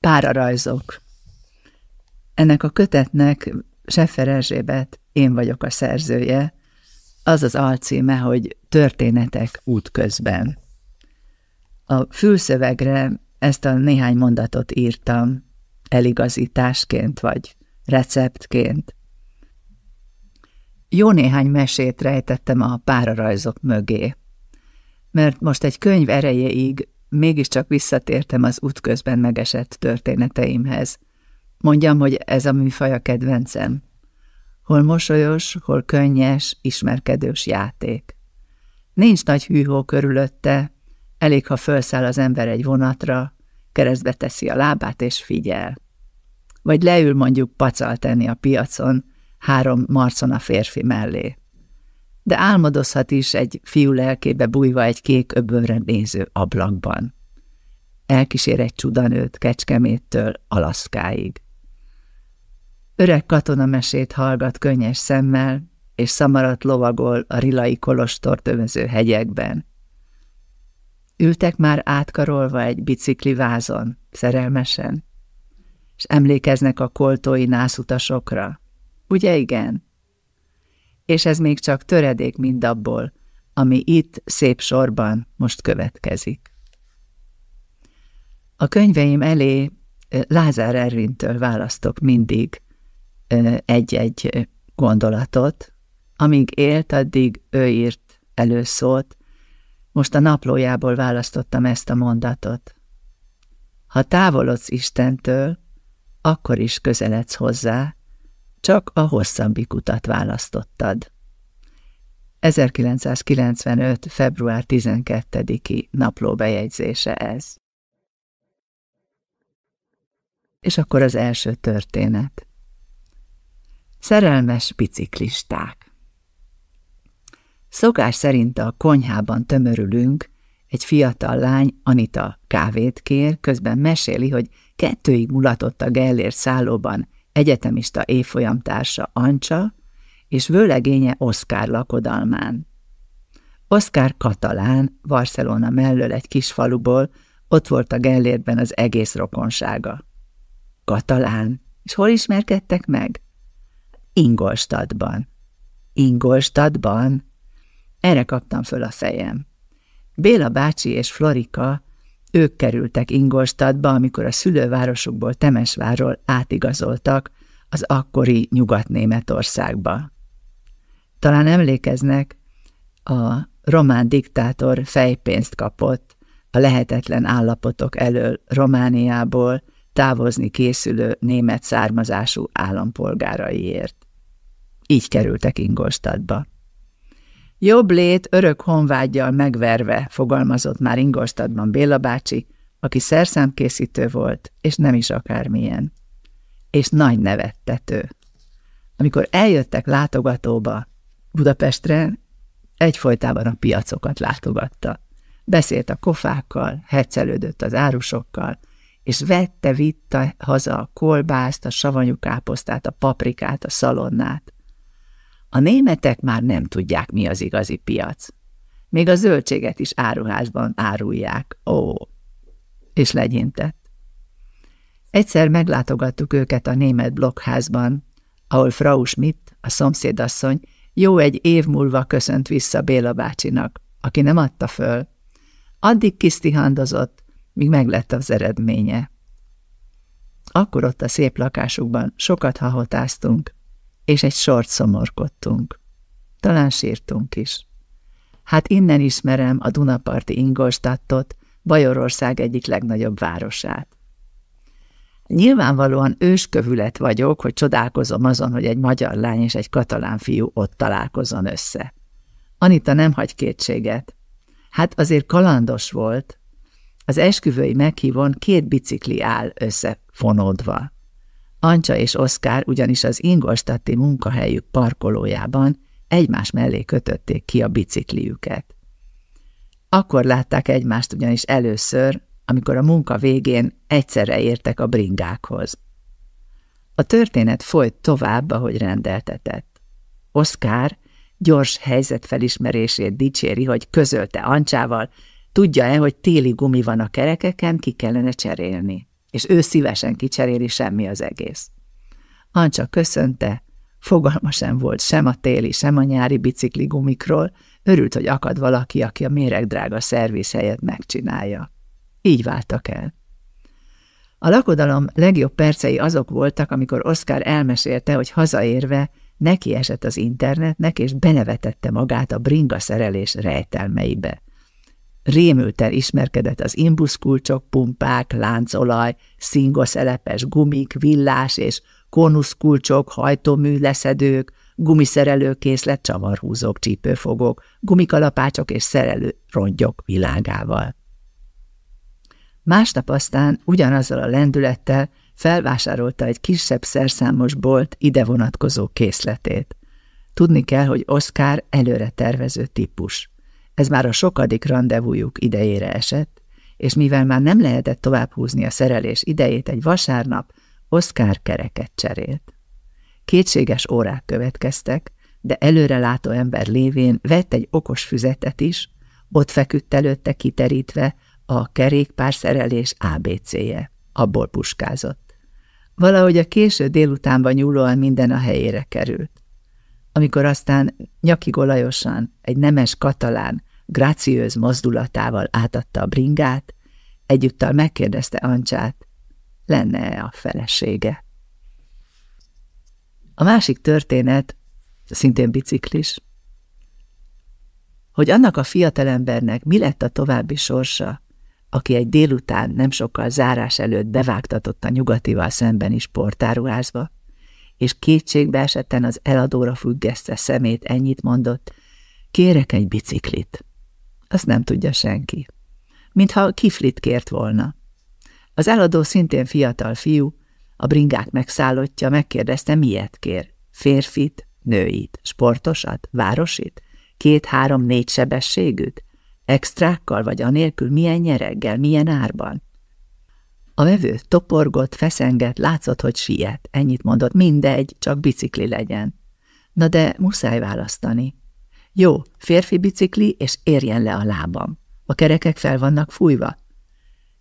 Párarajzok Ennek a kötetnek Seffer Erzsébet, én vagyok a szerzője, az az alcíme, hogy Történetek útközben. A fülszövegre ezt a néhány mondatot írtam, eligazításként vagy receptként. Jó néhány mesét rejtettem a párarajzok mögé, mert most egy könyv erejéig mégiscsak visszatértem az útközben megesett történeteimhez. Mondjam, hogy ez a műfaj a kedvencem. Hol mosolyos, hol könnyes, ismerkedős játék. Nincs nagy hűhó körülötte, elég, ha felszáll az ember egy vonatra, keresztbe teszi a lábát és figyel. Vagy leül mondjuk pacal tenni a piacon, három marcon a férfi mellé. De álmodozhat is egy fiú lelkébe bújva egy kék öbölre néző ablakban. Elkísér egy csudanőt Kecskeméttől Alaszkáig. Öreg katonamesét hallgat könnyes szemmel, és szamarat lovagol a rilai kolostort övező hegyekben. Ültek már átkarolva egy bicikli vázon, szerelmesen, és emlékeznek a koltói nászutasokra. Ugye igen? És ez még csak töredék mindabból, ami itt szép sorban most következik. A könyveim elé Lázár Ervintől választok mindig egy-egy gondolatot. Amíg élt, addig ő írt előszót. Most a naplójából választottam ezt a mondatot. Ha távolodsz Istentől, akkor is közeledsz hozzá, csak a hosszabbik utat választottad. 1995. február 12-i naplóbejegyzése ez. És akkor az első történet. Szerelmes biciklisták Szokás szerint a konyhában tömörülünk, egy fiatal lány, Anita kávét kér, közben meséli, hogy kettőig mulatott a Gellért szállóban egyetemista évfolyamtársa Ancsa és vőlegénye Oszkár lakodalmán. Oszkár katalán, Barcelona mellől egy kis faluból, ott volt a Gellértben az egész rokonsága. Katalán? És hol ismerkedtek meg? Ingolstadtban. Ingolstadtban? Erre kaptam föl a fejem. Béla bácsi és Florika, ők kerültek Ingolstadtba, amikor a szülővárosukból Temesvárról átigazoltak az akkori Nyugat-Németországba. Talán emlékeznek, a román diktátor fejpénzt kapott a lehetetlen állapotok elől Romániából távozni készülő német származású állampolgáraiért. Így kerültek Ingolstadtba. Jobb lét örök honvágyjal megverve, fogalmazott már Ingolstadtban Béla bácsi, aki szerszámkészítő volt, és nem is akármilyen. És nagy nevettető. Amikor eljöttek látogatóba Budapestre, egyfolytában a piacokat látogatta. Beszélt a kofákkal, heccelődött az árusokkal, és vette-vitta haza a kolbászt, a savanyú káposztát, a paprikát, a szalonnát. A németek már nem tudják, mi az igazi piac. Még a zöldséget is áruházban árulják. Ó, és legyintett. Egyszer meglátogattuk őket a német blokkházban, ahol Frau Schmidt, a szomszédasszony, jó egy év múlva köszönt vissza Béla bácsinak, aki nem adta föl. Addig kisztihandozott, míg meglett az eredménye. Akkor ott a szép lakásukban sokat hahotáztunk, és egy sort szomorkodtunk. Talán sírtunk is. Hát innen ismerem a Dunaparti Ingolstadtot, Bajorország egyik legnagyobb városát. Nyilvánvalóan őskövület vagyok, hogy csodálkozom azon, hogy egy magyar lány és egy katalán fiú ott találkozon össze. Anita nem hagy kétséget. Hát azért kalandos volt. Az esküvői meghívón két bicikli áll összefonódva. Ancsa és Oszkár ugyanis az ingolstatti munkahelyük parkolójában egymás mellé kötötték ki a bicikliüket. Akkor látták egymást ugyanis először, amikor a munka végén egyszerre értek a bringákhoz. A történet folyt tovább, ahogy rendeltetett. Oszkár gyors helyzetfelismerését dicséri, hogy közölte Ancsával, tudja-e, hogy téli gumi van a kerekeken, ki kellene cserélni. És ő szívesen kicseréli semmi az egész. Ancsa köszönte, fogalma sem volt sem a téli, sem a nyári bicikli gumikról, örült, hogy akad valaki, aki a méregdrága szerviz helyet megcsinálja. Így váltak el. A lakodalom legjobb percei azok voltak, amikor Oscar elmesélte, hogy hazaérve neki esett az internetnek, és benevetette magát a bringa szerelés rejtelmeibe. Rémülten ismerkedett az imbuszkulcsok, pumpák, láncolaj, szingoszelepes gumik, villás és konuszkulcsok, hajtómű leszedők, gumiszerelőkészlet, csavarhúzók, csípőfogók, gumikalapácsok és szerelő rongyok világával. Másnap aztán ugyanazzal a lendülettel felvásárolta egy kisebb szerszámos bolt ide vonatkozó készletét. Tudni kell, hogy Oscar előre tervező típus. Ez már a sokadik rendezvújuk idejére esett, és mivel már nem lehetett tovább húzni a szerelés idejét egy vasárnap, Oscar kereket cserélt. Kétséges órák következtek, de előre látó ember lévén vett egy okos füzetet is, ott feküdt előtte kiterítve a kerékpár szerelés ABC-je. Abból puskázott. Valahogy a késő délutánban nyúlóan minden a helyére került. Amikor aztán nyakigolajosan egy nemes katalán, gráciőz mozdulatával átadta a bringát, egyúttal megkérdezte Ancsát, lenne-e a felesége. A másik történet, szintén biciklis, hogy annak a fiatalembernek mi lett a további sorsa, aki egy délután nem sokkal zárás előtt bevágtatott a nyugatival szembeni sportáruházba, és kétségbe esetten az eladóra függesztve szemét ennyit mondott, kérek egy biciklit. Azt nem tudja senki. Mintha kiflit kért volna. Az eladó szintén fiatal fiú, a bringák megszállottja, megkérdezte, miért kér. Férfit, nőit, sportosat, városit, két-három-négy sebességűt, extrákkal vagy anélkül milyen nyereggel, milyen árban. A vevő toporgott, feszengett, látszott, hogy siet. Ennyit mondott, mindegy, csak bicikli legyen. Na de muszáj választani. Jó, férfi bicikli, és érjen le a lábam. A kerekek fel vannak fújva.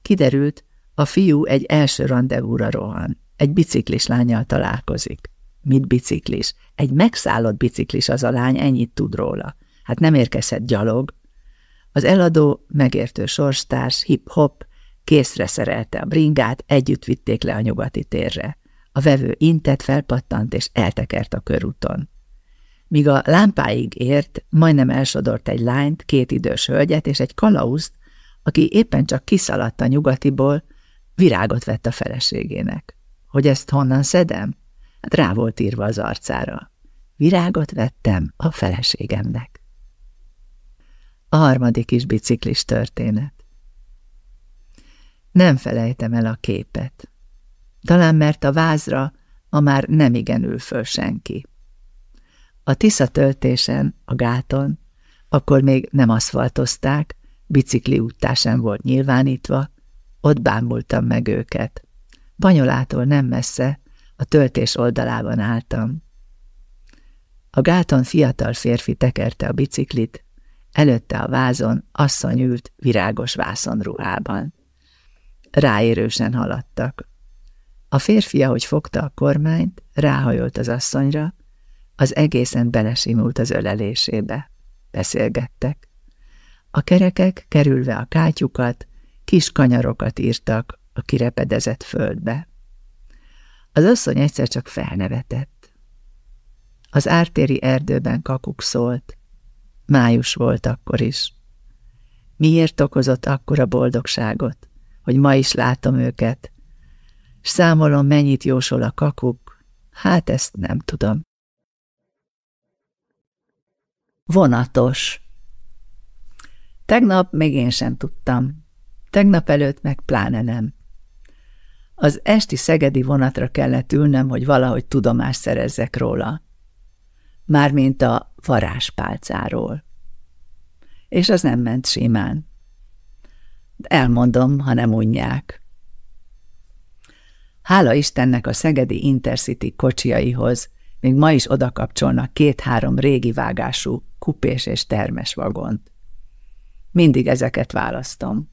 Kiderült, a fiú egy első rendezvúra rohan. Egy biciklis lányjal találkozik. Mit biciklis? Egy megszállott biciklis az a lány, ennyit tud róla. Hát nem érkezhet gyalog. Az eladó, megértő sorstárs, hip-hop, készre szerelte a bringát, együtt vitték le a nyugati térre. A vevő intett, felpattant és eltekert a körúton. Míg a lámpáig ért, majdnem elsodort egy lányt, két idős hölgyet és egy kalauzt, aki éppen csak kiszaladt a nyugatiból, virágot vett a feleségének. Hogy ezt honnan szedem? Hát rá volt írva az arcára. Virágot vettem a feleségemnek. A harmadik is biciklis történet. Nem felejtem el a képet. Talán mert a vázra ma már nem igen ül föl senki. A Tisza töltésen, a gáton, akkor még nem aszfaltozták, bicikli úttá sem volt nyilvánítva, ott bámultam meg őket. Banyolától nem messze, a töltés oldalában álltam. A gáton fiatal férfi tekerte a biciklit, előtte a vázon asszony ült virágos vászonruhában. Ráérősen haladtak. A férfi, ahogy fogta a kormányt, ráhajolt az asszonyra, az egészen belesimult az ölelésébe. Beszélgettek. A kerekek, kerülve a kátyukat, kis kanyarokat írtak a kirepedezett földbe. Az asszony egyszer csak felnevetett. Az ártéri erdőben kakuk szólt. Május volt akkor is. Miért okozott akkora boldogságot, hogy ma is látom őket, s számolom, mennyit jósol a kakuk, hát ezt nem tudom. Vonatos Tegnap még én sem tudtam. Tegnap előtt meg pláne nem. Az esti szegedi vonatra kellett ülnem, hogy valahogy tudomást szerezzek róla. Mármint a varázspálcáról. És az nem ment simán. Elmondom, ha nem unják. Hála Istennek a szegedi Intercity kocsiaihoz még ma is odakapcsolnak két-három régi vágású kupés és termes vagont. Mindig ezeket választom.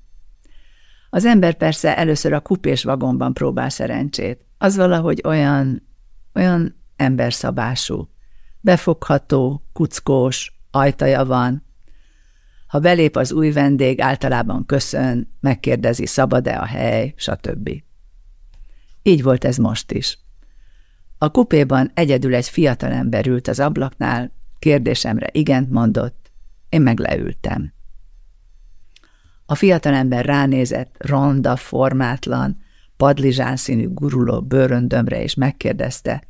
Az ember persze először a kupés vagonban próbál szerencsét. Az valahogy olyan, olyan emberszabású. Befogható, kuckós, ajtaja van. Ha belép az új vendég, általában köszön, megkérdezi, szabad-e a hely, stb. Így volt ez most is. A kupéban egyedül egy fiatalember ült az ablaknál, kérdésemre igent mondott, én meg leültem. A fiatalember ránézett ronda, formátlan, padlizsán színű guruló bőröndömre, és megkérdezte,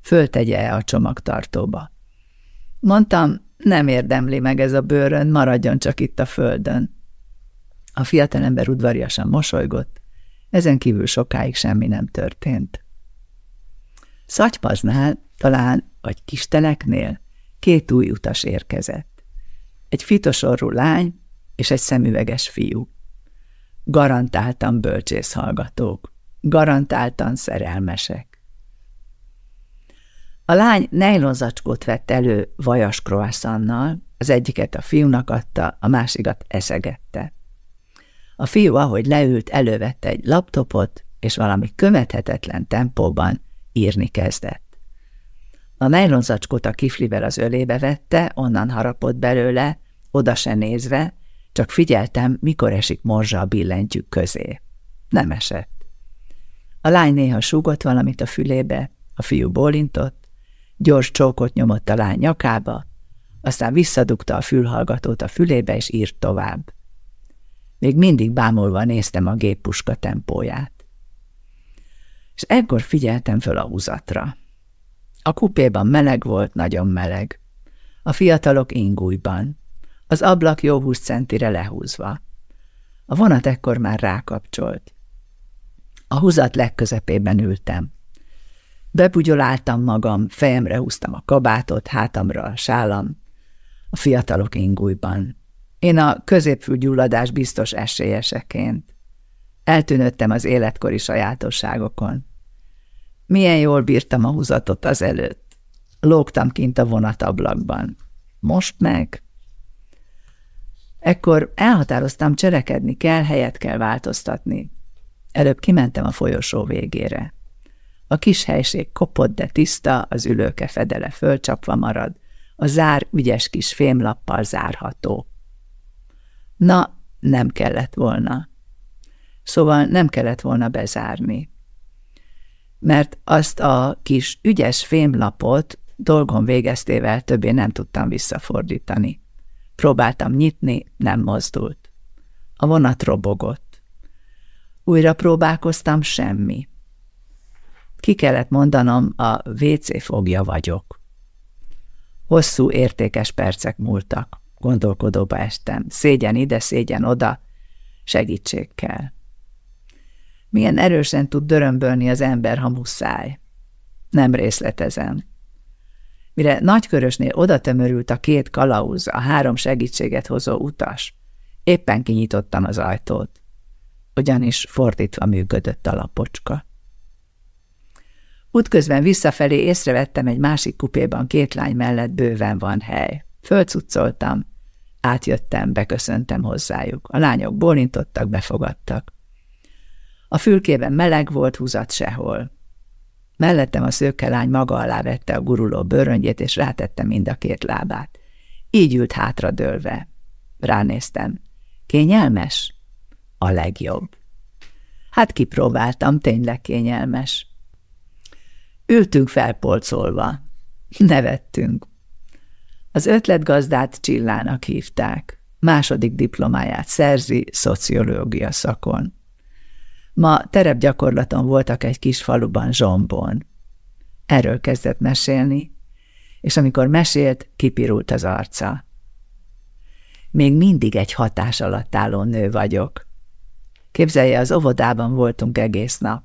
föltegye-e a csomagtartóba. Mondtam, nem érdemli meg ez a bőrön, maradjon csak itt a földön. A fiatalember udvariasan mosolygott, ezen kívül sokáig semmi nem történt. Szatypaznál, talán, vagy kisteleknél két új utas érkezett. Egy fitosorú lány és egy szemüveges fiú. Garantáltan bölcsész hallgatók, garantáltan szerelmesek. A lány nejlonzacskót vett elő vajas croissannal, az egyiket a fiúnak adta, a másikat eszegette. A fiú, ahogy leült, elővette egy laptopot, és valami követhetetlen tempóban írni kezdett. A nejlonzacskót a kiflivel az ölébe vette, onnan harapott belőle, oda se nézve, csak figyeltem, mikor esik morzsa a billentyűk közé. Nem esett. A lány néha súgott valamit a fülébe, a fiú bólintott, gyors csókot nyomott a lány nyakába, aztán visszadugta a fülhallgatót a fülébe, és írt tovább. Még mindig bámulva néztem a géppuska tempóját. És ekkor figyeltem föl a húzatra. A kupéban meleg volt, nagyon meleg. A fiatalok ingújban. Az ablak jó húsz centire lehúzva. A vonat ekkor már rákapcsolt. A húzat legközepében ültem. Bebugyoláltam magam, fejemre húztam a kabátot, hátamra a sálam. A fiatalok ingújban. Én a középfülgyulladás biztos esélyeseként. Eltűnöttem az életkori sajátosságokon. Milyen jól bírtam a húzatot az előtt. Lógtam kint a vonatablakban. Most meg? Ekkor elhatároztam, cselekedni kell, helyet kell változtatni. Előbb kimentem a folyosó végére. A kis helység kopott, de tiszta, az ülőke fedele fölcsapva marad, a zár ügyes kis fémlappal zárható. Na, nem kellett volna. Szóval nem kellett volna bezárni. Mert azt a kis ügyes fémlapot dolgon végeztével többé nem tudtam visszafordítani. Próbáltam nyitni, nem mozdult. A vonat robogott. Újra próbálkoztam, semmi. Ki kellett mondanom, a WC fogja vagyok. Hosszú, értékes percek múltak. Gondolkodóba estem. Szégyen ide, szégyen oda. Segítség kell. Milyen erősen tud dörömbölni az ember, ha muszáj. Nem részletezem. Mire Nagykörösnél oda tömörült a két kalauz, a három segítséget hozó utas, éppen kinyitottam az ajtót. Ugyanis fordítva működött a lapocska. Útközben visszafelé észrevettem egy másik kupéban két lány mellett bőven van hely. Fölcuccoltam, átjöttem, beköszöntem hozzájuk. A lányok bólintottak, befogadtak. A fülkében meleg volt, húzat sehol. Mellettem a szőke lány maga alá vette a guruló bőröngyét, és rátette mind a két lábát. Így ült hátra dőlve. Ránéztem. Kényelmes? A legjobb. Hát kipróbáltam, tényleg kényelmes. Ültünk felpolcolva. Nevettünk. Az ötletgazdát Csillának hívták. Második diplomáját szerzi szociológia szakon. Ma terepgyakorlaton voltak egy kis faluban Zsombon. Erről kezdett mesélni, és amikor mesélt, kipirult az arca. Még mindig egy hatás alatt álló nő vagyok. Képzelje, az óvodában voltunk egész nap.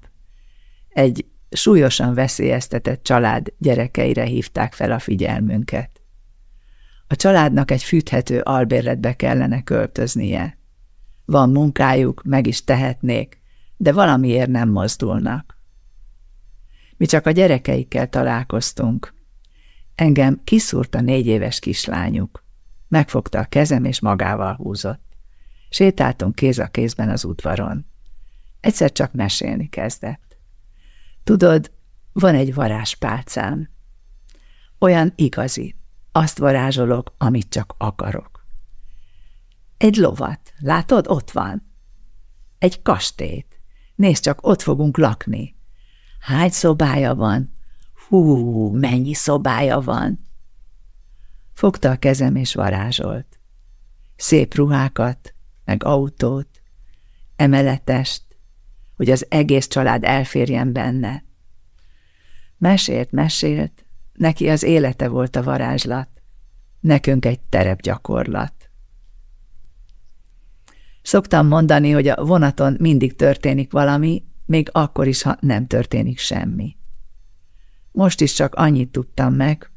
Egy súlyosan veszélyeztetett család gyerekeire hívták fel a figyelmünket. A családnak egy fűthető albérletbe kellene költöznie. Van munkájuk, meg is tehetnék, de valamiért nem mozdulnak. Mi csak a gyerekeikkel találkoztunk. Engem kiszúrt a négy éves kislányuk. Megfogta a kezem, és magával húzott. Sétáltunk kéz a kézben az udvaron. Egyszer csak mesélni kezdett. Tudod, van egy varázspálcám. Olyan igazi. Azt varázsolok, amit csak akarok. Egy lovat. Látod, ott van. Egy kastélyt. Nézd csak, ott fogunk lakni. Hány szobája van? Hú, mennyi szobája van? Fogta a kezem és varázsolt. Szép ruhákat, meg autót, emeletest, hogy az egész család elférjen benne. Mesélt, mesélt, neki az élete volt a varázslat, nekünk egy terepgyakorlat. Szoktam mondani, hogy a vonaton mindig történik valami, még akkor is, ha nem történik semmi. Most is csak annyit tudtam meg,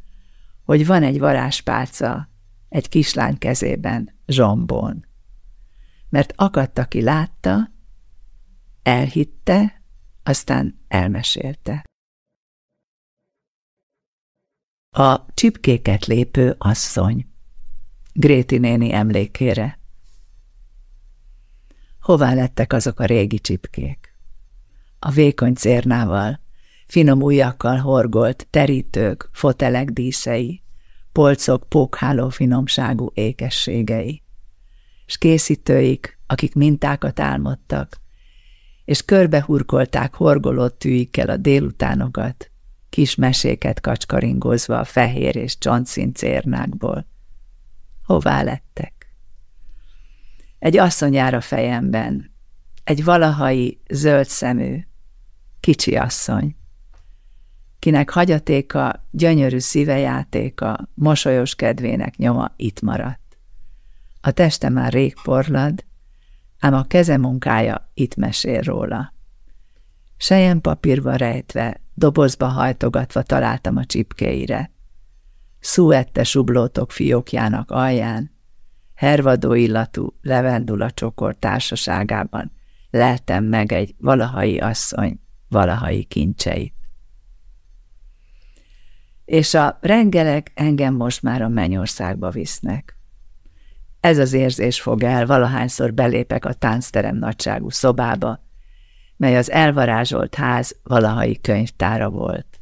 hogy van egy varázspálca egy kislány kezében, zsombon. Mert akadt, aki látta, elhitte, aztán elmesélte. A csipkéket lépő asszony Gréti néni emlékére Hová lettek azok a régi csipkék? A vékony cérnával, finom ujjakkal horgolt terítők, fotelek díszei, polcok pókháló finomságú ékességei, s készítőik, akik mintákat álmodtak, és körbehurkolták horgolott tűikkel a délutánokat, kis meséket kacskaringozva a fehér és csontszín cérnákból. Hová lettek? Egy asszony jár a fejemben, egy valahai zöld szemű, kicsi asszony, kinek hagyatéka, gyönyörű szívejátéka, mosolyos kedvének nyoma itt maradt. A teste már rég porlad, ám a keze munkája itt mesél róla. Sejen papírba rejtve, dobozba hajtogatva találtam a csipkéire. Szuette sublótok fiókjának alján, hervadó illatú levendula csokor társaságában leltem meg egy valahai asszony valahai kincseit. És a rengelek engem most már a mennyországba visznek. Ez az érzés fog el, valahányszor belépek a táncterem nagyságú szobába, mely az elvarázsolt ház valahai könyvtára volt.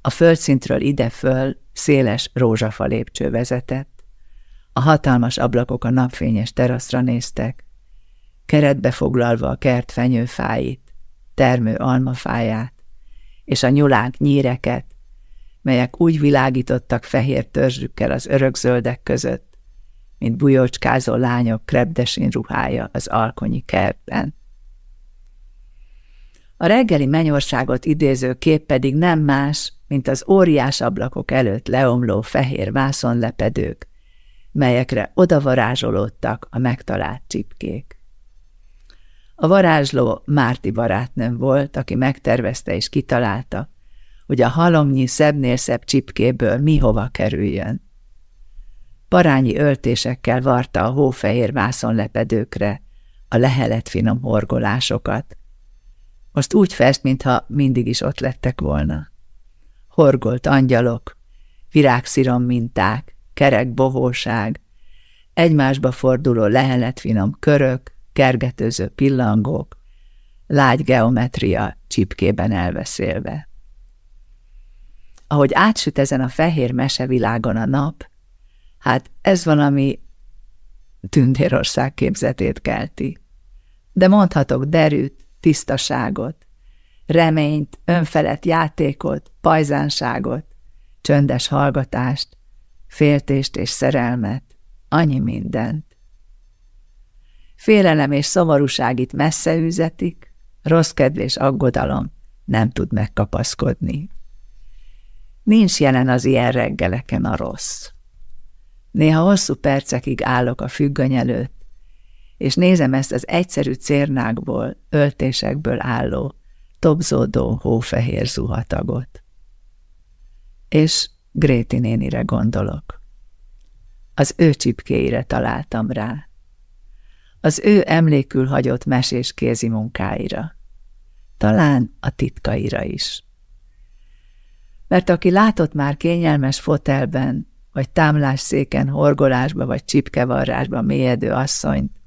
A földszintről ide föl széles rózsafa lépcső vezetett, a hatalmas ablakok a napfényes teraszra néztek, keretbe foglalva a kert fenyőfáit, termő almafáját, és a nyulánk nyíreket, melyek úgy világítottak fehér törzsükkel az örökzöldek között, mint bujócskázó lányok krebdesin ruhája az alkonyi kertben. A reggeli menyorságot idéző kép pedig nem más, mint az óriás ablakok előtt leomló fehér vászonlepedők, melyekre odavarázsolódtak a megtalált csipkék. A varázsló Márti barátnőm volt, aki megtervezte és kitalálta, hogy a halomnyi szebbnél szebb csipkéből mi hova kerüljön. Parányi öltésekkel varta a hófehér vászonlepedőkre a lehelet finom horgolásokat, most úgy fest, mintha mindig is ott lettek volna. Horgolt angyalok, virágszirom minták, kerek bohóság, egymásba forduló leheletfinom körök, kergetőző pillangók, lágy geometria csipkében elveszélve. Ahogy átsüt ezen a fehér mesevilágon a nap, hát ez valami Tündérország képzetét kelti. De mondhatok derűt, tisztaságot, reményt, önfelett játékot, pajzánságot, csöndes hallgatást, féltést és szerelmet, annyi mindent. Félelem és szomorúság itt messze üzetik, rossz kedv és aggodalom nem tud megkapaszkodni. Nincs jelen az ilyen reggeleken a rossz. Néha hosszú percekig állok a függöny előtt, és nézem ezt az egyszerű cérnákból, öltésekből álló, tobzódó hófehér zuhatagot. És Gréti nénire gondolok. Az ő csipkéire találtam rá. Az ő emlékül hagyott mesés kézi munkáira. Talán a titkaira is. Mert aki látott már kényelmes fotelben, vagy támlásszéken, horgolásba vagy csipkevarrásba mélyedő asszonyt,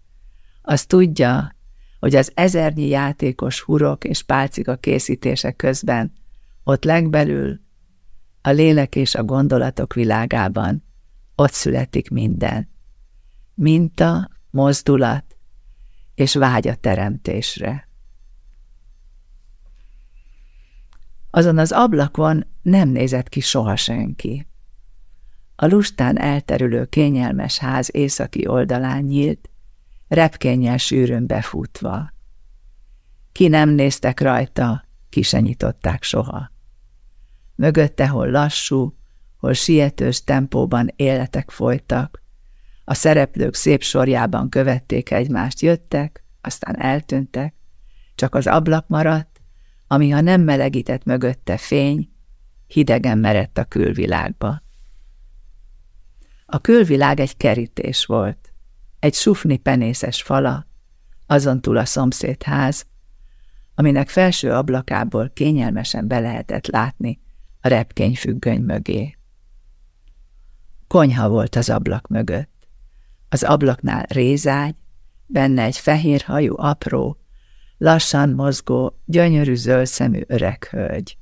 az tudja, hogy az ezernyi játékos hurok és pálcika készítése közben ott legbelül, a lélek és a gondolatok világában, ott születik minden. Minta, mozdulat és vágy a teremtésre. Azon az ablakon nem nézett ki soha senki. A lustán elterülő kényelmes ház északi oldalán nyílt, repkénnyel sűrűn befutva. Ki nem néztek rajta, ki se nyitották soha. Mögötte hol lassú, hol sietős tempóban életek folytak, a szereplők szép sorjában követték egymást, jöttek, aztán eltűntek, csak az ablak maradt, ami ha nem melegített mögötte fény, hidegen merett a külvilágba. A külvilág egy kerítés volt, egy sufni penészes fala, azon túl a szomszéd ház, aminek felső ablakából kényelmesen be lehetett látni a repkényfüggöny mögé. Konyha volt az ablak mögött. Az ablaknál rézágy, benne egy fehér hajú apró, lassan mozgó, gyönyörű zöldszemű öreg hölgy.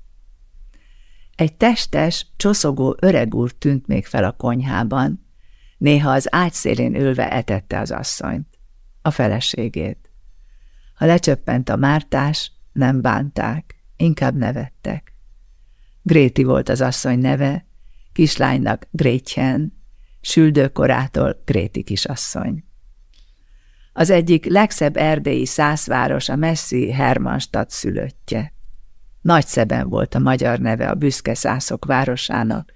Egy testes, csoszogó öreg úr tűnt még fel a konyhában, néha az ágy szélén ülve etette az asszonyt, a feleségét. Ha lecsöppent a mártás, nem bánták, inkább nevettek. Gréti volt az asszony neve, kislánynak Grétjen, süldőkorától Gréti kisasszony. Az egyik legszebb erdélyi szászváros a messzi Hermannstadt szülöttje. Nagyszeben volt a magyar neve a büszke szászok városának,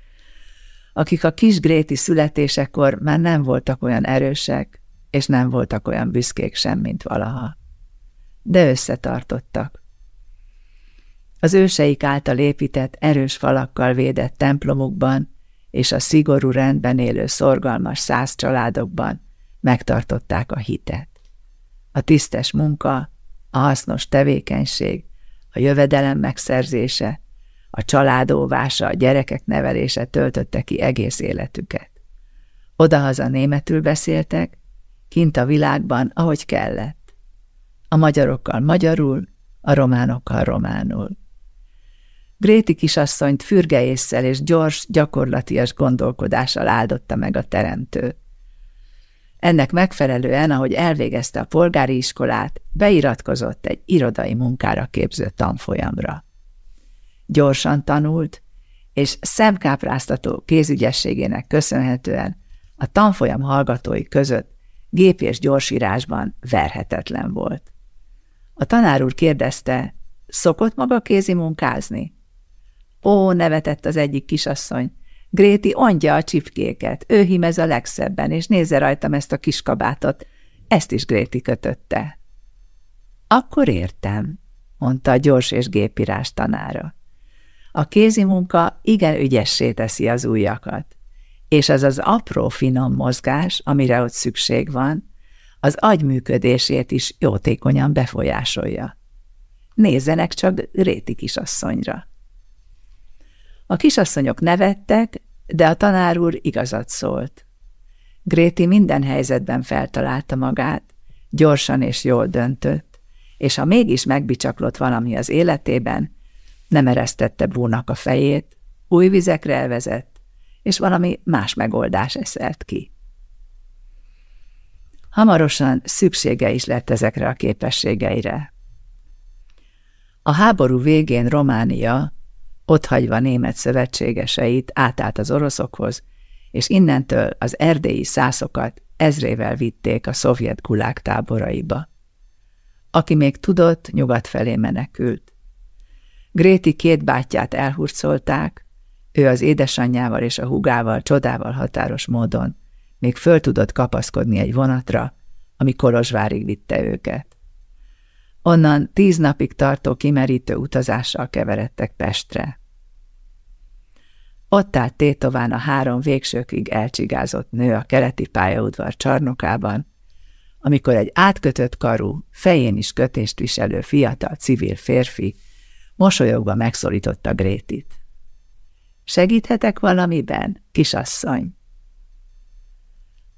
akik a kis Gréti születésekor már nem voltak olyan erősek, és nem voltak olyan büszkék sem, mint valaha. De összetartottak. Az őseik által épített erős falakkal védett templomukban és a szigorú rendben élő szorgalmas száz családokban megtartották a hitet. A tisztes munka, a hasznos tevékenység, a jövedelem megszerzése, a családóvása, a gyerekek nevelése töltötte ki egész életüket. Odahaza németül beszéltek, kint a világban, ahogy kellett. A magyarokkal magyarul, a románokkal románul. Gréti kisasszonyt fürgeésszel és gyors, gyakorlatias gondolkodással áldotta meg a teremtő. Ennek megfelelően, ahogy elvégezte a polgári iskolát, beiratkozott egy irodai munkára képző tanfolyamra. Gyorsan tanult, és szemkápráztató kézügyességének köszönhetően a tanfolyam hallgatói között gép és gyorsírásban verhetetlen volt. A tanár úr kérdezte, szokott maga kézi munkázni? Ó, nevetett az egyik kisasszony, Gréti ondja a csipkéket, ő himez a legszebben, és nézze rajtam ezt a kis kabátot. Ezt is Gréti kötötte. Akkor értem, mondta a gyors és gépírás tanára. A kézi munka igen ügyessé teszi az ujjakat, és az az apró finom mozgás, amire ott szükség van, az agy működését is jótékonyan befolyásolja. Nézzenek csak Réti kisasszonyra. A kisasszonyok nevettek, de a tanár úr igazat szólt. Gréti minden helyzetben feltalálta magát, gyorsan és jól döntött, és ha mégis megbicsaklott valami az életében, nem eresztette búnak a fejét, új vizekre elvezett, és valami más megoldás eszelt ki. Hamarosan szüksége is lett ezekre a képességeire. A háború végén Románia, otthagyva német szövetségeseit, átállt az oroszokhoz, és innentől az erdélyi szászokat ezrével vitték a szovjet gulág táboraiba. Aki még tudott, nyugat felé menekült. Gréti két bátyját elhurcolták, ő az édesanyjával és a hugával csodával határos módon még föl tudott kapaszkodni egy vonatra, ami Kolozsvárig vitte őket. Onnan tíz napig tartó kimerítő utazással keveredtek Pestre. Ott állt tétován a három végsőkig elcsigázott nő a keleti pályaudvar csarnokában, amikor egy átkötött karú, fején is kötést viselő fiatal civil férfi mosolyogva megszólította Grétit. Segíthetek valamiben, kisasszony?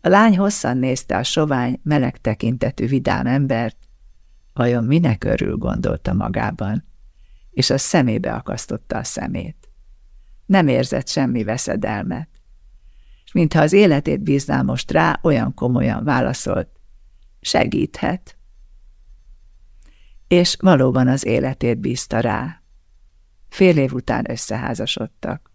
A lány hosszan nézte a sovány, meleg tekintetű vidám embert, Vajon minek örül, gondolta magában, és a szemébe akasztotta a szemét. Nem érzett semmi veszedelmet, és mintha az életét bízná most rá, olyan komolyan válaszolt, segíthet. És valóban az életét bízta rá. Fél év után összeházasodtak.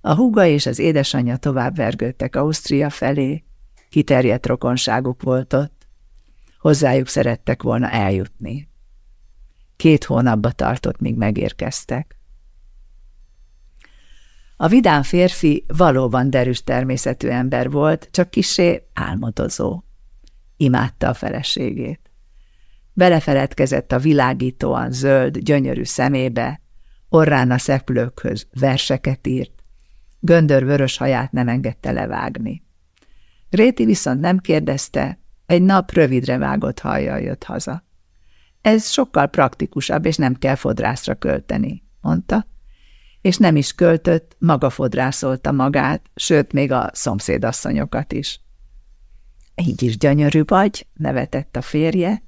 A húga és az édesanyja tovább vergődtek Ausztria felé, kiterjedt rokonságuk volt ott, hozzájuk szerettek volna eljutni. Két hónapba tartott, míg megérkeztek. A vidám férfi valóban derűs természetű ember volt, csak kisé álmodozó. Imádta a feleségét. Belefeledkezett a világítóan zöld, gyönyörű szemébe, orrán a szeplőkhöz verseket írt, göndör vörös haját nem engedte levágni. Réti viszont nem kérdezte, egy nap rövidre vágott hajjal jött haza. Ez sokkal praktikusabb, és nem kell fodrászra költeni, mondta, és nem is költött, maga fodrászolta magát, sőt, még a szomszédasszonyokat is. Így is gyönyörű vagy, nevetett a férje,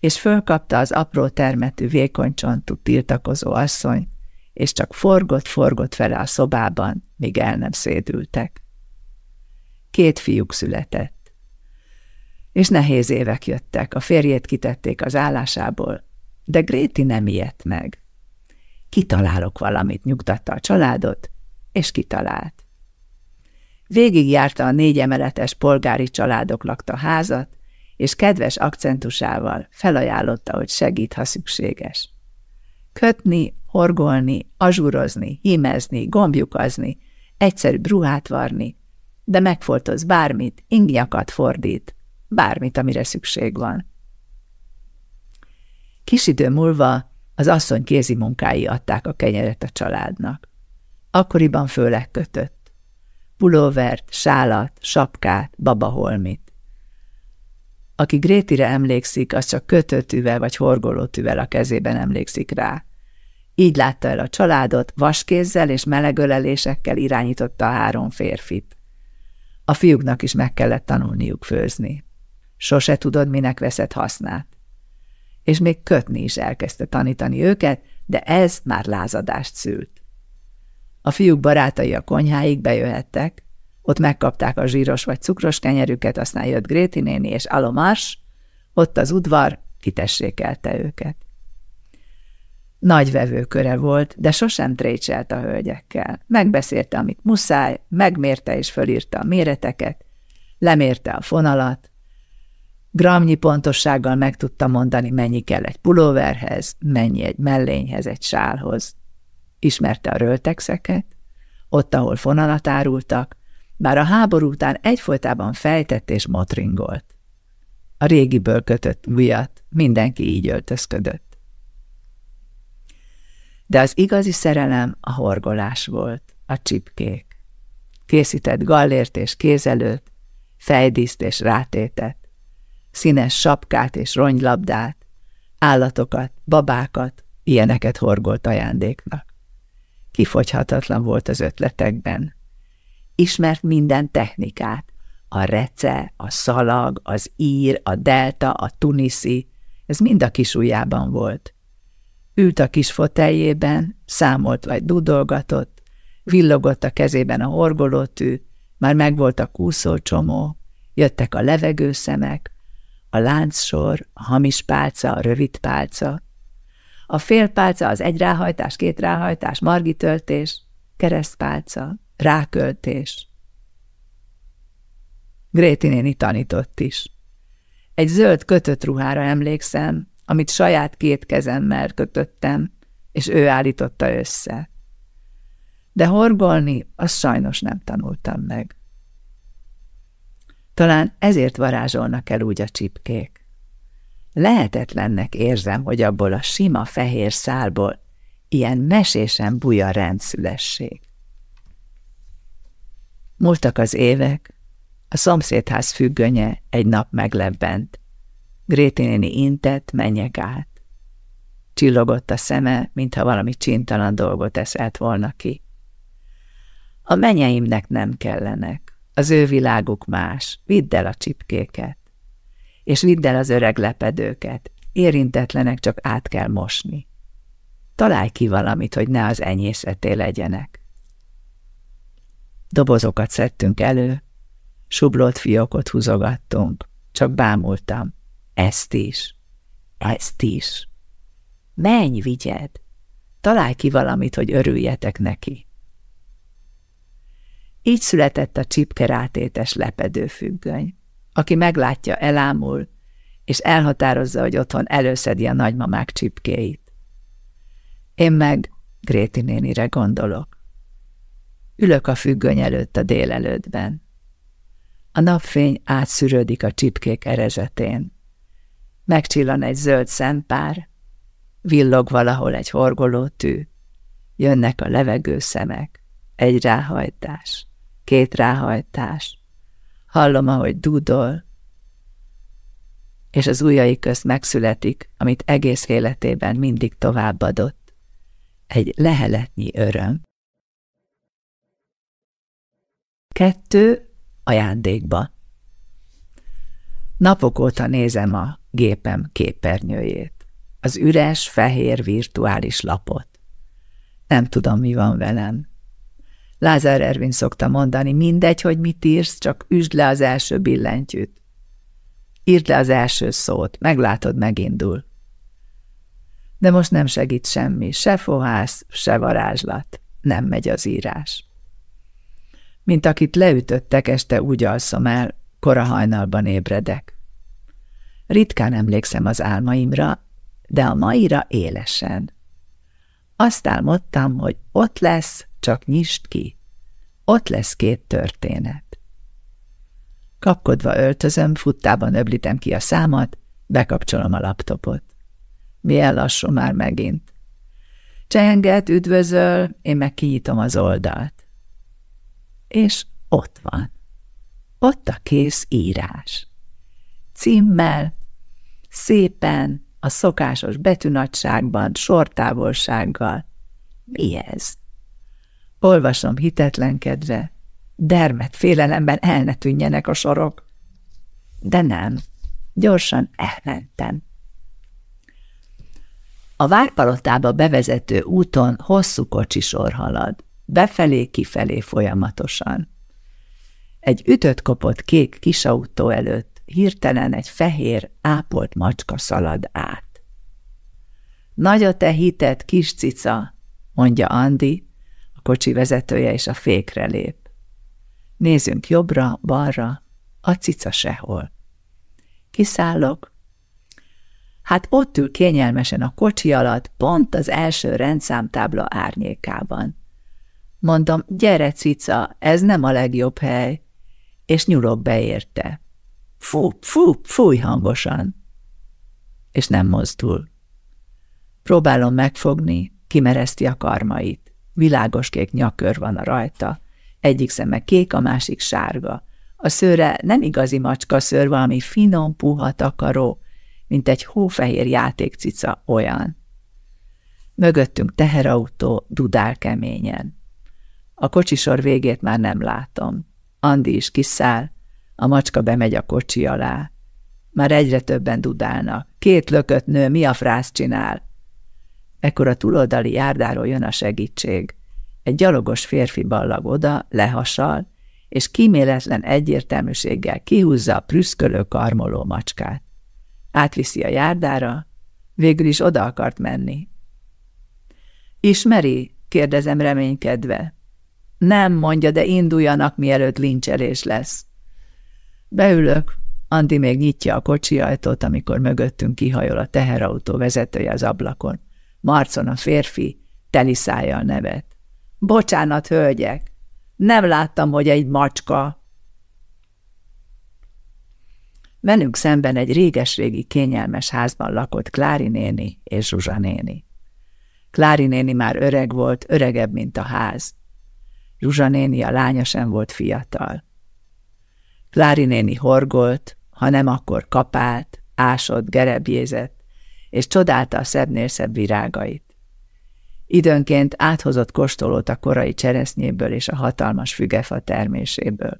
és fölkapta az apró termetű vékonycsontú tiltakozó asszony, és csak forgott-forgott vele a szobában, míg el nem szédültek. Két fiúk született. És nehéz évek jöttek, a férjét kitették az állásából, de Gréti nem ijedt meg. Kitalálok valamit, nyugtatta a családot, és kitalált. Végigjárta a négy emeletes polgári családok lakta házat, és kedves akcentusával felajánlotta, hogy segít, ha szükséges. Kötni, horgolni, azsúrozni, hímezni, gombjukazni, egyszerű ruhát varni, de megfoltoz bármit, ingyakat fordít, bármit, amire szükség van. Kis idő múlva az asszony kézi munkái adták a kenyeret a családnak. Akkoriban főleg kötött. Pulóvert, sálat, sapkát, babaholmit. Aki Grétire emlékszik, az csak kötőtűvel vagy horgolótűvel a kezében emlékszik rá. Így látta el a családot, vaskézzel és melegölelésekkel irányította a három férfit. A fiúknak is meg kellett tanulniuk főzni. Sose tudod, minek veszed hasznát. És még kötni is elkezdte tanítani őket, de ez már lázadást szült. A fiúk barátai a konyháig bejöhettek, ott megkapták a zsíros vagy cukros kenyerüket, aztán jött Gréti néni és Alomás, ott az udvar kitessékelte őket. Nagy vevőköre volt, de sosem trécselt a hölgyekkel. Megbeszélte, amit muszáj, megmérte és fölírta a méreteket, lemérte a fonalat, gramnyi pontossággal meg tudta mondani, mennyi kell egy pulóverhez, mennyi egy mellényhez, egy sálhoz. Ismerte a röltexeket, ott, ahol fonalat árultak, bár a háború után egyfolytában fejtett és motringolt. A régiből kötött újat mindenki így öltözködött de az igazi szerelem a horgolás volt, a csipkék. Készített gallért és kézelőt, fejdíszt és rátétet, színes sapkát és ronylabdát, állatokat, babákat, ilyeneket horgolt ajándéknak. Kifogyhatatlan volt az ötletekben. Ismert minden technikát, a rece, a szalag, az ír, a delta, a tuniszi, ez mind a kis ujjában volt. Ült a kis foteljében, számolt vagy dudolgatott, villogott a kezében a horgolótű, már megvolt a kúszócsomó, jöttek a levegőszemek, a láncsor, a hamis pálca, a rövid pálca, a félpálca, az egy ráhajtás, két ráhajtás, margitöltés, keresztpálca, ráköltés. Gréti néni tanított is. Egy zöld kötött ruhára emlékszem, amit saját két kezemmel kötöttem, és ő állította össze. De horgolni, azt sajnos nem tanultam meg. Talán ezért varázsolnak el úgy a csipkék. Lehetetlennek érzem, hogy abból a sima fehér szálból ilyen mesésen buja rendszülesség. Múltak az évek, a szomszédház függönye egy nap meglebbent, Gréti néni intett, menjek át. Csillogott a szeme, mintha valami csintalan dolgot eszelt volna ki. A menyeimnek nem kellenek, az ő világuk más, vidd el a csipkéket, és vidd el az öreg lepedőket, érintetlenek, csak át kell mosni. Találj ki valamit, hogy ne az enyészeté legyenek. Dobozokat szedtünk elő, sublolt fiókot húzogattunk, csak bámultam. Ezt is, ezt is. Menj, vigyed! Találj ki valamit, hogy örüljetek neki. Így született a csipkerátétes lepedőfüggöny. Aki meglátja, elámul, és elhatározza, hogy otthon előszedi a nagymamák csipkéit. Én meg Gréti nénire gondolok. Ülök a függöny előtt a délelőttben. A napfény átszűrődik a csipkék erezetén. Megcsillan egy zöld szempár, villog valahol egy horgoló tű, jönnek a levegő szemek, egy ráhajtás, két ráhajtás, hallom, ahogy dudol, és az ujjai közt megszületik, amit egész életében mindig továbbadott. Egy leheletnyi öröm. Kettő ajándékba. Napok óta nézem a gépem képernyőjét, az üres, fehér virtuális lapot. Nem tudom, mi van velem. Lázár Ervin szokta mondani, mindegy, hogy mit írsz, csak üsd le az első billentyűt. Írd le az első szót, meglátod, megindul. De most nem segít semmi, se fohász, se varázslat. Nem megy az írás. Mint akit leütöttek, este úgy alszom el, kora hajnalban ébredek. Ritkán emlékszem az álmaimra, de a maira élesen. Azt álmodtam, hogy ott lesz, csak nyisd ki. Ott lesz két történet. Kapkodva öltözöm, futtában öblítem ki a számat, bekapcsolom a laptopot. Milyen lassú már megint. Csenget, üdvözöl, én meg kinyitom az oldalt. És ott van. Ott a kész írás. Címmel, szépen, a szokásos betűnagyságban, sortávolsággal. Mi ez? Olvasom hitetlenkedve, dermet félelemben el ne tűnjenek a sorok. De nem, gyorsan elmentem. A várpalotába bevezető úton hosszú kocsisor halad, befelé-kifelé folyamatosan. Egy ütött kopott kék kisautó előtt hirtelen egy fehér, ápolt macska szalad át. Nagy a te hitet, kis cica, mondja Andi, kocsi vezetője és a fékre lép. Nézzünk jobbra, balra, a cica sehol. Kiszállok. Hát ott ül kényelmesen a kocsi alatt, pont az első rendszámtábla árnyékában. Mondom, gyere, cica, ez nem a legjobb hely. És nyulok beérte. Fú, fú, fúj hangosan. És nem mozdul. Próbálom megfogni, kimereszti a karmait. Világos kék nyakör van a rajta, egyik szeme kék, a másik sárga. A szőre nem igazi macska szőr, valami finom, puha takaró, mint egy hófehér játékcica olyan. Mögöttünk teherautó, dudál keményen. A kocsisor végét már nem látom. Andi is kiszáll, a macska bemegy a kocsi alá. Már egyre többen dudálnak. Két lökött nő mi a frász csinál? Ekkor a túloldali járdáról jön a segítség. Egy gyalogos férfi ballag oda, lehasal, és kíméletlen egyértelműséggel kihúzza a prüszkölő karmoló macskát. Átviszi a járdára, végül is oda akart menni. Ismeri? kérdezem reménykedve. Nem, mondja, de induljanak, mielőtt lincselés lesz. Beülök, Andi még nyitja a kocsi ajtót, amikor mögöttünk kihajol a teherautó vezetője az ablakon. Marcon a férfi teli szájjal nevet. Bocsánat, hölgyek, nem láttam, hogy egy macska. Velünk szemben egy réges-régi kényelmes házban lakott Klári néni és Zsuzsa néni. Klári néni már öreg volt, öregebb, mint a ház. Zsuzsa néni a lánya sem volt fiatal. Klári néni horgolt, ha nem akkor kapált, ásott, gerebjézett, és csodálta a szebbnél szebb virágait. Időnként áthozott kostolót a korai cseresznyéből és a hatalmas fügefa terméséből.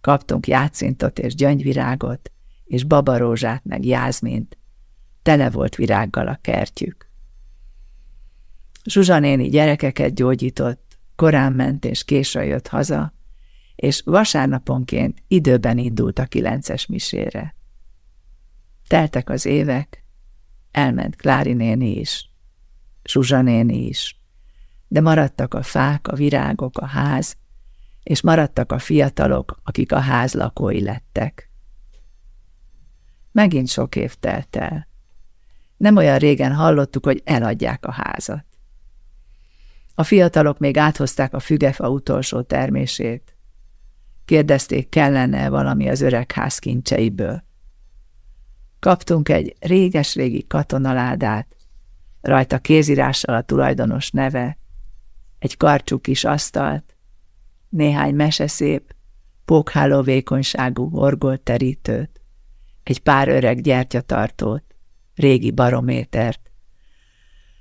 Kaptunk játszintot és gyöngyvirágot, és babarózsát meg jázmint, tele volt virággal a kertjük. Zsuzsa néni gyerekeket gyógyított, korán ment és késő jött haza, és vasárnaponként időben indult a kilences misére. Teltek az évek, elment Klári néni is, Zsuzsa néni is, de maradtak a fák, a virágok, a ház, és maradtak a fiatalok, akik a ház lakói lettek. Megint sok év telt el. Nem olyan régen hallottuk, hogy eladják a házat. A fiatalok még áthozták a fügefa utolsó termését. Kérdezték, kellene valami az öreg ház kincseiből. Kaptunk egy réges-régi katonaládát, rajta kézírással a tulajdonos neve, egy karcsú kis asztalt, néhány meseszép, pókháló vékonyságú horgolterítőt, egy pár öreg gyertyatartót, régi barométert,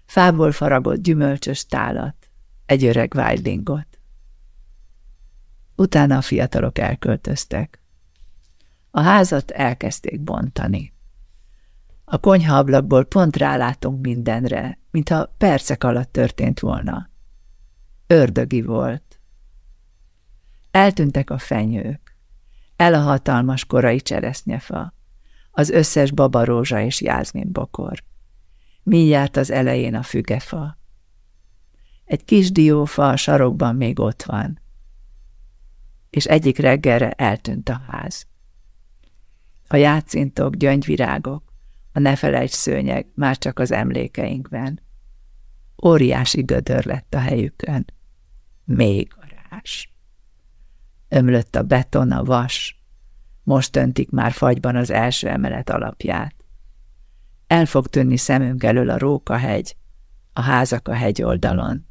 fából faragott gyümölcsös tálat, egy öreg vájdlingot. Utána a fiatalok elköltöztek. A házat elkezdték bontani. A konyhaablakból pont rálátunk mindenre, mintha percek alatt történt volna. Ördögi volt. Eltűntek a fenyők, el a hatalmas korai cseresznyefa, az összes babarózsa és jászminbokor. Mindjárt az elején a fügefa. Egy kis diófa a sarokban még ott van. És egyik reggelre eltűnt a ház. A játszintok, gyöngyvirágok, a ne felejts szőnyeg már csak az emlékeinkben. Óriási gödör lett a helyükön. Még garázs. Ömlött a beton, a vas. Most öntik már fagyban az első emelet alapját. El fog tűnni szemünk elől a Rókahegy, a házak a hegyoldalon.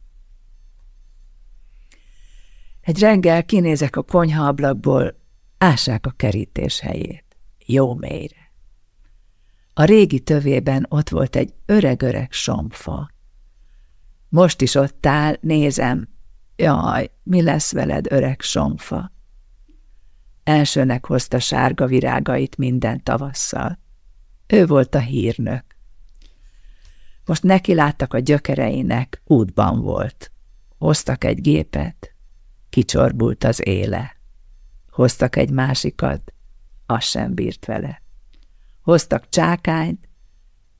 Egy reggel kinézek a konyhaablakból, ássák a kerítés helyét. Jó mélyre. A régi tövében ott volt egy öreg-öreg sombfa. Most is ott áll, nézem. Jaj, mi lesz veled, öreg sombfa? Elsőnek hozta sárga virágait minden tavasszal. Ő volt a hírnök. Most neki láttak a gyökereinek, útban volt. Hoztak egy gépet, kicsorbult az éle. Hoztak egy másikat, az sem bírt vele. Hoztak csákányt,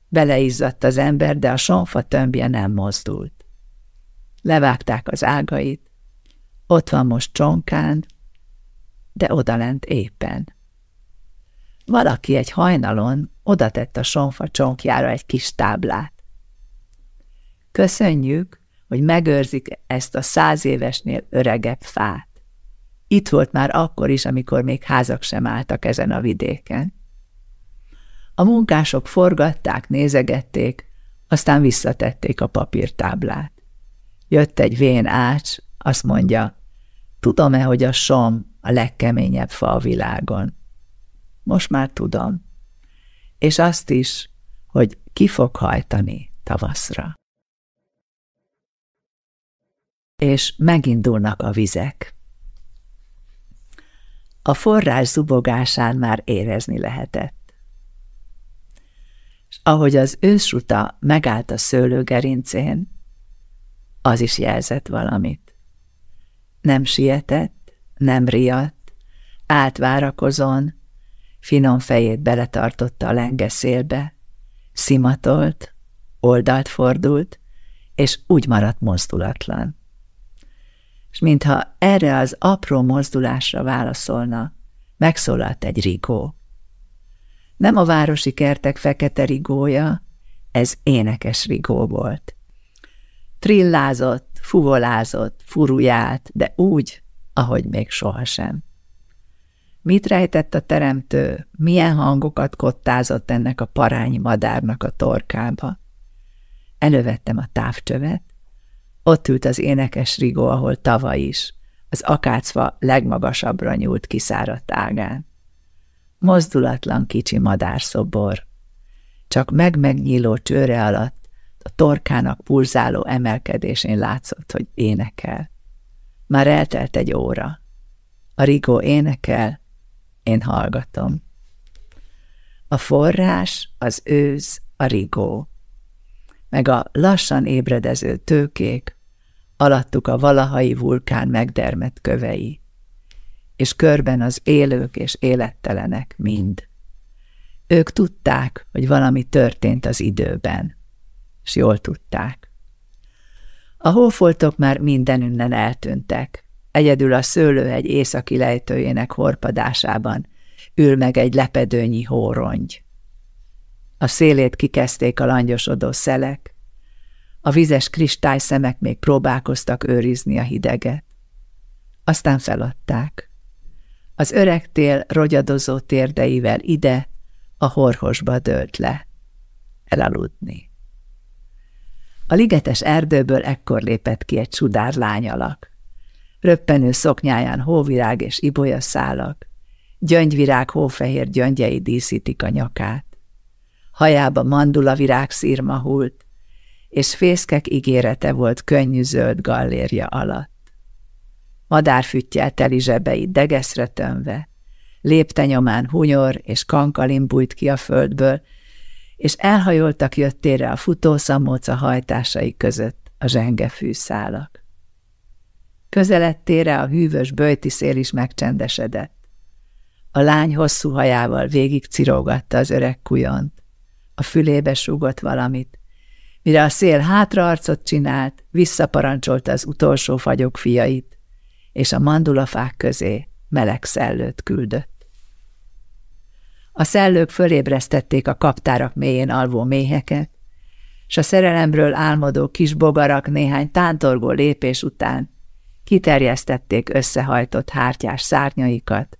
beleizzadt az ember, de a sonfa tömbje nem mozdult. Levágták az ágait, ott van most csonkán, de odalent éppen. Valaki egy hajnalon oda tett a sonfa csonkjára egy kis táblát. Köszönjük, hogy megőrzik ezt a száz évesnél öregebb fát. Itt volt már akkor is, amikor még házak sem álltak ezen a vidéken. A munkások forgatták, nézegették, aztán visszatették a papírtáblát. Jött egy vén ács, azt mondja, tudom-e, hogy a som a legkeményebb fa a világon? Most már tudom. És azt is, hogy ki fog hajtani tavaszra. És megindulnak a vizek. A forrás zubogásán már érezni lehetett. Ahogy az ősruta megállt a szőlőgerincén, az is jelzett valamit. Nem sietett, nem riadt, átvárakozon, finom fejét beletartotta a lenge szélbe, szimatolt, oldalt fordult, és úgy maradt mozdulatlan. És mintha erre az apró mozdulásra válaszolna, megszólalt egy rigó. Nem a városi kertek fekete rigója, ez énekes rigó volt. Trillázott, fuvolázott, furujált, de úgy, ahogy még sohasem. Mit rejtett a teremtő, milyen hangokat kottázott ennek a parányi madárnak a torkába? Elővettem a távcsövet, ott ült az énekes rigó, ahol tavaly is, az akácfa legmagasabbra nyúlt kiszáradt ágán. Mozdulatlan kicsi madárszobor, csak meg-megnyíló csőre alatt a torkának pulzáló emelkedésén látszott, hogy énekel. Már eltelt egy óra. A rigó énekel, én hallgatom. A forrás, az őz, a rigó, meg a lassan ébredező tőkék, alattuk a valahai vulkán megdermet kövei, és körben az élők és élettelenek mind. Ők tudták, hogy valami történt az időben, és jól tudták. A hófoltok már mindenünnen eltűntek, egyedül a szőlőhegy északi lejtőjének horpadásában ül meg egy lepedőnyi hórongy. A szélét kikezdték a langyosodó szelek, a vizes kristályszemek még próbálkoztak őrizni a hideget. Aztán feladták. Az öreg tél rogyadozó térdeivel ide, a horhosba dőlt le. Elaludni. A ligetes erdőből ekkor lépett ki egy csudár lányalak. Röppenő szoknyáján hóvirág és szálak, gyöngyvirág hófehér gyöngyei díszítik a nyakát. Hajába mandula virág szírma hult, és fészkek ígérete volt könnyű zöld gallérja alatt. Madárfüttyel teli zsebei degeszre tömve, lépte nyomán hunyor és kankalin bújt ki a földből, és elhajoltak jöttére a futószamóca hajtásai között a zsenge fűszálak. Közelettére a hűvös böjti szél is megcsendesedett. A lány hosszú hajával végig cirógatta az öreg kujont. A fülébe súgott valamit. Mire a szél hátraarcot csinált, visszaparancsolta az utolsó fagyok fiait, és a mandulafák közé meleg szellőt küldött. A szellők fölébresztették a kaptárak mélyén alvó méheket, s a szerelemről álmodó kis bogarak néhány tántorgó lépés után kiterjesztették összehajtott hártyás szárnyaikat,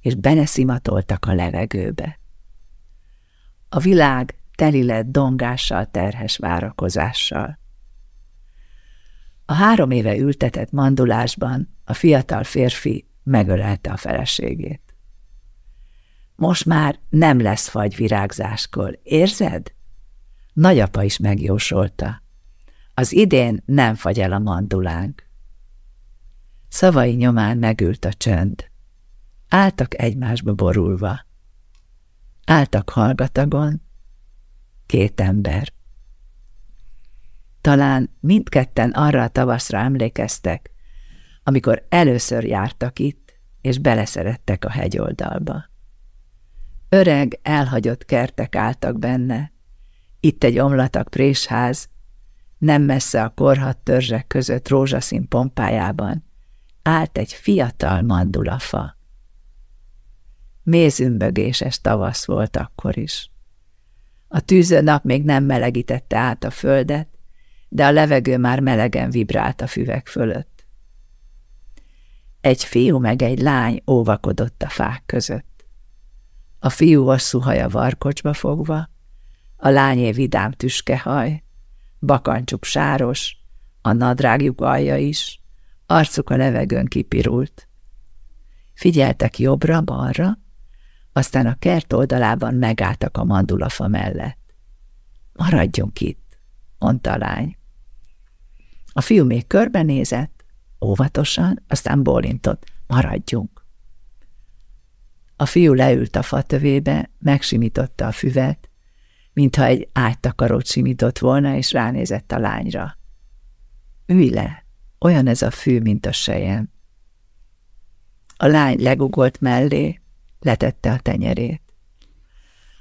és beneszimatoltak a levegőbe. A világ teli lett dongással terhes várakozással. A három éve ültetett mandulásban a fiatal férfi megölelte a feleségét. Most már nem lesz fagy virágzáskor, érzed? Nagyapa is megjósolta. Az idén nem fagy el a mandulánk. Szavai nyomán megült a csönd. Álltak egymásba borulva. Álltak hallgatagon. Két ember. Talán mindketten arra a tavaszra emlékeztek, amikor először jártak itt, és beleszerettek a hegyoldalba. Öreg, elhagyott kertek álltak benne. Itt egy omlatak présház, nem messze a korhat törzsek között rózsaszín pompájában állt egy fiatal mandulafa. Mézümbögéses tavasz volt akkor is. A tűző nap még nem melegítette át a földet, de a levegő már melegen vibrált a füvek fölött. Egy fiú meg egy lány óvakodott a fák között a fiú hosszú haja varkocsba fogva, a lányé vidám tüskehaj, bakancsuk sáros, a nadrágjuk alja is, arcuk a levegőn kipirult. Figyeltek jobbra-balra, aztán a kert oldalában megálltak a mandulafa mellett. Maradjunk itt, mondta a lány. A fiú még körbenézett, óvatosan, aztán bólintott. Maradjunk. A fiú leült a fatövébe, megsimította a füvet, mintha egy ágytakarót simított volna, és ránézett a lányra. Ülj le, olyan ez a fű, mint a sejem. A lány legugolt mellé, letette a tenyerét.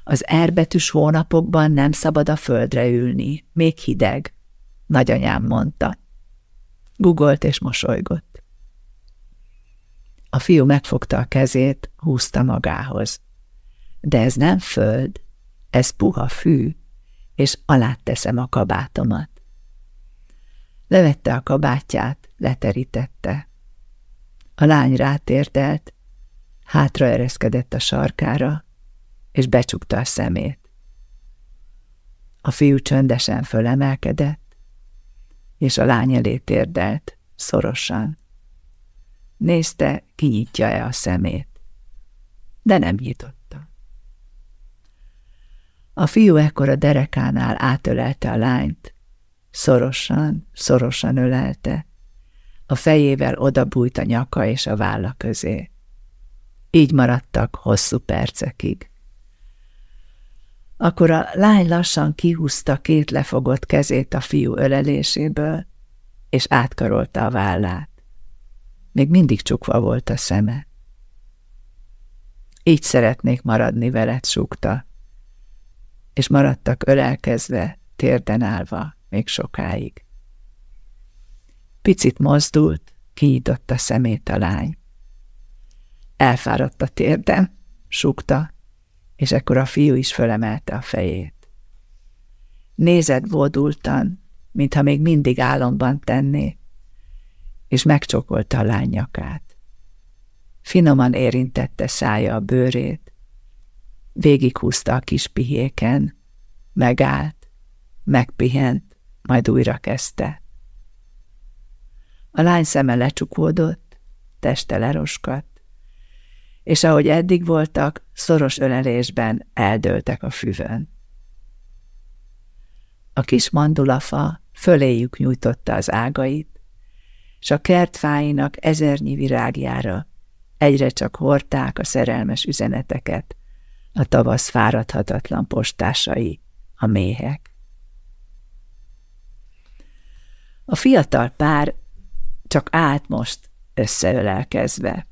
Az erbetűs hónapokban nem szabad a földre ülni, még hideg, nagyanyám mondta. Gugolt és mosolygott. A fiú megfogta a kezét, húzta magához. De ez nem föld, ez puha fű, és alá teszem a kabátomat. Levette a kabátját, leterítette. A lány rátérdelt, hátra ereszkedett a sarkára, és becsukta a szemét. A fiú csöndesen fölemelkedett, és a lány elé térdelt, szorosan. Nézte, kinyitja-e a szemét. De nem nyitotta. A fiú ekkor a derekánál átölelte a lányt. Szorosan, szorosan ölelte. A fejével odabújt a nyaka és a válla közé. Így maradtak hosszú percekig. Akkor a lány lassan kihúzta két lefogott kezét a fiú öleléséből, és átkarolta a vállát. Még mindig csukva volt a szeme. Így szeretnék maradni veled, súgta, és maradtak ölelkezve, térden állva még sokáig. Picit mozdult, kinyitotta szemét a lány. Elfáradt a térdem, súgta, és ekkor a fiú is fölemelte a fejét. Nézett vodultan, mintha még mindig álomban tenné, és megcsokolta a lány. Finoman érintette szája a bőrét, végighúzta a kis pihéken, megállt, megpihent, majd újra kezdte. A lány szeme lecsukódott, teste leroskadt, és ahogy eddig voltak, szoros ölelésben eldőltek a füvön. A kis mandulafa föléjük nyújtotta az ágait, s a kertfáinak ezernyi virágjára egyre csak hordták a szerelmes üzeneteket, a tavasz fáradhatatlan postásai, a méhek. A fiatal pár csak állt most összeölelkezve.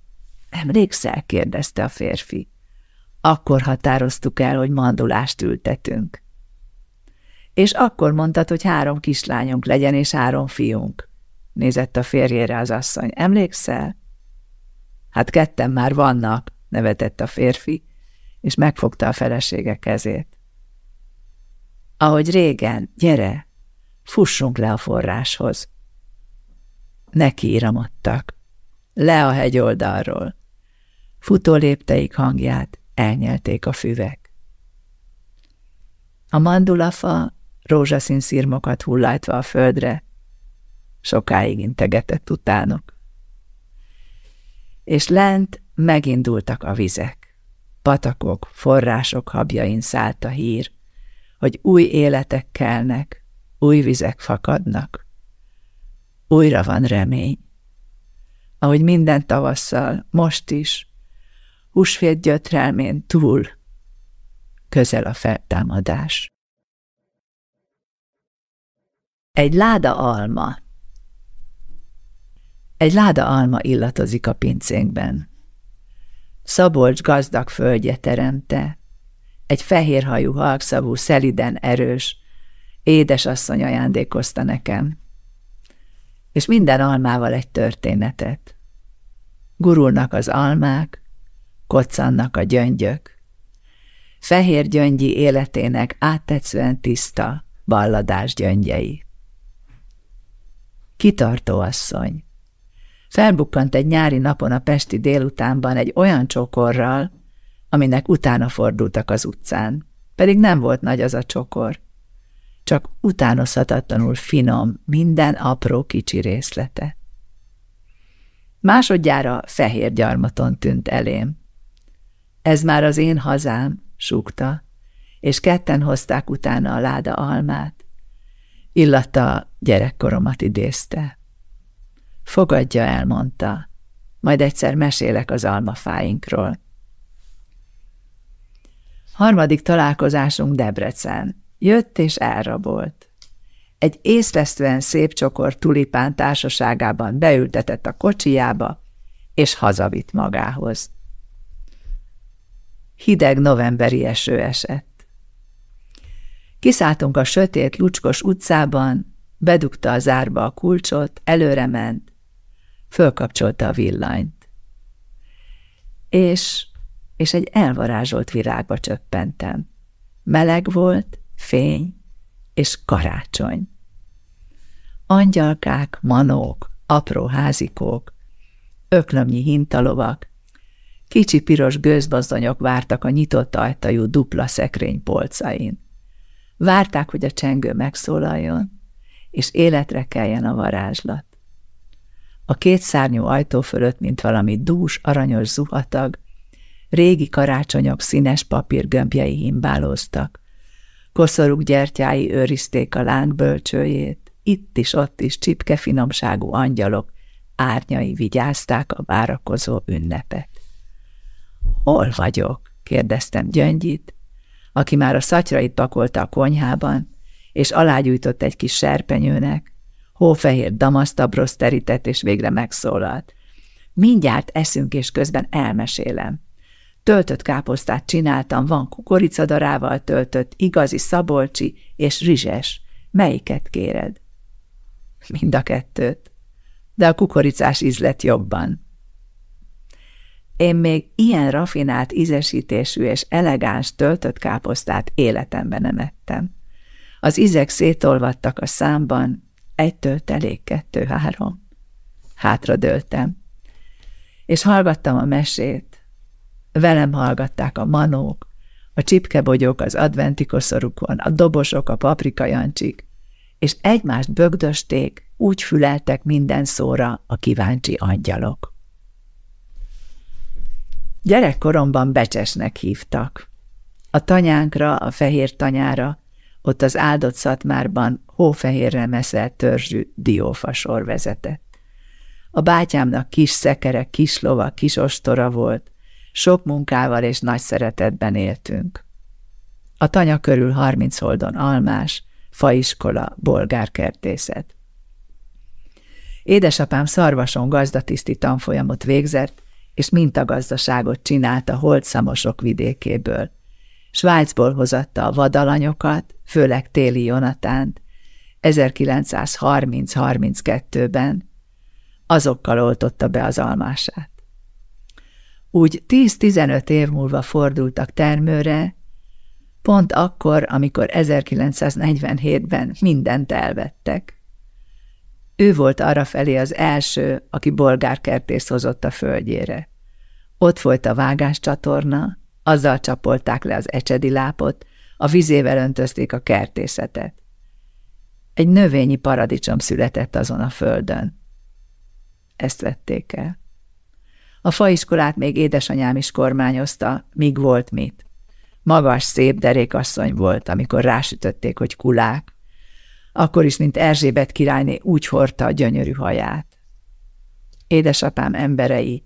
Emlékszel? kérdezte a férfi. Akkor határoztuk el, hogy mandulást ültetünk. És akkor mondtad, hogy három kislányunk legyen, és három fiunk. Nézett a férjére az asszony. Emlékszel? Hát ketten már vannak, nevetett a férfi, és megfogta a felesége kezét. Ahogy régen, gyere, fussunk le a forráshoz. Neki íramodtak. Le a hegyoldalról. Futó lépteik hangját elnyelték a füvek. A mandulafa rózsaszín szirmokat hullájtva a földre, sokáig integetett utánok. És lent megindultak a vizek. Patakok, források habjain szállt a hír, hogy új életek kelnek, új vizek fakadnak. Újra van remény. Ahogy minden tavasszal, most is, húsvét gyötrelmén túl, közel a feltámadás. Egy láda alma Egy láda alma illatozik a pincénkben. Szabolcs gazdag földje teremte, egy fehérhajú halkszavú, szeliden erős, édesasszony ajándékozta nekem, és minden almával egy történetet. Gurulnak az almák, koccannak a gyöngyök. Fehér gyöngyi életének áttetszően tiszta, balladás gyöngyei. Kitartó asszony. Felbukkant egy nyári napon a pesti délutánban egy olyan csokorral, aminek utána fordultak az utcán, pedig nem volt nagy az a csokor. Csak utánozhatatlanul finom, minden apró kicsi részlete. Másodjára fehér gyarmaton tűnt elém. Ez már az én hazám, súgta, és ketten hozták utána a láda almát. Illata gyerekkoromat idézte. Fogadja el, mondta, majd egyszer mesélek az almafáinkról. Harmadik találkozásunk Debrecen. Jött és elrabolt. Egy észvesztően szép csokor tulipán társaságában beültetett a kocsijába, és hazavitt magához. Hideg novemberi eső esett. Kiszálltunk a sötét, lucskos utcában, bedugta a zárba a kulcsot, előre ment, fölkapcsolta a villanyt. És, és egy elvarázsolt virágba csöppentem. Meleg volt, fény és karácsony. Angyalkák, manók, apró házikók, öklömnyi hintalovak, Kicsi piros gőzbazdonyok vártak a nyitott ajtajú dupla szekrény polcain. Várták, hogy a csengő megszólaljon, és életre keljen a varázslat. A két szárnyú ajtó fölött, mint valami dús, aranyos zuhatag, régi karácsonyok színes papírgömbjei himbálóztak. Koszorúk gyertyái őrizték a láng bölcsőjét, itt is, ott is csipke finomságú angyalok, árnyai vigyázták a várakozó ünnepet. Hol vagyok? kérdeztem Gyöngyit, aki már a szatyrait pakolta a konyhában, és alágyújtott egy kis serpenyőnek, hófehér damasztabrosz terített, és végre megszólalt. Mindjárt eszünk, és közben elmesélem. Töltött káposztát csináltam, van kukoricadarával töltött, igazi szabolcsi és rizses. Melyiket kéred? Mind a kettőt. De a kukoricás ízlet jobban. Én még ilyen rafinált ízesítésű és elegáns töltött káposztát életemben nem ettem. Az ízek szétolvadtak a számban, egy töltelék, kettő, három. Hátra dőltem. És hallgattam a mesét. Velem hallgatták a manók, a csipkebogyók az adventi koszorukon, a dobosok, a paprikajancsik, és egymást bögdösték, úgy füleltek minden szóra a kíváncsi angyalok. Gyerekkoromban becsesnek hívtak. A tanyánkra, a fehér tanyára, ott az áldott szatmárban hófehérre meszelt törzsű diófasor vezetett. A bátyámnak kis szekere, kis lova, kis ostora volt, sok munkával és nagy szeretetben éltünk. A tanya körül harminc holdon almás, faiskola, bolgárkertészet. Édesapám szarvason gazdatiszti tanfolyamot végzett, és mintagazdaságot csinált a holdszamosok vidékéből. Svájcból hozatta a vadalanyokat, főleg téli Jonatánt, 1930-32-ben, azokkal oltotta be az almását. Úgy 10-15 év múlva fordultak termőre, pont akkor, amikor 1947-ben mindent elvettek. Ő volt arra felé az első, aki bolgárkertész hozott a földjére. Ott folyt a vágáscsatorna, azzal csapolták le az ecsedi lápot, a vizével öntözték a kertészetet. Egy növényi paradicsom született azon a földön. Ezt vették el. A faiskolát még édesanyám is kormányozta, míg volt mit. Magas, szép derékasszony volt, amikor rásütötték, hogy kulák. Akkor is, mint Erzsébet királyné, úgy hordta a gyönyörű haját. Édesapám emberei,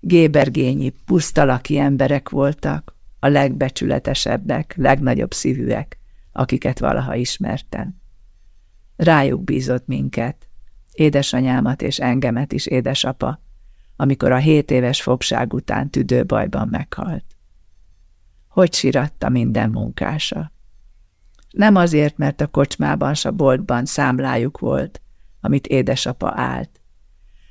gébergényi, pusztalaki emberek voltak, a legbecsületesebbek, legnagyobb szívűek, akiket valaha ismertem. Rájuk bízott minket, édesanyámat és engemet is édesapa, amikor a hét éves fogság után tüdőbajban meghalt. Hogy siratta minden munkása. Nem azért, mert a kocsmában s a boltban számlájuk volt, amit édesapa állt,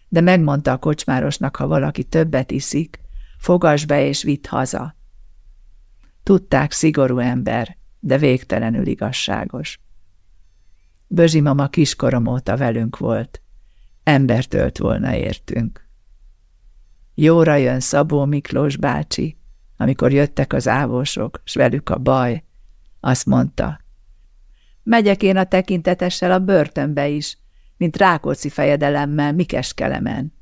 de megmondta a kocsmárosnak, ha valaki többet iszik, fogas be és vitt haza. Tudták, szigorú ember, de végtelenül igazságos. Bözsi mama kiskorom óta velünk volt. Embert ölt volna értünk. Jóra jön Szabó Miklós bácsi, amikor jöttek az ávósok, s velük a baj. Azt mondta, megyek én a tekintetessel a börtönbe is, mint Rákóczi fejedelemmel Mikeskelemen.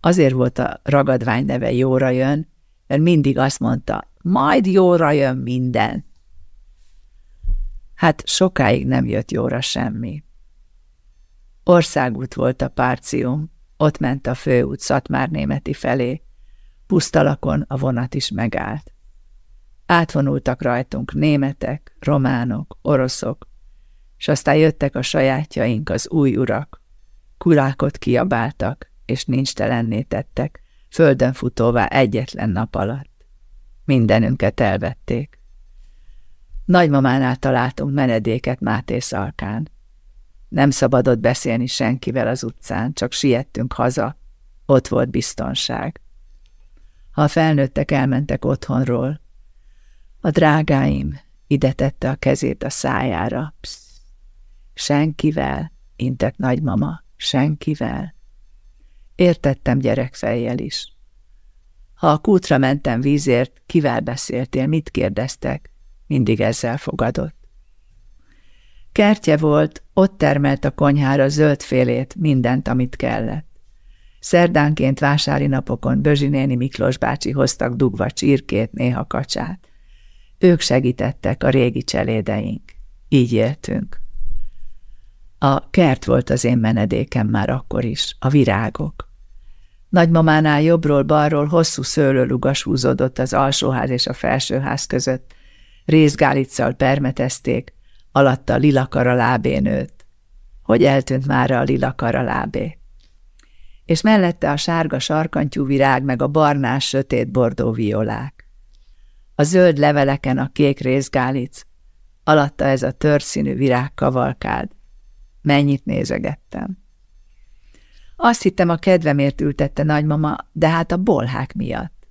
Azért volt a ragadvány neve Jóra jön, mert mindig azt mondta, majd jóra jön minden. Hát sokáig nem jött jóra semmi. Országút volt a párcium, ott ment a főút Szatmár-németi felé, pusztalakon a vonat is megállt. Átvonultak rajtunk németek, románok, oroszok, és aztán jöttek a sajátjaink, az új urak. Kurákot kiabáltak, és nincs telenné tettek, földön futóvá egyetlen nap alatt. Mindenünket elvették. Nagymamánál találtunk menedéket Máté szalkán. Nem szabadott beszélni senkivel az utcán, csak siettünk haza. Ott volt biztonság. Ha a felnőttek elmentek otthonról, a drágáim ide tette a kezét a szájára. Psz, senkivel, intett nagymama, senkivel. Értettem gyerekfejjel is. Ha a kútra mentem vízért, kivel beszéltél, mit kérdeztek? Mindig ezzel fogadott. Kertje volt, ott termelt a konyhára zöldfélét, mindent, amit kellett. Szerdánként vásári napokon Bözsi néni Miklós bácsi hoztak dugva csirkét, néha kacsát. Ők segítettek, a régi cselédeink. Így éltünk. A kert volt az én menedékem már akkor is, a virágok. Nagymamánál jobbról-balról hosszú szőlőlugas húzódott az alsóház és a felsőház között, Részgálicsal permetezték, alatta lilakara lábé nőtt. Hogy eltűnt már a lilakara lábé? És mellette a sárga sarkantyú virág meg a barnás sötét bordó violák. A zöld leveleken a kék részgálic, alatta ez a törszínű virág kavalkád. Mennyit nézegettem. Azt hittem, a kedvemért ültette nagymama, de hát a bolhák miatt.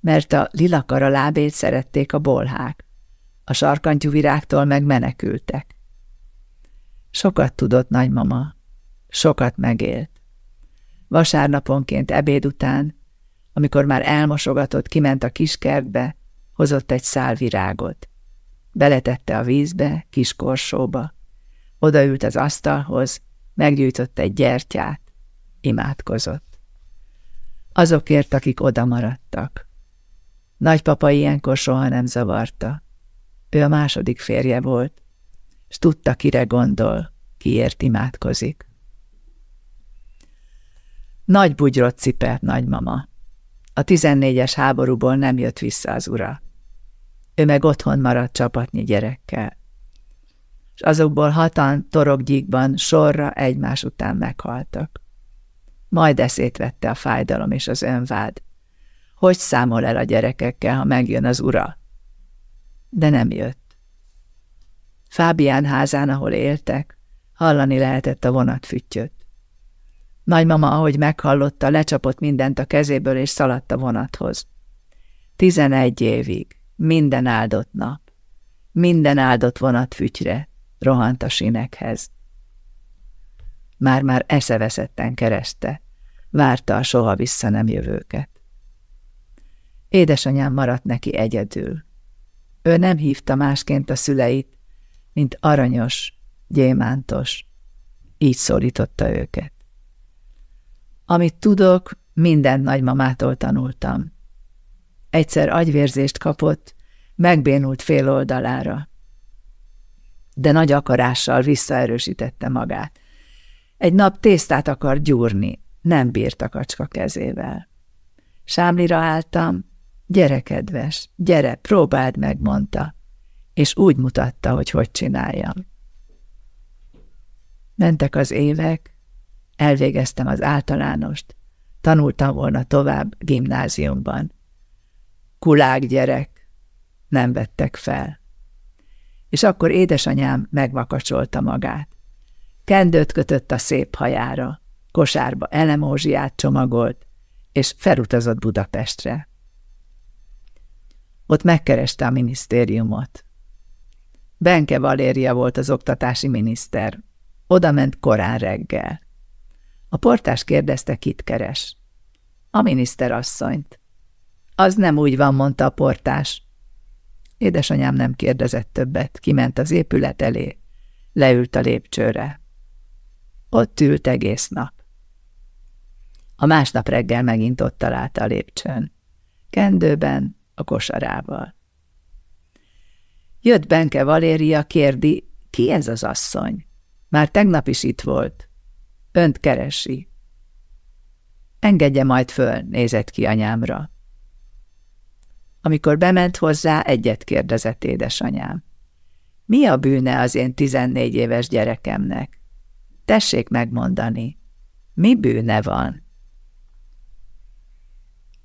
Mert a lilakara lábét szerették a bolhák. A sarkantyú virágtól meg menekültek. Sokat tudott nagymama, sokat megélt. Vasárnaponként ebéd után, amikor már elmosogatott, kiment a kiskertbe, hozott egy szál virágot. Beletette a vízbe, kis korsóba. Odaült az asztalhoz, meggyújtott egy gyertyát, imádkozott. Azokért, akik oda maradtak. Nagypapa ilyenkor soha nem zavarta. Ő a második férje volt, és tudta, kire gondol, kiért imádkozik. Nagy bugyrot cipelt nagymama. A tizennégyes háborúból nem jött vissza az ura. Ő meg otthon maradt csapatnyi gyerekkel. És azokból hatan torokgyíkban sorra egymás után meghaltak. Majd eszét vette a fájdalom és az önvád. Hogy számol el a gyerekekkel, ha megjön az ura? De nem jött. Fábián házán, ahol éltek, hallani lehetett a vonatfüttyöt. Nagymama, ahogy meghallotta, lecsapott mindent a kezéből, és szaladt a vonathoz. Tizenegy évig, minden áldott nap, minden áldott vonatfütyre rohant a sinekhez. Már-már eszeveszetten kereste, várta a soha vissza nem jövőket. Édesanyám maradt neki egyedül. Ő nem hívta másként a szüleit, mint aranyos, gyémántos. Így szólította őket. Amit tudok, minden nagymamától tanultam. Egyszer agyvérzést kapott, megbénult fél oldalára. De nagy akarással visszaerősítette magát. Egy nap tésztát akar gyúrni, nem bírt a kacska kezével. Sámlira álltam, gyere, kedves, gyere, próbáld meg, mondta, és úgy mutatta, hogy hogy csináljam. Mentek az évek, elvégeztem az általánost, tanultam volna tovább gimnáziumban. Kulák gyerek, nem vettek fel. És akkor édesanyám megvakacsolta magát. Kendőt kötött a szép hajára, kosárba elemózsiát csomagolt, és felutazott Budapestre. Ott megkereste a minisztériumot. Benke Valéria volt az oktatási miniszter. Oda ment korán reggel. A portás kérdezte, kit keres. A miniszterasszonyt. Az nem úgy van, mondta a portás. Édesanyám nem kérdezett többet, kiment az épület elé, leült a lépcsőre. Ott ült egész nap. A másnap reggel megint ott találta a lépcsőn. Kendőben, a kosarával. Jött Benke Valéria, kérdi, ki ez az asszony? Már tegnap is itt volt. Önt keresi. Engedje majd föl, nézett ki anyámra. Amikor bement hozzá, egyet kérdezett édesanyám. Mi a bűne az én tizennégy éves gyerekemnek? Tessék megmondani. Mi bűne van?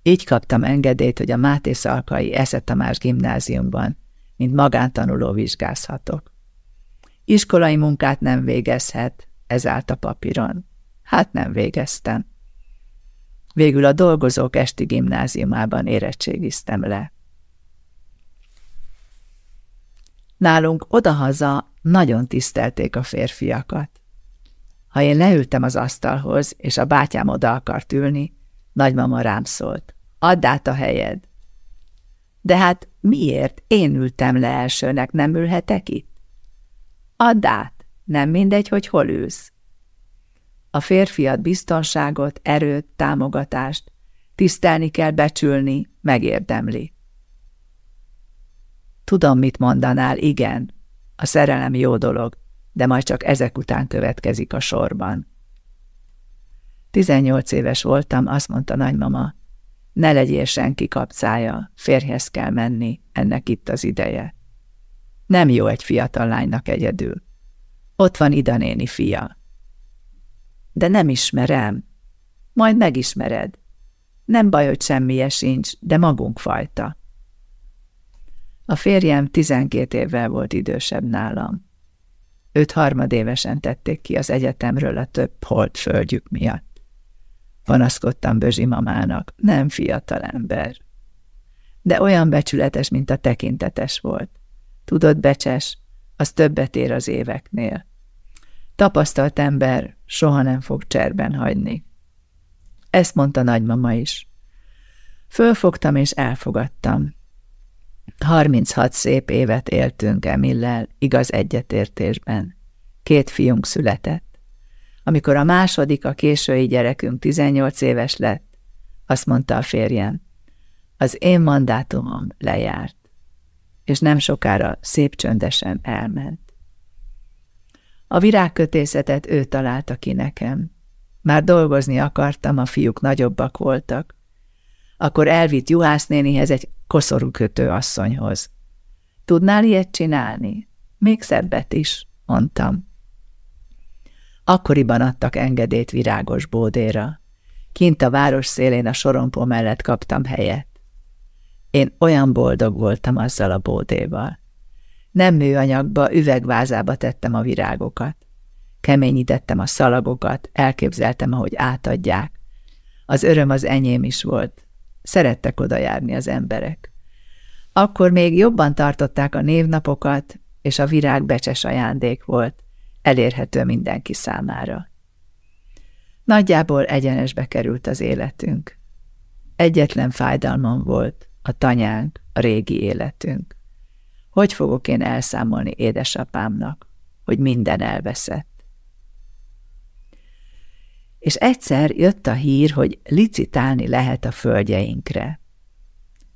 Így kaptam engedélyt, hogy a Máté Szalkai Esze gimnáziumban, mint magántanuló vizsgázhatok. Iskolai munkát nem végezhet, ez állt a papíron. Hát nem végeztem. Végül a dolgozók esti gimnáziumában érettségiztem le. Nálunk odahaza nagyon tisztelték a férfiakat. Ha én leültem az asztalhoz, és a bátyám oda akart ülni, nagymama rám szólt. Add át a helyed. De hát miért én ültem le elsőnek, nem ülhetek itt? Add át, nem mindegy, hogy hol ülsz. A férfiat biztonságot, erőt, támogatást tisztelni kell becsülni, megérdemli. Tudom, mit mondanál, igen, a szerelem jó dolog, de majd csak ezek után következik a sorban. Tizennyolc éves voltam, azt mondta nagymama, ne legyél senki kapcája, férjhez kell menni, ennek itt az ideje. Nem jó egy fiatal lánynak egyedül. Ott van Ida néni fia. De nem ismerem. Majd megismered. Nem baj, hogy semmije sincs, de magunk fajta. A férjem tizenkét évvel volt idősebb nálam. Őt harmadévesen tették ki az egyetemről a több holt földjük miatt. Panaszkodtam Bözsi mamának, nem fiatal ember. De olyan becsületes, mint a tekintetes volt. Tudod, becses, az többet ér az éveknél. Tapasztalt ember soha nem fog cserben hagyni. Ezt mondta nagymama is. Fölfogtam és elfogadtam. 36 szép évet éltünk Emillel, igaz egyetértésben. Két fiunk született. Amikor a második, a késői gyerekünk 18 éves lett, azt mondta a férjem, az én mandátumom lejárt, és nem sokára szép csöndesen elment. A virágkötészetet ő találta ki nekem. Már dolgozni akartam, a fiúk nagyobbak voltak. Akkor elvitt Juhász nénihez egy koszorú kötő asszonyhoz. Tudnál ilyet csinálni? Még szebbet is, mondtam. Akkoriban adtak engedélyt virágos bódéra. Kint a város szélén a sorompó mellett kaptam helyet. Én olyan boldog voltam azzal a bódéval. Nem műanyagba, üvegvázába tettem a virágokat. Keményítettem a szalagokat, elképzeltem, ahogy átadják. Az öröm az enyém is volt. Szerettek oda járni az emberek. Akkor még jobban tartották a névnapokat, és a virág becses ajándék volt, elérhető mindenki számára. Nagyjából egyenesbe került az életünk. Egyetlen fájdalmam volt, a tanyánk, a régi életünk. Hogy fogok én elszámolni édesapámnak, hogy minden elveszett? És egyszer jött a hír, hogy licitálni lehet a földjeinkre.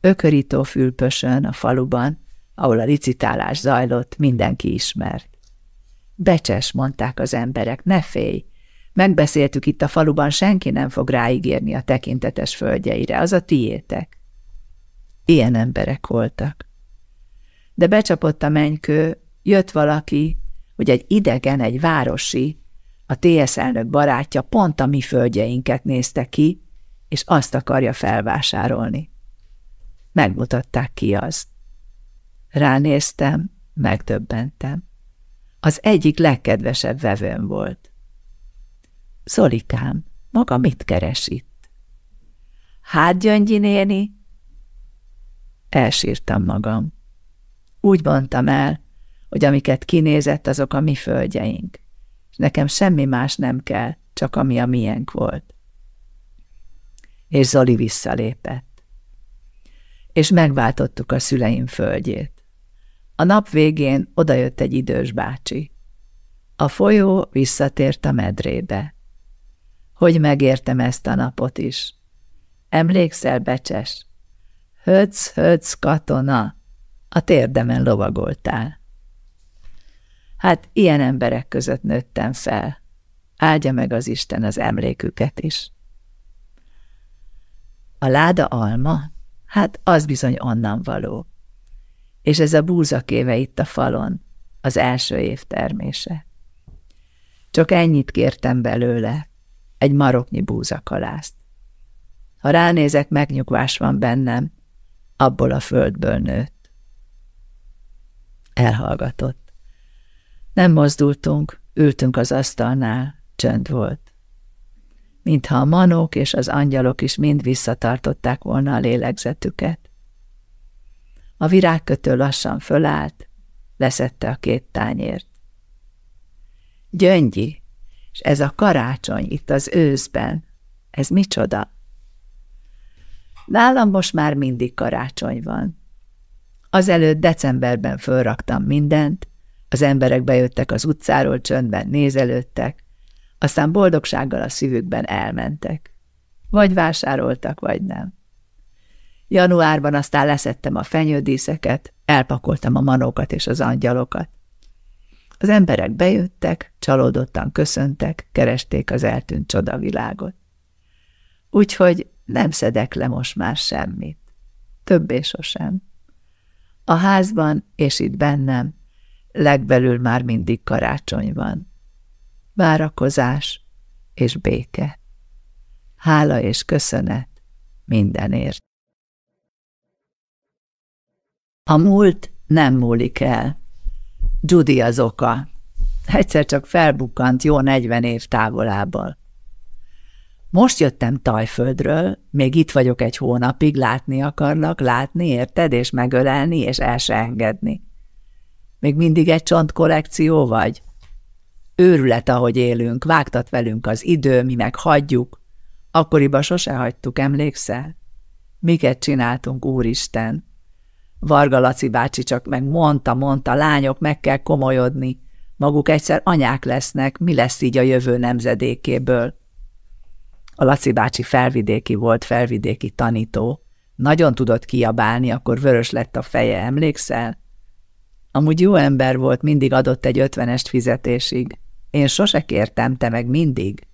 Ökörító fülpösön a faluban, ahol a licitálás zajlott, mindenki ismert. Becses, mondták az emberek, ne félj! Megbeszéltük itt a faluban, senki nem fog ráígérni a tekintetes földjeire, az a tiétek. Ilyen emberek voltak de becsapott a mennykő, jött valaki, hogy egy idegen, egy városi, a TSZ elnök barátja pont a mi földjeinket nézte ki, és azt akarja felvásárolni. Megmutatták ki az. Ránéztem, megdöbbentem. Az egyik legkedvesebb vevőm volt. Szolikám, maga mit keres itt? Hát, Gyöngyi néni? Elsírtam magam. Úgy mondtam el, hogy amiket kinézett, azok a mi földjeink, és nekem semmi más nem kell, csak ami a miénk volt. És Zoli visszalépett. És megváltottuk a szüleim földjét. A nap végén odajött egy idős bácsi. A folyó visszatért a medrébe. Hogy megértem ezt a napot is? Emlékszel, becses? Höc, höc, katona! A térdemen lovagoltál. Hát ilyen emberek között nőttem fel. Áldja meg az Isten az emléküket is. A láda alma? Hát az bizony onnan való. És ez a búzakéve itt a falon, az első év termése. Csak ennyit kértem belőle, egy maroknyi búzakalászt. Ha ránézek, megnyugvás van bennem, abból a földből nőtt. Elhallgatott. Nem mozdultunk, ültünk az asztalnál, csönd volt. Mintha a manók és az angyalok is mind visszatartották volna a lélegzetüket. A virágkötő lassan fölállt, leszette a két tányért. Gyöngyi, és ez a karácsony itt az őszben, ez micsoda? Nálam most már mindig karácsony van. Azelőtt decemberben fölraktam mindent, az emberek bejöttek az utcáról, csöndben nézelődtek, aztán boldogsággal a szívükben elmentek. Vagy vásároltak, vagy nem. Januárban aztán leszettem a fenyődíszeket, elpakoltam a manókat és az angyalokat. Az emberek bejöttek, csalódottan köszöntek, keresték az eltűnt csodavilágot. Úgyhogy nem szedek le most már semmit. Többé sosem. A házban és itt bennem legbelül már mindig karácsony van. Várakozás és béke. Hála és köszönet mindenért. A múlt nem múlik el. Judy az oka. Egyszer csak felbukkant jó negyven év távolából. Most jöttem Tajföldről, még itt vagyok egy hónapig, látni akarlak, látni, érted, és megölelni, és el se engedni. Még mindig egy csont kollekció vagy? Őrület, ahogy élünk, vágtat velünk az idő, mi meg hagyjuk. Akkoriban sose hagytuk, emlékszel? Miket csináltunk, úristen? Varga Laci bácsi csak meg mondta, mondta, lányok, meg kell komolyodni. Maguk egyszer anyák lesznek, mi lesz így a jövő nemzedékéből? A Laci bácsi felvidéki volt, felvidéki tanító. Nagyon tudott kiabálni, akkor vörös lett a feje, emlékszel? Amúgy jó ember volt, mindig adott egy ötvenest fizetésig. Én sose kértem, te meg mindig.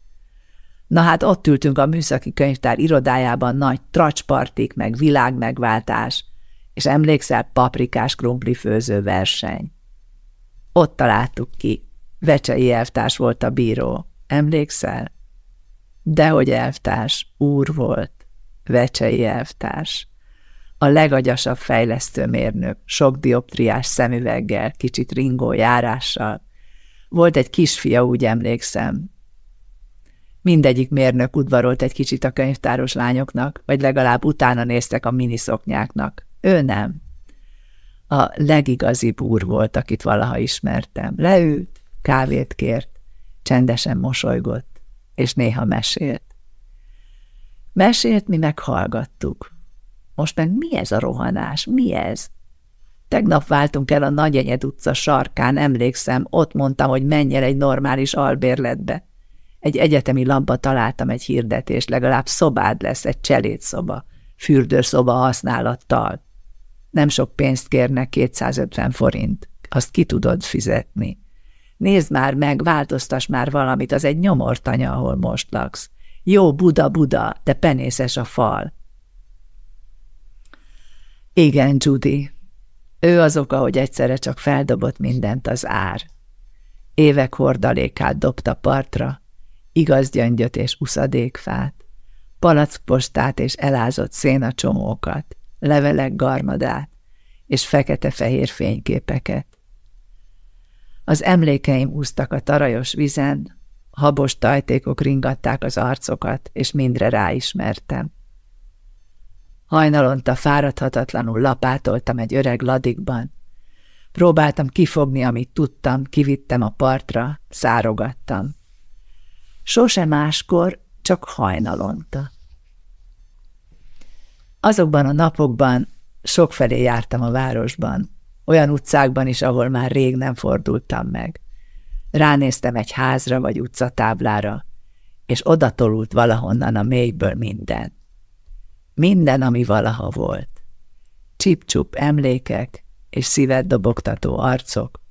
Na hát ott ültünk a műszaki könyvtár irodájában nagy tracspartik, meg világmegváltás, és emlékszel paprikás főző verseny. Ott találtuk ki. Vecsei elvtárs volt a bíró. Emlékszel? Dehogy elvtárs, úr volt. Vecsei elvtárs. A legagyasabb fejlesztő mérnök, sok dioptriás szemüveggel, kicsit ringó járással. Volt egy kisfia, úgy emlékszem. Mindegyik mérnök udvarolt egy kicsit a könyvtáros lányoknak, vagy legalább utána néztek a miniszoknyáknak. Ő nem. A legigazibb úr volt, akit valaha ismertem. Leült, kávét kért, csendesen mosolygott, és néha mesélt. Mesélt, mi meghallgattuk. Most meg mi ez a rohanás? Mi ez? Tegnap váltunk el a Nagyenyed utca sarkán, emlékszem, ott mondtam, hogy menj el egy normális albérletbe. Egy egyetemi labba találtam egy hirdetést, legalább szobád lesz, egy cselédszoba, fürdőszoba használattal. Nem sok pénzt kérnek, 250 forint. Azt ki tudod fizetni. Nézd már meg, változtass már valamit, az egy nyomortanya, ahol most laksz. Jó Buda-Buda, de penészes a fal. Igen, Judy. Ő az oka, hogy egyszerre csak feldobott mindent az ár. Évek hordalékát dobta partra, igaz gyöngyöt és uszadékfát, palackpostát és elázott szénacsomókat, levelek garmadát és fekete-fehér fényképeket. Az emlékeim úztak a tarajos vizen, habos tajtékok ringatták az arcokat, és mindre ráismertem. Hajnalonta fáradhatatlanul lapátoltam egy öreg ladikban. Próbáltam kifogni, amit tudtam, kivittem a partra, szárogattam. Sose máskor, csak hajnalonta. Azokban a napokban sokfelé jártam a városban, olyan utcákban is, ahol már rég nem fordultam meg. Ránéztem egy házra vagy utcatáblára, és odatolult valahonnan a mélyből minden. Minden, ami valaha volt. Csip-csup emlékek és szívet dobogtató arcok.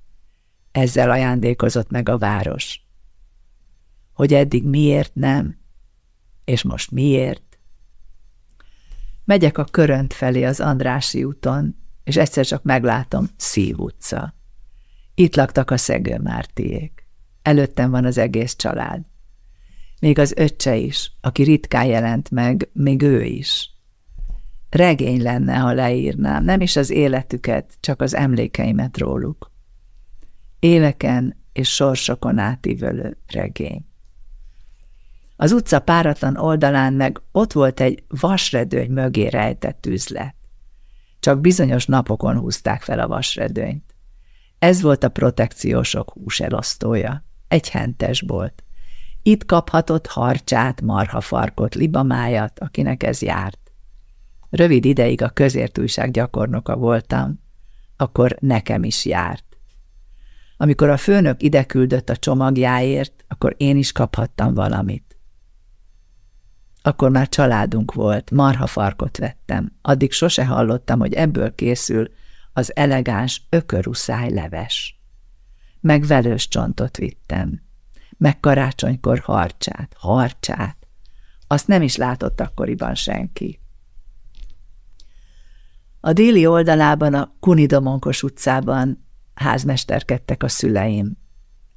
Ezzel ajándékozott meg a város. Hogy eddig miért nem, és most miért? Megyek a körönt felé az Andrási úton, és egyszer csak meglátom Szív utca. Itt laktak a Szegő Mártiék. Előttem van az egész család. Még az öccse is, aki ritkán jelent meg, még ő is. Regény lenne, ha leírnám, nem is az életüket, csak az emlékeimet róluk. Éveken és sorsokon átívelő regény. Az utca páratlan oldalán meg ott volt egy vasredőny mögé rejtett üzlet. Csak bizonyos napokon húzták fel a vasredőnyt. Ez volt a protekciósok húselosztója. Egy hentes bolt. Itt kaphatott harcsát, marhafarkot, libamájat, akinek ez járt. Rövid ideig a közértújság gyakornoka voltam, akkor nekem is járt. Amikor a főnök ide küldött a csomagjáért, akkor én is kaphattam valamit. Akkor már családunk volt, marhafarkot vettem. Addig sose hallottam, hogy ebből készül az elegáns ököruszáj leves. Meg velős csontot vittem. Meg karácsonykor harcsát, harcsát. Azt nem is látott akkoriban senki. A déli oldalában, a Kunidomonkos utcában házmesterkedtek a szüleim.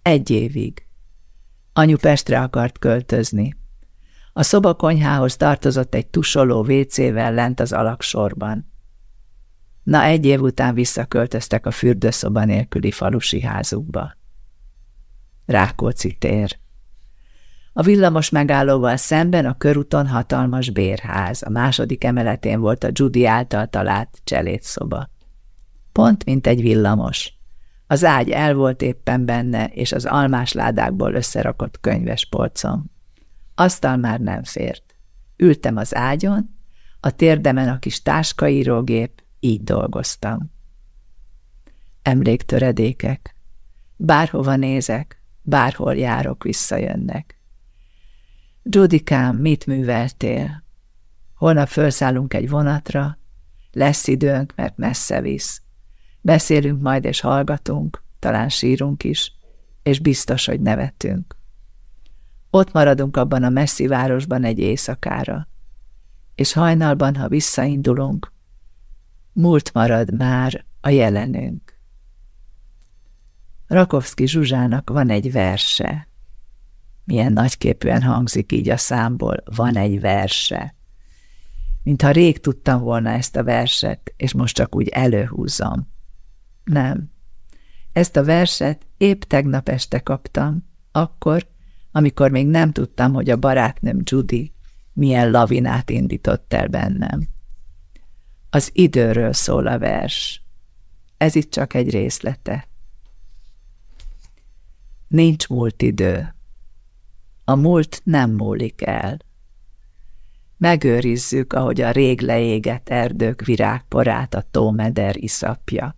Egy évig. Anyu Pestre akart költözni. A szobakonyhához tartozott egy tusoló vécével lent az alaksorban. Na, egy év után visszaköltöztek a fürdőszoba nélküli falusi házukba. Rákóczi tér. A villamos megállóval szemben a körúton hatalmas bérház, a második emeletén volt a Judy által talált cselédszoba. Pont, mint egy villamos. Az ágy el volt éppen benne, és az almás ládákból összerakott könyves polcom. Asztal már nem fért. Ültem az ágyon, a térdemen a kis táskaírógép, így dolgoztam. Emléktöredékek. Bárhova nézek, bárhol járok, visszajönnek. Judikám, mit műveltél? Holnap felszállunk egy vonatra, lesz időnk, mert messze visz. Beszélünk majd és hallgatunk, talán sírunk is, és biztos, hogy nevetünk. Ott maradunk abban a messzi városban egy éjszakára, és hajnalban, ha visszaindulunk, múlt marad már a jelenünk. Rakovszki Zsuzsának van egy verse. Milyen nagyképűen hangzik így a számból, van egy verse. Mintha rég tudtam volna ezt a verset, és most csak úgy előhúzom. Nem. Ezt a verset épp tegnap este kaptam, akkor, amikor még nem tudtam, hogy a barátnőm Judy milyen lavinát indított el bennem. Az időről szól a vers. Ez itt csak egy részlete. Nincs múlt idő. A múlt nem múlik el. Megőrizzük, ahogy a rég leégett erdők virágporát a tómeder iszapja.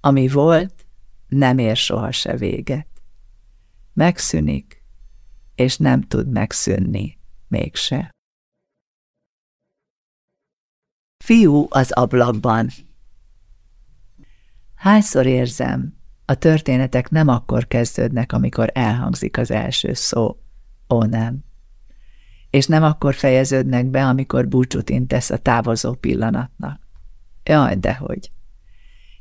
Ami volt, nem ér soha se véget. Megszűnik, és nem tud megszűnni mégse. Fiú az ablakban Hányszor érzem, a történetek nem akkor kezdődnek, amikor elhangzik az első szó. Ó, nem. És nem akkor fejeződnek be, amikor búcsút intesz a távozó pillanatnak. Jaj, dehogy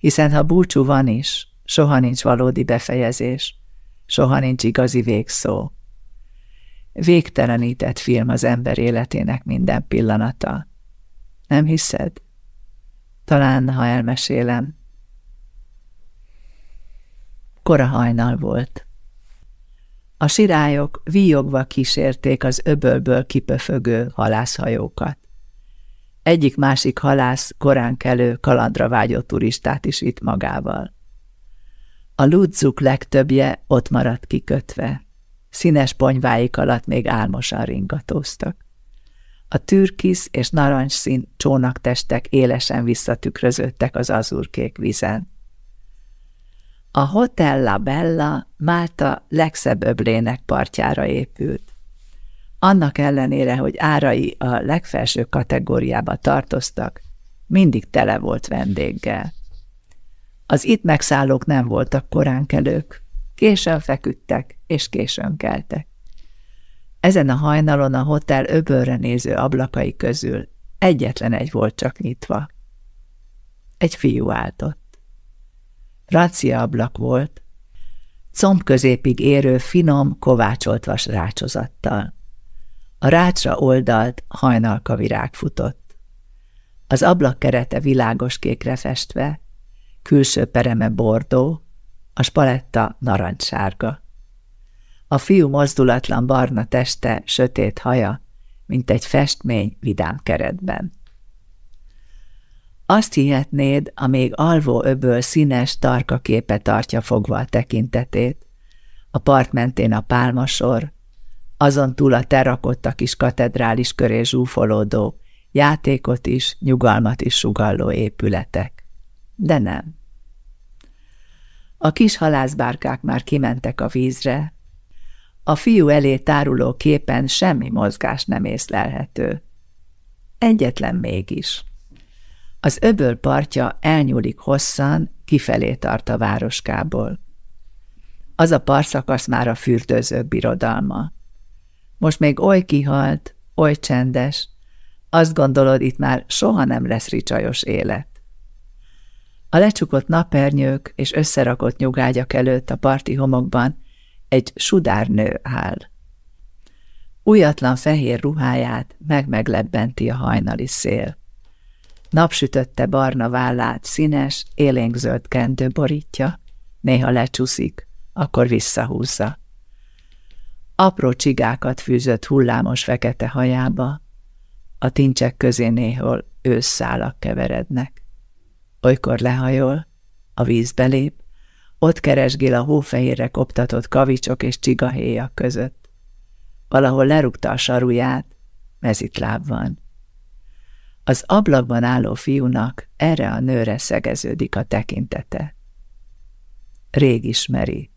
hiszen ha búcsú van is, soha nincs valódi befejezés, soha nincs igazi végszó. Végtelenített film az ember életének minden pillanata. Nem hiszed? Talán, ha elmesélem. Kora hajnal volt. A sirályok víjogva kísérték az öbölből kipöfögő halászhajókat. Egyik-másik halász korán kelő kalandra vágyó turistát is vitt magával. A ludzuk legtöbbje ott maradt kikötve. Színes ponyváik alatt még álmosan ringatóztak. A türkisz és narancsszín csónaktestek élesen visszatükröződtek az azurkék vizen. A Hotel La Bella Málta legszebb öblének partjára épült. Annak ellenére, hogy árai a legfelső kategóriába tartoztak, mindig tele volt vendéggel. Az itt megszállók nem voltak koránkelők, későn feküdtek és későn keltek. Ezen a hajnalon a hotel öbölre néző ablakai közül egyetlen egy volt csak nyitva. Egy fiú állt ott. Racia ablak volt, comb középig érő finom, kovácsolt vas rácsozattal. A rácsra oldalt hajnalka virág futott. Az ablak kerete világos kékre festve, külső pereme bordó, a spaletta narancssárga. A fiú mozdulatlan barna teste, sötét haja, mint egy festmény vidám keretben. Azt hihetnéd, a még alvó öböl színes, tarka képe tartja fogva a tekintetét, a part mentén a pálmasor, azon túl a terrakotta kis katedrális köré zsúfolódó, játékot is, nyugalmat is sugalló épületek. De nem. A kis halászbárkák már kimentek a vízre, a fiú elé táruló képen semmi mozgás nem észlelhető. Egyetlen mégis. Az öböl partja elnyúlik hosszan, kifelé tart a városkából. Az a parszakasz már a fürdőzők birodalma. Most még oly kihalt, oly csendes, azt gondolod, itt már soha nem lesz ricsajos élet. A lecsukott napernyők és összerakott nyugágyak előtt a parti homokban egy sudárnő áll. Újatlan fehér ruháját meg-meglebbenti a hajnali szél. Napsütötte barna vállát színes, élénkzöld kendő borítja, néha lecsúszik, akkor visszahúzza. Apró csigákat fűzött hullámos fekete hajába, a tincsek közé néhol ősszálak keverednek. Olykor lehajol, a vízbe lép, ott keresgél a hófehérre koptatott kavicsok és csigahéjak között. Valahol lerúgta a saruját, mezitláb van. Az ablakban álló fiúnak erre a nőre szegeződik a tekintete. Rég ismeri,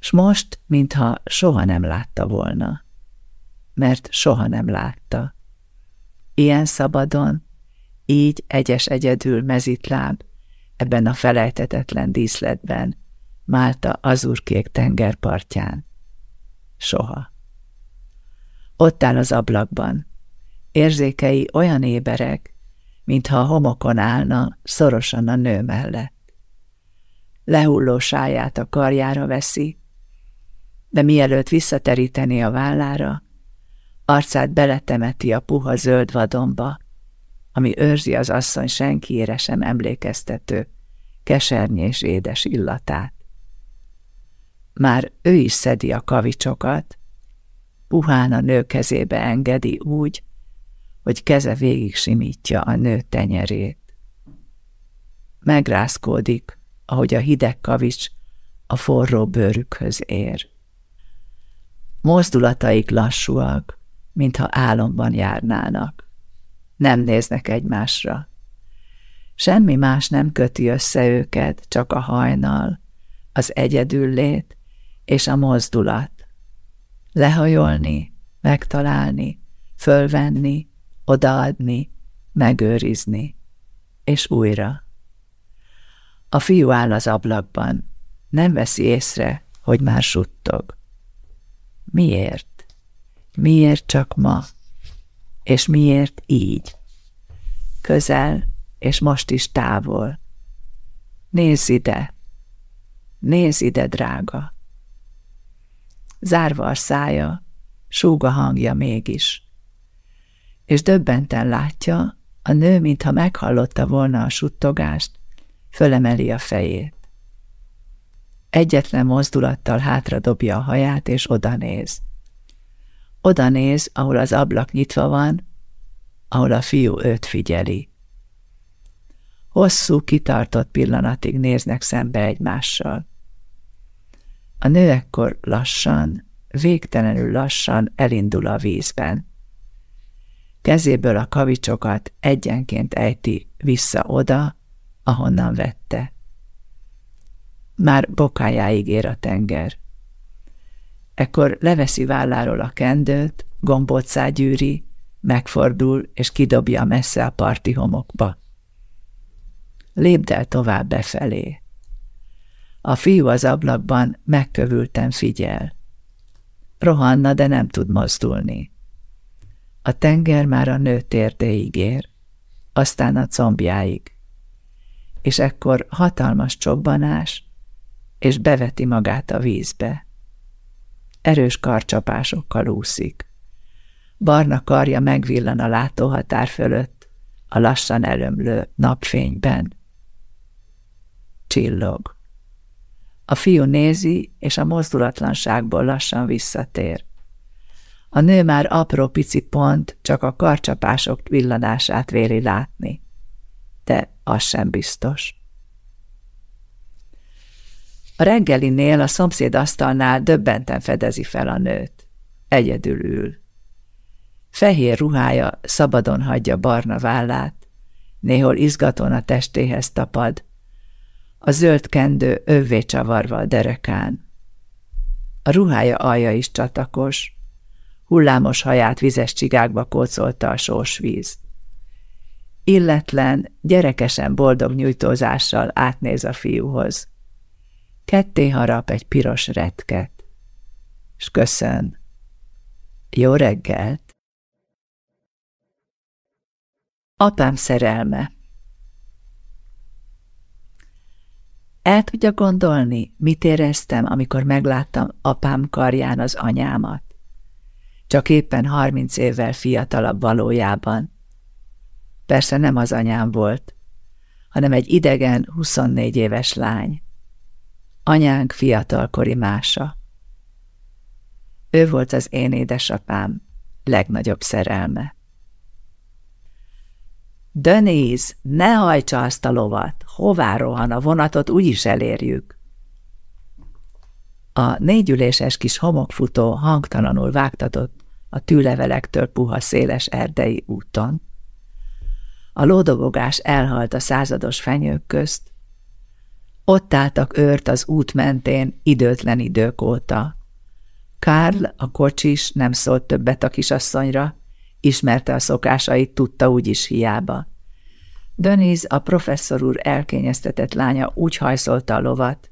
s most, mintha soha nem látta volna. Mert soha nem látta. Ilyen szabadon, így egyes egyedül mezitláb, ebben a felejtetetlen díszletben, Málta azurkék tengerpartján. Soha. Ott áll az ablakban. Érzékei olyan éberek, mintha a homokon állna szorosan a nő mellett. Lehulló sáját a karjára veszi, de mielőtt visszateríteni a vállára, arcát beletemeti a puha zöld vadonba, ami őrzi az asszony senkiére sem emlékeztető, kesernyés édes illatát. Már ő is szedi a kavicsokat, puhán a nő kezébe engedi úgy, hogy keze végig simítja a nő tenyerét. Megrázkódik, ahogy a hideg kavics a forró bőrükhöz ér. Mozdulataik lassúak, mintha álomban járnának. Nem néznek egymásra. Semmi más nem köti össze őket, csak a hajnal, az egyedüllét és a mozdulat. Lehajolni, megtalálni, fölvenni, odaadni, megőrizni, és újra. A fiú áll az ablakban, nem veszi észre, hogy már suttog. Miért? Miért csak ma? És miért így? Közel, és most is távol. Nézz ide! Nézz ide, drága! Zárva a szája, súg a hangja mégis. És döbbenten látja, a nő, mintha meghallotta volna a suttogást, fölemeli a fejét. Egyetlen mozdulattal hátradobja a haját, és oda néz. Oda néz, ahol az ablak nyitva van, ahol a fiú őt figyeli. Hosszú, kitartott pillanatig néznek szembe egymással. A nő ekkor lassan, végtelenül lassan elindul a vízben. Kezéből a kavicsokat egyenként ejti vissza oda, ahonnan vette. Már bokájáig ér a tenger. Ekkor leveszi válláról a kendőt, gombócá gyűri, megfordul és kidobja messze a parti homokba. Lépd el tovább befelé. A fiú az ablakban megkövülten figyel. Rohanna, de nem tud mozdulni. A tenger már a nő térdéig ér, aztán a combjáig. És ekkor hatalmas csobbanás, és beveti magát a vízbe. Erős karcsapásokkal úszik. Barna karja megvillan a látóhatár fölött, a lassan elömlő napfényben. Csillog. A fiú nézi, és a mozdulatlanságból lassan visszatér. A nő már apró pici pont, csak a karcsapások villanását véli látni. De az sem biztos. A reggelinél a szomszéd asztalnál döbbenten fedezi fel a nőt. Egyedül ül. Fehér ruhája szabadon hagyja barna vállát, néhol izgaton a testéhez tapad, a zöld kendő övvé csavarva a derekán. A ruhája alja is csatakos, hullámos haját vizes csigákba kócolta a sós víz. Illetlen, gyerekesen boldog nyújtózással átnéz a fiúhoz. Ketté harap egy piros retket, s köszön. Jó reggelt! Apám szerelme El tudja gondolni, mit éreztem, amikor megláttam apám karján az anyámat? Csak éppen harminc évvel fiatalabb valójában. Persze nem az anyám volt, hanem egy idegen, 24 éves lány. Anyánk fiatalkori mása. Ő volt az én édesapám legnagyobb szerelme. Denise, ne hajtsa azt a lovat, hová rohan a vonatot, úgyis elérjük. A négyüléses kis homokfutó hangtalanul vágtatott a tűlevelektől puha széles erdei úton. A lódobogás elhalt a százados fenyők közt. Ott álltak őrt az út mentén időtlen idők óta. Karl, a kocsis, nem szólt többet a kisasszonyra, ismerte a szokásait, tudta úgyis hiába. Döniz, a professzor úr elkényeztetett lánya úgy hajszolta a lovat,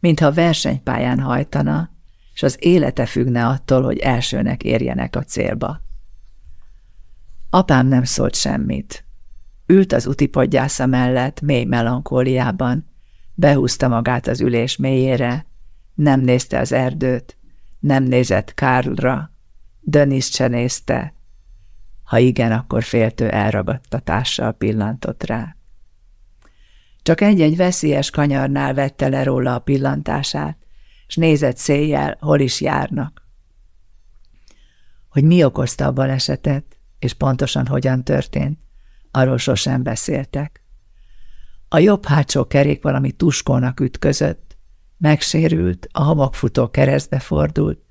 mintha versenypályán hajtana, és az élete függne attól, hogy elsőnek érjenek a célba. Apám nem szólt semmit. Ült az utipodgyásza mellett, mély melankóliában, behúzta magát az ülés mélyére, nem nézte az erdőt, nem nézett Kárlra, Dönis se nézte. Ha igen, akkor féltő elragadtatással pillantott rá. Csak egy-egy veszélyes kanyarnál vette le róla a pillantását, és nézett széjjel, hol is járnak. Hogy mi okozta a balesetet, és pontosan hogyan történt, arról sosem beszéltek. A jobb hátsó kerék valami tuskónak ütközött, megsérült, a homokfutó keresztbe fordult,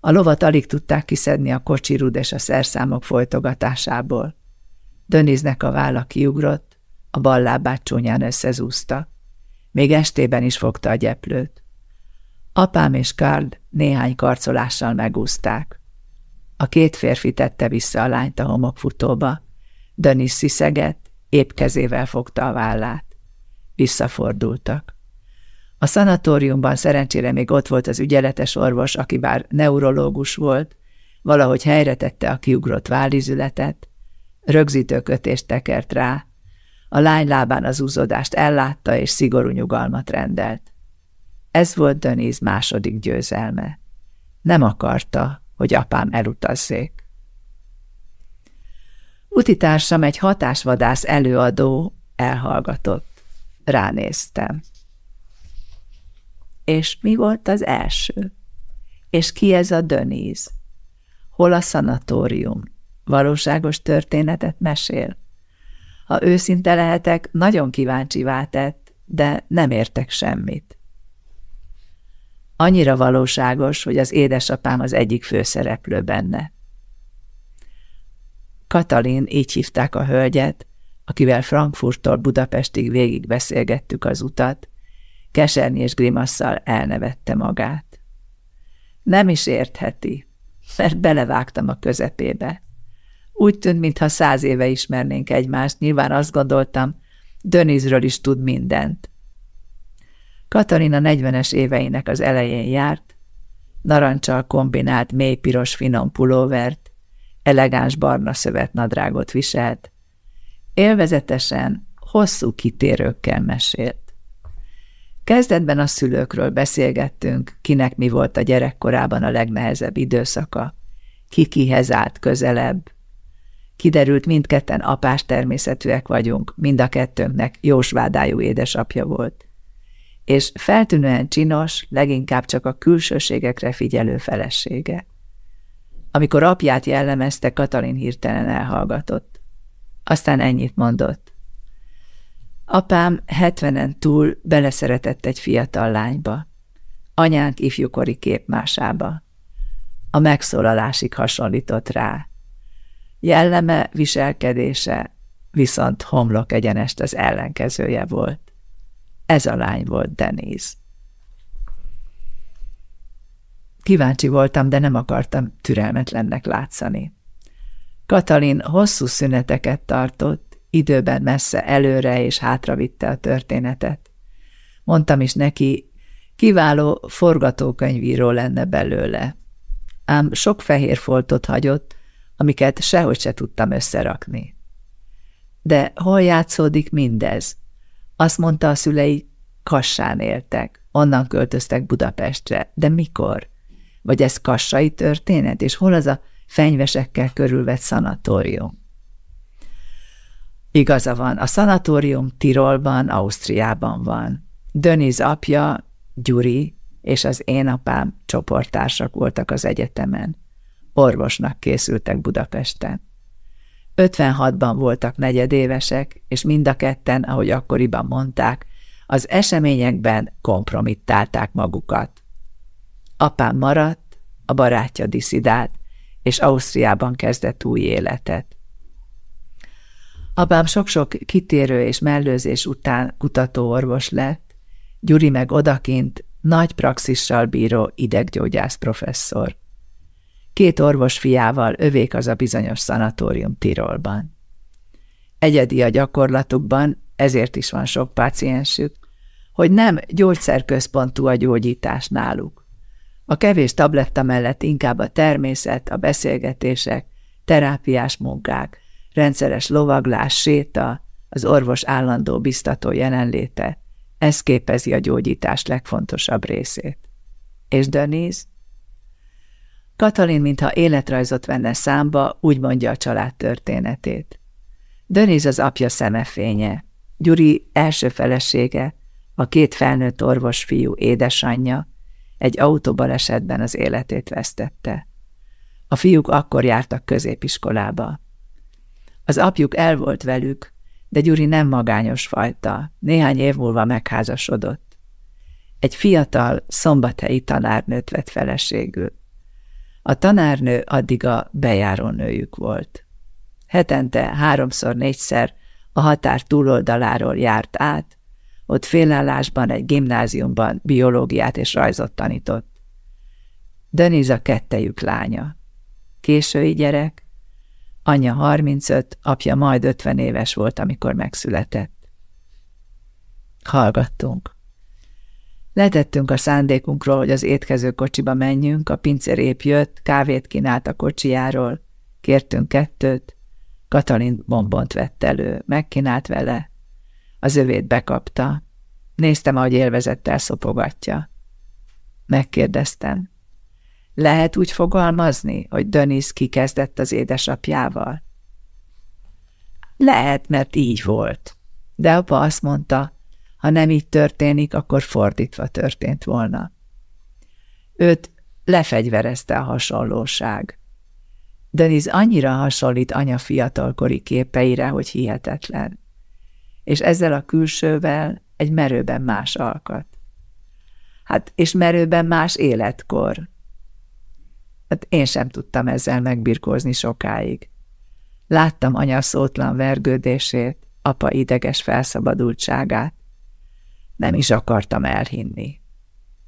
a lovat alig tudták kiszedni a kocsirud és a szerszámok folytogatásából. Döniznek a válla kiugrott, a bal lábát csúnyán összezúzta. Még estében is fogta a gyeplőt. Apám és Karl néhány karcolással megúzták. A két férfi tette vissza a lányt a homokfutóba. Dönis sziszegett, épp kezével fogta a vállát. Visszafordultak. A szanatóriumban szerencsére még ott volt az ügyeletes orvos, aki bár neurológus volt, valahogy helyre tette a kiugrott vállizületet, rögzítőkötést tekert rá, a lány lábán az úzodást ellátta és szigorú nyugalmat rendelt. Ez volt Döniz második győzelme. Nem akarta, hogy apám elutazzék. Utitársam egy hatásvadász előadó elhallgatott. Ránéztem. És mi volt az első? És ki ez a Döníz? Hol a szanatórium? Valóságos történetet mesél? Ha őszinte lehetek, nagyon kíváncsi tett, de nem értek semmit. Annyira valóságos, hogy az édesapám az egyik főszereplő benne. Katalin, így hívták a hölgyet, akivel Frankfurttól Budapestig végig beszélgettük az utat, keserni és grimasszal elnevette magát. Nem is értheti, mert belevágtam a közepébe. Úgy tűnt, mintha száz éve ismernénk egymást, nyilván azt gondoltam, Dönizről is tud mindent. Katalina 40-es éveinek az elején járt, narancsal kombinált mélypiros finom pulóvert, elegáns barna szövet nadrágot viselt, élvezetesen, hosszú kitérőkkel mesélt. Kezdetben a szülőkről beszélgettünk, kinek mi volt a gyerekkorában a legnehezebb időszaka, ki kihez állt közelebb. Kiderült, mindketten apás természetűek vagyunk, mind a kettőnknek jósvádájú édesapja volt. És feltűnően csinos, leginkább csak a külsőségekre figyelő felesége. Amikor apját jellemezte, Katalin hirtelen elhallgatott. Aztán ennyit mondott. Apám hetvenen túl beleszeretett egy fiatal lányba, anyánk ifjúkori képmásába. A megszólalásig hasonlított rá. Jelleme, viselkedése viszont homlok egyenest az ellenkezője volt. Ez a lány volt Denise. Kíváncsi voltam, de nem akartam türelmetlennek látszani. Katalin hosszú szüneteket tartott, időben messze előre és hátra vitte a történetet. Mondtam is neki, kiváló forgatókönyvíró lenne belőle. Ám sok fehér foltot hagyott, amiket sehogy se tudtam összerakni. De hol játszódik mindez? Azt mondta a szülei, Kassán éltek, onnan költöztek Budapestre, de mikor? Vagy ez kassai történet, és hol az a fenyvesekkel körülvett szanatórium? Igaza van, a szanatórium Tirolban, Ausztriában van. Döniz apja, Gyuri és az én apám csoporttársak voltak az egyetemen. Orvosnak készültek Budapesten. 56-ban voltak negyedévesek, és mind a ketten, ahogy akkoriban mondták, az eseményekben kompromittálták magukat. Apám maradt, a barátja diszidált, és Ausztriában kezdett új életet. Apám sok-sok kitérő és mellőzés után kutatóorvos lett, Gyuri meg odakint nagy praxissal bíró ideggyógyász professzor. Két orvos fiával övék az a bizonyos szanatórium Tirolban. Egyedi a gyakorlatukban, ezért is van sok páciensük, hogy nem gyógyszerközpontú a gyógyítás náluk. A kevés tabletta mellett inkább a természet, a beszélgetések, terápiás munkák, rendszeres lovaglás, séta, az orvos állandó biztató jelenléte, ez képezi a gyógyítás legfontosabb részét. És Denise? Katalin, mintha életrajzot venne számba, úgy mondja a család történetét. Denise az apja szemefénye, Gyuri első felesége, a két felnőtt orvos fiú édesanyja, egy autóbalesetben az életét vesztette. A fiúk akkor jártak középiskolába. Az apjuk el volt velük, de Gyuri nem magányos fajta, néhány év múlva megházasodott. Egy fiatal, szombathelyi tanárnőt vett feleségül. A tanárnő addig a bejárónőjük volt. Hetente háromszor-négyszer a határ túloldaláról járt át, ott félállásban egy gimnáziumban biológiát és rajzot tanított. Deniza kettejük lánya. Késői gyerek, Anyja 35, apja majd 50 éves volt, amikor megszületett. Hallgattunk. Letettünk a szándékunkról, hogy az étkező kocsiba menjünk, a pincér épp jött, kávét kínált a kocsijáról, kértünk kettőt, Katalin bombont vett elő, megkínált vele, az övét bekapta, néztem, ahogy élvezettel szopogatja. Megkérdeztem, lehet úgy fogalmazni, hogy Dönis kikezdett az édesapjával? Lehet, mert így volt. De apa azt mondta, ha nem így történik, akkor fordítva történt volna. Őt lefegyverezte a hasonlóság. Denis annyira hasonlít anya fiatalkori képeire, hogy hihetetlen. És ezzel a külsővel egy merőben más alkat. Hát, és merőben más életkor, Hát én sem tudtam ezzel megbirkózni sokáig. Láttam anya szótlan vergődését, apa ideges felszabadultságát. Nem is akartam elhinni.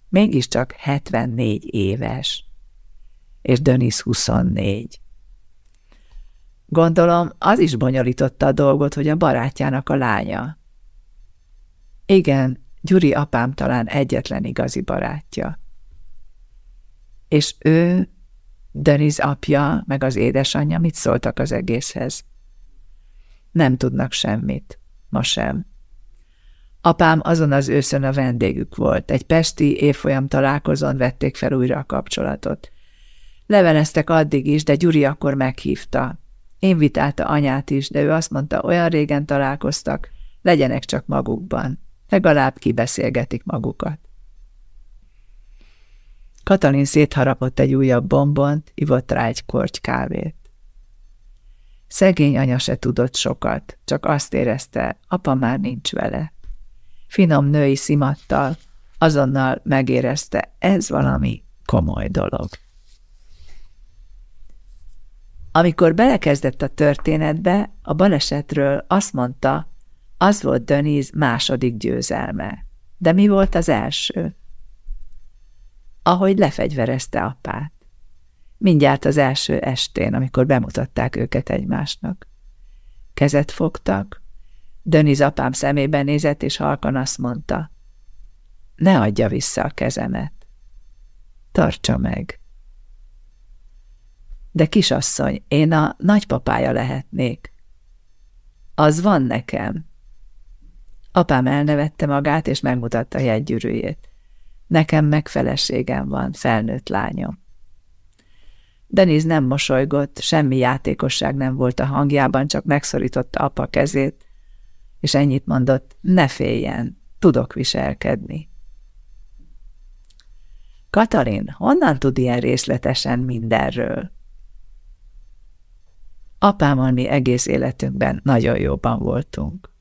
Mégiscsak 74 éves. És Dönis 24. Gondolom, az is bonyolította a dolgot, hogy a barátjának a lánya. Igen, Gyuri apám talán egyetlen igazi barátja. És ő Denis apja, meg az édesanyja mit szóltak az egészhez? Nem tudnak semmit. Ma sem. Apám azon az őszön a vendégük volt. Egy pesti évfolyam találkozón vették fel újra a kapcsolatot. Leveleztek addig is, de Gyuri akkor meghívta. Invitálta anyát is, de ő azt mondta, olyan régen találkoztak, legyenek csak magukban. Legalább kibeszélgetik magukat. Katalin szétharapott egy újabb bombont, ivott rá egy korty kávét. Szegény anya se tudott sokat, csak azt érezte, apa már nincs vele. Finom női szimattal azonnal megérezte, ez valami komoly dolog. Amikor belekezdett a történetbe, a balesetről azt mondta, az volt Döniz második győzelme. De mi volt az első? ahogy lefegyverezte apát. Mindjárt az első estén, amikor bemutatták őket egymásnak. Kezet fogtak, Döniz apám szemébe nézett, és halkan azt mondta, ne adja vissza a kezemet. Tartsa meg. De kisasszony, én a nagypapája lehetnék. Az van nekem. Apám elnevette magát, és megmutatta jegygyűrűjét. Nekem meg feleségem van, felnőtt lányom. Deniz nem mosolygott, semmi játékosság nem volt a hangjában, csak megszorította apa kezét, és ennyit mondott, ne féljen, tudok viselkedni. Katalin, honnan tud ilyen részletesen mindenről? Apámmal mi egész életünkben nagyon jóban voltunk.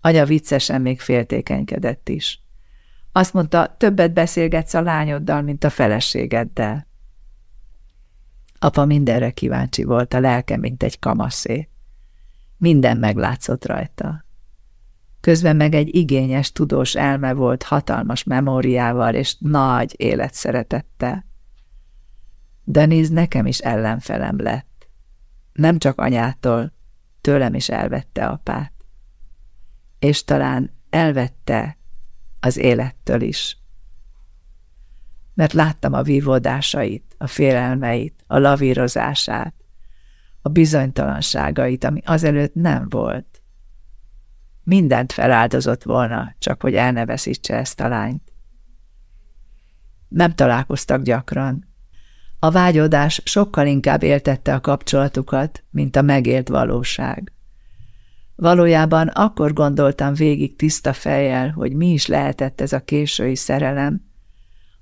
Anya viccesen még féltékenykedett is. Azt mondta, többet beszélgetsz a lányoddal, mint a feleségeddel. Apa mindenre kíváncsi volt, a lelke, mint egy kamaszé. Minden meglátszott rajta. Közben meg egy igényes, tudós elme volt, hatalmas memóriával és nagy életszeretettel. Deniz nekem is ellenfelem lett. Nem csak anyától, tőlem is elvette apát. És talán elvette az élettől is. Mert láttam a vívódásait, a félelmeit, a lavírozását, a bizonytalanságait, ami azelőtt nem volt. Mindent feláldozott volna, csak hogy elneveszítse ezt a lányt. Nem találkoztak gyakran. A vágyódás sokkal inkább éltette a kapcsolatukat, mint a megélt valóság. Valójában akkor gondoltam végig tiszta fejjel, hogy mi is lehetett ez a késői szerelem,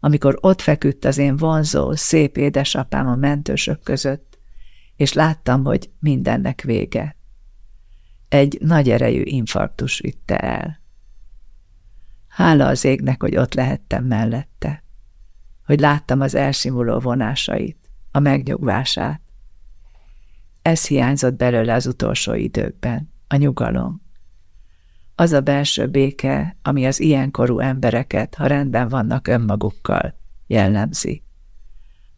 amikor ott feküdt az én vonzó, szép édesapám a mentősök között, és láttam, hogy mindennek vége. Egy nagy erejű infarktus vitte el. Hála az égnek, hogy ott lehettem mellette, hogy láttam az elsimuló vonásait, a megnyugvását. Ez hiányzott belőle az utolsó időkben a nyugalom. Az a belső béke, ami az ilyenkorú embereket, ha rendben vannak önmagukkal, jellemzi.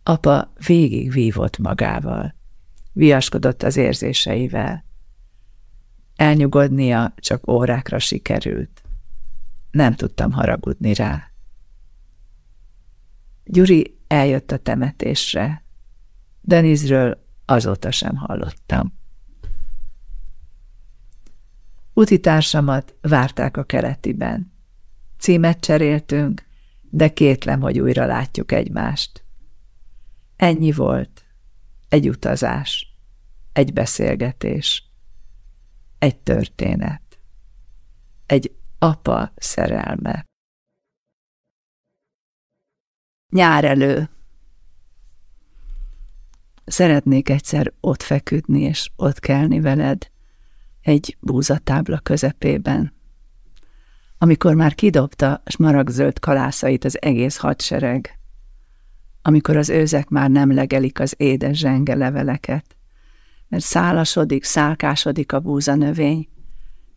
Apa végig vívott magával, viaskodott az érzéseivel. Elnyugodnia csak órákra sikerült. Nem tudtam haragudni rá. Gyuri eljött a temetésre. Denizről azóta sem hallottam. Utitársamat várták a keletiben. Címet cseréltünk, de kétlem, hogy újra látjuk egymást. Ennyi volt. Egy utazás. Egy beszélgetés. Egy történet. Egy apa szerelme. Nyár elő. Szeretnék egyszer ott feküdni és ott kelni veled, egy búzatábla közepében. Amikor már kidobta smaragzöld kalászait az egész hadsereg, amikor az őzek már nem legelik az édes zsenge leveleket, mert szálasodik, szálkásodik a búzanövény,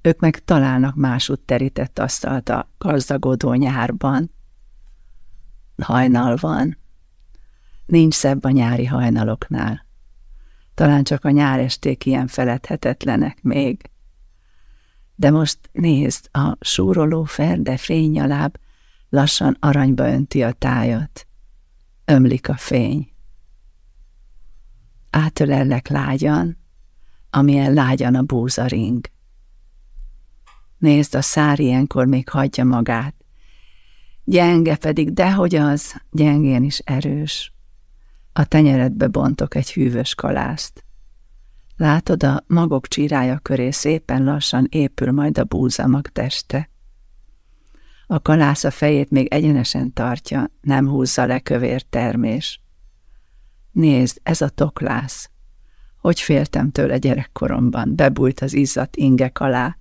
ők meg találnak másút terített asztalt a gazdagodó nyárban. Hajnal van. Nincs szebb a nyári hajnaloknál. Talán csak a nyáresték ilyen feledhetetlenek még. De most nézd, a súroló ferde fényaláb lassan aranyba önti a tájat. Ömlik a fény. Átölellek lágyan, amilyen lágyan a búzaring. Nézd, a szár ilyenkor még hagyja magát. Gyenge pedig, dehogy az, gyengén is erős. A tenyeredbe bontok egy hűvös kalászt. Látod, a magok csirája köré szépen lassan épül majd a búzamag teste. A kalász a fejét még egyenesen tartja, nem húzza le kövér termés. Nézd, ez a toklász. Hogy féltem tőle gyerekkoromban, bebújt az izzadt ingek alá,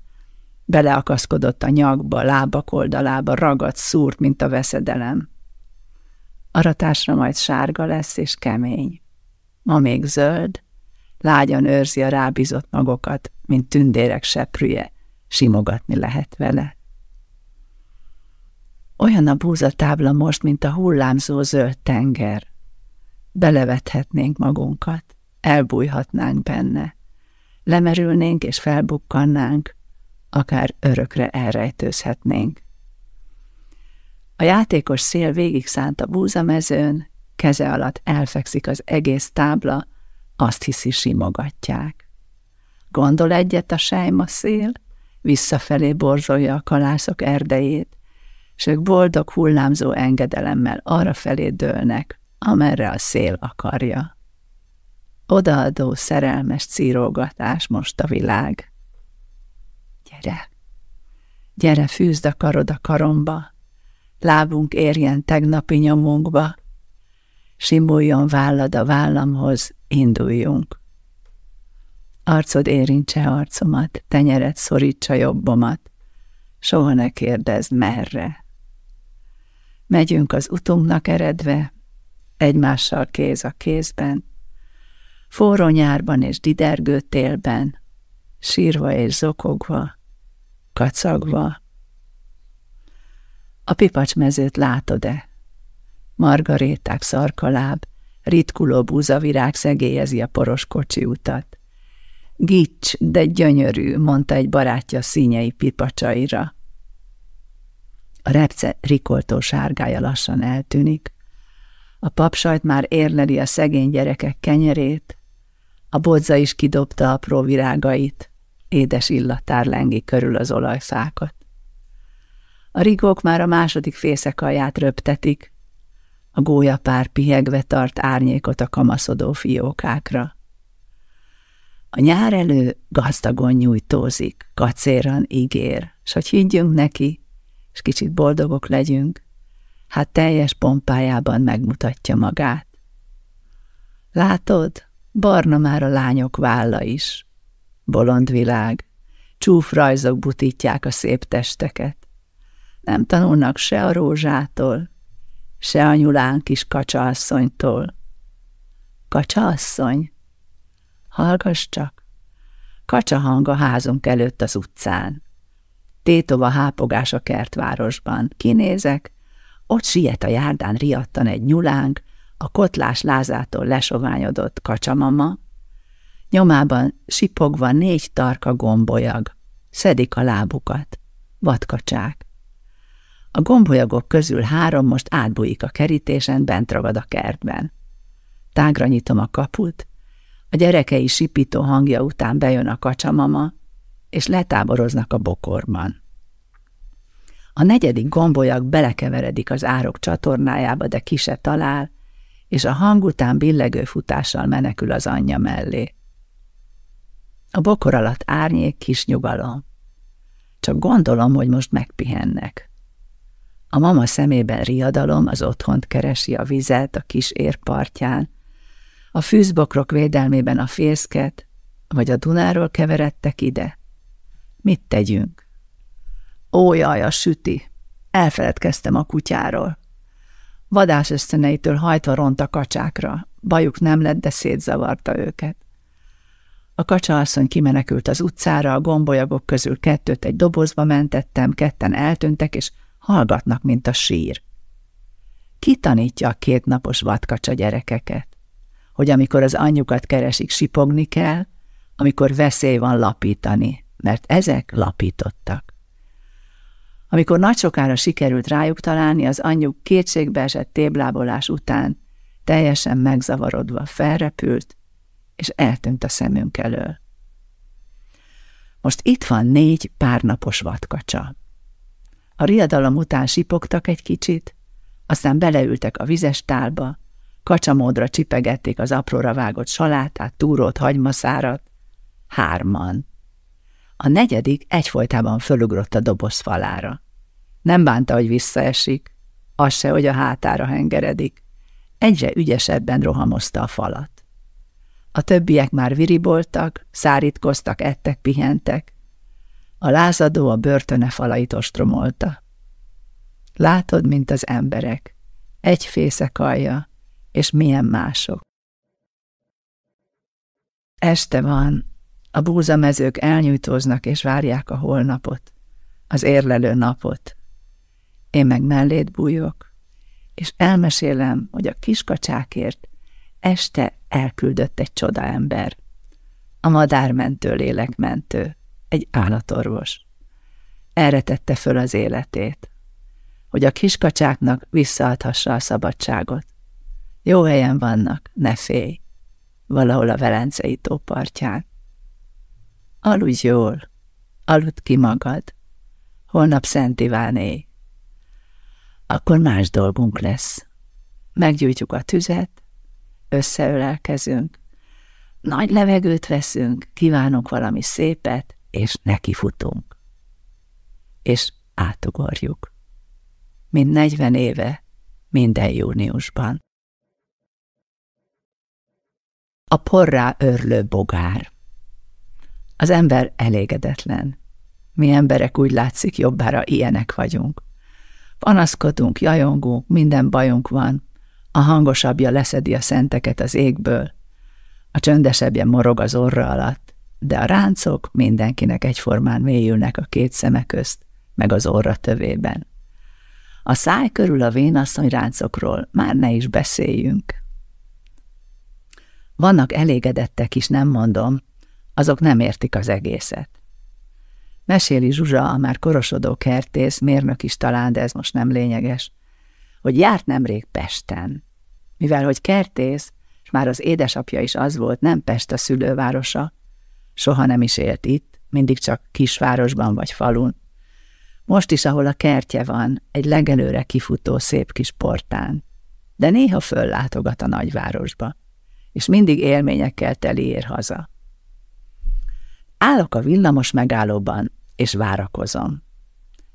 beleakaszkodott a nyakba, lábak oldalába, ragadt, szúrt, mint a veszedelem. Aratásra majd sárga lesz és kemény. Ma még zöld, lágyan őrzi a rábízott magokat, mint tündérek seprűje, simogatni lehet vele. Olyan a búzatábla most, mint a hullámzó zöld tenger. Belevethetnénk magunkat, elbújhatnánk benne, lemerülnénk és felbukkannánk, akár örökre elrejtőzhetnénk. A játékos szél végig szánt a búzamezőn, keze alatt elfekszik az egész tábla, azt hiszi simogatják. Gondol egyet a sejma szél, visszafelé borzolja a kalászok erdejét, és ők boldog hullámzó engedelemmel arra felé dőlnek, amerre a szél akarja. Odaadó szerelmes círógatás most a világ. Gyere, gyere, fűzd a karod a karomba, lábunk érjen tegnapi nyomunkba, simuljon vállad a vállamhoz, induljunk. Arcod érintse arcomat, tenyered szorítsa jobbomat, soha ne kérdezd merre. Megyünk az utunknak eredve, egymással kéz a kézben, forró nyárban és didergő télben, sírva és zokogva, kacagva. A pipacsmezőt látod-e? Margaréták szarkaláb, ritkuló búzavirág szegélyezi a poros kocsi utat. Gics, de gyönyörű, mondta egy barátja színyei pipacsaira. A repce rikoltó sárgája lassan eltűnik, a papsajt már érleli a szegény gyerekek kenyerét, a bodza is kidobta apró virágait, édes illatár lengi körül az olajszákat. A rigók már a második fészekalját röptetik, a gólyapár pihegve tart árnyékot a kamaszodó fiókákra. A nyár elő gazdagon nyújtózik, kacéran ígér, s hogy higgyünk neki, és kicsit boldogok legyünk, hát teljes pompájában megmutatja magát. Látod, barna már a lányok válla is. Bolond világ, csúfrajzok butítják a szép testeket. Nem tanulnak se a rózsától, se a nyulán kis kacsaasszonytól. Kacsaasszony? Hallgass csak! Kacsa hang a házunk előtt az utcán. Tétova hápogás a kertvárosban. Kinézek, ott siet a járdán riadtan egy nyulánk, a kotlás lázától lesoványodott kacsamama, nyomában sipogva négy tarka gombolyag, szedik a lábukat, vadkacsák. A gombolyagok közül három most átbújik a kerítésen, bent ragad a kertben. Tágra nyitom a kaput, a gyerekei sipító hangja után bejön a kacsamama, és letáboroznak a bokorban. A negyedik gombolyag belekeveredik az árok csatornájába, de ki se talál, és a hang után billegő futással menekül az anyja mellé. A bokor alatt árnyék kis nyugalom. Csak gondolom, hogy most megpihennek. A mama szemében riadalom, az otthont keresi a vizet a kis érpartján, a fűzbokrok védelmében a fészket, vagy a Dunáról keveredtek ide. Mit tegyünk? Ó, jaj, a süti! Elfeledkeztem a kutyáról. Vadás ösztöneitől hajtva ront a kacsákra. Bajuk nem lett, de szétzavarta őket. A kacsaasszony kimenekült az utcára, a gombolyagok közül kettőt egy dobozba mentettem, ketten eltűntek, és hallgatnak, mint a sír. Ki tanítja a kétnapos vadkacsa gyerekeket? Hogy amikor az anyjukat keresik, sipogni kell, amikor veszély van lapítani, mert ezek lapítottak. Amikor nagy sokára sikerült rájuk találni, az anyjuk kétségbeesett téblábolás után teljesen megzavarodva felrepült, és eltűnt a szemünk elől. Most itt van négy párnapos vadkacsa. A riadalom után sipogtak egy kicsit, aztán beleültek a vizes tálba, kacsamódra csipegették az apróra vágott salátát, túrót, hagymaszárat. Hárman. A negyedik egyfolytában fölugrott a doboz falára. Nem bánta, hogy visszaesik, az se, hogy a hátára hengeredik. Egyre ügyesebben rohamozta a falat. A többiek már viriboltak, szárítkoztak, ettek, pihentek. A lázadó a börtöne falait ostromolta. Látod, mint az emberek. Egy fészek alja, és milyen mások. Este van, a búzamezők elnyújtóznak és várják a holnapot, az érlelő napot. Én meg mellét bújok, és elmesélem, hogy a kiskacsákért este elküldött egy csoda ember. A madármentő lélekmentő, egy állatorvos. Erre tette föl az életét, hogy a kiskacsáknak visszaadhassa a szabadságot. Jó helyen vannak, ne félj, valahol a Velencei tópartján. Aludj jól, Aludt ki magad. Holnap Szent Iváné. Akkor más dolgunk lesz. Meggyújtjuk a tüzet, összeölelkezünk, nagy levegőt veszünk, kívánunk valami szépet, és nekifutunk. És átugorjuk. Mint negyven éve, minden júniusban. A porrá örlő bogár. Az ember elégedetlen. Mi emberek úgy látszik jobbára ilyenek vagyunk. Panaszkodunk, jajongunk, minden bajunk van. A hangosabbja leszedi a szenteket az égből, a csöndesebbje morog az orra alatt, de a ráncok mindenkinek egyformán mélyülnek a két szeme közt, meg az orra tövében. A száj körül a vénasszony ráncokról már ne is beszéljünk. Vannak elégedettek is, nem mondom, azok nem értik az egészet. Meséli Zsuzsa, a már korosodó kertész, mérnök is talán, de ez most nem lényeges, hogy járt nemrég Pesten. Mivel, hogy kertész, és már az édesapja is az volt, nem Pest a szülővárosa, soha nem is élt itt, mindig csak kisvárosban vagy falun. Most is, ahol a kertje van, egy legelőre kifutó szép kis portán, de néha föllátogat a nagyvárosba, és mindig élményekkel teli ér haza. Állok a villamos megállóban, és várakozom.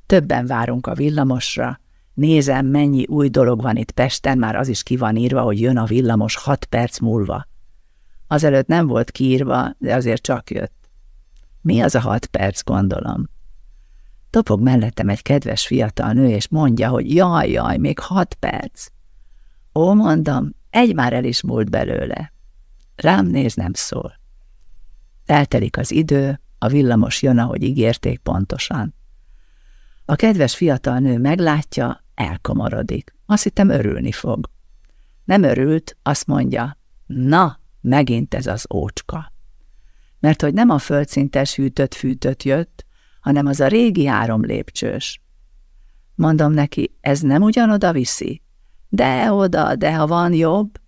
Többen várunk a villamosra, nézem, mennyi új dolog van itt Pesten, már az is ki van írva, hogy jön a villamos hat perc múlva. Azelőtt nem volt kiírva, de azért csak jött. Mi az a hat perc, gondolom? Topog mellettem egy kedves fiatal nő, és mondja, hogy jaj, jaj, még hat perc. Ó, mondom, egy már el is múlt belőle. Rám néz, nem szól. Eltelik az idő, a villamos jön, ahogy ígérték pontosan. A kedves fiatal nő meglátja, elkomorodik. Azt hittem örülni fog. Nem örült, azt mondja, na, megint ez az ócska. Mert hogy nem a földszintes hűtött-fűtött jött, hanem az a régi három lépcsős. Mondom neki, ez nem ugyanoda viszi? De oda, de ha van jobb.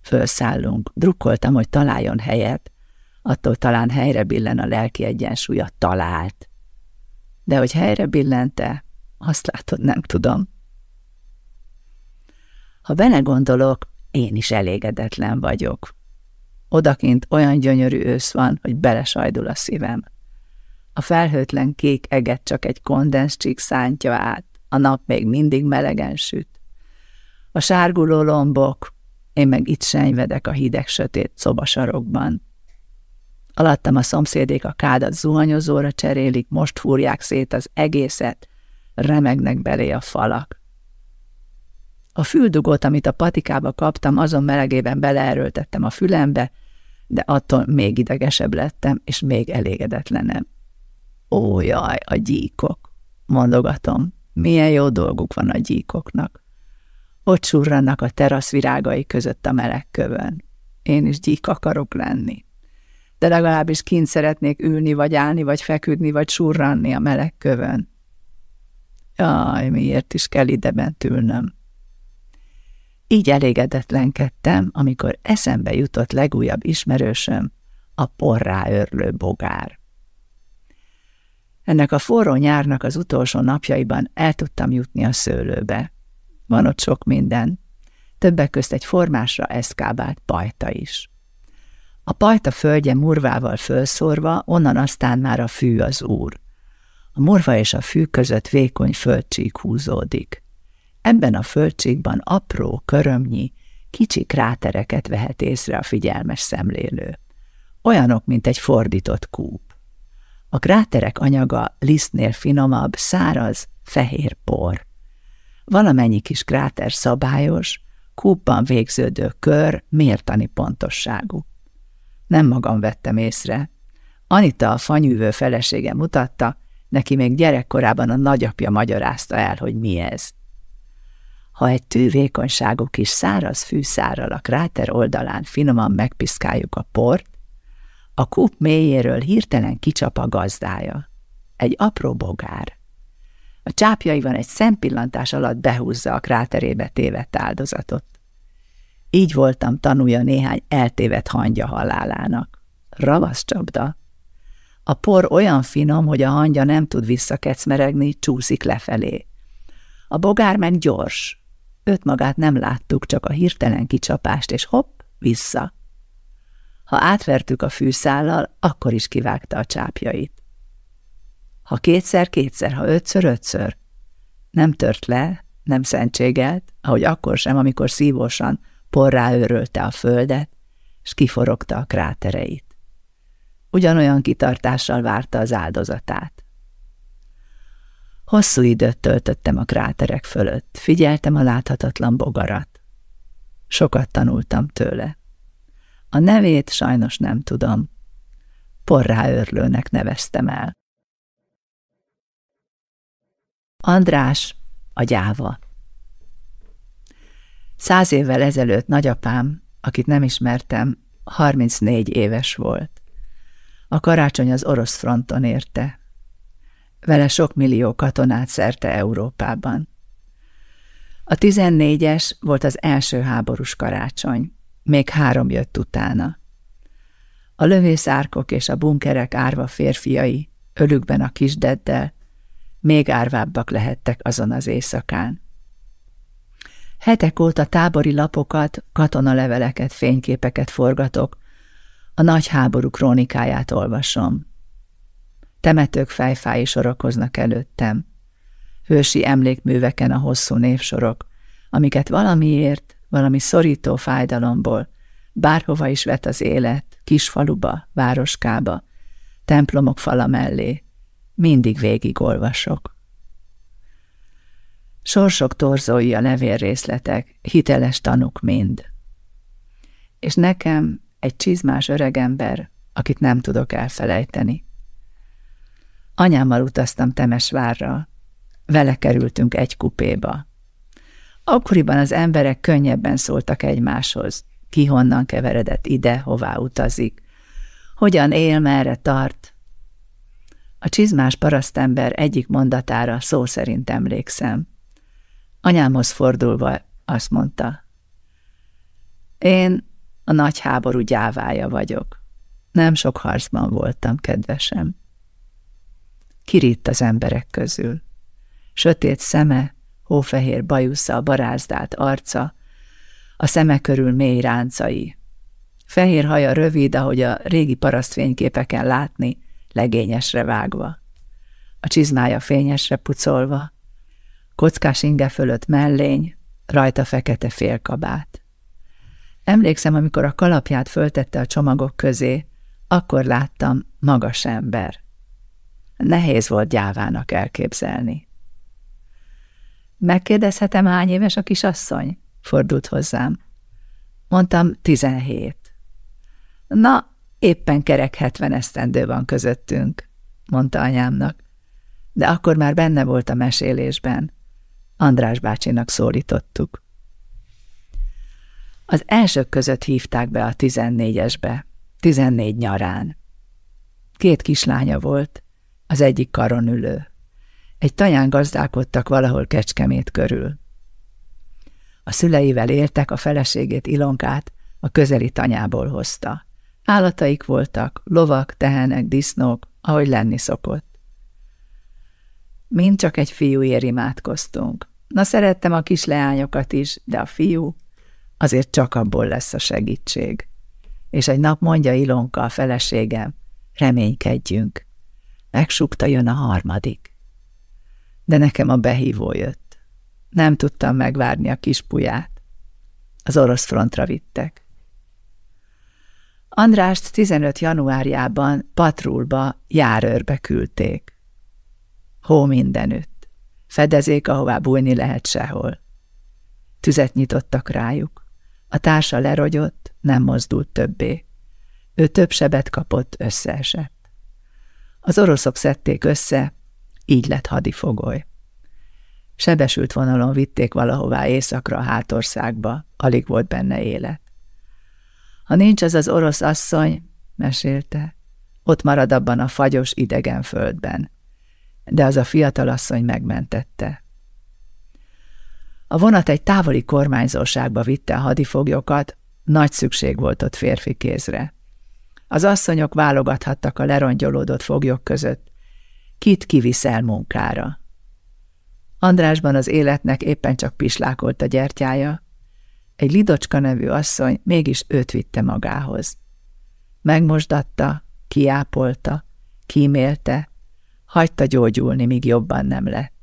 Fölszállunk, drukkoltam, hogy találjon helyet, attól talán helyre billen a lelki egyensúlya talált. De hogy helyre billente, azt látod, nem tudom. Ha belegondolok, én is elégedetlen vagyok. Odakint olyan gyönyörű ősz van, hogy belesajdul a szívem. A felhőtlen kék eget csak egy kondenscsík szántja át, a nap még mindig melegen süt. A sárguló lombok, én meg itt senyvedek a hideg-sötét szobasarokban. Alattam a szomszédék a kádat zuhanyozóra cserélik, most fúrják szét az egészet, remegnek belé a falak. A füldugót, amit a patikába kaptam, azon melegében beleerőltettem a fülembe, de attól még idegesebb lettem, és még elégedetlenem. Ó, jaj, a gyíkok, mondogatom, milyen jó dolguk van a gyíkoknak. Ott surrannak a terasz virágai között a meleg kövön. Én is gyík akarok lenni. De legalábbis kint szeretnék ülni, vagy állni, vagy feküdni, vagy surranni a meleg kövön. Jaj, miért is kell ide ülnöm? Így elégedetlenkedtem, amikor eszembe jutott legújabb ismerősöm, a porrá örlő bogár. Ennek a forró nyárnak az utolsó napjaiban el tudtam jutni a szőlőbe. Van ott sok minden, többek közt egy formásra eszkábált pajta is. A pajta földje murvával fölszórva, onnan aztán már a fű az úr. A morva és a fű között vékony földcsík húzódik. Ebben a földcsíkban apró, körömnyi, kicsi krátereket vehet észre a figyelmes szemlélő. Olyanok, mint egy fordított kúp. A kráterek anyaga lisztnél finomabb, száraz, fehér por. Valamennyi kis kráter szabályos, kúpban végződő kör mértani pontosságú. Nem magam vettem észre. Anita a fanyűvő felesége mutatta, Neki még gyerekkorában a nagyapja magyarázta el, hogy mi ez. Ha egy tűvékonyságú kis száraz fűszárral a kráter oldalán finoman megpiszkáljuk a port, a kúp mélyéről hirtelen kicsap a gazdája. Egy apró bogár. A csápjaiban egy szempillantás alatt behúzza a kráterébe tévedt áldozatot. Így voltam tanulja néhány eltévedt hangya halálának. Ravasz csapda, A por olyan finom, hogy a hangya nem tud visszakecmeregni, csúszik lefelé. A bogár meg gyors. Öt magát nem láttuk, csak a hirtelen kicsapást, és hopp, vissza. Ha átvertük a fűszállal, akkor is kivágta a csápjait. Ha kétszer-kétszer, ha ötször-ötször. Nem tört le, nem szentségelt, ahogy akkor sem, amikor szívósan porrá őrölte a földet, és kiforogta a krátereit. Ugyanolyan kitartással várta az áldozatát. Hosszú időt töltöttem a kráterek fölött, figyeltem a láthatatlan bogarat. Sokat tanultam tőle. A nevét sajnos nem tudom. Porrá őrlőnek neveztem el. András, a gyáva. Száz évvel ezelőtt nagyapám, akit nem ismertem, 34 éves volt. A karácsony az orosz fronton érte. Vele sok millió katonát szerte Európában. A 14-es volt az első háborús karácsony, még három jött utána. A lövészárkok és a bunkerek árva férfiai, ölükben a kisdeddel, még árvábbak lehettek azon az éjszakán. Hetek óta tábori lapokat, katonaleveleket, fényképeket forgatok, a nagy háború krónikáját olvasom. Temetők fejfái sorakoznak előttem. Hősi emlékműveken a hosszú névsorok, amiket valamiért, valami szorító fájdalomból, bárhova is vet az élet, kisfaluba, városkába, templomok fala mellé, mindig végigolvasok. Sorsok torzói a levélrészletek, hiteles tanuk mind. És nekem egy csizmás öregember, akit nem tudok elfelejteni. Anyámmal utaztam Temesvárra, vele kerültünk egy kupéba. Akkoriban az emberek könnyebben szóltak egymáshoz, ki honnan keveredett ide, hová utazik, hogyan él, merre tart, a csizmás parasztember egyik mondatára szó szerint emlékszem. Anyámhoz fordulva azt mondta, én a nagy háború gyávája vagyok. Nem sok harcban voltam, kedvesem. Kirít az emberek közül. Sötét szeme, hófehér bajusza, barázdált arca, a szeme körül mély ráncai. Fehér haja rövid, ahogy a régi parasztvényképeken látni, legényesre vágva. A csizmája fényesre pucolva, kockás inge fölött mellény, rajta fekete félkabát. Emlékszem, amikor a kalapját föltette a csomagok közé, akkor láttam magas ember. Nehéz volt gyávának elképzelni. Megkérdezhetem, hány éves a kisasszony? Fordult hozzám. Mondtam, tizenhét. Na, Éppen kerek hetven esztendő van közöttünk, mondta anyámnak, de akkor már benne volt a mesélésben. András bácsinak szólítottuk. Az elsők között hívták be a tizennégyesbe, tizennégy nyarán. Két kislánya volt, az egyik karon ülő. Egy tanyán gazdálkodtak valahol Kecskemét körül. A szüleivel éltek, a feleségét Ilonkát a közeli tanyából hozta. Állataik voltak, lovak, tehenek, disznók, ahogy lenni szokott. Mind csak egy fiúért imádkoztunk. Na, szerettem a kis leányokat is, de a fiú azért csak abból lesz a segítség. És egy nap mondja Ilonka a feleségem, reménykedjünk. Megsukta, jön a harmadik. De nekem a behívó jött. Nem tudtam megvárni a kispuját. Az orosz frontra vittek. Andrást 15 januárjában patrulba, járőrbe küldték. Hó mindenütt. Fedezék, ahová bújni lehet sehol. Tüzet nyitottak rájuk. A társa lerogyott, nem mozdult többé. Ő több sebet kapott, összeesett. Az oroszok szedték össze, így lett hadifogoly. Sebesült vonalon vitték valahová északra hátországba, alig volt benne élet. Ha nincs az az orosz asszony, mesélte, ott marad abban a fagyos idegen földben. De az a fiatal asszony megmentette. A vonat egy távoli kormányzóságba vitte a hadifoglyokat, nagy szükség volt ott férfi kézre. Az asszonyok válogathattak a lerongyolódott foglyok között. Kit kiviszel munkára? Andrásban az életnek éppen csak pislákolt a gyertyája. Egy Lidocska nevű asszony mégis őt vitte magához. Megmosdatta, kiápolta, kímélte, hagyta gyógyulni, míg jobban nem lett.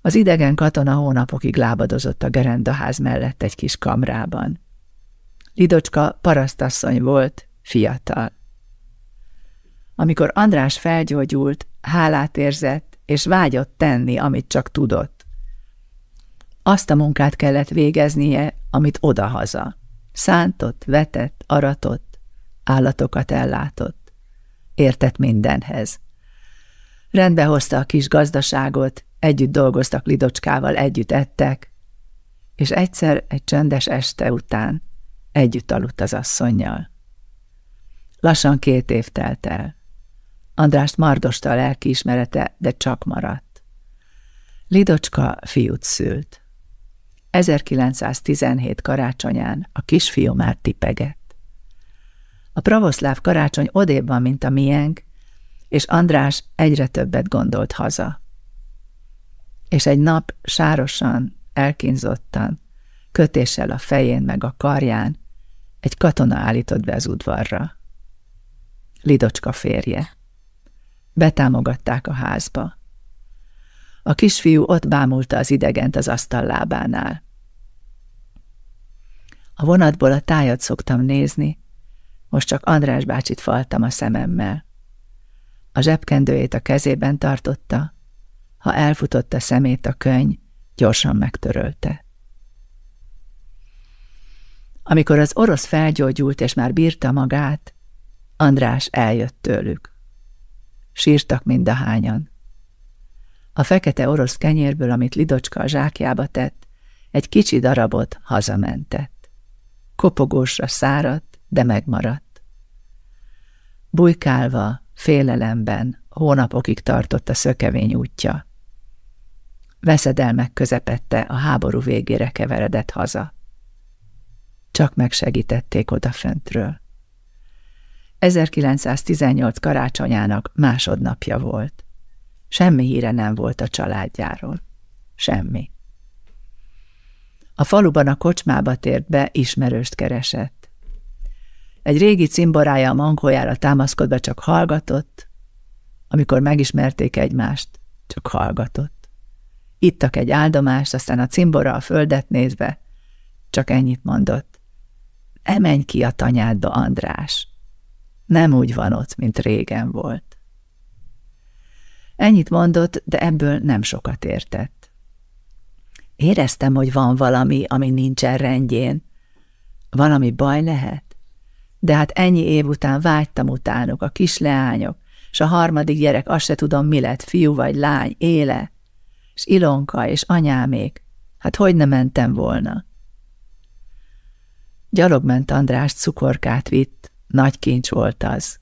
Az idegen katona hónapokig lábadozott a gerendaház mellett egy kis kamrában. Lidocska parasztasszony volt, fiatal. Amikor András felgyógyult, hálát érzett, és vágyott tenni, amit csak tudott. Azt a munkát kellett végeznie, amit odahaza. Szántott, vetett, aratott, állatokat ellátott. Értett mindenhez. Rendbe hozta a kis gazdaságot, együtt dolgoztak Lidocskával, együtt ettek, és egyszer egy csendes este után együtt aludt az asszonnyal. Lassan két év telt el. Andrást mardosta a lelkiismerete, de csak maradt. Lidocska fiút szült. 1917 karácsonyán a kisfiú már tipegett. A pravoszláv karácsony odébb van, mint a miénk, és András egyre többet gondolt haza. És egy nap sárosan, elkínzottan, kötéssel a fején meg a karján, egy katona állított be az udvarra. Lidocska férje. Betámogatták a házba. A kisfiú ott bámulta az idegent az asztal lábánál. A vonatból a tájat szoktam nézni, most csak András bácsit faltam a szememmel. A zsebkendőjét a kezében tartotta, ha elfutott a szemét a könyv, gyorsan megtörölte. Amikor az orosz felgyógyult és már bírta magát, András eljött tőlük. Sírtak mindahányan. A fekete orosz kenyérből, amit Lidocska a zsákjába tett, egy kicsi darabot hazamentett. Kopogósra száradt, de megmaradt. Bujkálva, félelemben hónapokig tartott a szökevény útja. Veszedelmek közepette a háború végére keveredett haza. Csak megsegítették odaföntről. 1918 karácsonyának másodnapja volt. Semmi híre nem volt a családjáról. Semmi. A faluban a kocsmába tért be, ismerőst keresett. Egy régi cimborája a mankójára támaszkodva csak hallgatott, amikor megismerték egymást, csak hallgatott. Ittak egy áldomást, aztán a cimbora a földet nézve, csak ennyit mondott. Emenj ki a tanyádba, András! Nem úgy van ott, mint régen volt. Ennyit mondott, de ebből nem sokat értett. Éreztem, hogy van valami, ami nincsen rendjén. Valami baj lehet? De hát ennyi év után vágytam utánuk, a kisleányok, és a harmadik gyerek, azt se tudom, mi lett, fiú vagy lány, éle, és Ilonka, és anyámék. Hát hogy ne mentem volna? Gyalog ment András, cukorkát vitt, nagy kincs volt az,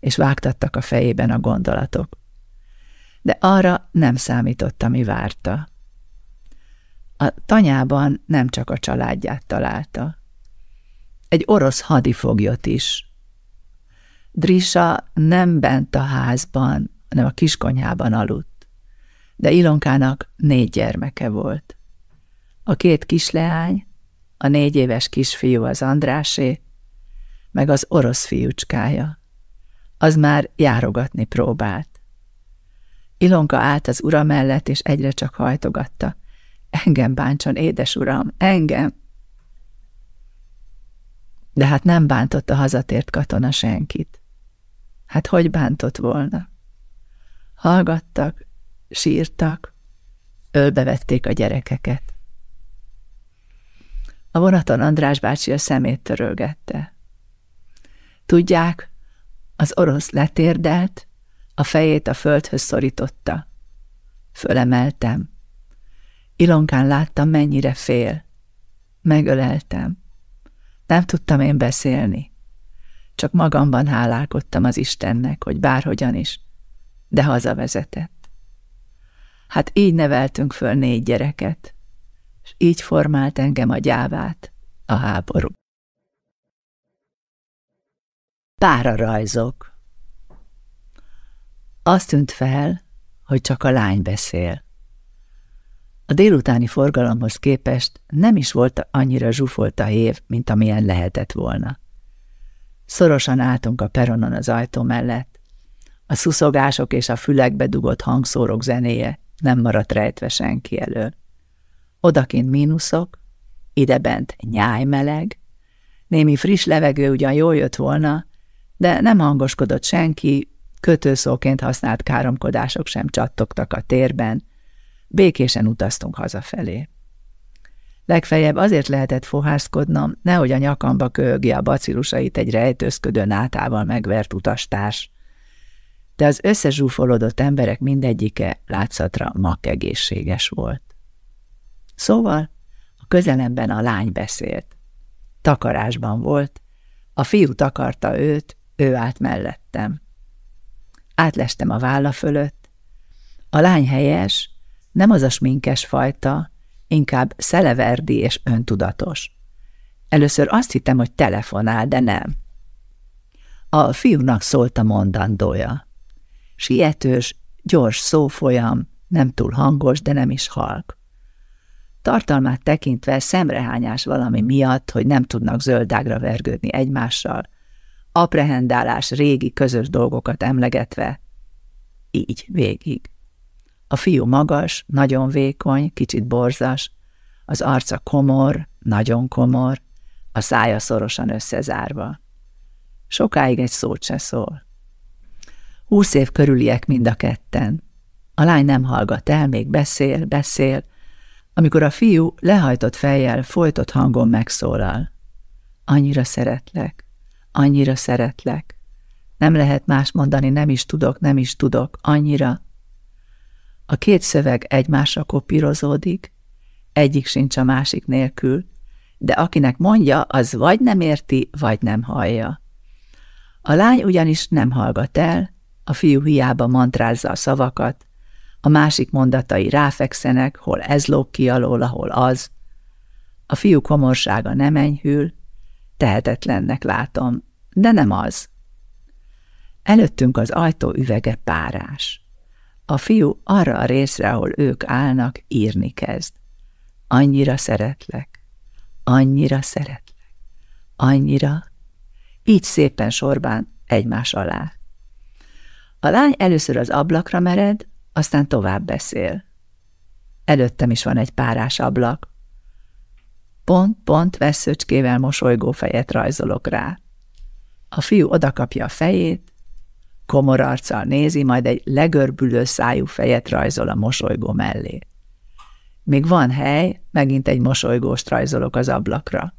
és vágtattak a fejében a gondolatok. De arra nem számított, ami várta. A tanyában nem csak a családját találta. Egy orosz hadifoglyot is. Drisa nem bent a házban, hanem a kiskonyhában aludt. De Ilonkának négy gyermeke volt. A két kisleány, a négy éves kisfiú az Andrásé, meg az orosz fiúcskája. Az már járogatni próbált. Ilonka állt az ura mellett, és egyre csak hajtogatta. Engem bántson, édes uram, engem! De hát nem bántott a hazatért katona senkit. Hát hogy bántott volna? Hallgattak, sírtak, ölbevették a gyerekeket. A vonaton András bácsi a szemét törölgette. Tudják, az orosz letérdelt, a fejét a földhöz szorította. Fölemeltem. Ilonkán láttam, mennyire fél. Megöleltem. Nem tudtam én beszélni. Csak magamban hálálkodtam az Istennek, hogy bárhogyan is, de hazavezetett. Hát így neveltünk föl négy gyereket, és így formált engem a gyávát a háború. Párarajzok Azt tűnt fel, hogy csak a lány beszél. A délutáni forgalomhoz képest nem is volt annyira zsúfolt a év, mint amilyen lehetett volna. Szorosan álltunk a peronon az ajtó mellett. A szuszogások és a fülekbe dugott hangszórok zenéje nem maradt rejtve senki elől. Odakint mínuszok, idebent nyájmeleg, némi friss levegő ugyan jól jött volna, de nem hangoskodott senki, kötőszóként használt káromkodások sem csattogtak a térben, békésen utaztunk hazafelé. Legfeljebb azért lehetett fohászkodnom, nehogy a nyakamba köhögje a bacillusait egy rejtőzködő nátával megvert utastárs. De az összezsúfolódott emberek mindegyike látszatra makkegészséges volt. Szóval a közelemben a lány beszélt. Takarásban volt, a fiú takarta őt, ő állt mellettem. Átlestem a válla fölött. A lány helyes, nem az a sminkes fajta, inkább szeleverdi és öntudatos. Először azt hittem, hogy telefonál, de nem. A fiúnak szólt a mondandója. Sietős, gyors szófolyam, nem túl hangos, de nem is halk. Tartalmát tekintve szemrehányás valami miatt, hogy nem tudnak zöldágra vergődni egymással, aprehendálás régi közös dolgokat emlegetve, így végig. A fiú magas, nagyon vékony, kicsit borzas, az arca komor, nagyon komor, a szája szorosan összezárva. Sokáig egy szót se szól. Húsz év körüliek mind a ketten. A lány nem hallgat el, még beszél, beszél, amikor a fiú lehajtott fejjel, folytott hangon megszólal. Annyira szeretlek, annyira szeretlek. Nem lehet más mondani, nem is tudok, nem is tudok, annyira, a két szöveg egymásra kopírozódik, egyik sincs a másik nélkül, de akinek mondja, az vagy nem érti, vagy nem hallja. A lány ugyanis nem hallgat el, a fiú hiába mantrázza a szavakat, a másik mondatai ráfekszenek, hol ez lóg ki alól, ahol az. A fiú komorsága nem enyhül, tehetetlennek látom, de nem az. Előttünk az ajtó üvege párás. A fiú arra a részre, ahol ők állnak, írni kezd. Annyira szeretlek, annyira szeretlek, annyira, így szépen sorban egymás alá. A lány először az ablakra mered, aztán tovább beszél. Előttem is van egy párás ablak. Pont-pont veszőcskével mosolygó fejet rajzolok rá. A fiú odakapja a fejét, komor arccal nézi, majd egy legörbülő szájú fejet rajzol a mosolygó mellé. Még van hely, megint egy mosolygóst rajzolok az ablakra.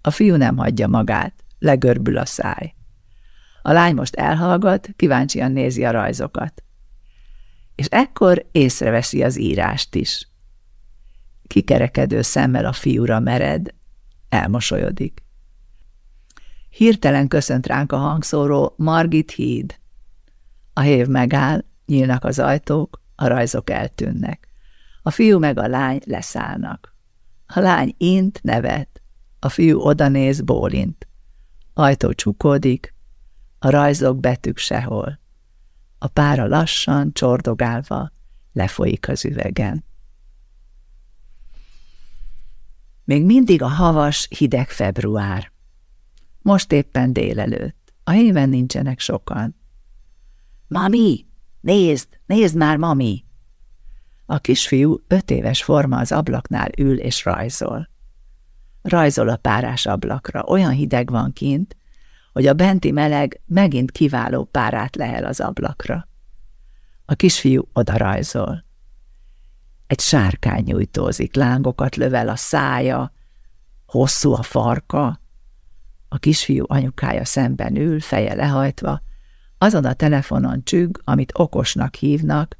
A fiú nem hagyja magát, legörbül a száj. A lány most elhallgat, kíváncsian nézi a rajzokat. És ekkor észreveszi az írást is. Kikerekedő szemmel a fiúra mered, elmosolyodik. Hirtelen köszönt ránk a hangszóró Margit híd. A hév megáll, nyílnak az ajtók, a rajzok eltűnnek. A fiú meg a lány leszállnak. A lány int, nevet, a fiú odanéz, bólint. Ajtó csukódik, a rajzok betűk sehol. A pára lassan, csordogálva lefolyik az üvegen. Még mindig a havas, hideg február. Most éppen délelőtt. A héven nincsenek sokan. Mami, nézd, nézd már, mami! A kisfiú öt éves forma az ablaknál ül és rajzol. Rajzol a párás ablakra, olyan hideg van kint, hogy a benti meleg megint kiváló párát lehel az ablakra. A kisfiú oda rajzol. Egy sárkány nyújtózik, lángokat lövel a szája, hosszú a farka. A kisfiú anyukája szemben ül, feje lehajtva, azon a telefonon csügg, amit okosnak hívnak,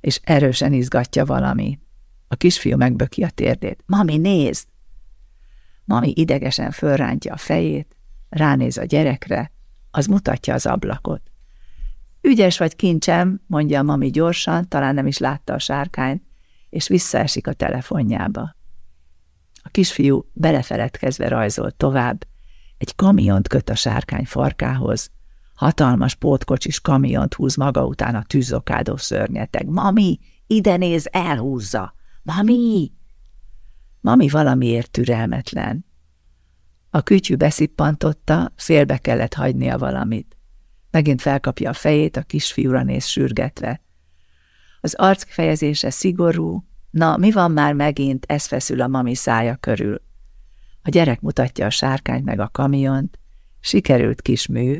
és erősen izgatja valami. A kisfiú megböki a térdét. Mami, nézd! Mami idegesen fölrántja a fejét, ránéz a gyerekre, az mutatja az ablakot. Ügyes vagy kincsem, mondja a mami gyorsan, talán nem is látta a sárkányt, és visszaesik a telefonjába. A kisfiú belefeledkezve rajzol tovább, egy kamiont köt a sárkány farkához, hatalmas pótkocsis kamiont húz maga után a tűzokádó szörnyeteg. Mami, ide néz, elhúzza! Mami! Mami valamiért türelmetlen. A kütyű beszippantotta, félbe kellett hagynia valamit. Megint felkapja a fejét, a kisfiúra néz sürgetve. Az arckfejezése szigorú, na, mi van már megint, ez feszül a mami szája körül. A gyerek mutatja a sárkányt meg a kamiont, sikerült kis mű,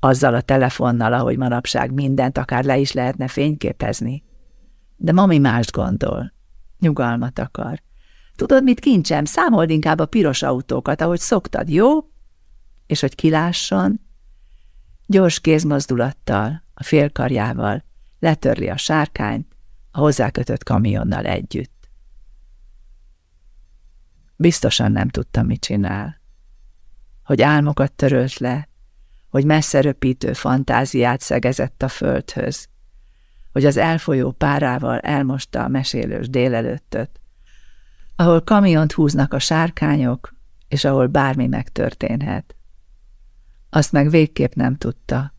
azzal a telefonnal, ahogy manapság mindent akár le is lehetne fényképezni. De mami mást gondol, nyugalmat akar. Tudod, mit kincsem, számold inkább a piros autókat, ahogy szoktad, jó? És hogy kilásson, gyors kézmozdulattal, a félkarjával letörli a sárkányt a hozzákötött kamionnal együtt. Biztosan nem tudta, mit csinál. Hogy álmokat törölt le, hogy messze röpítő fantáziát szegezett a földhöz, hogy az elfolyó párával elmosta a mesélős délelőttöt, ahol kamiont húznak a sárkányok, és ahol bármi megtörténhet. Azt meg végképp nem tudta,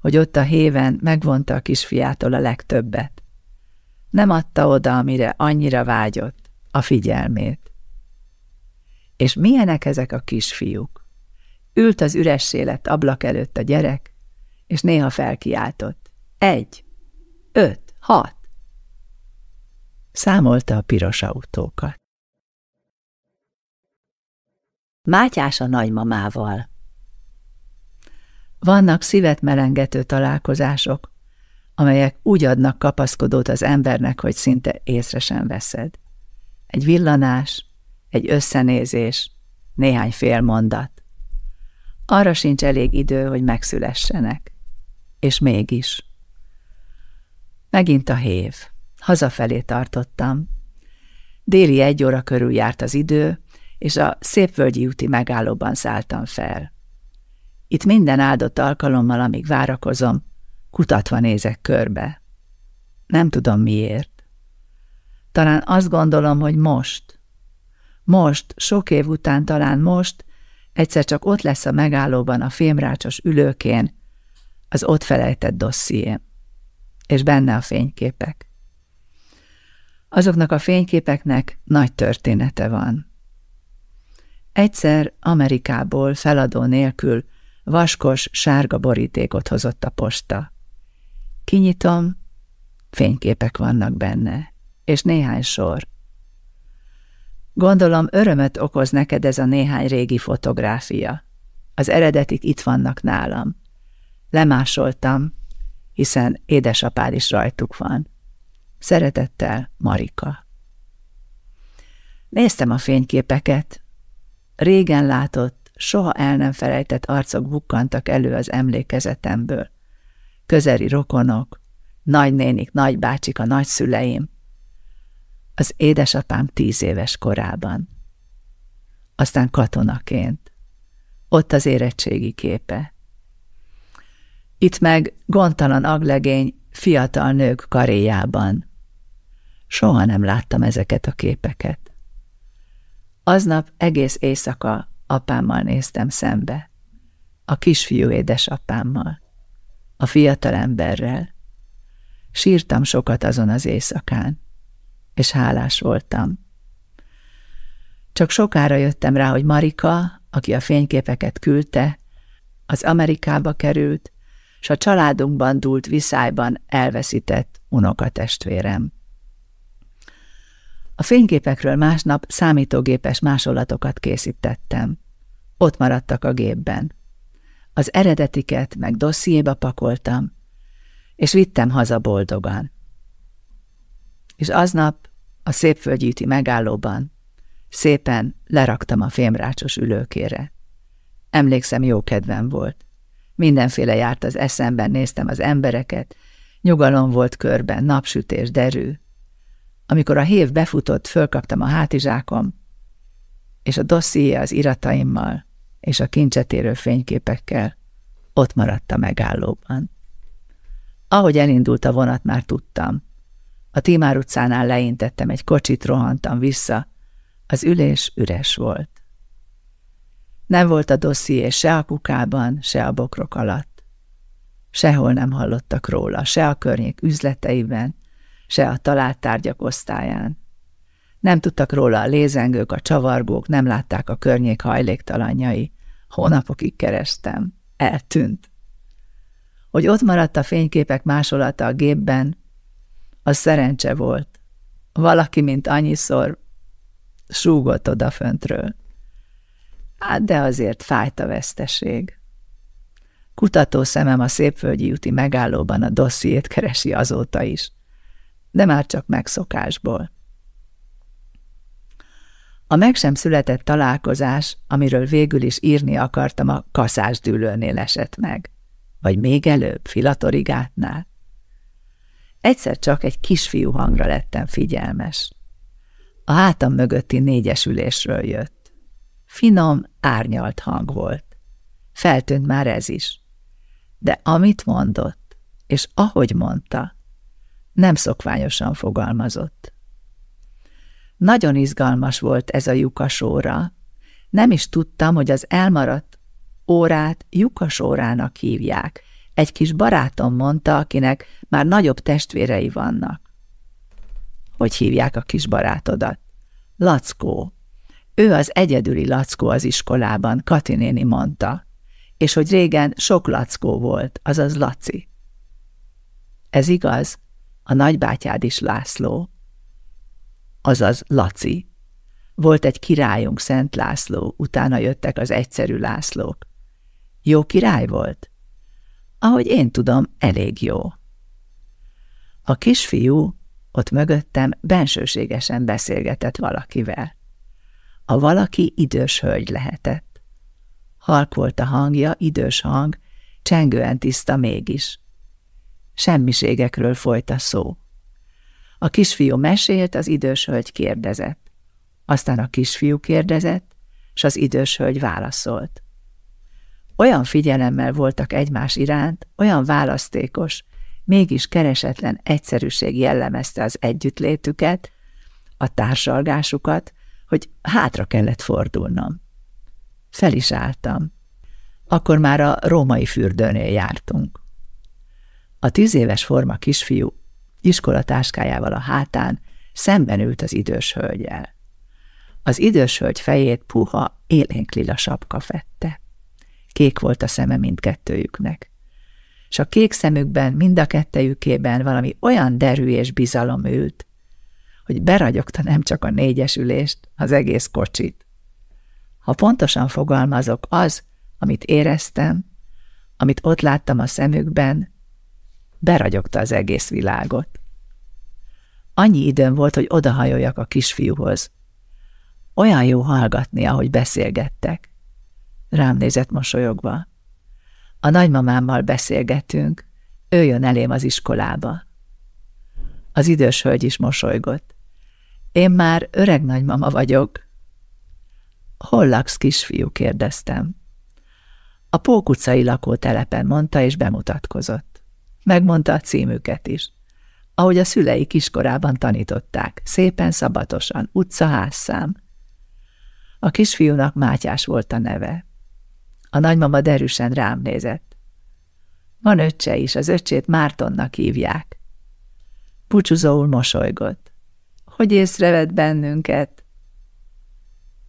hogy ott a héven megvonta a kisfiától a legtöbbet. Nem adta oda, amire annyira vágyott, a figyelmét. És milyenek ezek a kisfiúk? Ült az üres lett ablak előtt a gyerek, és néha felkiáltott. Egy, öt, hat. Számolta a piros autókat. Mátyás a nagymamával. Vannak szívet melengető találkozások, amelyek úgy adnak kapaszkodót az embernek, hogy szinte észre sem veszed. Egy villanás, egy összenézés, néhány fél mondat. Arra sincs elég idő, hogy megszülessenek. És mégis. Megint a hév. Hazafelé tartottam. Déli egy óra körül járt az idő, és a Szépvölgyi úti megállóban szálltam fel. Itt minden áldott alkalommal, amíg várakozom, kutatva nézek körbe. Nem tudom miért. Talán azt gondolom, hogy most, most, sok év után talán most, egyszer csak ott lesz a megállóban a fémrácsos ülőkén az ott felejtett dossziém, és benne a fényképek. Azoknak a fényképeknek nagy története van. Egyszer Amerikából feladó nélkül vaskos, sárga borítékot hozott a posta. Kinyitom, fényképek vannak benne, és néhány sor. Gondolom örömöt okoz neked ez a néhány régi fotográfia. Az eredetik itt vannak nálam. Lemásoltam, hiszen édesapád is rajtuk van. Szeretettel, Marika. Néztem a fényképeket, Régen látott, soha el nem felejtett arcok bukkantak elő az emlékezetemből. Közeli rokonok, nagynénik, nagybácsik, a nagyszüleim. Az édesapám tíz éves korában. Aztán katonaként. Ott az érettségi képe. Itt meg gondtalan aglegény, fiatal nők karéjában. Soha nem láttam ezeket a képeket. Aznap egész éjszaka apámmal néztem szembe. A kisfiú édesapámmal. A fiatal emberrel. Sírtam sokat azon az éjszakán, és hálás voltam. Csak sokára jöttem rá, hogy Marika, aki a fényképeket küldte, az Amerikába került, s a családunkban dúlt viszályban elveszített unokatestvérem. A fényképekről másnap számítógépes másolatokat készítettem. Ott maradtak a gépben. Az eredetiket meg dossziéba pakoltam, és vittem haza boldogan. És aznap a szépföldgyűti megállóban szépen leraktam a fémrácsos ülőkére. Emlékszem, jó kedvem volt. Mindenféle járt az eszemben, néztem az embereket, nyugalom volt körben, napsütés, derű, amikor a hév befutott, fölkaptam a hátizsákom, és a dosszié az irataimmal és a kincsetérő fényképekkel ott maradt a megállóban. Ahogy elindult a vonat, már tudtam. A Timár utcánál leintettem egy kocsit, rohantam vissza, az ülés üres volt. Nem volt a dosszié se a kukában, se a bokrok alatt. Sehol nem hallottak róla, se a környék üzleteiben, se a talált tárgyak osztályán. Nem tudtak róla a lézengők, a csavargók, nem látták a környék hajléktalanjai. Hónapokig kerestem. Eltűnt. Hogy ott maradt a fényképek másolata a gépben, az szerencse volt. Valaki, mint annyiszor, súgott odaföntről. Hát de azért fájt a veszteség. Kutató szemem a Szépvölgyi úti megállóban a dossziét keresi azóta is, de már csak megszokásból. A meg sem született találkozás, amiről végül is írni akartam, a kaszásdűlőnél esett meg. Vagy még előbb, filatorigátnál. Egyszer csak egy kisfiú hangra lettem figyelmes. A hátam mögötti négyesülésről jött. Finom, árnyalt hang volt. Feltűnt már ez is. De amit mondott, és ahogy mondta, nem szokványosan fogalmazott. Nagyon izgalmas volt ez a lyukasóra. Nem is tudtam, hogy az elmaradt órát lyukasórának hívják. Egy kis barátom mondta, akinek már nagyobb testvérei vannak. Hogy hívják a kis barátodat? Lackó. Ő az egyedüli Lackó az iskolában, Kati néni mondta. És hogy régen sok Lackó volt, azaz Laci. Ez igaz, a nagybátyád is László azaz Laci. Volt egy királyunk, Szent László, utána jöttek az egyszerű Lászlók. Jó király volt? Ahogy én tudom, elég jó. A kisfiú ott mögöttem bensőségesen beszélgetett valakivel. A valaki idős hölgy lehetett. Halk volt a hangja, idős hang, csengően tiszta mégis. Semmiségekről folyt a szó. A kisfiú mesélt, az idős hölgy kérdezett. Aztán a kisfiú kérdezett, és az idős hölgy válaszolt. Olyan figyelemmel voltak egymás iránt, olyan választékos, mégis keresetlen egyszerűség jellemezte az együttlétüket, a társalgásukat, hogy hátra kellett fordulnom. Fel is álltam. Akkor már a római fürdőnél jártunk. A tíz éves forma kisfiú iskolatáskájával a hátán, szemben ült az idős hölgyel. Az idős hölgy fejét puha, élénk lila sapka fette. Kék volt a szeme mindkettőjüknek. És a kék szemükben, mind a kettejükében valami olyan derű és bizalom ült, hogy beragyogta nem csak a négyesülést, az egész kocsit. Ha pontosan fogalmazok, az, amit éreztem, amit ott láttam a szemükben, beragyogta az egész világot. Annyi időm volt, hogy odahajoljak a kisfiúhoz. Olyan jó hallgatni, ahogy beszélgettek. Rám nézett mosolyogva. A nagymamámmal beszélgetünk, ő jön elém az iskolába. Az idős hölgy is mosolygott. Én már öreg nagymama vagyok. Hol laksz, kisfiú? kérdeztem. A Pók utcai lakótelepen mondta, és bemutatkozott. Megmondta a címüket is. Ahogy a szülei kiskorában tanították, szépen szabatosan, utca-házszám. A kisfiúnak Mátyás volt a neve. A nagymama derűsen rám nézett. Van öccse is, az öccsét Mártonnak hívják. Búcsúzóul mosolygott. Hogy észrevett bennünket?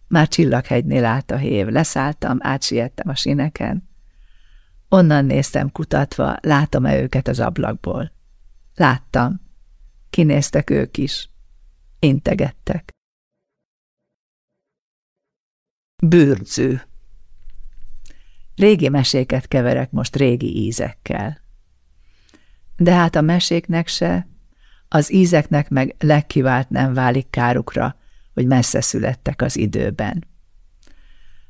Már Csillaghegynél állt a hév, leszálltam, átsiettem a sineken. Onnan néztem kutatva, látom-e őket az ablakból. Láttam. Kinéztek ők is. Integettek. Bőrcő Régi meséket keverek most régi ízekkel. De hát a meséknek se, az ízeknek meg legkivált nem válik kárukra, hogy messze születtek az időben.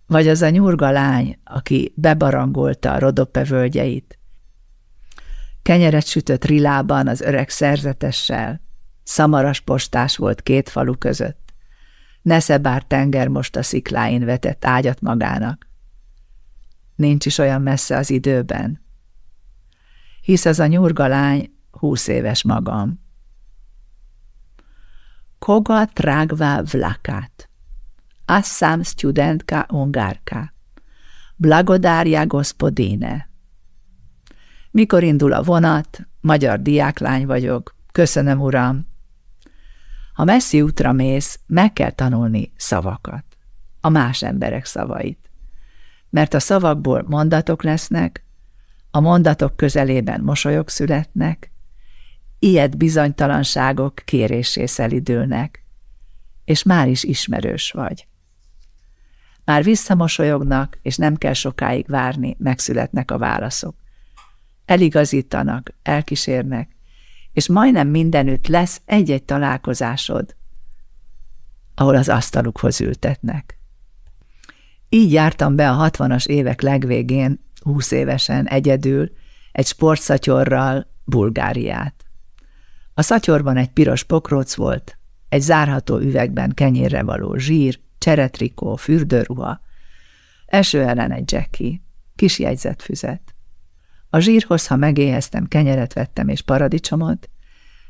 Vagy az a nyurga lány, aki bebarangolta a Rodope völgyeit. Kenyeret sütött rilában az öreg szerzetessel. Szamaras postás volt két falu között. Neszebár tenger most a szikláin vetett ágyat magának. Nincs is olyan messze az időben. Hisz az a nyurga lány húsz éves magam. Koga trágvá Assam studentka ungárka. Blagodária gospodine. Mikor indul a vonat? Magyar diáklány vagyok. Köszönöm, uram. Ha messzi útra mész, meg kell tanulni szavakat, a más emberek szavait. Mert a szavakból mondatok lesznek, a mondatok közelében mosolyok születnek, ilyet bizonytalanságok kérésé szelidülnek, és már is ismerős vagy. Már visszamosolyognak, és nem kell sokáig várni, megszületnek a válaszok. Eligazítanak, elkísérnek, és majdnem mindenütt lesz egy-egy találkozásod, ahol az asztalukhoz ültetnek. Így jártam be a hatvanas évek legvégén, húsz évesen, egyedül, egy sportszatyorral Bulgáriát. A szatyorban egy piros pokróc volt, egy zárható üvegben kenyérre való zsír, cseretrikó, fürdőruha, eső ellen egy jackie, kis jegyzetfüzet. A zsírhoz, ha megéheztem, kenyeret vettem és paradicsomot,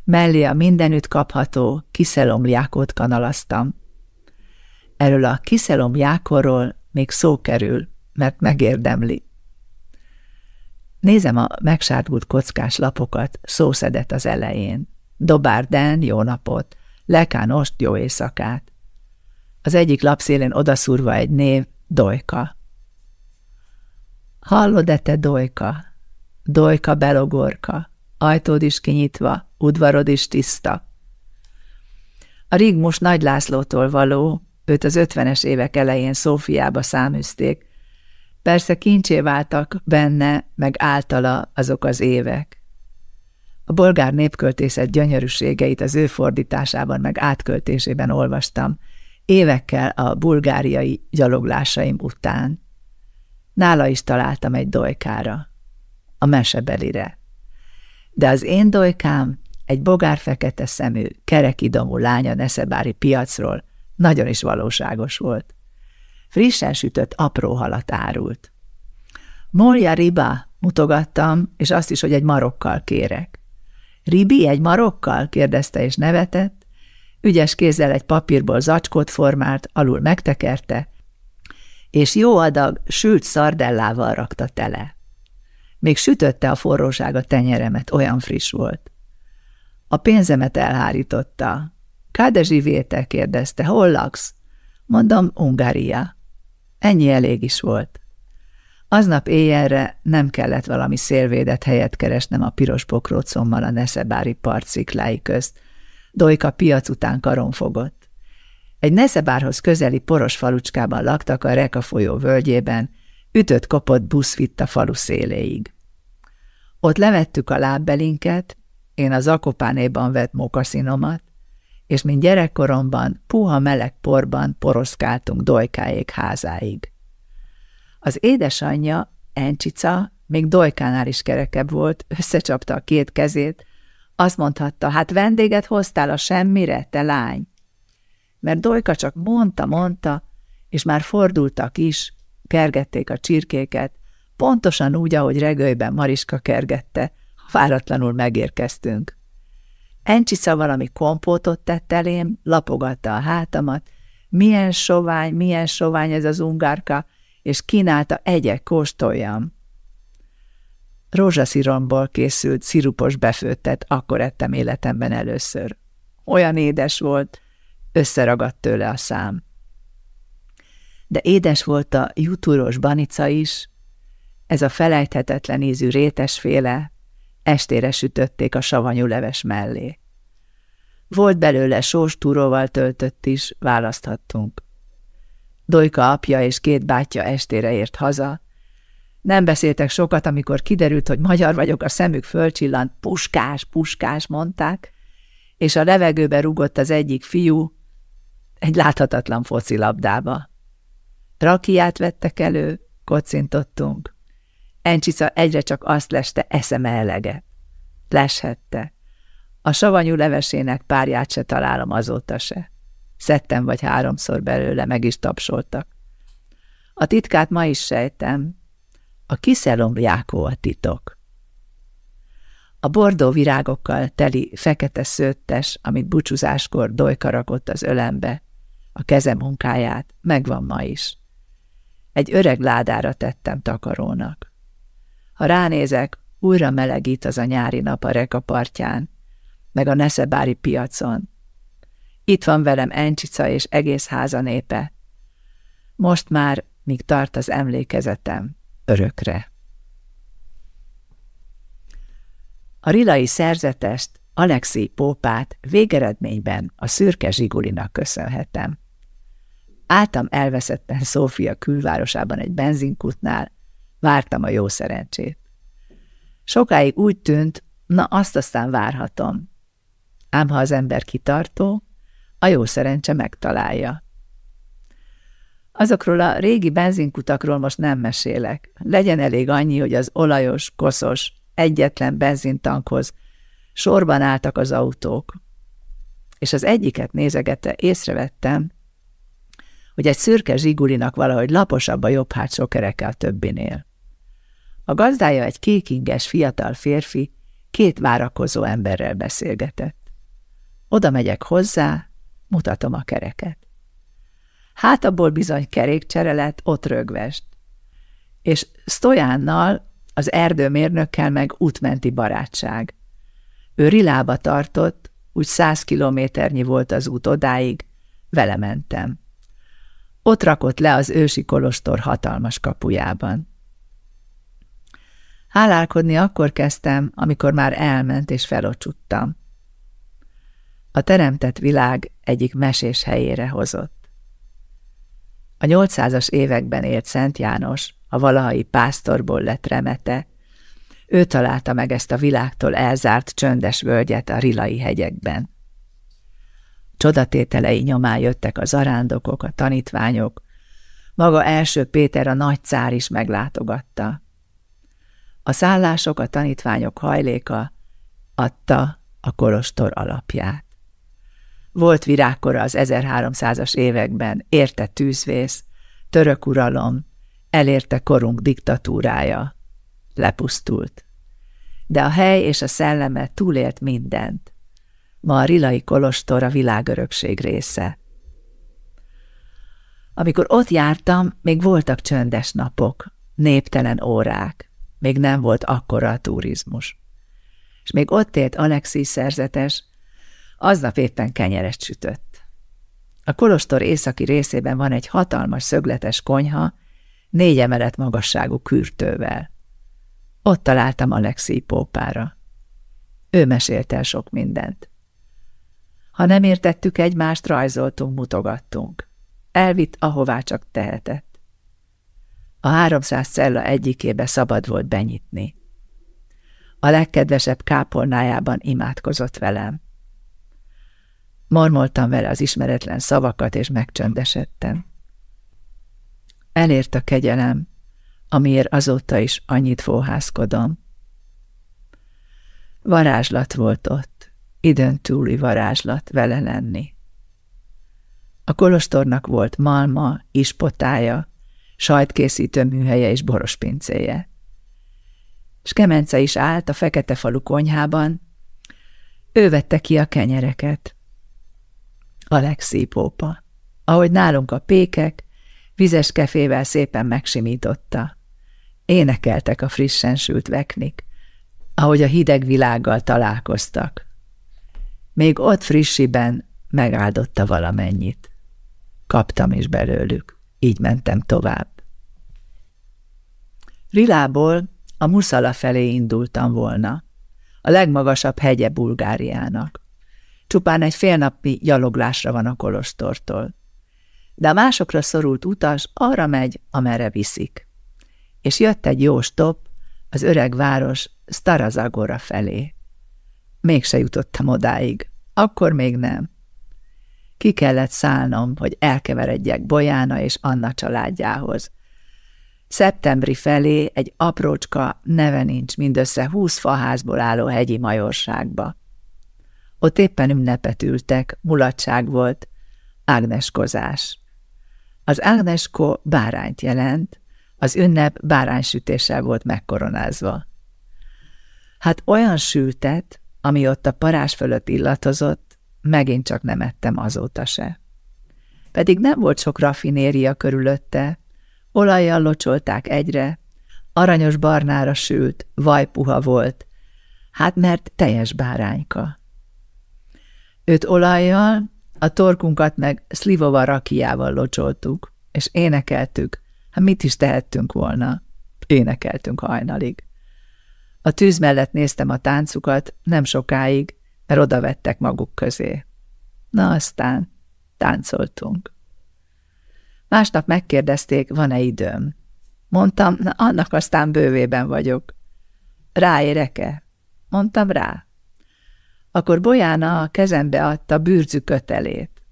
mellé a mindenütt kapható kiszelomjákot kanalaztam. Erről a kiszelomjákorról még szó kerül, mert megérdemli. Nézem a megsárgult kockás lapokat, szószedet az elején. Dobárden, jó napot, Lekánost, jó éjszakát. Az egyik lapszélén odaszúrva egy név, Dojka. Hallod-e te, Dojka? Dojka belogorka, ajtód is kinyitva, udvarod is tiszta. A Rigmus Nagy Lászlótól való, őt az ötvenes évek elején Szófiába száműzték, Persze kincsé váltak benne, meg általa azok az évek. A bolgár népköltészet gyönyörűségeit az ő fordításában meg átköltésében olvastam, évekkel a bulgáriai gyaloglásaim után. Nála is találtam egy dojkára, a mesebelire. De az én dojkám egy bogár fekete szemű, kerekidomú lánya Neszebári piacról nagyon is valóságos volt. Frissen sütött apró halat árult. Molja riba, mutogattam, és azt is, hogy egy marokkal kérek. Ribi egy marokkal? kérdezte és nevetett. Ügyes kézzel egy papírból zacskót formált, alul megtekerte, és jó adag sült szardellával rakta tele. Még sütötte a forróság a tenyeremet, olyan friss volt. A pénzemet elhárította. Káde zsivéte? kérdezte. Hol laksz? Mondom, Ungária. Ennyi elég is volt. Aznap éjjelre nem kellett valami szélvédett helyet keresnem a piros pokrócommal a Neszebári partsziklái közt. Dojka piac után karon fogott. Egy Neszebárhoz közeli poros falucskában laktak a Reka folyó völgyében, ütött kopott busz vitt a falu széléig. Ott levettük a lábbelinket, én az akopánéban vett mokaszinomat, és mint gyerekkoromban puha meleg porban poroszkáltunk Dojkáék házáig. Az édesanyja, Encsica, még Dojkánál is kerekebb volt, összecsapta a két kezét, azt mondhatta, hát vendéget hoztál a semmire, te lány. Mert Dojka csak mondta, mondta, és már fordultak is, kergették a csirkéket, pontosan úgy, ahogy regőjben Mariska kergette, ha váratlanul megérkeztünk. Encsica valami kompótot tett elém, lapogatta a hátamat, milyen sovány, milyen sovány ez az ungárka, és kínálta egyek kóstoljam. Rózsasziromból készült szirupos befőttet akkor ettem életemben először. Olyan édes volt, összeragadt tőle a szám. De édes volt a jutúros banica is, ez a felejthetetlen ízű rétesféle, estére sütötték a savanyú leves mellé. Volt belőle sós túróval töltött is, választhattunk. Dojka apja és két bátyja estére ért haza. Nem beszéltek sokat, amikor kiderült, hogy magyar vagyok, a szemük fölcsillant, puskás, puskás, mondták, és a levegőbe rugott az egyik fiú egy láthatatlan focilabdába. Rakiát vettek elő, kocintottunk. Encsica egyre csak azt leste, eszeme eleget. Leshette. A savanyú levesének párját se találom azóta se. Szedtem vagy háromszor belőle, meg is tapsoltak. A titkát ma is sejtem. A kiszelom Jákó a titok. A bordó virágokkal teli fekete szőttes, amit búcsúzáskor dojka rakott az ölembe, a keze munkáját, megvan ma is. Egy öreg ládára tettem takarónak. Ha ránézek, újra melegít az a nyári nap a reka partján, meg a Neszebári piacon. Itt van velem Encsica és egész háza népe. Most már, míg tart az emlékezetem, örökre. A rilai szerzetest, Alexei Pópát végeredményben a szürke zsigulinak köszönhetem. Álltam elveszetten Szófia külvárosában egy benzinkutnál, vártam a jó szerencsét. Sokáig úgy tűnt, na azt aztán várhatom. Ám ha az ember kitartó, a jó szerencse megtalálja. Azokról a régi benzinkutakról most nem mesélek. Legyen elég annyi, hogy az olajos, koszos, egyetlen benzintankhoz sorban álltak az autók, és az egyiket nézegette észrevettem, hogy egy szürke zsigulinak valahogy laposabb a jobb hátsó kereke a többinél. A gazdája egy kékinges fiatal férfi, két várakozó emberrel beszélgetett. Oda megyek hozzá, mutatom a kereket. Hát abból bizony kerékcsere lett, ott rögvest. És Stojánnal, az erdőmérnökkel meg útmenti barátság. Ő rilába tartott, úgy száz kilométernyi volt az út odáig, vele mentem. Ott rakott le az ősi kolostor hatalmas kapujában. Hálálkodni akkor kezdtem, amikor már elment és felocsuttam. A teremtett világ egyik mesés helyére hozott. A 800-as években élt Szent János, a valahai pásztorból lett remete, ő találta meg ezt a világtól elzárt csöndes völgyet a Rilai hegyekben. Csodatételei nyomán jöttek az arándokok, a tanítványok, maga első Péter a nagy cár is meglátogatta. A szállások, a tanítványok hajléka adta a kolostor alapját. Volt virágkora az 1300-as években, érte tűzvész, török uralom, elérte korunk diktatúrája. Lepusztult. De a hely és a szelleme túlélt mindent. Ma a Rilai Kolostor a világörökség része. Amikor ott jártam, még voltak csöndes napok, néptelen órák, még nem volt akkora a turizmus. És még ott élt Alexis szerzetes, aznap éppen kenyeret sütött. A kolostor északi részében van egy hatalmas szögletes konyha, négy emelet magasságú kürtővel. Ott találtam Alexi pópára. Ő mesélt el sok mindent. Ha nem értettük egymást, rajzoltunk, mutogattunk. Elvitt, ahová csak tehetett. A háromszáz cella egyikébe szabad volt benyitni. A legkedvesebb kápolnájában imádkozott velem. Marmoltam vele az ismeretlen szavakat, és megcsöndesedtem. Elért a kegyelem, amiért azóta is annyit fóhászkodom. Varázslat volt ott, időn túli varázslat vele lenni. A kolostornak volt malma, ispotája, sajtkészítő műhelye és borospincéje. S Kemence is állt a fekete falu konyhában, ő vette ki a kenyereket. Alexi pópa. Ahogy nálunk a pékek, vizes kefével szépen megsimította. Énekeltek a frissen sült veknik, ahogy a hideg világgal találkoztak. Még ott frissiben megáldotta valamennyit. Kaptam is belőlük, így mentem tovább. Rilából a Muszala felé indultam volna, a legmagasabb hegye Bulgáriának. Csupán egy félnapi gyaloglásra van a kolostortól. De a másokra szorult utas arra megy, amerre viszik. És jött egy jó stop az öreg város Starazagora felé. Mégse jutottam odáig. Akkor még nem. Ki kellett szállnom, hogy elkeveredjek Bojána és Anna családjához. Szeptemberi felé egy aprócska, neve nincs, mindössze húsz faházból álló hegyi majorságba. Ott éppen ünnepet ültek, mulatság volt, ágneskozás. Az ágnesko bárányt jelent, az ünnep báránysütéssel volt megkoronázva. Hát olyan sültet, ami ott a parás fölött illatozott, megint csak nem ettem azóta se. Pedig nem volt sok raffinéria körülötte, Olajjal locsolták egyre, aranyos barnára sült, vajpuha volt, hát mert teljes bárányka. Őt olajjal, a torkunkat meg szlivova rakiával locsoltuk, és énekeltük, hát mit is tehettünk volna. Énekeltünk hajnalig. A tűz mellett néztem a táncukat, nem sokáig, mert oda vettek maguk közé. Na aztán táncoltunk. Másnap megkérdezték, van-e időm. Mondtam, na annak aztán bővében vagyok. Ráérek-e? Mondtam rá. Akkor Bolyána a kezembe adta bűrcű kötelét.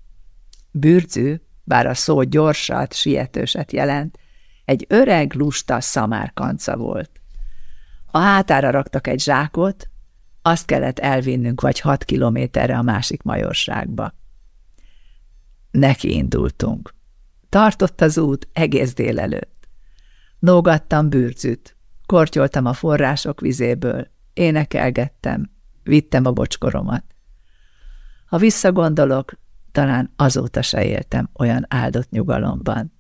Bűrcű, bár a szó gyorsat, sietőset jelent, egy öreg, lusta szamárkanca volt. A hátára raktak egy zsákot, azt kellett elvinnünk vagy hat kilométerre a másik majorságba. Neki indultunk. Tartott az út egész délelőtt. Nógattam bűrcüt, kortyoltam a források vizéből, énekelgettem, vittem a bocskoromat. Ha visszagondolok, talán azóta se éltem olyan áldott nyugalomban.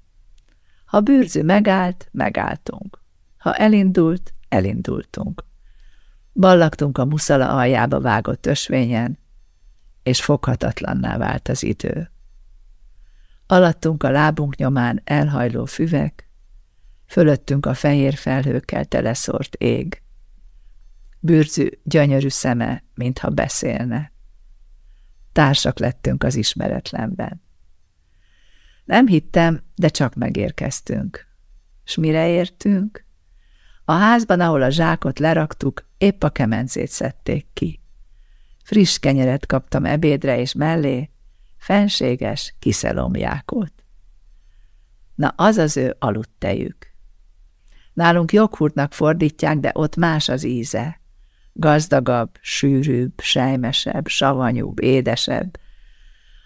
Ha bűrző megállt, megálltunk. Ha elindult, elindultunk. Ballaktunk a muszala aljába vágott ösvényen, és foghatatlanná vált az idő. Alattunk a lábunk nyomán elhajló füvek, fölöttünk a fehér felhőkkel teleszort ég. Bűrzű, gyönyörű szeme, mintha beszélne. Társak lettünk az ismeretlenben. Nem hittem, de csak megérkeztünk. S mire értünk? A házban, ahol a zsákot leraktuk, épp a kemencét szedték ki. Friss kenyeret kaptam ebédre, és mellé fenséges kiszelomjákot. Na, az az ő aludtejük. Nálunk joghurtnak fordítják, de ott más az íze. Gazdagabb, sűrűbb, sejmesebb, savanyúbb, édesebb.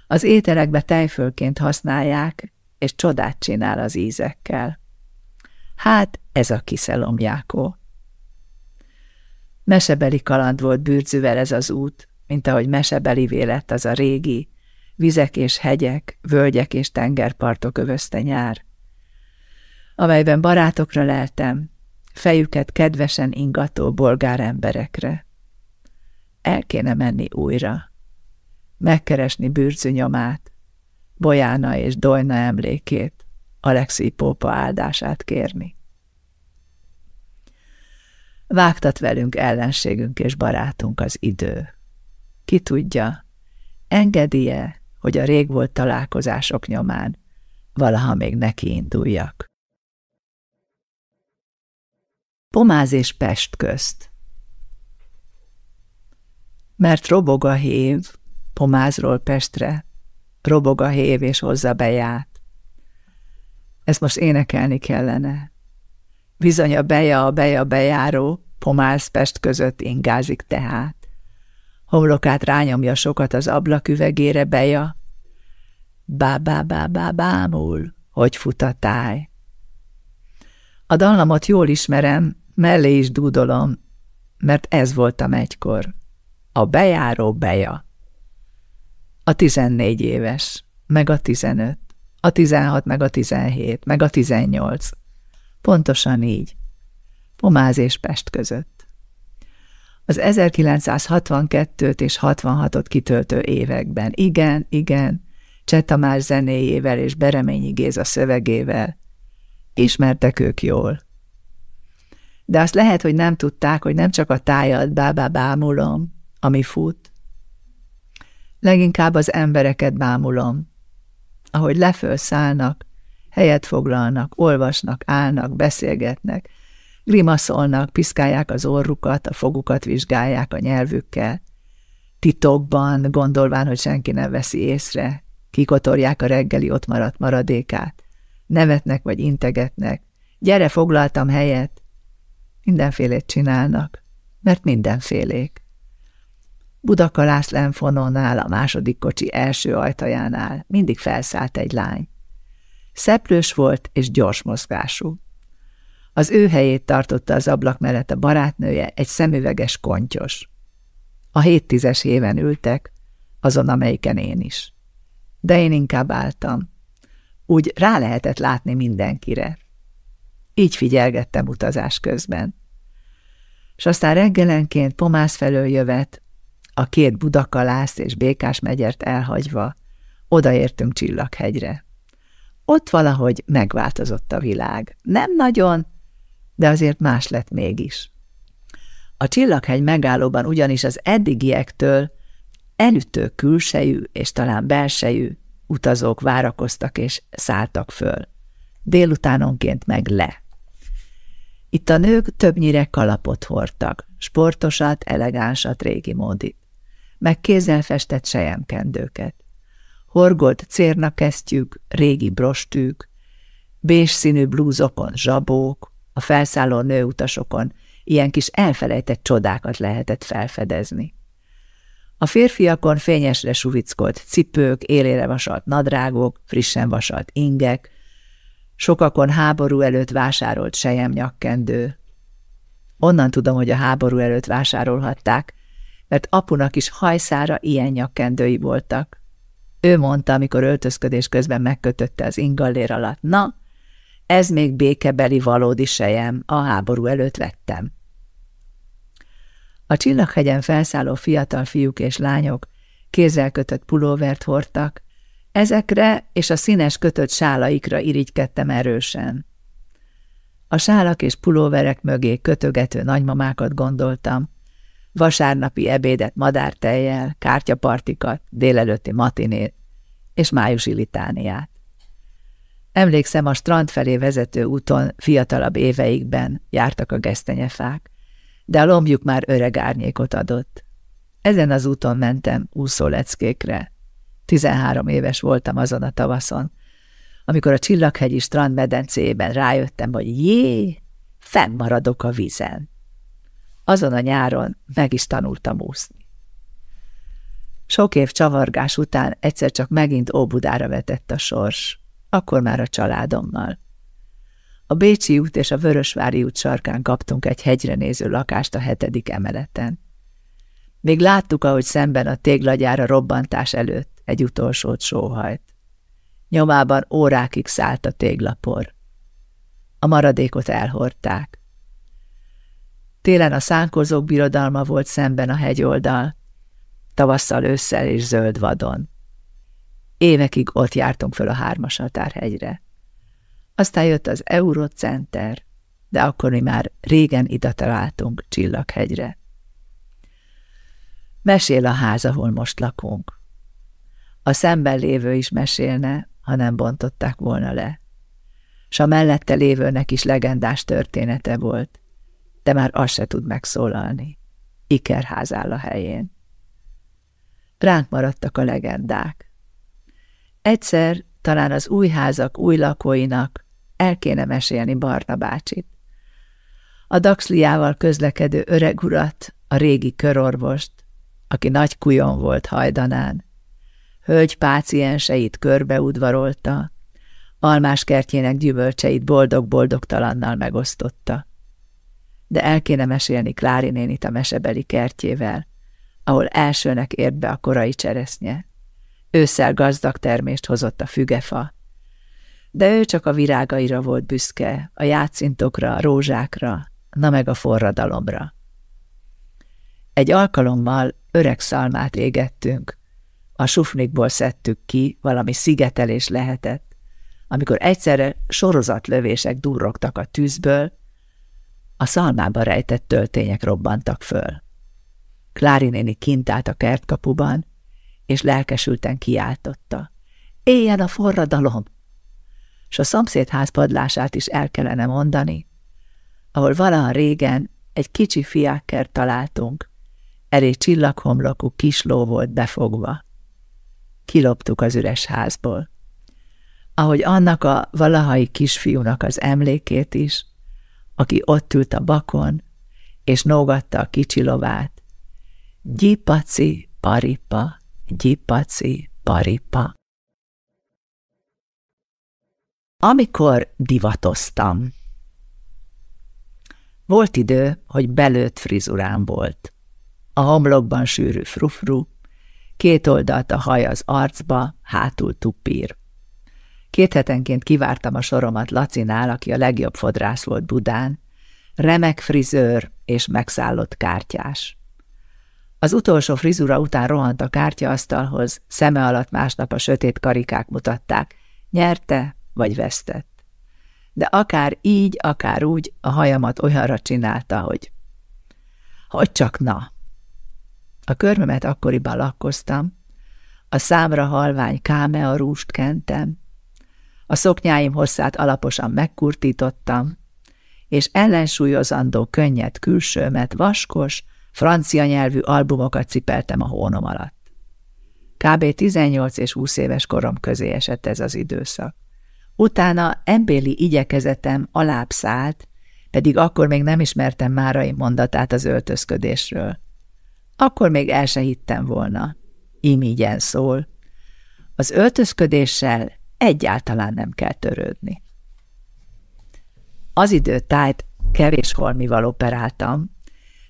Az ételekbe tejfölként használják, és csodát csinál az ízekkel. Hát ez a kiszelomjákó. Mesebeli kaland volt bűrcűvel ez az út, mint ahogy mesebeli vélet az a régi, vizek és hegyek, völgyek és tengerpartok övözte nyár, amelyben barátokra leltem, fejüket kedvesen ingató bolgár emberekre. El kéne menni újra, megkeresni nyomát, Bojána és Dojna emlékét, Alexi Pópa áldását kérni. Vágtat velünk ellenségünk és barátunk az idő. Ki tudja, engedie, hogy a régvolt találkozások nyomán valaha még neki induljak. Pomáz és Pest közt Mert robog a hév, Pomázról Pestre, robog a hév és hozza beját. Ezt most énekelni kellene. Bizony a beja a beja bejáró, Pomáz Pest között ingázik tehát. Homlokát rányomja sokat az ablaküvegére beja. Bá-bá-bá-bá bámul, hogy fut a táj. A dallamot jól ismerem, mellé is dúdolom, mert ez voltam egykor. A bejáró beja. A tizennégy éves, meg a tizenöt, a tizenhat, meg a tizenhét, meg a tizennyolc. Pontosan így. Pomáz és Pest között. Az 1962-t és 66-ot kitöltő években. Igen, igen, Cseh Tamás zenéjével és Bereményi Géza szövegével. Ismertek ők jól. De azt lehet, hogy nem tudták, hogy nem csak a tájat bábá bámulom, ami fut. Leginkább az embereket bámulom, ahogy lefölszállnak, helyet foglalnak, olvasnak, állnak, beszélgetnek, Grimaszolnak, piszkálják az orrukat, a fogukat vizsgálják a nyelvükkel. Titokban, gondolván, hogy senki nem veszi észre, kikotorják a reggeli ott maradt maradékát. Nevetnek vagy integetnek. Gyere, foglaltam helyet. Mindenfélét csinálnak, mert mindenfélék. Budakalász Lenfonónál, a második kocsi első ajtajánál mindig felszállt egy lány. Szeplős volt és gyors mozgású. Az ő helyét tartotta az ablak mellett a barátnője, egy szemüveges kontyos. A héttízes éven ültek, azon, amelyiken én is. De én inkább álltam. Úgy rá lehetett látni mindenkire. Így figyelgettem utazás közben. És aztán reggelenként Pomász felől jövet, a két Budakalászt és Békás megyert elhagyva, odaértünk Csillaghegyre. Ott valahogy megváltozott a világ. Nem nagyon, de azért más lett mégis. A Csillaghegy megállóban ugyanis az eddigiektől elütő külsejű és talán belsejű utazók várakoztak és szálltak föl. Délutánonként meg le. Itt a nők többnyire kalapot hordtak, sportosat, elegánsat, régi módit, meg kézzel festett sejemkendőket. Horgolt cérnakesztyűk, régi brostűk, bés színű blúzokon zsabók, a felszálló nőutasokon ilyen kis elfelejtett csodákat lehetett felfedezni. A férfiakon fényesre suvickolt cipők, élére vasalt nadrágok, frissen vasalt ingek, sokakon háború előtt vásárolt sejem nyakkendő. Onnan tudom, hogy a háború előtt vásárolhatták, mert apunak is hajszára ilyen nyakkendői voltak. Ő mondta, amikor öltözködés közben megkötötte az ingallér alatt, na, ez még békebeli valódi sejem, a háború előtt vettem. A Csillaghegyen felszálló fiatal fiúk és lányok kézzel kötött pulóvert hordtak, ezekre és a színes kötött sálaikra irigykedtem erősen. A sálak és pulóverek mögé kötögető nagymamákat gondoltam, vasárnapi ebédet madártejjel, kártyapartikat, délelőtti matinét és májusi litániát. Emlékszem, a strand felé vezető úton fiatalabb éveikben jártak a gesztenyefák, de a lombjuk már öreg árnyékot adott. Ezen az úton mentem úszóleckékre. Tizenhárom éves voltam azon a tavaszon, amikor a Csillaghegyi strand medencében rájöttem, hogy jé, fennmaradok a vízen. Azon a nyáron meg is tanultam úszni. Sok év csavargás után egyszer csak megint Óbudára vetett a sors, akkor már a családommal. A Bécsi út és a Vörösvári út sarkán kaptunk egy hegyre néző lakást a hetedik emeleten. Még láttuk, ahogy szemben a téglagyára robbantás előtt egy utolsót sóhajt. Nyomában órákig szállt a téglapor. A maradékot elhordták. Télen a szánkozók birodalma volt szemben a hegyoldal, tavasszal ősszel és zöld vadon. Évekig ott jártunk föl a hármasatárhegyre. Aztán jött az Eurocenter, de akkor mi már régen ide találtunk Csillaghegyre. Mesél a ház, ahol most lakunk. A szemben lévő is mesélne, ha nem bontották volna le. S a mellette lévőnek is legendás története volt, de már az se tud megszólalni. Ikerház áll a helyén. Ránk maradtak a legendák. Egyszer talán az új házak új lakóinak el kéne mesélni Barna bácsit. A Daxliával közlekedő öreg urat, a régi körorvost, aki nagy kujon volt hajdanán, hölgy pácienseit körbeudvarolta, almás kertjének gyümölcseit boldog-boldogtalannal megosztotta. De el kéne mesélni Klári nénit a mesebeli kertjével, ahol elsőnek ért be a korai cseresznye. Ősszel gazdag termést hozott a fügefa, de ő csak a virágaira volt büszke, a játszintokra, a rózsákra, na meg a forradalomra. Egy alkalommal öreg szalmát égettünk, a sufnikból szedtük ki, valami szigetelés lehetett, amikor egyszerre sorozatlövések durrogtak a tűzből, a szalmába rejtett töltények robbantak föl. Klári néni kint állt a kertkapuban, és lelkesülten kiáltotta. Éljen a forradalom! s a szomszédház padlását is el kellene mondani, ahol valaha régen egy kicsi fiákkert találtunk, elég csillaghomlokú kisló volt befogva. Kiloptuk az üres házból. Ahogy annak a valahai kisfiúnak az emlékét is, aki ott ült a bakon, és nógatta a kicsi lovát. Gyipaci, paripa, gyipaci, paripa. Amikor divatoztam. Volt idő, hogy belőtt frizurám volt. A homlokban sűrű frufru, két oldalt a haj az arcba, hátul tupír. Két hetenként kivártam a soromat Lacinál, aki a legjobb fodrász volt Budán, remek frizőr és megszállott kártyás. Az utolsó frizura után rohant a kártyaasztalhoz, szeme alatt másnap a sötét karikák mutatták, nyerte vagy vesztett. De akár így, akár úgy a hajamat olyanra csinálta, hogy hogy csak na. A körmömet akkoriban lakkoztam, a számra halvány kámea rúst kentem, a szoknyáim hosszát alaposan megkurtítottam, és ellensúlyozandó könnyed külsőmet, vaskos, francia nyelvű albumokat cipeltem a hónom alatt. Kb. 18 és 20 éves korom közé esett ez az időszak. Utána embéli igyekezetem alább pedig akkor még nem ismertem Márai mondatát az öltözködésről. Akkor még el se hittem volna. Imígyen szól. Az öltözködéssel egyáltalán nem kell törődni. Az idő tájt kevés holmival operáltam,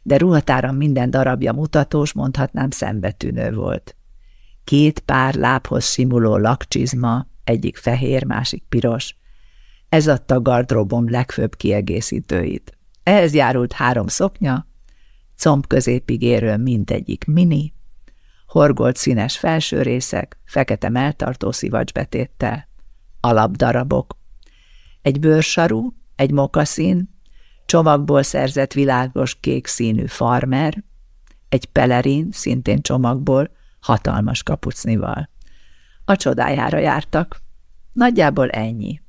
de ruhatáram minden darabja mutatós, mondhatnám szembetűnő volt. Két pár lábhoz simuló lakcsizma, egyik fehér, másik piros. Ez adta gardróbom legfőbb kiegészítőit. Ehhez járult három szoknya, comb középig mindegyik mini, horgolt színes felső részek, fekete melltartó szivacsbetéttel, alapdarabok, egy bőrsaru, egy mokaszín, csomagból szerzett világos kék színű farmer, egy pelerin, szintén csomagból, hatalmas kapucnival. A csodájára jártak. Nagyjából ennyi.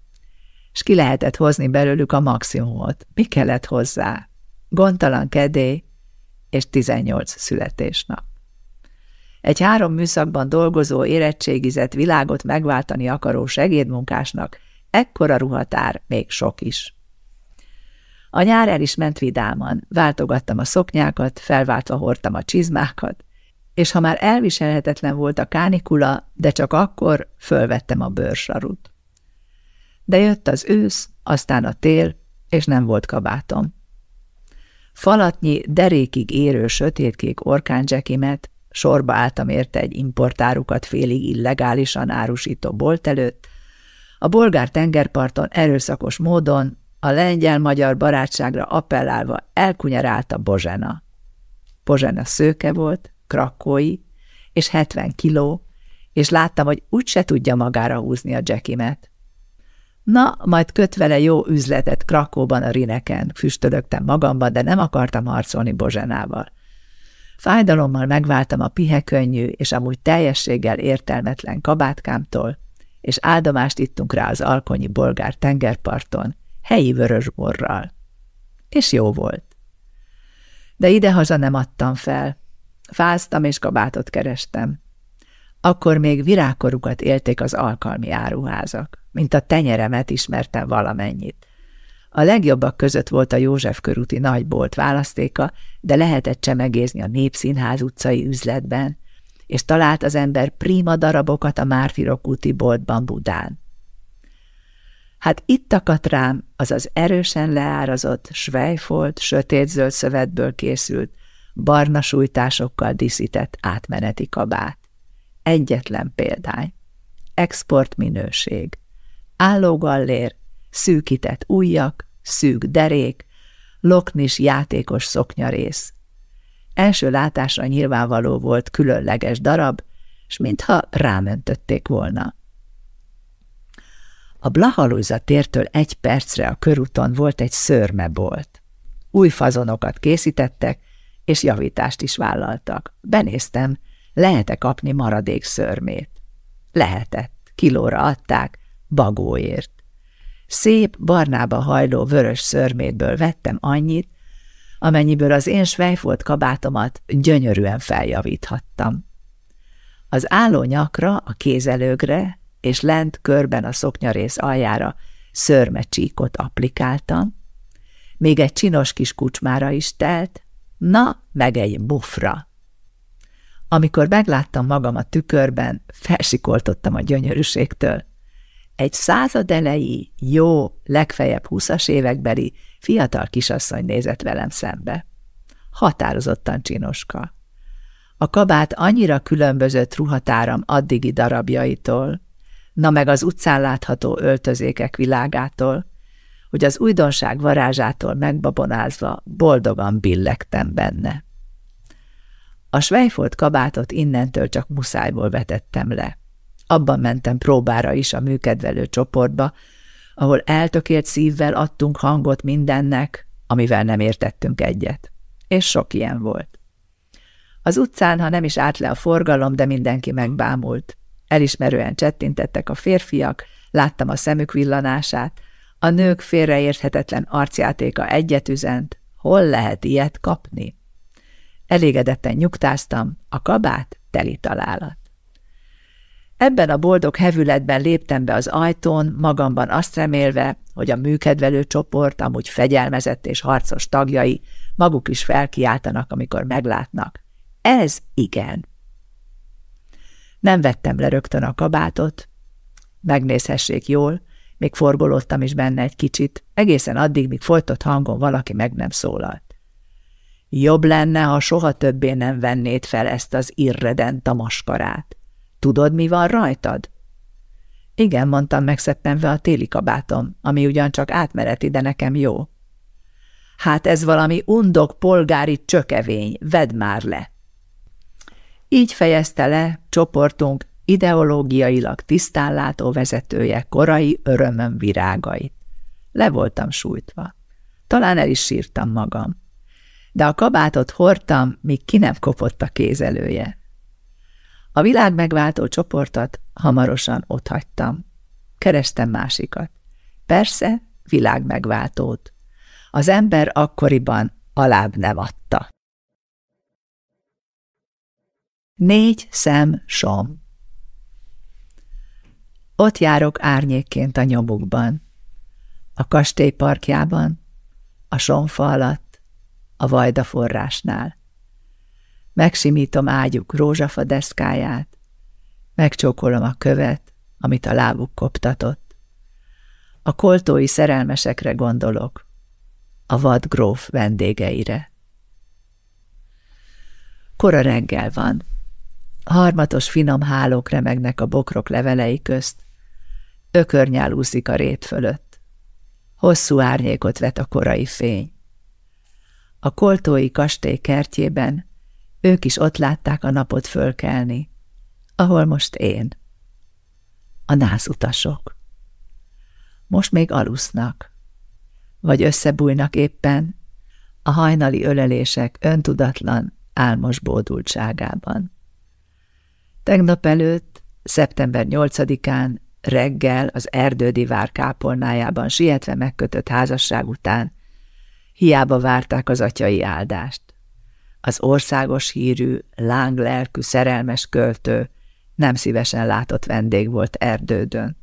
És ki lehetett hozni belőlük a maximumot. Mi kellett hozzá? Gondtalan kedély és 18 születésnap. Egy három műszakban dolgozó, érettségizett világot megváltani akaró segédmunkásnak ekkora ruhatár még sok is. A nyár el is ment vidáman, váltogattam a szoknyákat, felváltva hordtam a csizmákat, és ha már elviselhetetlen volt a kánikula, de csak akkor fölvettem a bőrsarut. De jött az ősz, aztán a tél, és nem volt kabátom. Falatnyi, derékig érő sötétkék orkándzsekimet, sorba álltam érte egy importárukat félig illegálisan árusító bolt előtt, a bolgár tengerparton erőszakos módon a lengyel-magyar barátságra appellálva elkunyarálta Bozsena. Bozsena szőke volt, krakói, és 70 kiló, és láttam, hogy úgyse tudja magára húzni a Jackimet. Na, majd köt vele jó üzletet Krakóban a rineken, füstölögtem magamban, de nem akartam harcolni Bozsenával. Fájdalommal megváltam a pihekönnyű és amúgy teljességgel értelmetlen kabátkámtól, és áldomást ittunk rá az alkonyi bolgár tengerparton, helyi vörösborral. És jó volt. De idehaza nem adtam fel. Fáztam és kabátot kerestem. Akkor még virágkorukat élték az alkalmi áruházak, mint a tenyeremet ismertem valamennyit. A legjobbak között volt a József körúti nagybolt választéka, de lehetett csemegézni a Népszínház utcai üzletben, és talált az ember prima darabokat a Mártirok úti boltban Budán. Hát itt akadt rám az az erősen leárazott, svejfolt, sötétzöld szövetből készült, barna sújtásokkal díszített átmeneti kabát. Egyetlen példány. Export minőség. Állógallér, szűkített ujjak, szűk derék, loknis játékos szoknyarész. Első látásra nyilvánvaló volt különleges darab, s mintha rámentötték volna. A Blahalúza tértől egy percre a körúton volt egy szörmebolt. Új fazonokat készítettek, és javítást is vállaltak. Benéztem, lehet-e kapni maradék szörmét. Lehetett, kilóra adták, bagóért. Szép, barnába hajló vörös szörmétből vettem annyit, amennyiből az én svejfolt kabátomat gyönyörűen feljavíthattam. Az álló nyakra, a kézelőgre és lent körben a szoknyarész aljára szörmecsíkot applikáltam, még egy csinos kis kucsmára is telt, na, meg egy bufra. Amikor megláttam magam a tükörben, felsikoltottam a gyönyörűségtől. Egy század elejé, jó, legfeljebb húszas évekbeli fiatal kisasszony nézett velem szembe. Határozottan csinoska. A kabát annyira különbözött ruhatáram addigi darabjaitól, na meg az utcán látható öltözékek világától, hogy az újdonság varázsától megbabonázva boldogan billegtem benne. A svejfolt kabátot innentől csak muszájból vetettem le. Abban mentem próbára is a műkedvelő csoportba, ahol eltökélt szívvel adtunk hangot mindennek, amivel nem értettünk egyet. És sok ilyen volt. Az utcán, ha nem is állt le a forgalom, de mindenki megbámult. Elismerően csettintettek a férfiak, láttam a szemük villanását, a nők félreérthetetlen arcjátéka egyet üzent, hol lehet ilyet kapni? Elégedetten nyugtáztam, a kabát teli találat. Ebben a boldog hevületben léptem be az ajtón, magamban azt remélve, hogy a műkedvelő csoport, amúgy fegyelmezett és harcos tagjai maguk is felkiáltanak, amikor meglátnak. Ez igen. Nem vettem le rögtön a kabátot, megnézhessék jól, még forgolódtam is benne egy kicsit, egészen addig, míg folytott hangon valaki meg nem szólalt. Jobb lenne, ha soha többé nem vennéd fel ezt az irredent a maskarát. Tudod, mi van rajtad? Igen, mondtam megszeppenve a téli kabátom, ami ugyancsak átmereti, de nekem jó. Hát ez valami undok polgári csökevény, vedd már le! Így fejezte le csoportunk ideológiailag tisztánlátó vezetője korai örömöm virágait. Le voltam sújtva. Talán el is sírtam magam. De a kabátot hordtam, míg ki nem kopott a kézelője. A világ megváltó csoportot hamarosan otthagytam. Kerestem másikat. Persze, világ megváltót. Az ember akkoriban alább nem adta. Négy szem som Ott járok árnyékként a nyomukban. A kastély parkjában, a sonfa alatt, a vajda forrásnál. Megsimítom ágyuk rózsafa deszkáját, megcsókolom a követ, amit a lábuk koptatott. A koltói szerelmesekre gondolok, a vad gróf vendégeire. Kora reggel van. Harmatos finom hálók remegnek a bokrok levelei közt. Ökörnyál úszik a rét fölött. Hosszú árnyékot vet a korai fény. A koltói kastély kertjében ők is ott látták a napot fölkelni, ahol most én. A nászutasok. Most még alusznak, vagy összebújnak éppen a hajnali ölelések öntudatlan, álmos bódultságában. Tegnap előtt, szeptember 8-án reggel az erdődi vár kápolnájában sietve megkötött házasság után hiába várták az atyai áldást az országos hírű, lánglelkű, szerelmes költő nem szívesen látott vendég volt Erdődön.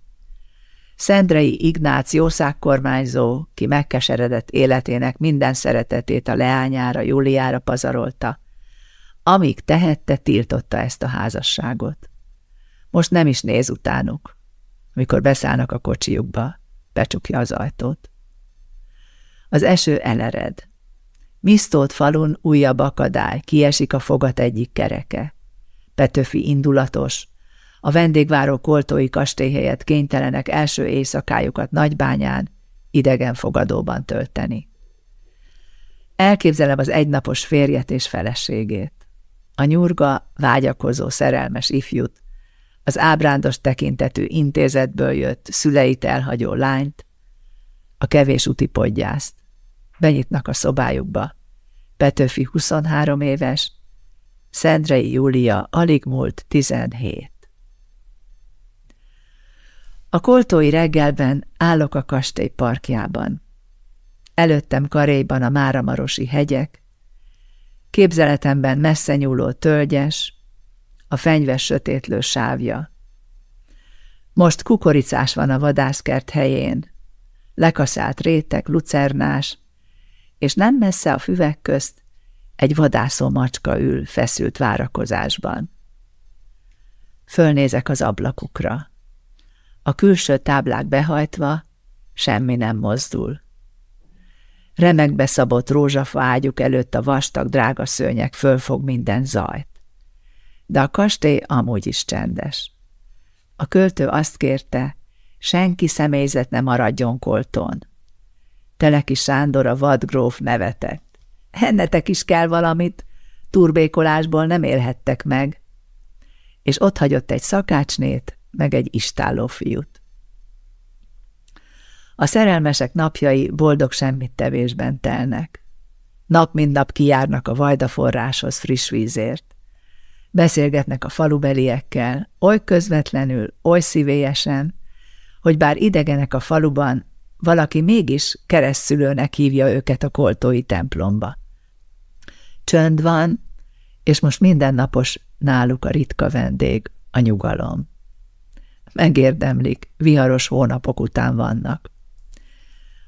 Szendrei Ignác jószágkormányzó, ki megkeseredett életének minden szeretetét a leányára, Júliára pazarolta, amíg tehette, tiltotta ezt a házasságot. Most nem is néz utánuk. Amikor beszállnak a kocsijukba, becsukja az ajtót. Az eső elered, Misztolt falun újabb akadály, kiesik a fogat egyik kereke. Petőfi indulatos. A vendégváró koltói kastély helyett kénytelenek első éjszakájukat nagybányán, idegen fogadóban tölteni. Elképzelem az egynapos férjet és feleségét. A nyurga, vágyakozó, szerelmes ifjút, az ábrándos tekintetű intézetből jött, szüleit elhagyó lányt, a kevés utipodgyászt. Benyitnak a szobájukba. Petőfi 23 éves, Szendrei Júlia alig múlt 17. A koltói reggelben állok a kastély parkjában. Előttem karéban a Máramarosi hegyek, képzeletemben messze nyúló tölgyes, a fenyves sötétlő sávja. Most kukoricás van a vadászkert helyén, lekaszált rétek, lucernás, és nem messze a füvek közt egy vadászó macska ül feszült várakozásban. Fölnézek az ablakukra. A külső táblák behajtva, semmi nem mozdul. Remekbe szabott rózsafa előtt a vastag drága szőnyek fölfog minden zajt. De a kastély amúgy is csendes. A költő azt kérte, senki személyzet ne maradjon kolton. Teleki Sándor a vadgróf nevetett. Ennetek is kell valamit, turbékolásból nem élhettek meg. És ott hagyott egy szakácsnét, meg egy istálló fiút. A szerelmesek napjai boldog semmit tevésben telnek. Nap mint nap kijárnak a Vajda forráshoz friss vízért. Beszélgetnek a falubeliekkel, oly közvetlenül, oly szívélyesen, hogy bár idegenek a faluban, valaki mégis keresztülőnek hívja őket a koltói templomba. Csönd van, és most mindennapos náluk a ritka vendég, a nyugalom. Megérdemlik, viharos hónapok után vannak.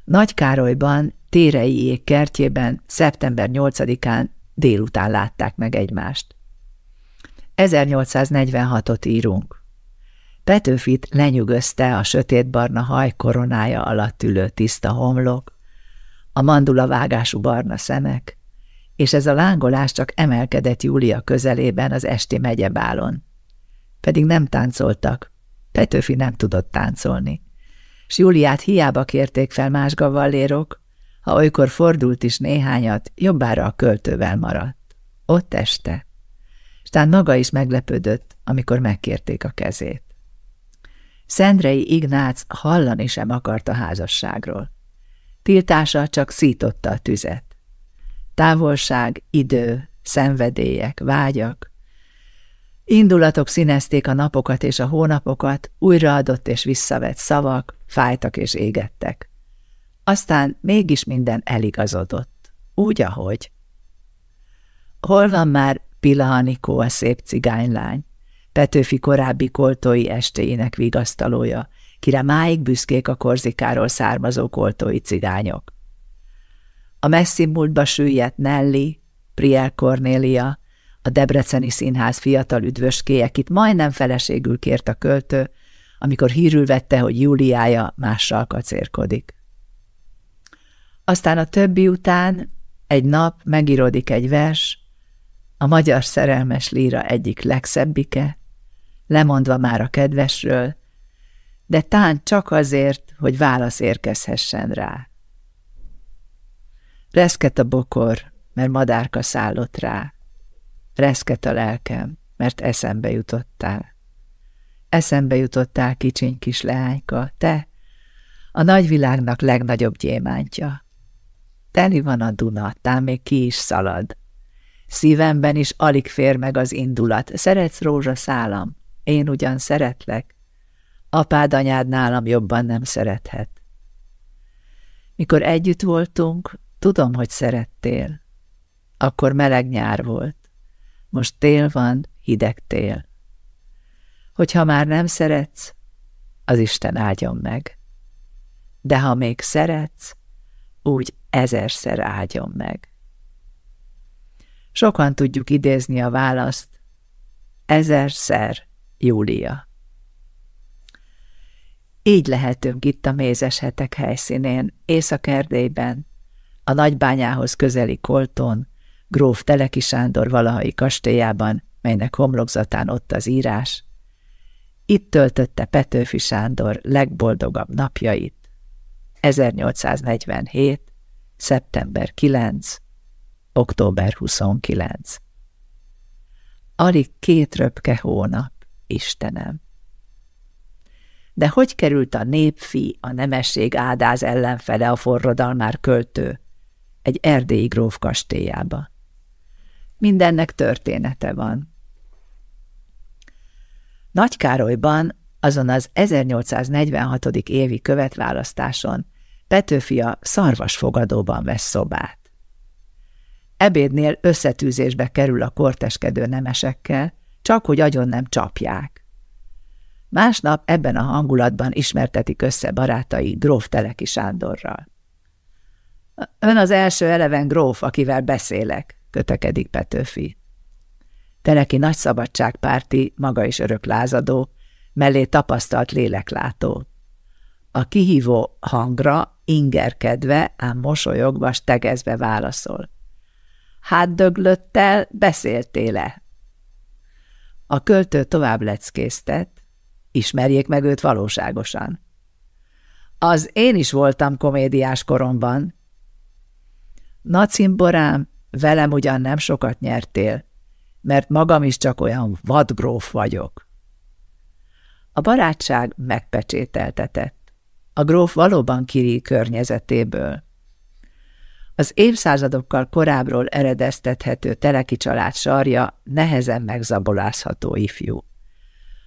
Nagykárolyban, Térei kertjében szeptember 8-án délután látták meg egymást. 1846-ot írunk. Petőfit lenyűgözte a sötétbarna haj koronája alatt ülő tiszta homlok, a mandula vágású barna szemek, és ez a lángolás csak emelkedett Júlia közelében az esti megyebálon. Pedig nem táncoltak, Petőfi nem tudott táncolni, s Júliát hiába kérték fel más gavallérok, ha olykor fordult is néhányat, jobbára a költővel maradt. Ott este. Stán maga is meglepődött, amikor megkérték a kezét. Szendrei Ignác hallani sem akart a házasságról. Tiltása csak szította a tüzet. Távolság, idő, szenvedélyek, vágyak. Indulatok színezték a napokat és a hónapokat, újraadott és visszavett szavak, fájtak és égettek. Aztán mégis minden eligazodott, úgy, ahogy. Hol van már Pilahanikó a szép cigánylány? Petőfi korábbi koltói estéjének vigasztalója, kire máig büszkék a korzikáról származó koltói cigányok. A messzi múltba süllyedt Nelly, Priel Cornélia, a Debreceni Színház fiatal üdvöskéje, akit majdnem feleségül kért a költő, amikor hírül vette, hogy Júliája mással kacérkodik. Aztán a többi után egy nap megírodik egy vers, a magyar szerelmes líra egyik legszebbike, lemondva már a kedvesről, de tán csak azért, hogy válasz érkezhessen rá. Reszket a bokor, mert madárka szállott rá. Reszket a lelkem, mert eszembe jutottál. Eszembe jutottál, kicsiny kis leányka, te, a nagyvilágnak legnagyobb gyémántja. Teli van a Duna, tám még ki is szalad. Szívemben is alig fér meg az indulat. Szeretsz rózsaszálam? Én ugyan szeretlek. Apád anyád nálam jobban nem szerethet. Mikor együtt voltunk, tudom, hogy szerettél. Akkor meleg nyár volt. Most tél van, hideg tél. Hogyha már nem szeretsz, az Isten áldjon meg. De ha még szeretsz, úgy ezerszer áldjon meg. Sokan tudjuk idézni a választ, ezerszer Júlia. Így lehetünk itt a mézes hetek helyszínén, Észak-Erdélyben, a nagybányához közeli Kolton, gróf Teleki Sándor valahai kastélyában, melynek homlokzatán ott az írás. Itt töltötte Petőfi Sándor legboldogabb napjait. 1847. szeptember 9. október 29. Alig két röpke hónap, Istenem! De hogy került a népfi, a nemesség ádáz ellenfele a forradalmár költő egy erdélyi gróf kastélyába? Mindennek története van. Nagykárolyban, azon az 1846. évi követválasztáson Petőfi a szarvasfogadóban vesz szobát. Ebédnél összetűzésbe kerül a korteskedő nemesekkel, csak hogy agyon nem csapják. Másnap ebben a hangulatban ismertetik össze barátai gróf Teleki Sándorral. Ön az első eleven gróf, akivel beszélek, kötekedik Petőfi. Teleki nagy szabadságpárti, maga is örök lázadó, mellé tapasztalt léleklátó. A kihívó hangra ingerkedve, ám mosolyogva, tegezve válaszol. Hát döglöttel beszéltél-e? A költő tovább leckésztet, ismerjék meg őt valóságosan. Az én is voltam komédiás koromban. Na, cimborám, velem ugyan nem sokat nyertél, mert magam is csak olyan vadgróf vagyok. A barátság megpecsételtetett. A gróf valóban kiri környezetéből. Az évszázadokkal korábbról eredeztethető teleki család sarja nehezen megzabolázható ifjú.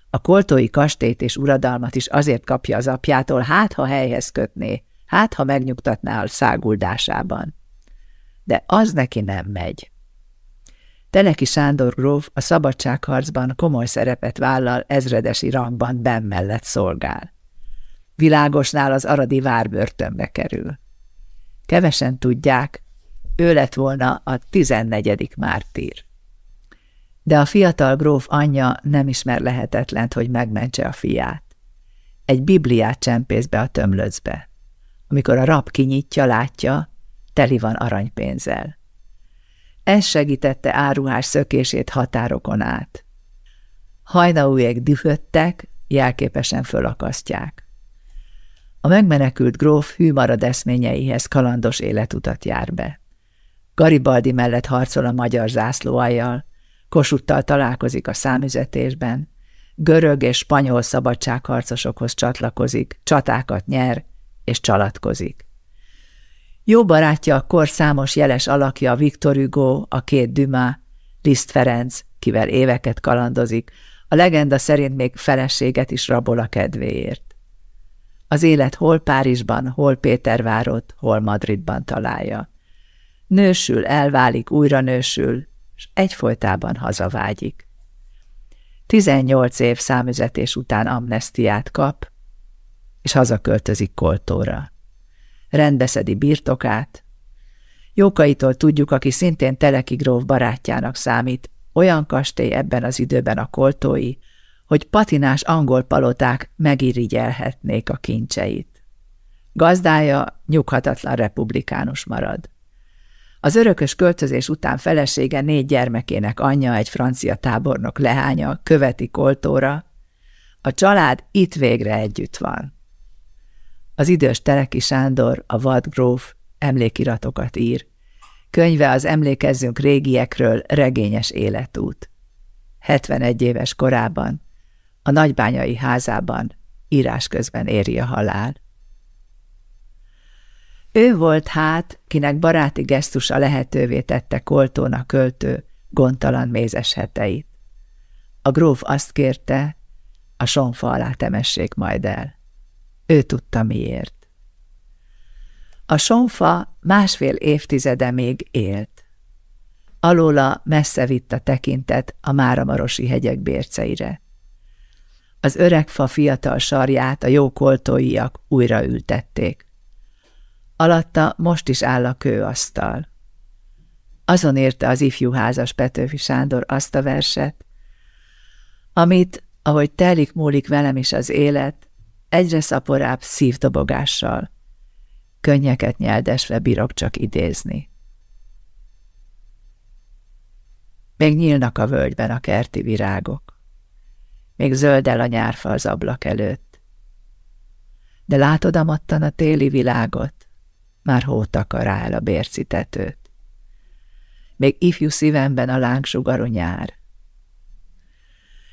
A koltói kastélyt és uradalmat is azért kapja az apjától, hát ha helyhez kötné, hát ha megnyugtatná a száguldásában. De az neki nem megy. Teleki Sándor gróf a szabadságharcban komoly szerepet vállal, ezredesi rangban Ben mellett szolgál. Világosnál az aradi várbörtönbe kerül. Kevesen tudják, ő lett volna a tizennegyedik mártír. De a fiatal gróf anyja nem ismer lehetetlent, hogy megmentse a fiát. Egy bibliát csempész be a tömlöcbe. Amikor a rab kinyitja, látja, teli van aranypénzzel. Ez segítette áruhás szökését határokon át. Hajnaújék dühöttek, jelképesen fölakasztják. A megmenekült gróf hű marad eszményeihez kalandos életutat jár be. Garibaldi mellett harcol a magyar zászlóajjal, Kosuttal találkozik a számüzetésben, görög és spanyol szabadságharcosokhoz csatlakozik, csatákat nyer és csalatkozik. Jó barátja a kor számos jeles alakja a Victor Hugo, a két Dumas, Liszt Ferenc, kivel éveket kalandozik, a legenda szerint még feleséget is rabol a kedvéért. Az élet hol Párizsban, hol Pétervárot, hol Madridban találja. Nősül, elválik, újra nősül, és egyfolytában hazavágyik. Tizennyolc év számüzetés után amnestiát kap, és hazaköltözik Koltóra. Rendbeszedi birtokát. Jókaitól tudjuk, aki szintén Teleki gróf barátjának számít, olyan kastély ebben az időben a koltói, hogy patinás angol paloták megirigyelhetnék a kincseit. Gazdája nyughatatlan republikánus marad. Az örökös költözés után felesége négy gyermekének anyja, egy francia tábornok leánya, követi koltóra. A család itt végre együtt van. Az idős Teleki Sándor, a vadgróf emlékiratokat ír. Könyve az Emlékezzünk régiekről regényes életút. 71 éves korában, a nagybányai házában írás közben éri a halál. Ő volt hát, kinek baráti gesztusa lehetővé tette Koltóna költő gondtalan mézes heteit. A gróf azt kérte, a sonfa alá temessék majd el. Ő tudta miért. A sonfa másfél évtizede még élt. Alóla messze vitt a tekintet a Máramarosi hegyek bérceire. Az öreg fa fiatal sarját a jó koltóiak újra ültették. Alatta most is áll a kőasztal. Azon érte az ifjú házas Petőfi Sándor azt a verset, amit, ahogy telik múlik velem is az élet, egyre szaporább szívdobogással, könnyeket nyeldesve bírok csak idézni. Még nyílnak a völgyben a kerti virágok, még zöld el a nyárfa az ablak előtt. De látod amattan a téli világot, már hótakar el a bércitetőt. Még ifjú szívemben a lángsugarú nyár,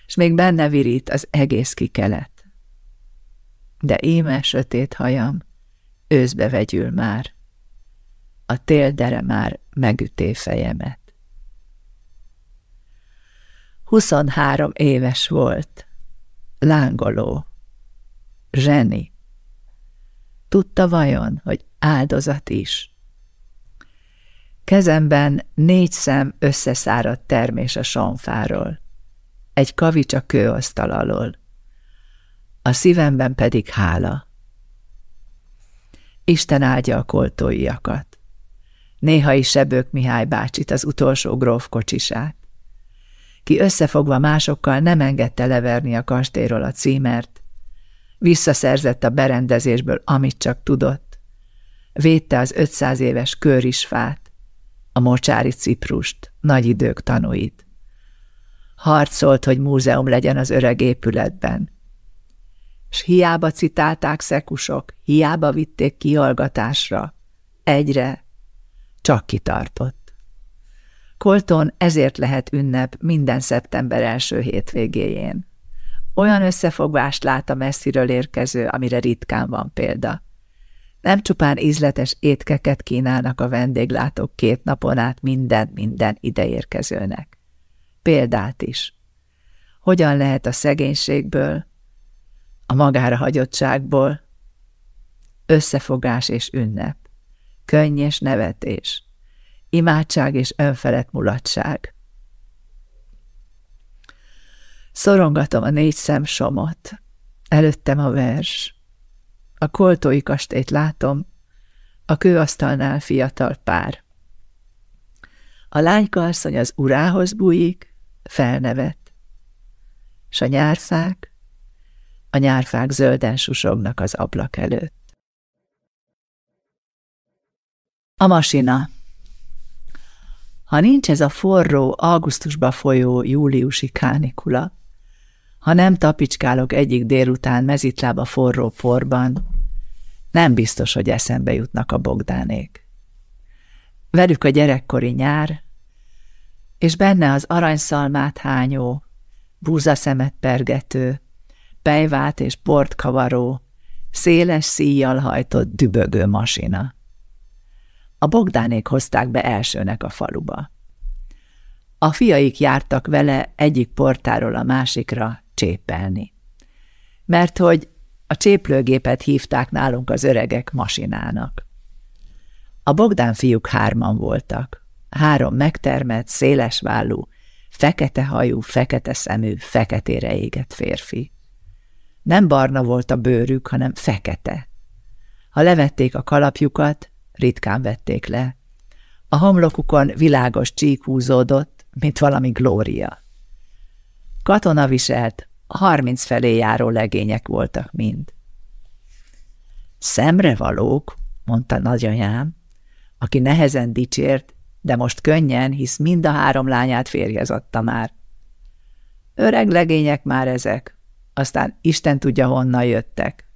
és még benne virít az egész kikelet. De íme sötét hajam, őszbe vegyül már, a téldere már megüté fejemet. Huszonhárom éves volt, lángoló, zseni. Tudta vajon, hogy áldozat is. Kezemben négy szem összeszáradt termés a sonfáról, egy kavics a kőasztal alól, a szívemben pedig hála. Isten áldja a koltóiakat. Néha is sebők Mihály bácsit, az utolsó gróf kocsisát. Ki összefogva másokkal nem engedte leverni a kastélyról a címert, visszaszerzett a berendezésből, amit csak tudott, védte az 500 éves körisfát, a mocsári ciprust, nagy idők tanúit. Harcolt, hogy múzeum legyen az öreg épületben. s hiába citálták szekusok, hiába vitték kihallgatásra. Egyre csak kitartott. Colton ezért lehet ünnep minden szeptember első hétvégéjén. Olyan összefogást lát a messziről érkező, amire ritkán van példa. Nem csupán ízletes étkeket kínálnak a vendéglátók két napon át minden-minden ideérkezőnek. Példát is. Hogyan lehet a szegénységből, a magára hagyottságból összefogás és ünnep, könny és nevetés, imádság és önfelett mulatság. Szorongatom a négy szemsomot, előttem a vers, a koltói kastélyt látom, a kőasztalnál fiatal pár. A lánykarszony az urához bújik, felnevet, s a nyárfák, a nyárfák zölden susognak az ablak előtt. A masina Ha nincs ez a forró, augusztusba folyó júliusi kánikula, ha nem tapicskálok egyik délután mezitlába forró porban, nem biztos, hogy eszembe jutnak a Bogdánék. Velük a gyerekkori nyár, és benne az aranyszalmát hányó, búzaszemet pergető, pejvát és port kavaró, széles szíjjal hajtott dübögő masina. A Bogdánék hozták be elsőnek a faluba. A fiaik jártak vele egyik portáról a másikra csépelni. Mert hogy a cséplőgépet hívták nálunk az öregek masinának. A Bogdán fiúk hárman voltak. Három megtermett, szélesvállú, fekete hajú, fekete szemű, feketére égett férfi. Nem barna volt a bőrük, hanem fekete. Ha levették a kalapjukat, ritkán vették le. A homlokukon világos csík húzódott, mint valami glória. Katona viselt, harminc felé járó legények voltak mind. Szemre valók, mondta nagyanyám, aki nehezen dicsért, de most könnyen, hisz mind a három lányát férjez adta már. Öreg legények már ezek, aztán Isten tudja, honnan jöttek.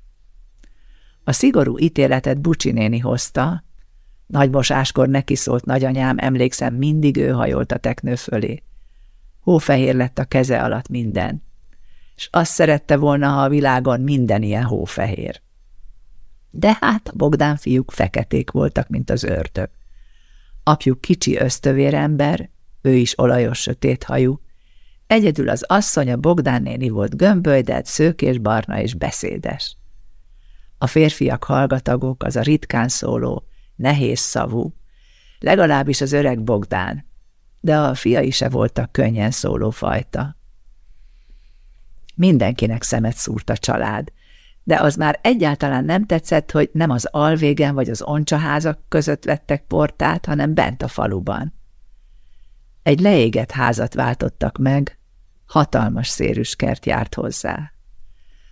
A szigorú ítéletet Bucsi néni hozta, nagymosáskor neki szólt nagyanyám, emlékszem, mindig ő hajolt a teknő fölé. Hófehér lett a keze alatt minden, és azt szerette volna, ha a világon minden ilyen hófehér. De hát a Bogdán fiúk feketék voltak, mint az ördög. Apjuk kicsi ösztövér ember, ő is olajos sötét hajú. Egyedül az asszony a Bogdán néni volt gömbölydelt, szőkés barna és beszédes. A férfiak hallgatagok, az a ritkán szóló, nehéz szavú, legalábbis az öreg Bogdán, de a fiai se voltak könnyen szóló fajta. Mindenkinek szemet szúrt a család, de az már egyáltalán nem tetszett, hogy nem az alvégen vagy az oncsaházak között vettek portát, hanem bent a faluban. Egy leégett házat váltottak meg, hatalmas szérűs kert járt hozzá.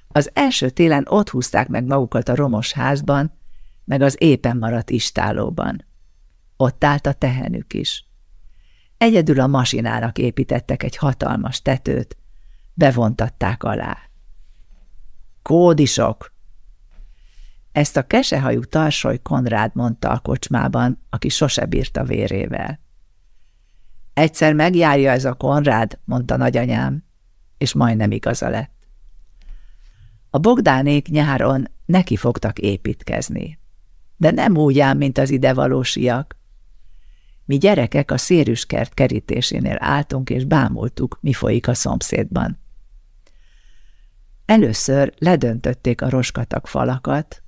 Az első télen ott húzták meg magukat a romos házban, meg az éppen maradt istálóban. Ott állt a tehenük is. Egyedül a masinának építettek egy hatalmas tetőt, bevontatták alá. Kódisok! Ezt a kesehajú tarsoly Konrád mondta a kocsmában, aki sose bírta vérével. Egyszer megjárja ez a Konrád, mondta nagyanyám, és majdnem igaza lett. A Bogdánék nyáron neki fogtak építkezni, de nem úgy ám, mint az idevalósiak. Mi gyerekek a szérüskert kerítésénél álltunk és bámultuk, mi folyik a szomszédban. Először ledöntötték a roskatag falakat,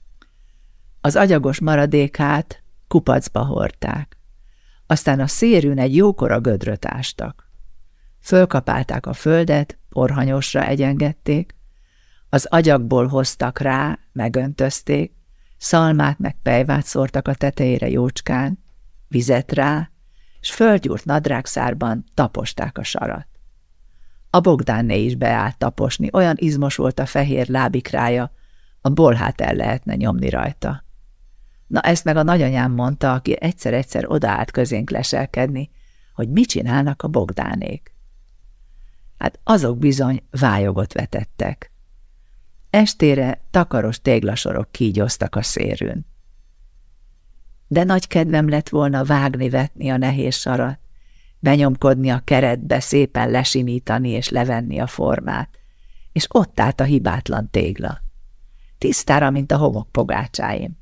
az agyagos maradékát kupacba hordták. Aztán a szérűn egy jókora gödröt ástak. Fölkapálták a földet, porhanyosra egyengették, az agyagból hoztak rá, megöntözték, szalmát meg pejvát szórtak a tetejére jócskán, vizet rá, s földgyúrt nadrágszárban taposták a sarat. A Bogdánné is beállt taposni, olyan izmos volt a fehér lábikrája, a bolhát el lehetne nyomni rajta. Na ezt meg a nagyanyám mondta, aki egyszer-egyszer odaállt közénk leselkedni, hogy mit csinálnak a Bogdánék. Hát azok bizony vályogot vetettek. Estére takaros téglasorok kígyoztak a szérűn. De nagy kedvem lett volna vágni-vetni a nehéz sarat, benyomkodni a keretbe, szépen lesimítani és levenni a formát, és ott állt a hibátlan tégla. Tisztára, mint a homok pogácsáim.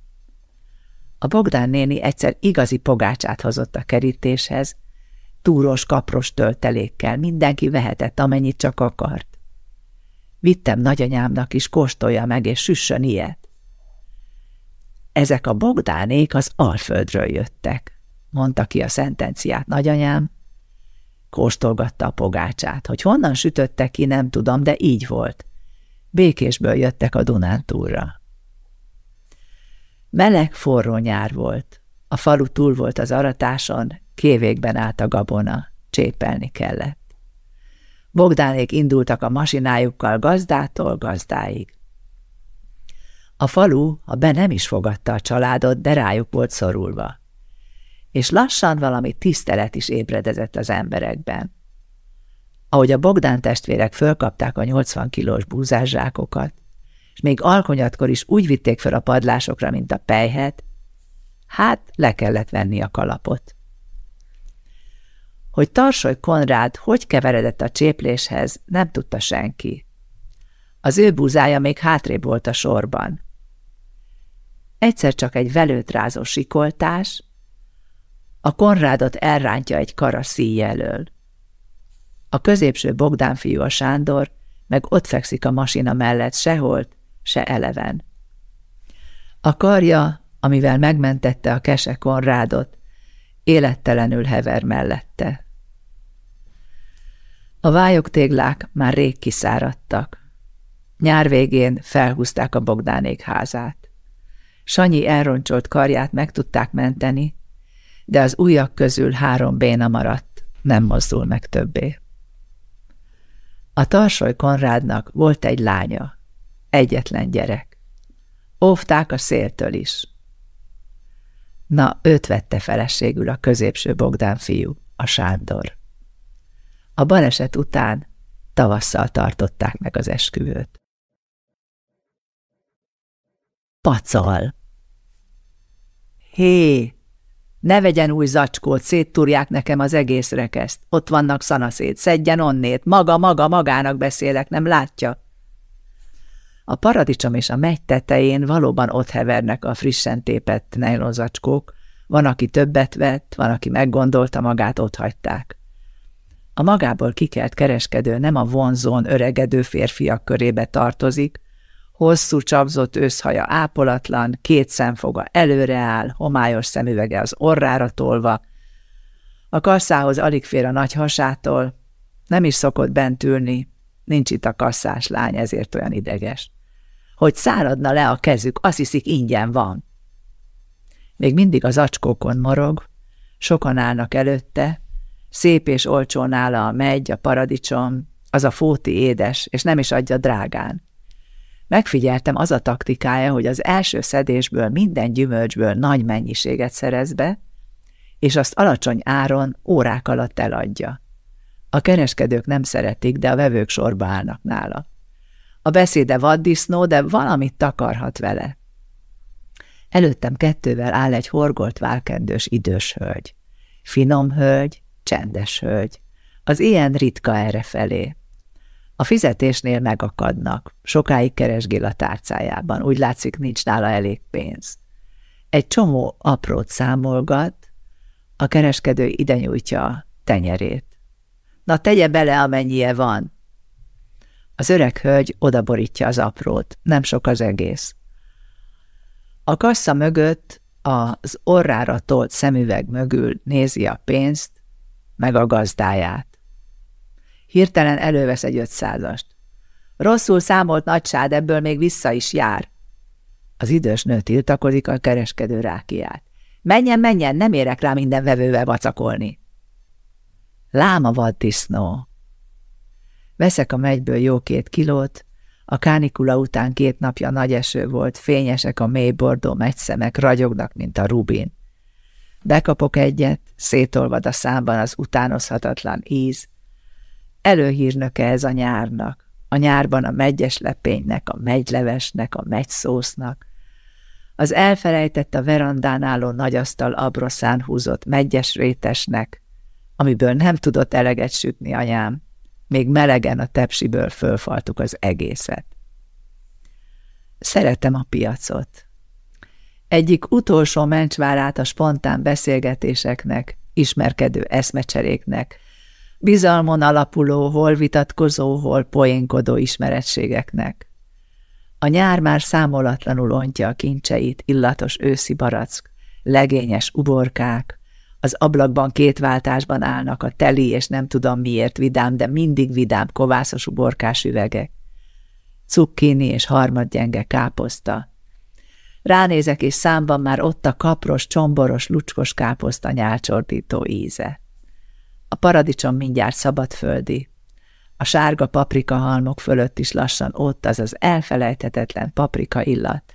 A Bogdán néni egyszer igazi pogácsát hozott a kerítéshez, túros kapros töltelékkel, mindenki vehetett, amennyit csak akart. Vittem nagyanyámnak is, kóstolja meg, és süssön ilyet. Ezek a Bogdánék az Alföldről jöttek, mondta ki a szentenciát nagyanyám. Kóstolgatta a pogácsát, hogy honnan sütöttek ki, nem tudom, de így volt. Békésből jöttek a Dunántúlra. Meleg, forró nyár volt. A falu túl volt az aratáson, kévékben állt a gabona, csépelni kellett. Bogdánék indultak a masinájukkal gazdától gazdáig. A falu, a be nem is fogadta a családot, de rájuk volt szorulva. És lassan valami tisztelet is ébredezett az emberekben. Ahogy a Bogdán testvérek fölkapták a 80 kilós búzászsákokat, és még alkonyatkor is úgy vitték fel a padlásokra, mint a pejhet, hát le kellett venni a kalapot. Hogy Tarsoly Konrád hogy keveredett a csépléshez, nem tudta senki. Az ő búzája még hátrébb volt a sorban. Egyszer csak egy velőt sikoltás, a Konrádot elrántja egy kara szíj elől. A középső Bogdán fiú a Sándor, meg ott fekszik a masina mellett seholt, se eleven. A karja, amivel megmentette a kese Konrádot, élettelenül hever mellette. A vályogtéglák már rég kiszáradtak. Nyár végén felhúzták a Bogdánék házát. Sanyi elroncsolt karját meg tudták menteni, de az ujjak közül három béna maradt, nem mozdul meg többé. A Tarsoly Konrádnak volt egy lánya, egyetlen gyerek. Óvták a széltől is. Na, őt vette feleségül a középső Bogdán fiú, a Sándor. A baleset után tavasszal tartották meg az esküvőt. Pacal! Hé! Ne vegyen új zacskót, széttúrják nekem az egész rekeszt. Ott vannak szanaszét, szedjen onnét, maga, maga, magának beszélek, nem látja? A paradicsom és a megy tetején valóban ott hevernek a frissen tépett nejlonzacskók, van, aki többet vett, van, aki meggondolta magát, ott hagyták. A magából kikelt kereskedő nem a vonzón öregedő férfiak körébe tartozik, hosszú csapzott őszhaja ápolatlan, két szemfoga előreáll, homályos szemüvege az orrára tolva, a kasszához alig fér a nagy hasától, nem is szokott bent ülni, nincs itt a kasszás lány, ezért olyan ideges. Hogy száradna le a kezük, azt hiszik ingyen van. Még mindig az acskókon morog, sokan állnak előtte, Szép és olcsó nála a megy, a paradicsom, az a fóti édes, és nem is adja drágán. Megfigyeltem az a taktikája, hogy az első szedésből minden gyümölcsből nagy mennyiséget szerez be, és azt alacsony áron órák alatt eladja. A kereskedők nem szeretik, de a vevők sorba állnak nála. A beszéde vaddisznó, de valamit takarhat vele. Előttem kettővel áll egy horgolt válkendős idős hölgy. Finom hölgy, Csendes hölgy. Az ilyen ritka errefelé. A fizetésnél megakadnak. Sokáig keresgél a tárcájában. Úgy látszik, nincs nála elég pénz. Egy csomó aprót számolgat, a kereskedő ide nyújtja a tenyerét. Na, tegye bele, amennyie van. Az öreg hölgy odaborítja az aprót, nem sok az egész. A kassa mögött, az orrára tolt szemüveg mögül nézi a pénzt, meg a gazdáját. Hirtelen elővesz egy ötszázast. Rosszul számolt nagysád, ebből még vissza is jár. Az idős nő tiltakozik, a kereskedő rákiát. Menjen, menjen, nem érek rá minden vevővel vacakolni. Láma vaddisznó. Veszek a megyből jó két kilót, a kánikula után két napja nagy eső volt, fényesek a mély bordó megyszemek, ragyognak, mint a rubin. Bekapok egyet, szétolvad a számban az utánozhatatlan íz. Előhírnöke ez a nyárnak. a nyárban a megyes lepénynek, a megylevesnek, a megyszósznak, az elfelejtett a verandán álló nagyasztal abroszán húzott megyes rétesnek, amiből nem tudott eleget sütni anyám, még melegen a tepsiből fölfaltuk az egészet. Szeretem a piacot. Egyik utolsó mencsvárát a spontán beszélgetéseknek, ismerkedő eszmecseréknek, bizalmon alapuló, hol vitatkozó, hol poénkodó ismerettségeknek. A nyár már számolatlanul ontja a kincseit, illatos őszi barack, legényes uborkák, az ablakban két váltásban állnak a teli és nem tudom miért vidám, de mindig vidám kovászos uborkás üvegek. Cukkini és harmadgyenge káposzta. Ránézek, és számban már ott a kapros, csomboros, lucskos káposzta nyálcsordító íze. A paradicsom mindjárt szabadföldi. A sárga paprika halmok fölött is lassan ott az az elfelejthetetlen paprika illat,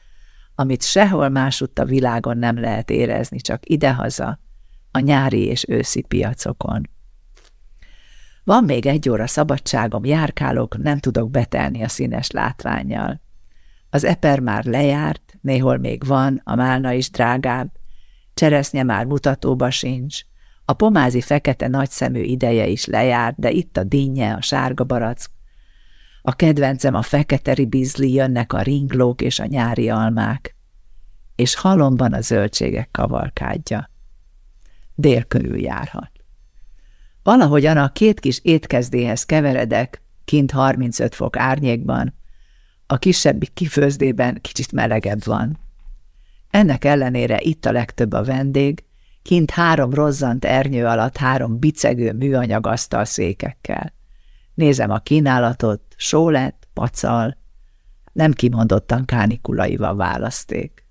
amit sehol másutt a világon nem lehet érezni, csak idehaza, a nyári és őszi piacokon. Van még egy óra szabadságom, járkálok, nem tudok betelni a színes látványjal. Az eper már lejárt, néhol még van, a málna is drágább, cseresznye már mutatóba sincs, a pomázi fekete nagyszemű ideje is lejárt, de itt a dinnye, a sárga barack. A kedvencem a fekete ribizli, jönnek a ringlók és a nyári almák. És halomban a zöldségek kavalkádja. Dél körül járhat. Valahogyan a két kis étkezdéhez keveredek, kint 35 fok árnyékban, a kisebbi kifőzdében kicsit melegebb van. Ennek ellenére itt a legtöbb a vendég, kint három rozzant ernyő alatt három bicegő műanyag asztal székekkel. Nézem a kínálatot, sólet, pacal, nem kimondottan kánikulaival választék.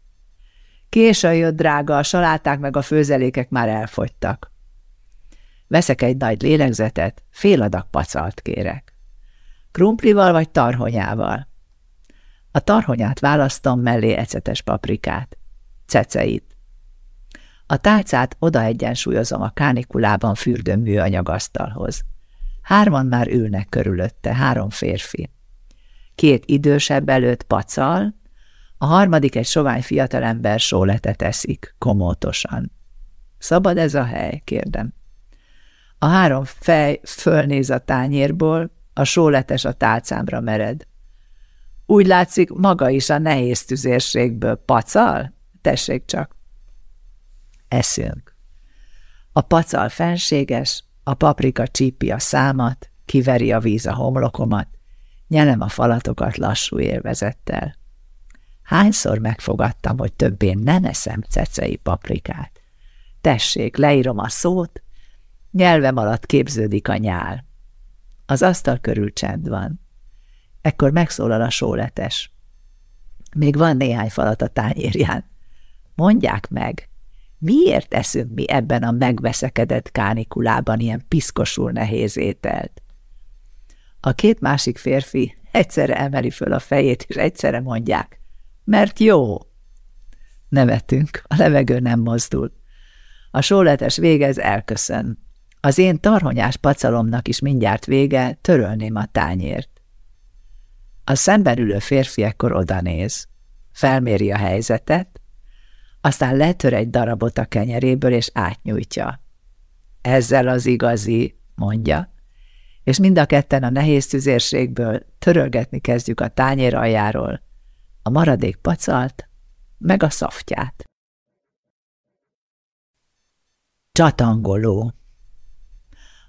Késő jött drága, a saláták meg a főzelékek már elfogytak. Veszek egy nagy lélegzetet, fél adag pacalt kérek. Krumplival vagy tarhonyával? A tarhonyát választom mellé ecetes paprikát, ceceit, a tálcát oda egyensúlyozom a kánikulában fürdő műanyagasztalhoz. Hárman már ülnek körülötte, három férfi. Két idősebb előtt pacal, a harmadik egy sovány fiatalember sóletet eszik, komótosan. Szabad ez a hely? kérdem. A három fej fölnéz a tányérból, a sóletes a tálcámra mered. Úgy látszik, maga is a nehéz tüzérségből pacal? Tessék csak eszünk. A pacal fenséges, a paprika csípi a számat, kiveri a víz a homlokomat, nyelem a falatokat lassú élvezettel. Hányszor megfogadtam, hogy többé nem eszem cecei paprikát. Tessék, leírom a szót, nyelvem alatt képződik a nyál. Az asztal körül csend van. Ekkor megszólal a sóletes. Még van néhány falat a tányérján. Mondják meg, Miért eszünk mi ebben a megveszekedett kánikulában ilyen piszkosul nehéz ételt? A két másik férfi egyszerre emeli föl a fejét, és egyszerre mondják, mert jó. Nevetünk, a levegő nem mozdul. A sóletes végez elköszön. Az én tarhonyás pacalomnak is mindjárt vége, törölném a tányért. A szemben ülő férfi ekkor odanéz. Felméri a helyzetet, aztán letör egy darabot a kenyeréből, és átnyújtja. Ezzel az igazi, mondja, és mind a ketten a nehéz tüzérségből törölgetni kezdjük a tányér aljáról, a maradék pacalt, meg a szaftját. Csatangoló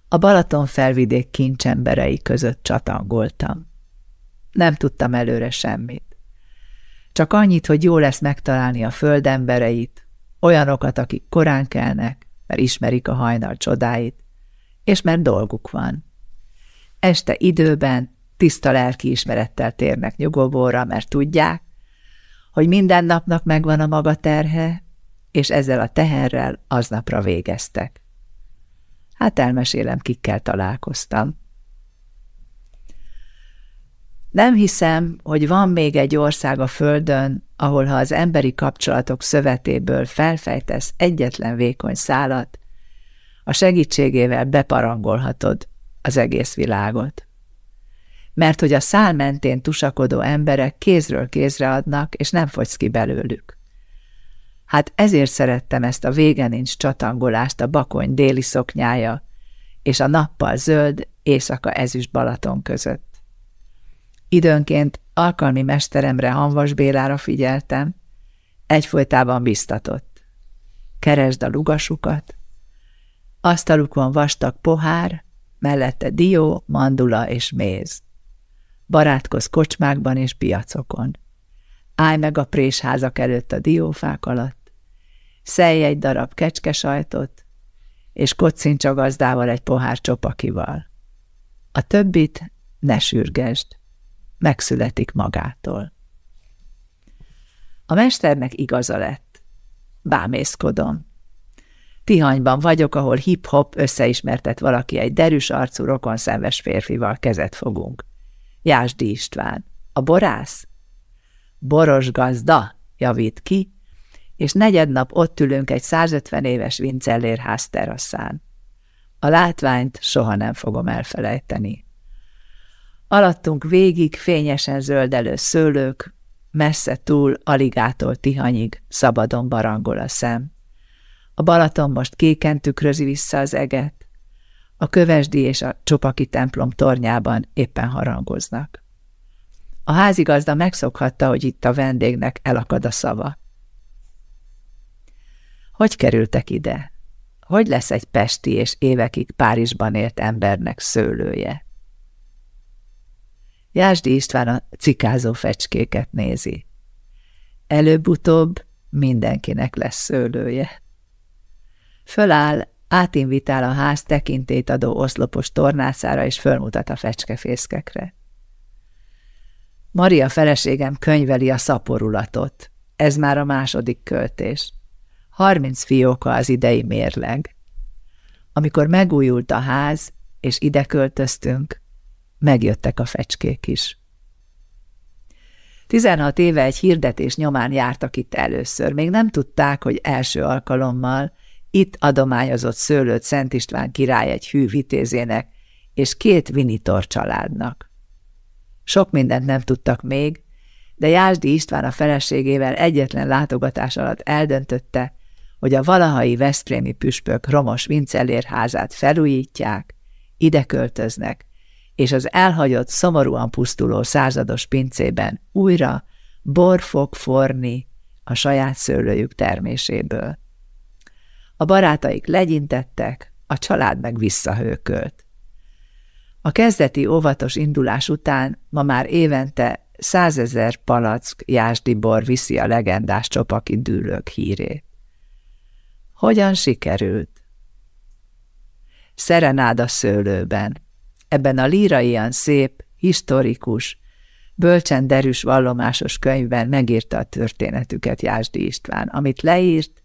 A Balaton felvidék kincsemberei között csatangoltam. Nem tudtam előre semmit. Csak annyit, hogy jó lesz megtalálni a földembereit, olyanokat, akik korán kelnek, mert ismerik a hajnal csodáit, és mert dolguk van. Este időben tiszta lelki ismerettel térnek nyugovóra, mert tudják, hogy minden napnak megvan a maga terhe, és ezzel a teherrel aznapra végeztek. Hát elmesélem, kikkel találkoztam. Nem hiszem, hogy van még egy ország a Földön, ahol ha az emberi kapcsolatok szövetéből felfejtesz egyetlen vékony szálat, a segítségével beparangolhatod az egész világot. mert hogy a szál mentén tusakodó emberek kézről kézre adnak, és nem fogysz ki belőlük. Hát ezért szerettem ezt a vége nincs csatangolást a bakony déli szoknyája, és a nappal zöld, éjszaka ezüst Balaton között. Időnként alkalmi mesteremre Hanvas Bélára figyeltem, egyfolytában biztatott. Keresd a lugasukat, asztalukon vastag pohár, mellette dió, mandula és méz. Barátkoz kocsmákban és piacokon. Állj meg a présházak előtt a diófák alatt, szelj egy darab kecskesajtot, és kocincs a gazdával egy pohár csopakival. A többit ne sürgesd, megszületik magától. A mesternek igaza lett. Bámészkodom. Tihanyban vagyok, ahol hip-hop összeismertet valaki egy derűs arcú rokonszenves férfival kezet fogunk. Jásdi István. A borász? Boros gazda, javít ki, és negyednap ott ülünk egy 150 éves vincellérház teraszán. A látványt soha nem fogom elfelejteni. Alattunk végig fényesen zöldelő szőlők, messze túl aligától Tihanyig szabadon barangol a szem. A Balaton most kéken tükrözi vissza az eget, a kövesdi és a csopaki templom tornyában éppen harangoznak. A házigazda megszokhatta, hogy itt a vendégnek elakad a szava. Hogy kerültek ide? Hogy lesz egy pesti és évekig Párizsban élt embernek szőlője? Jásdi István a cikázó fecskéket nézi. Előbb-utóbb mindenkinek lesz szőlője. Föláll, átinvitál a ház tekintét adó oszlopos tornászára, és fölmutat a fecskefészkekre. Maria feleségem könyveli a szaporulatot. Ez már a második költés. Harminc fióka az idei mérleg. Amikor megújult a ház, és ide költöztünk, megjöttek a fecskék is. Tizenhat éve egy hirdetés nyomán jártak itt először. Még nem tudták, hogy első alkalommal itt adományozott szőlőt Szent István király egy hű vitézének és két Vinitor családnak. Sok mindent nem tudtak még, de Jásdi István a feleségével egyetlen látogatás alatt eldöntötte, hogy a valahai Veszprémi püspök romos vincellérházát felújítják, ide költöznek, és az elhagyott, szomorúan pusztuló százados pincében újra bor fog forni a saját szőlőjük terméséből. A barátaik legyintettek, a család meg visszahőkölt. A kezdeti óvatos indulás után ma már évente százezer palack jásdi bor viszi a legendás csopaki dűlők hírét. Hogyan sikerült? Szerenád szőlőben. Ebben a líraian szép, historikus, bölcsen derűs vallomásos könyvben megírta a történetüket Jásdi István. Amit leírt,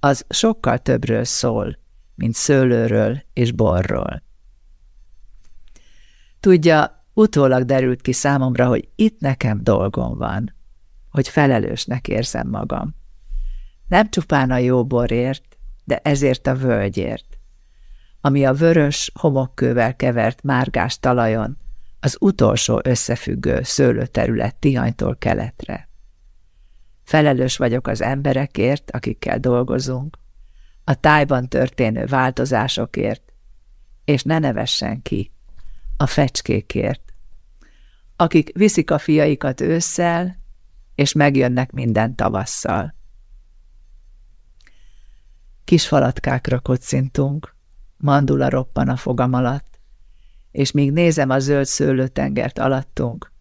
az sokkal többről szól, mint szőlőről és borról. Tudja, utólag derült ki számomra, hogy itt nekem dolgom van, hogy felelősnek érzem magam. Nem csupán a jó borért, de ezért a völgyért, ami a vörös, homokkővel kevert márgás talajon az utolsó összefüggő szőlőterület Tihanytól keletre. Felelős vagyok az emberekért, akikkel dolgozunk, a tájban történő változásokért, és ne nevessen ki, a fecskékért, akik viszik a fiaikat ősszel, és megjönnek minden tavasszal. Kis falatkákra kocintunk, mandula roppan a fogam alatt, és míg nézem a zöld szőlőtengert alattunk,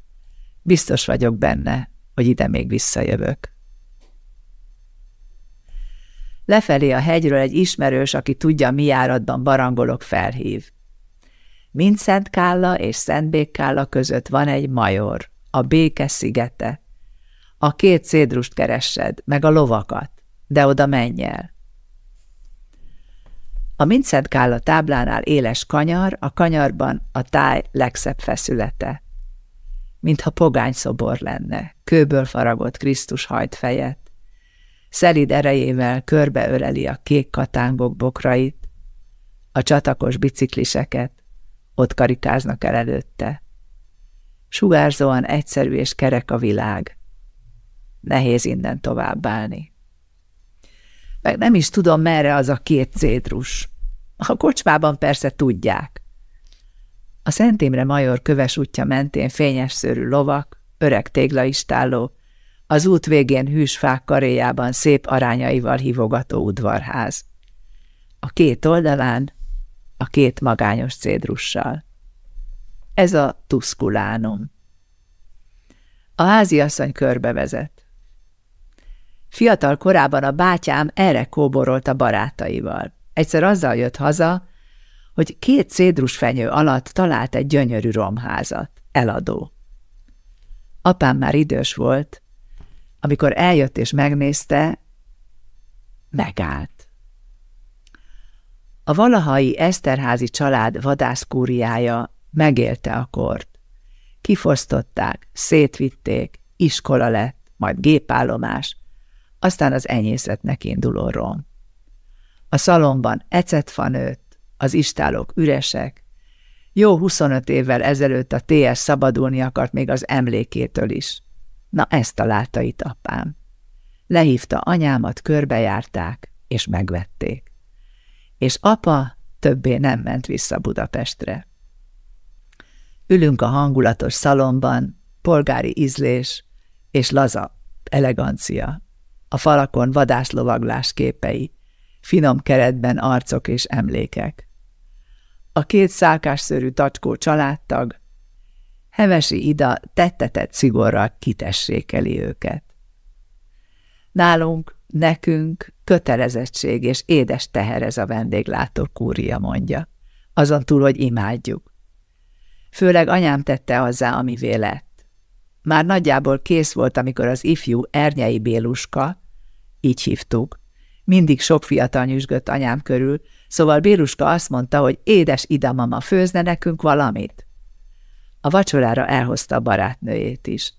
biztos vagyok benne, hogy ide még visszajövök. Lefelé a hegyről egy ismerős, aki tudja, mi járatban barangolok, felhív. Mind Szent Kálla és Szent Békkálla között van egy major, a Béke szigete. A két cédrust keressed, meg a lovakat, de oda menj el. A Mindszent Kálla táblánál éles kanyar, a kanyarban a táj legszebb feszülete. Mintha pogány szobor lenne, kőből faragott Krisztus hajt fejet. Szelid erejével körbeöleli a kék katángok bokrait, a csatakos bicikliseket, ott karikáznak el előtte. Sugárzóan egyszerű és kerek a világ. Nehéz innen továbbállni. Meg nem is tudom, merre az a két cédrus. A kocsmában persze tudják. A Szent Imre Major köves útja mentén fényes szőrű lovak, öreg téglaistálló, az út végén hűs fák karéjában szép arányaival hívogató udvarház. A két oldalán a két magányos cédrussal. Ez a tuszkulánum. A háziasszony körbevezet. Fiatal korában a bátyám erre kóborolt a barátaival. Egyszer azzal jött haza, hogy két cédrus fenyő alatt talált egy gyönyörű romházat, eladó. Apám már idős volt, amikor eljött és megnézte, megállt. A valahai Eszterházi család vadászkúriája megélte a kort. Kifosztották, szétvitték, iskola lett, majd gépállomás, aztán az enyészetnek induló rom. A szalomban ecetfa nőtt, az istálok üresek. Jó 25 évvel ezelőtt a TS szabadulni akart még az emlékétől is. Na ezt találta itt apám. Lehívta anyámat, körbejárták, és megvették. És apa többé nem ment vissza Budapestre. Ülünk a hangulatos szalomban, polgári ízlés és laza elegancia. A falakon vadászlovaglás képei, finom keretben arcok és emlékek. A két szálkásszörű tacskó családtag, Hevesi Ida tettetett szigorral kitessékeli őket. Nálunk, nekünk kötelezettség és édes teher ez a vendéglátó kúria mondja, azon túl, hogy imádjuk. Főleg anyám tette hozzá, ami lett. Már nagyjából kész volt, amikor az ifjú Ernyei Béluska, így hívtuk, mindig sok fiatal nyüzsgött anyám körül, szóval Béluska azt mondta, hogy édes Ida mama főzne nekünk valamit. A vacsorára elhozta a barátnőjét is.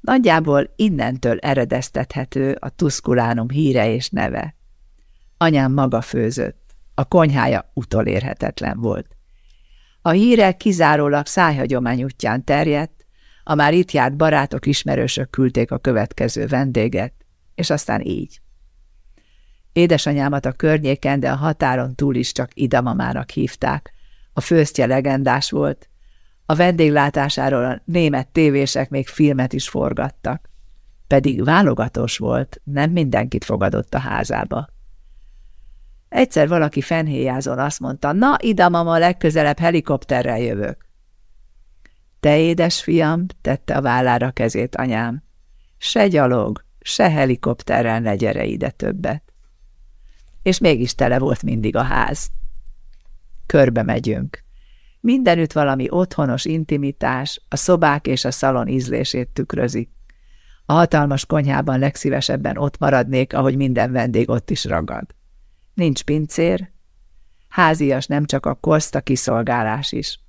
Nagyjából innentől eredeztethető a tuszkulánum híre és neve. Anyám maga főzött, a konyhája utolérhetetlen volt. A híre kizárólag szájhagyomány útján terjedt, a már itt járt barátok, ismerősök küldték a következő vendéget, és aztán így. Édesanyámat a környéken, de a határon túl is csak idamamának hívták. A főztje legendás volt, a vendéglátásáról a német tévések még filmet is forgattak. Pedig válogatós volt, nem mindenkit fogadott a házába. Egyszer valaki fenhéjázon azt mondta, na, ida mama, legközelebb helikopterrel jövök. Te, édes fiam, tette a vállára kezét anyám. Se gyalog, se helikopterrel ne gyere ide többet. És mégis tele volt mindig a ház. Körbe megyünk. Mindenütt valami otthonos intimitás, a szobák és a szalon ízlését tükrözik. A hatalmas konyhában legszívesebben ott maradnék, ahogy minden vendég ott is ragad. Nincs pincér, házias nem csak a koszt, a kiszolgálás is.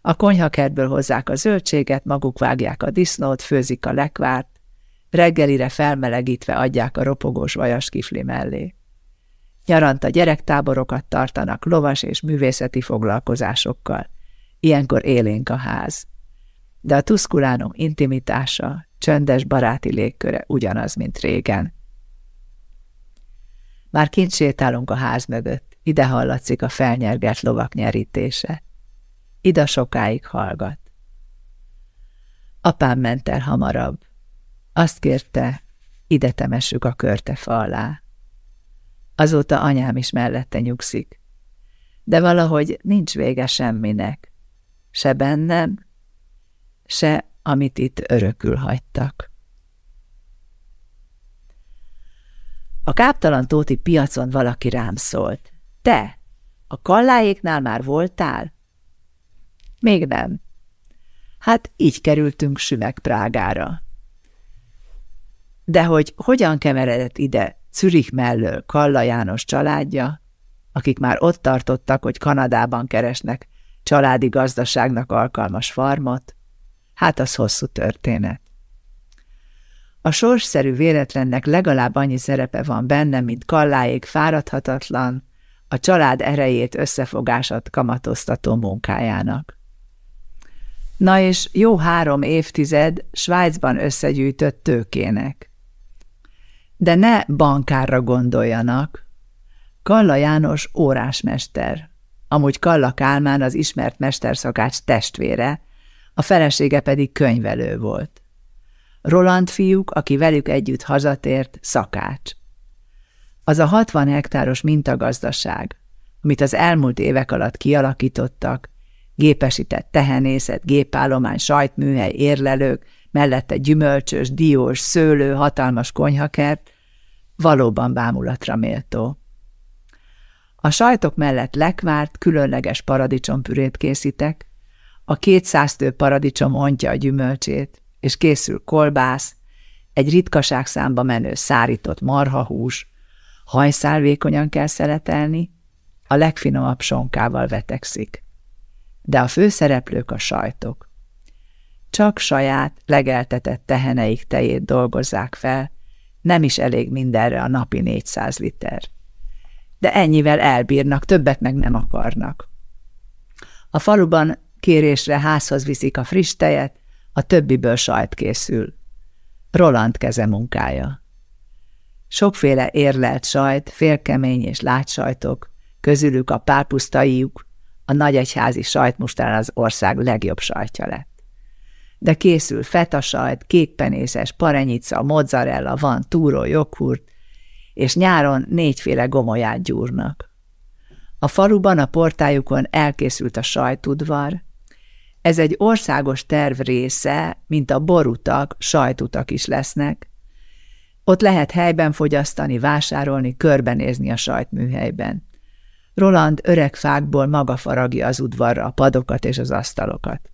A konyhakertből hozzák a zöldséget, maguk vágják a disznót, főzik a lekvárt, reggelire felmelegítve adják a ropogós vajas kifli mellé. Nyaranta gyerektáborokat tartanak lovas és művészeti foglalkozásokkal. Ilyenkor élénk a ház. De a tuszkulánum intimitása, csöndes baráti légköre ugyanaz, mint régen. Már kint sétálunk a ház mögött, ide hallatszik a felnyergelt lovak nyerítése. Ida sokáig hallgat. Apám ment el hamarabb. Azt kérte, ide temessük a körte alá. Azóta anyám is mellette nyugszik. De valahogy nincs vége semminek. Se bennem, se amit itt örökül hagytak. A káptalan tóti piacon valaki rám szólt. Te, a kalláéknál már voltál? Még nem. Hát így kerültünk Sümek Prágára. De hogy hogyan keveredett ide Zürich mellől Kalla János családja, akik már ott tartottak, hogy Kanadában keresnek családi gazdaságnak alkalmas farmot, hát az hosszú történet. A sorsszerű véletlennek legalább annyi szerepe van benne, mint Kalláék fáradhatatlan, a család erejét összefogásat kamatoztató munkájának. Na és jó három évtized Svájcban összegyűjtött tőkének. De ne bankárra gondoljanak. Kalla János órásmester, amúgy Kalla Kálmán az ismert mesterszakács testvére, a felesége pedig könyvelő volt. Roland fiúk, aki velük együtt hazatért, szakács. Az a 60 hektáros mintagazdaság, amit az elmúlt évek alatt kialakítottak, gépesített tehenészet, gépállomány, sajtműhely, érlelők, mellette gyümölcsös, diós, szőlő, hatalmas konyhakert, valóban bámulatra méltó. A sajtok mellett lekvárt, különleges paradicsompürét készítek, a kétszáztő paradicsom ontja a gyümölcsét, és készül kolbász, egy ritkaság számba menő szárított marhahús, hajszál vékonyan kell szeletelni, a legfinomabb sonkával vetekszik. De a főszereplők a sajtok. Csak saját, legeltetett teheneik tejét dolgozzák fel, nem is elég mindenre a napi 400 liter. De ennyivel elbírnak, többet meg nem akarnak. A faluban kérésre házhoz viszik a friss tejet, a többiből sajt készül. Roland keze munkája. Sokféle érlelt sajt, félkemény és látsajtok, közülük a párpusztaiuk, a nagyegyházi sajtmustán az ország legjobb sajtja lett. De készül feta sajt, kékpenészes, parenyica, mozzarella, van túró, joghurt, és nyáron négyféle gomolyát gyúrnak. A faluban a portájukon elkészült a sajtudvar, ez egy országos terv része, mint a borutak, sajtutak is lesznek. Ott lehet helyben fogyasztani, vásárolni, körbenézni a sajtműhelyben. Roland öreg fákból maga faragja az udvarra a padokat és az asztalokat.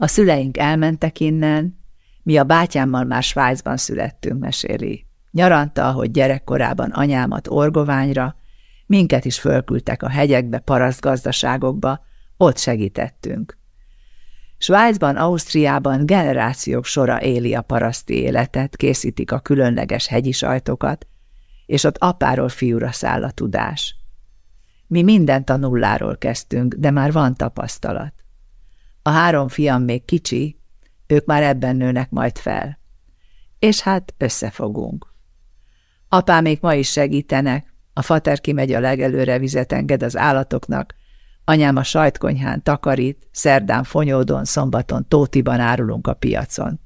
A szüleink elmentek innen, mi a bátyámmal már Svájcban születtünk, meséli. Nyaranta, hogy gyerekkorában anyámat orgoványra, minket is fölküldtek a hegyekbe, parasztgazdaságokba, ott segítettünk. Svájcban, Ausztriában generációk sora éli a paraszti életet, készítik a különleges hegyi sajtokat, és ott apáról fiúra száll a tudás. Mi mindent a nulláról kezdtünk, de már van tapasztalat. A három fiam még kicsi, ők már ebben nőnek majd fel. És hát összefogunk. Apámék ma is segítenek, a fater kimegy a legelőre vizet enged az állatoknak, Anyám a sajtkonyhán takarít, szerdán fonyódon, szombaton tótiban árulunk a piacon.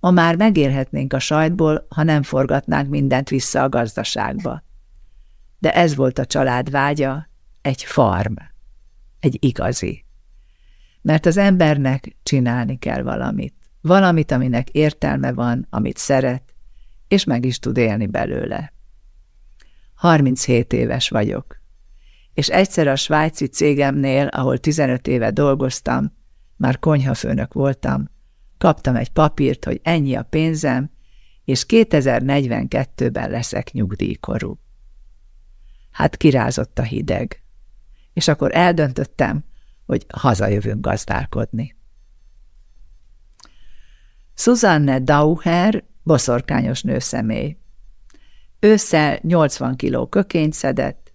Ma már megélhetnénk a sajtból, ha nem forgatnánk mindent vissza a gazdaságba. De ez volt a család vágya, egy farm, egy igazi. Mert az embernek csinálni kell valamit. Valamit, aminek értelme van, amit szeret, és meg is tud élni belőle. 37 éves vagyok és egyszer a svájci cégemnél, ahol 15 éve dolgoztam, már konyhafőnök voltam, kaptam egy papírt, hogy ennyi a pénzem, és 2042-ben leszek nyugdíjkorú. Hát kirázott a hideg, és akkor eldöntöttem, hogy hazajövünk gazdálkodni. Susanne Dauher boszorkányos nőszemély. Ősszel 80 kiló kökényt szedett,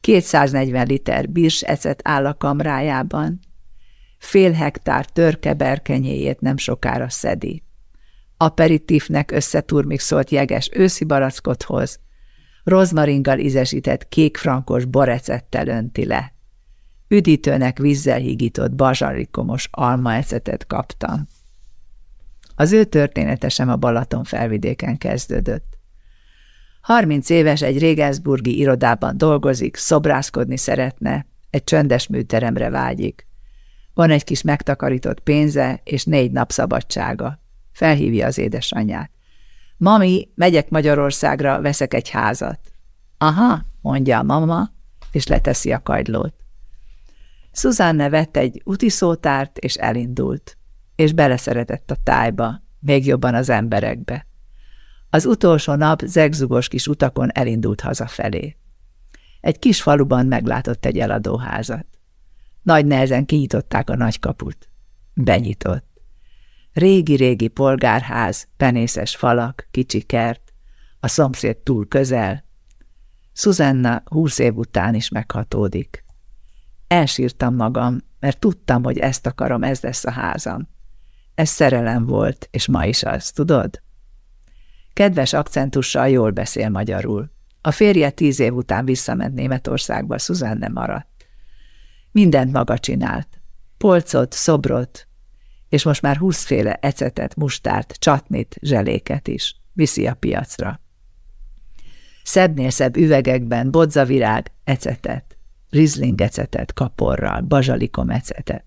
240 liter birs ecet áll a kamrájában, fél hektár törke berkenyéjét nem sokára szedi. Aperitívnek összeturmixolt jeges őszi barackot hoz, rozmaringgal ízesített kékfrankos borecettel önti le. Üdítőnek vízzel higított bazsarikomos almaecetet kaptam. Az ő története a Balaton felvidéken kezdődött. Harminc éves egy Regensburgi irodában dolgozik, szobrászkodni szeretne, egy csöndes műteremre vágyik. Van egy kis megtakarított pénze és négy nap szabadsága. Felhívja az édesanyját. Mami, megyek Magyarországra, veszek egy házat. Aha, mondja a mama, és leteszi a kagylót. Szuzanne vett egy utiszótárt, és elindult, és beleszeretett a tájba, még jobban az emberekbe. Az utolsó nap zegzugos kis utakon elindult hazafelé. Egy kis faluban meglátott egy eladóházat. Nagy nehezen kinyitották a nagy kaput. Benyitott. Régi-régi polgárház, penészes falak, kicsi kert, a szomszéd túl közel. Susanna húsz év után is meghatódik. Elsírtam magam, mert tudtam, hogy ezt akarom, ez lesz a házam. Ez szerelem volt, és ma is az, tudod? Kedves akcentussal jól beszél magyarul. A férje tíz év után visszament Németországba, Szuzanne maradt. Mindent maga csinált. Polcot, szobrot, és most már húszféle ecetet, mustárt, csatnit, zseléket is. Viszi a piacra. Szebbnél szebb üvegekben bodzavirág, ecetet, rizling ecetet kaporral, bazsalikom ecetet,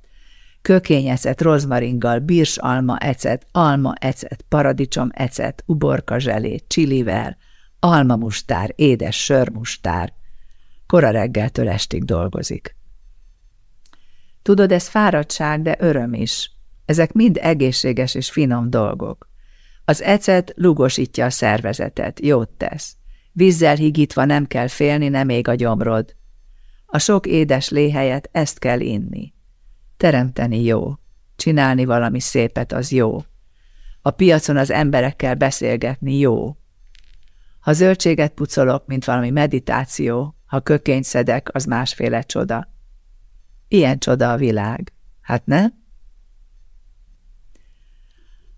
kökényecet rozmaringgal, birs alma ecet, alma ecet, paradicsom ecet, uborka zselé, csilivel, almamustár, édes sörmustár. Kora reggeltől estig dolgozik. Tudod, ez fáradtság, de öröm is. Ezek mind egészséges és finom dolgok. Az ecet lugosítja a szervezetet, jót tesz. Vízzel higítva nem kell félni, nem ég a gyomrod. A sok édes léhelyet ezt kell inni. Teremteni jó. Csinálni valami szépet az jó. A piacon az emberekkel beszélgetni jó. Ha zöldséget pucolok, mint valami meditáció, ha kökényt szedek, az másféle csoda. Ilyen csoda a világ. Hát ne?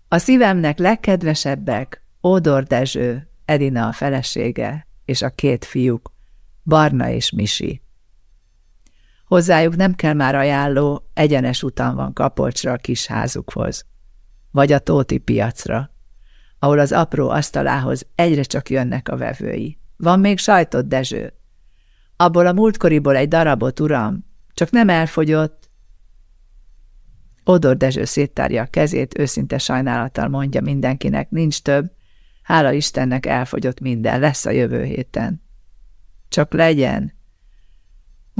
A szívemnek legkedvesebbek Ódor Dezső, Edina a felesége, és a két fiúk, Barna és Misi. Hozzájuk nem kell már ajánló, egyenes utan van Kapolcsra a kis házukhoz. Vagy a Tóti piacra, ahol az apró asztalához egyre csak jönnek a vevői. Van még sajtot, Dezső? Abból a múltkoriból egy darabot, uram, csak nem elfogyott. Odor Dezső széttárja a kezét, őszinte sajnálattal mondja mindenkinek, nincs több, hála Istennek elfogyott minden, lesz a jövő héten. Csak legyen,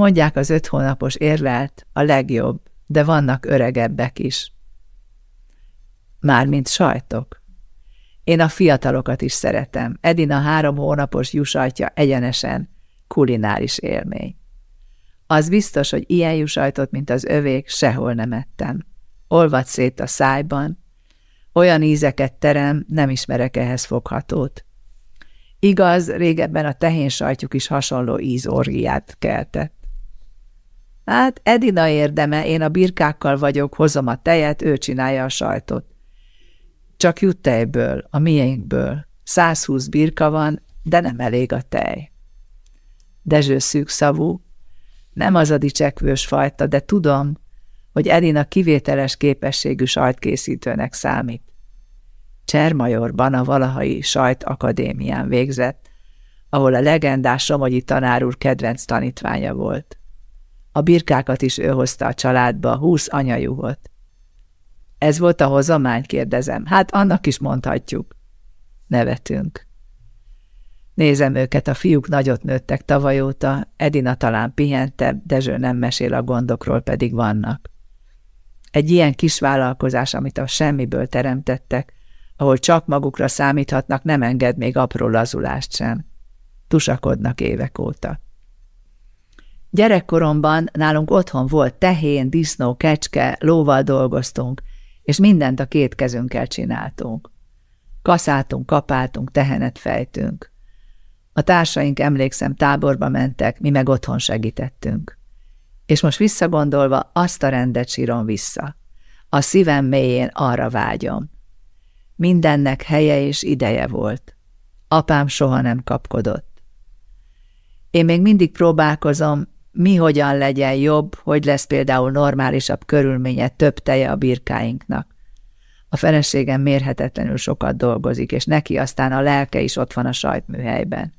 Mondják az öt hónapos érlelt, a legjobb, de vannak öregebbek is. Mármint sajtok. Én a fiatalokat is szeretem. Edina három hónapos jusajtja egyenesen kulináris élmény. Az biztos, hogy ilyen jusajtot, mint az övék, sehol nem ettem. Olvad szét a szájban, olyan ízeket terem, nem ismerek ehhez foghatót. Igaz, régebben a tehén sajtjuk is hasonló ízorgiát keltett. Hát Edina érdeme, én a birkákkal vagyok, hozom a tejet, ő csinálja a sajtot. Csak jut tejből, a miénkből. 120 birka van, de nem elég a tej. Dezső szavú, nem az a dicsekvős fajta, de tudom, hogy Edina kivételes képességű sajtkészítőnek számít. Csermajorban a Valahai Sajt Akadémián végzett, ahol a legendás Somogyi tanár úr kedvenc tanítványa volt. A birkákat is ő hozta a családba, húsz anyajuhot. Ez volt a hozomány, kérdezem. Hát annak is mondhatjuk. Nevetünk. Nézem őket, a fiúk nagyot nőttek tavaly óta, Edina talán pihentebb, Dezső nem mesél a gondokról, pedig vannak. Egy ilyen kis vállalkozás, amit a semmiből teremtettek, ahol csak magukra számíthatnak, nem enged még apró lazulást sem. Tusakodnak évek óta. Gyerekkoromban nálunk otthon volt tehén, disznó, kecske, lóval dolgoztunk, és mindent a két kezünkkel csináltunk. Kaszáltunk, kapáltunk, tehenet fejtünk. A társaink emlékszem táborba mentek, mi meg otthon segítettünk. És most visszagondolva azt a rendet sírom vissza. A szívem mélyén arra vágyom. Mindennek helye és ideje volt. Apám soha nem kapkodott. Én még mindig próbálkozom, mi hogyan legyen jobb, hogy lesz például normálisabb körülménye több teje a birkáinknak. A feleségem mérhetetlenül sokat dolgozik, és neki aztán a lelke is ott van a sajtműhelyben.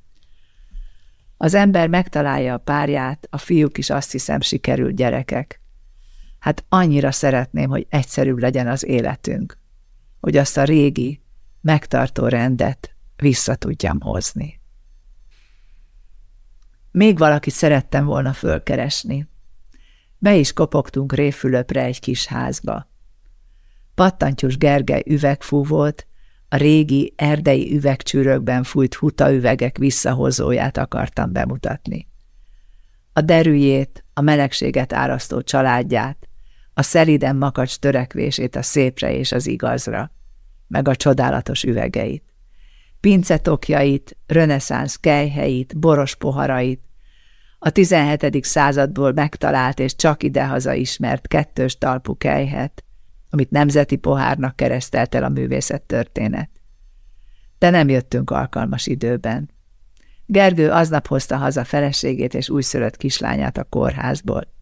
Az ember megtalálja a párját, a fiúk is azt hiszem sikerült gyerekek. Hát annyira szeretném, hogy egyszerűbb legyen az életünk, hogy azt a régi, megtartó rendet vissza tudjam hozni. Még valakit szerettem volna fölkeresni. Be is kopogtunk Réfülöpre egy kis házba. Pattantyus Gergely üvegfú volt, a régi erdei üvegcsűrökben fújt üvegek visszahozóját akartam bemutatni. A derűjét, a melegséget árasztó családját, a szeliden makacs törekvését a szépre és az igazra, meg a csodálatos üvegeit pincetokjait, reneszánsz kejheit, boros poharait, A 17. századból megtalált és csak idehaza ismert kettős talpú kejhet, amit nemzeti pohárnak keresztelt el a művészet történet. De nem jöttünk alkalmas időben. Gergő aznap hozta haza feleségét és újszülött kislányát a kórházból.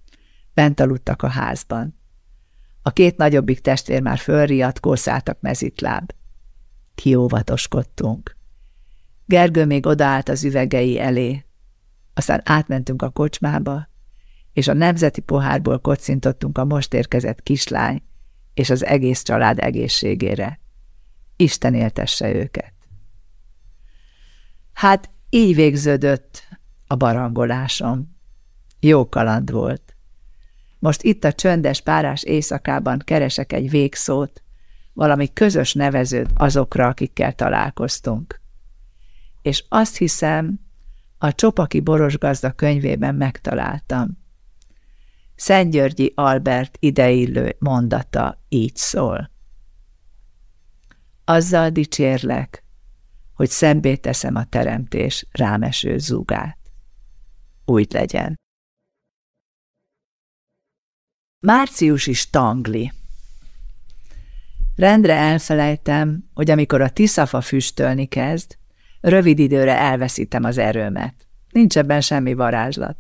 Bent aludtak a házban. A két nagyobbik testvér már fölriadt, kószáltak mezitláb. Kióvatoskodtunk. Gergő még odaállt az üvegei elé. Aztán átmentünk a kocsmába, és a nemzeti pohárból kocintottunk a most érkezett kislány és az egész család egészségére. Isten éltesse őket. Hát így végződött a barangolásom. Jó kaland volt. Most itt a csöndes párás éjszakában keresek egy végszót, valami közös nevezőt azokra, akikkel találkoztunk. És azt hiszem, a Csopaki Borosgazda könyvében megtaláltam. Szentgyörgyi Albert ideillő mondata így szól. Azzal dicsérlek, hogy szembé teszem a teremtés rámeső zúgát. Úgy legyen. Március is tangli. Rendre elfelejtem, hogy amikor a tiszafa füstölni kezd, rövid időre elveszítem az erőmet. Nincs ebben semmi varázslat.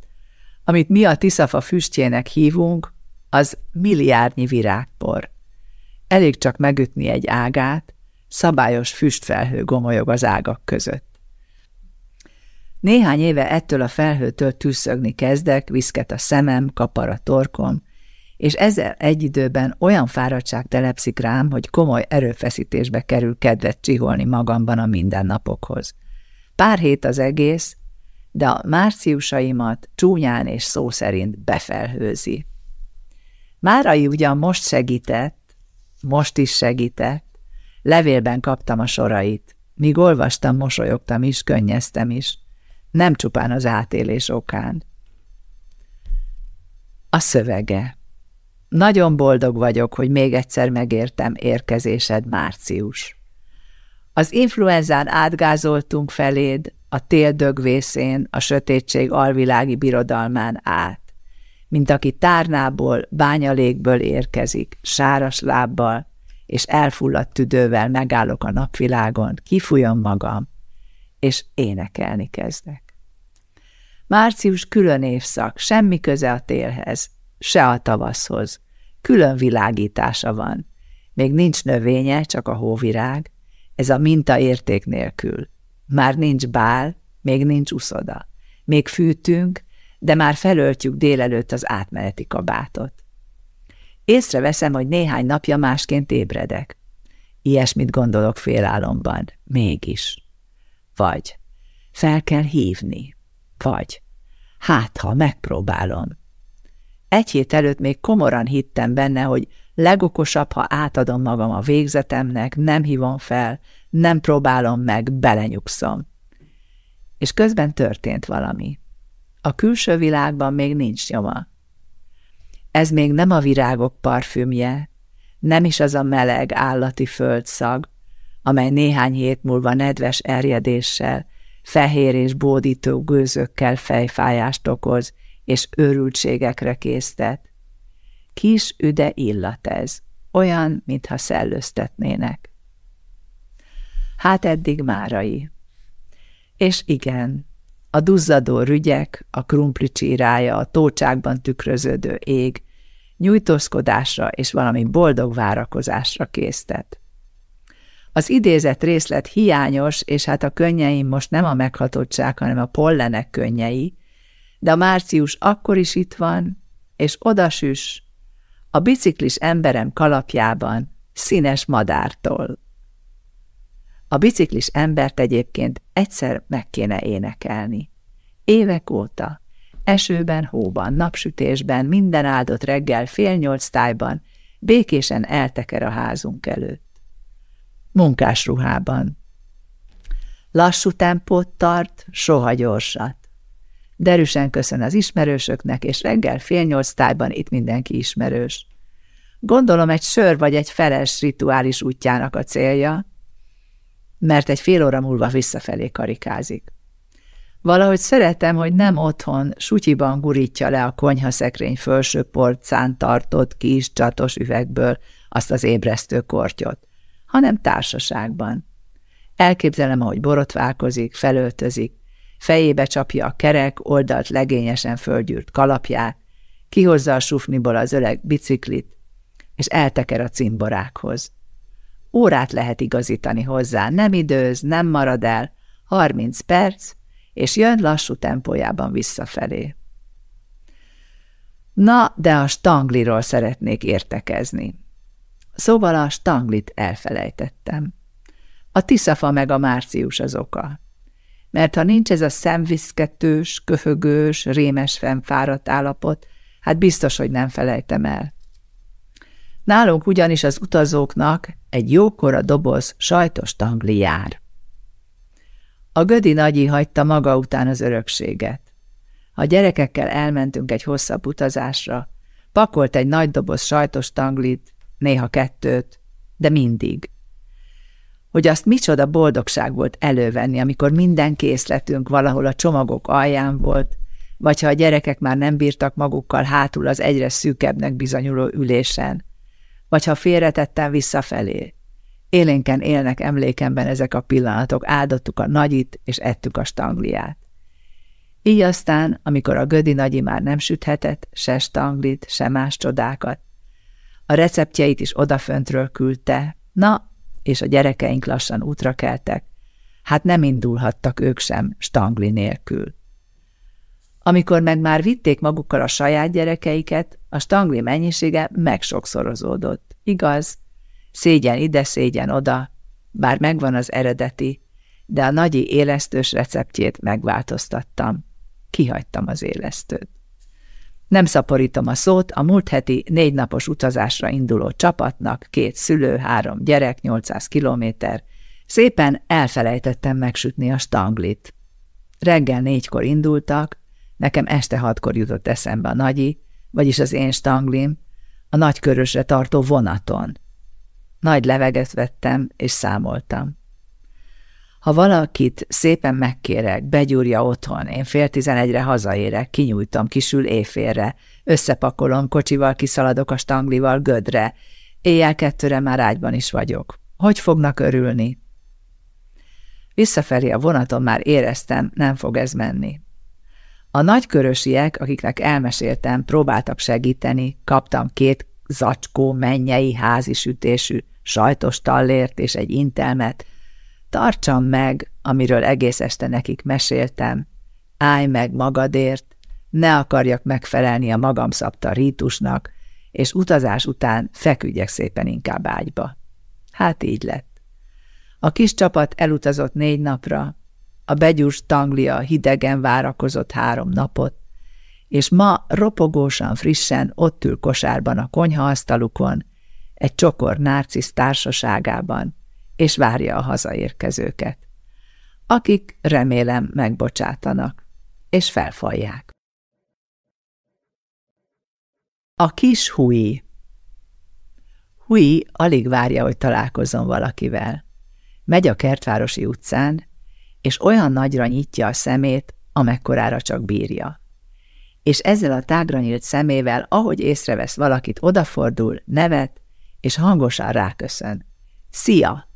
Amit mi a tiszafa füstjének hívunk, az milliárdnyi virágpor. Elég csak megütni egy ágát, szabályos füstfelhő gomolyog az ágak között. Néhány éve ettől a felhőtől tűszögni kezdek, viszket a szemem, kapar a torkom, és ezzel egy időben olyan fáradtság telepszik rám, hogy komoly erőfeszítésbe kerül kedvet csiholni magamban a mindennapokhoz. Pár hét az egész, de a márciusaimat csúnyán és szó szerint befelhőzi. Márai ugyan most segített, most is segített, levélben kaptam a sorait, míg olvastam, mosolyogtam is, könnyeztem is, nem csupán az átélés okán. A szövege nagyon boldog vagyok, hogy még egyszer megértem érkezésed, Március. Az influenzán átgázoltunk feléd, a tél dögvészén, a sötétség alvilági birodalmán át, mint aki tárnából, bányalékből érkezik, sáras lábbal, és elfulladt tüdővel megállok a napvilágon, kifújom magam, és énekelni kezdek. Március külön évszak, semmi köze a télhez, se a tavaszhoz. Külön világítása van. Még nincs növénye, csak a hóvirág. Ez a minta érték nélkül. Már nincs bál, még nincs uszoda. Még fűtünk, de már felöltjük délelőtt az átmeneti kabátot. Észreveszem, hogy néhány napja másként ébredek. Ilyesmit gondolok félálomban. Mégis. Vagy fel kell hívni. Vagy hát, ha megpróbálom. Egy hét előtt még komoran hittem benne, hogy legokosabb, ha átadom magam a végzetemnek, nem hívom fel, nem próbálom meg, belenyugszom. És közben történt valami. A külső világban még nincs nyoma. Ez még nem a virágok parfümje, nem is az a meleg állati földszag, amely néhány hét múlva nedves erjedéssel, fehér és bódító gőzökkel fejfájást okoz, és őrültségekre késztet. Kis üde illat ez, olyan, mintha szellőztetnének. Hát eddig márai. És igen, a duzzadó rügyek, a krumpli csírája, a tócsákban tükröződő ég, nyújtózkodásra és valami boldog várakozásra késztet. Az idézett részlet hiányos, és hát a könnyeim most nem a meghatottság, hanem a pollenek könnyei, de a március akkor is itt van, és odasüs, a biciklis emberem kalapjában, színes madártól. A biciklis embert egyébként egyszer meg kéne énekelni. Évek óta, esőben, hóban, napsütésben, minden áldott reggel fél nyolc tájban, békésen elteker a házunk előtt. Munkás ruhában. Lassú tempót tart, soha gyorsat. Derűsen köszön az ismerősöknek, és reggel fél nyolc tájban itt mindenki ismerős. Gondolom egy sör vagy egy feles rituális útjának a célja, mert egy fél óra múlva visszafelé karikázik. Valahogy szeretem, hogy nem otthon, sutyiban gurítja le a konyhaszekrény felső porcán tartott kis csatos üvegből azt az ébresztő kortyot, hanem társaságban. Elképzelem, ahogy borotválkozik, felöltözik, fejébe csapja a kerek, oldalt legényesen földgyűrt kalapját, kihozza a sufniból az öreg biciklit, és elteker a cimborákhoz. Órát lehet igazítani hozzá, nem időz, nem marad el, harminc perc, és jön lassú tempójában visszafelé. Na, de a stangliról szeretnék értekezni. Szóval a stanglit elfelejtettem. A tiszafa meg a március az oka. Mert ha nincs ez a szemviszketős, köhögős, rémes fennfáradt állapot, hát biztos, hogy nem felejtem el. Nálunk ugyanis az utazóknak egy jókora doboz sajtos tangli jár. A Gödi nagyi hagyta maga után az örökséget. Ha gyerekekkel elmentünk egy hosszabb utazásra, pakolt egy nagy doboz sajtos tanglit, néha kettőt, de mindig. Hogy azt micsoda boldogság volt elővenni, amikor minden készletünk valahol a csomagok alján volt, vagy ha a gyerekek már nem bírtak magukkal hátul az egyre szűkebbnek bizonyuló ülésen, vagy ha félretettem visszafelé. Élénken élnek emlékemben ezek a pillanatok, áldottuk a nagyit, és ettük a stangliát. Így aztán, amikor a Gödi nagyi már nem süthetett, se stanglit, se más csodákat, a receptjeit is odaföntről küldte, na, és a gyerekeink lassan útra keltek, hát nem indulhattak ők sem stangli nélkül. Amikor meg már vitték magukkal a saját gyerekeiket, a stangli mennyisége megsokszorozódott. Igaz, szégyen ide, szégyen oda, bár megvan az eredeti, de a nagyi élesztős receptjét megváltoztattam. Kihagytam az élesztőt. Nem szaporítom a szót, a múlt heti négy napos utazásra induló csapatnak, két szülő, három gyerek, 800 kilométer, szépen elfelejtettem megsütni a stanglit. Reggel négykor indultak, nekem este hatkor jutott eszembe a nagyi, vagyis az én stanglim, a nagy körösre tartó vonaton. Nagy leveget vettem, és számoltam. Ha valakit szépen megkérek, begyúrja otthon, én fél tizenegyre hazaérek, kinyújtom, kisül éjfélre, összepakolom, kocsival kiszaladok a stanglival gödre, éjjel kettőre már ágyban is vagyok. Hogy fognak örülni? Visszafelé a vonaton már éreztem, nem fog ez menni. A nagykörösiek, akiknek elmeséltem, próbáltak segíteni, kaptam két zacskó mennyei házi sütésű sajtos tallért és egy intelmet, Tartsam meg, amiről egész este nekik meséltem, állj meg magadért, ne akarjak megfelelni a magam szabta rítusnak, és utazás után feküdjek szépen inkább ágyba. Hát így lett. A kis csapat elutazott négy napra, a begyúrs tanglia hidegen várakozott három napot, és ma ropogósan, frissen ott ül kosárban a konyhaasztalukon, egy csokor nárcisz társaságában, és várja a hazaérkezőket, akik remélem megbocsátanak, és felfalják. A kis Hui Hui alig várja, hogy találkozzon valakivel. Megy a kertvárosi utcán, és olyan nagyra nyitja a szemét, amekkorára csak bírja. És ezzel a tágra nyílt szemével, ahogy észrevesz valakit, odafordul, nevet, és hangosan ráköszön. Szia!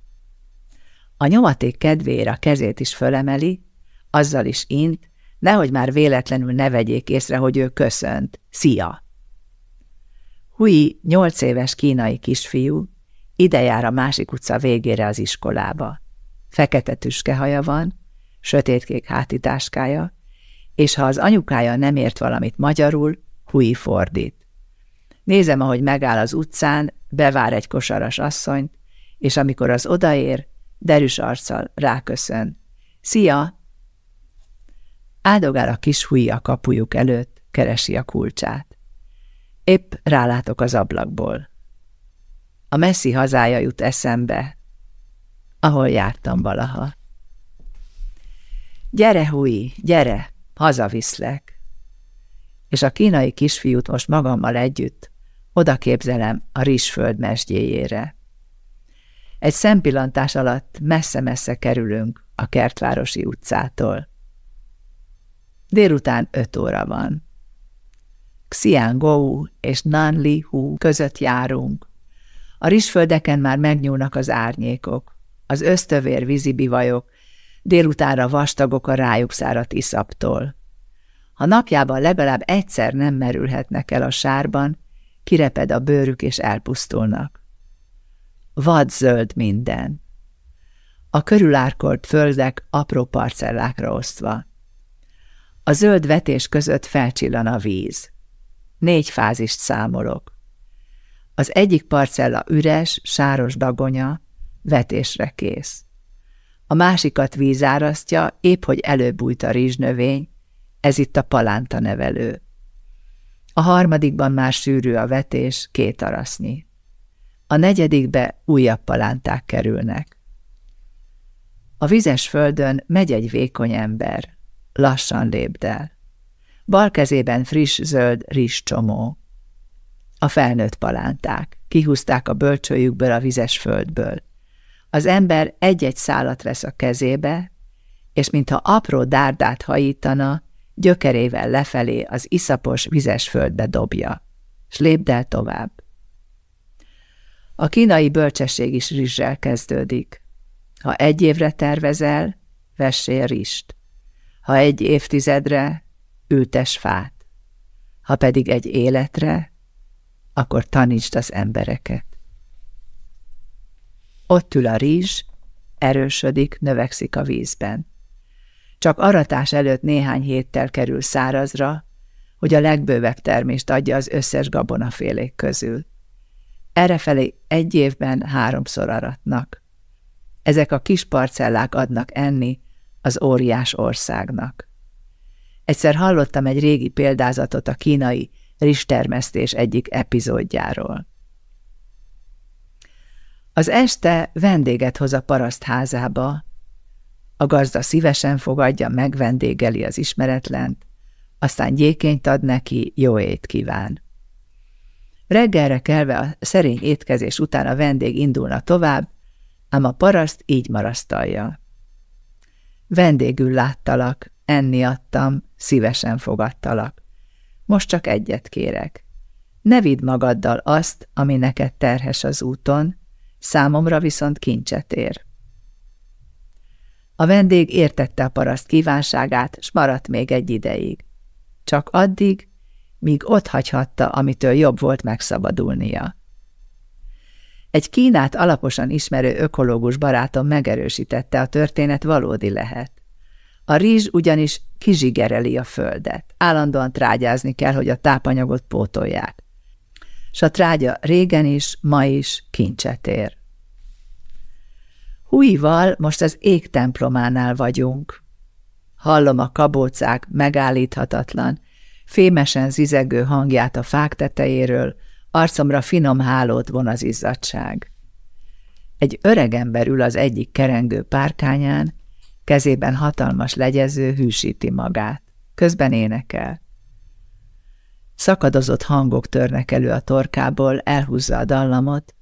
A nyomaték kedvéért a kezét is fölemeli, azzal is int, nehogy már véletlenül ne vegyék észre, hogy ő köszönt. Szia! Hui nyolc éves kínai kisfiú, ide jár a másik utca végére az iskolába. Fekete tüskehaja van, sötétkék hátitáskája, és ha az anyukája nem ért valamit magyarul, Hui fordít. Nézem, ahogy megáll az utcán, bevár egy kosaras asszonyt, és amikor az odaér, derűs arccal ráköszön. Szia! Áldogál a kis a kapujuk előtt, keresi a kulcsát. Épp rálátok az ablakból. A messzi hazája jut eszembe, ahol jártam valaha. Gyere, húj, gyere, hazaviszlek. És a kínai kisfiút most magammal együtt oda képzelem a rizsföld mesdjéjére. Egy szempillantás alatt messze-messze kerülünk a kertvárosi utcától. Délután öt óra van. Xiangou és Nanli Hu között járunk. A rizsföldeken már megnyúlnak az árnyékok. Az ösztövér vízibivajok, délutánra vastagok a rájuk szárat iszaptól. Ha napjában legalább egyszer nem merülhetnek el a sárban, kireped a bőrük és elpusztulnak. Vad zöld minden. A körülárkolt földek apró parcellákra osztva. A zöld vetés között felcsillan a víz. Négy fázist számolok. Az egyik parcella üres, sáros dagonya, vetésre kész. A másikat vízárasztja, épp hogy előbújt a rizsnövény, ez itt a palánta nevelő. A harmadikban már sűrű a vetés, két arasznyi. A negyedikbe újabb palánták kerülnek. A vizes földön megy egy vékony ember. Lassan lépdel. Bal kezében friss zöld rizscsomó. A felnőtt palánták. Kihúzták a bölcsőjükből a vizes földből. Az ember egy-egy szálat vesz a kezébe, és mintha apró dárdát hajítana, gyökerével lefelé az iszapos vizes földbe dobja, s lépdel tovább. A kínai bölcsesség is rizssel kezdődik. Ha egy évre tervezel, vessél rist. Ha egy évtizedre, ültes fát. Ha pedig egy életre, akkor tanítsd az embereket. Ott ül a rizs, erősödik, növekszik a vízben. Csak aratás előtt néhány héttel kerül szárazra, hogy a legbővebb termést adja az összes gabonafélék közül. Errefelé egy évben háromszor aratnak. Ezek a kis parcellák adnak enni az óriás országnak. Egyszer hallottam egy régi példázatot a kínai rizstermesztés egyik epizódjáról. Az este vendéget hoz a paraszt házába, a gazda szívesen fogadja, megvendégeli az ismeretlent, aztán gyékényt ad neki, jó ét kíván. Reggelre kelve a szerény étkezés után a vendég indulna tovább, ám a paraszt így marasztalja. Vendégül láttalak, enni adtam, szívesen fogadtalak. Most csak egyet kérek. Ne vidd magaddal azt, ami neked terhes az úton, számomra viszont kincset ér. A vendég értette a paraszt kívánságát, s maradt még egy ideig. Csak addig, míg ott hagyhatta, amitől jobb volt megszabadulnia. Egy Kínát alaposan ismerő ökológus barátom megerősítette, a történet valódi lehet. A rizs ugyanis kizsigereli a földet. Állandóan trágyázni kell, hogy a tápanyagot pótolják. S a trágya régen is, ma is kincset ér. Húival most az ég templománál vagyunk. Hallom a kabócák megállíthatatlan, fémesen zizegő hangját a fák tetejéről, arcomra finom hálót von az izzadság. Egy öreg ember ül az egyik kerengő párkányán, kezében hatalmas legyező hűsíti magát. Közben énekel. Szakadozott hangok törnek elő a torkából, elhúzza a dallamot,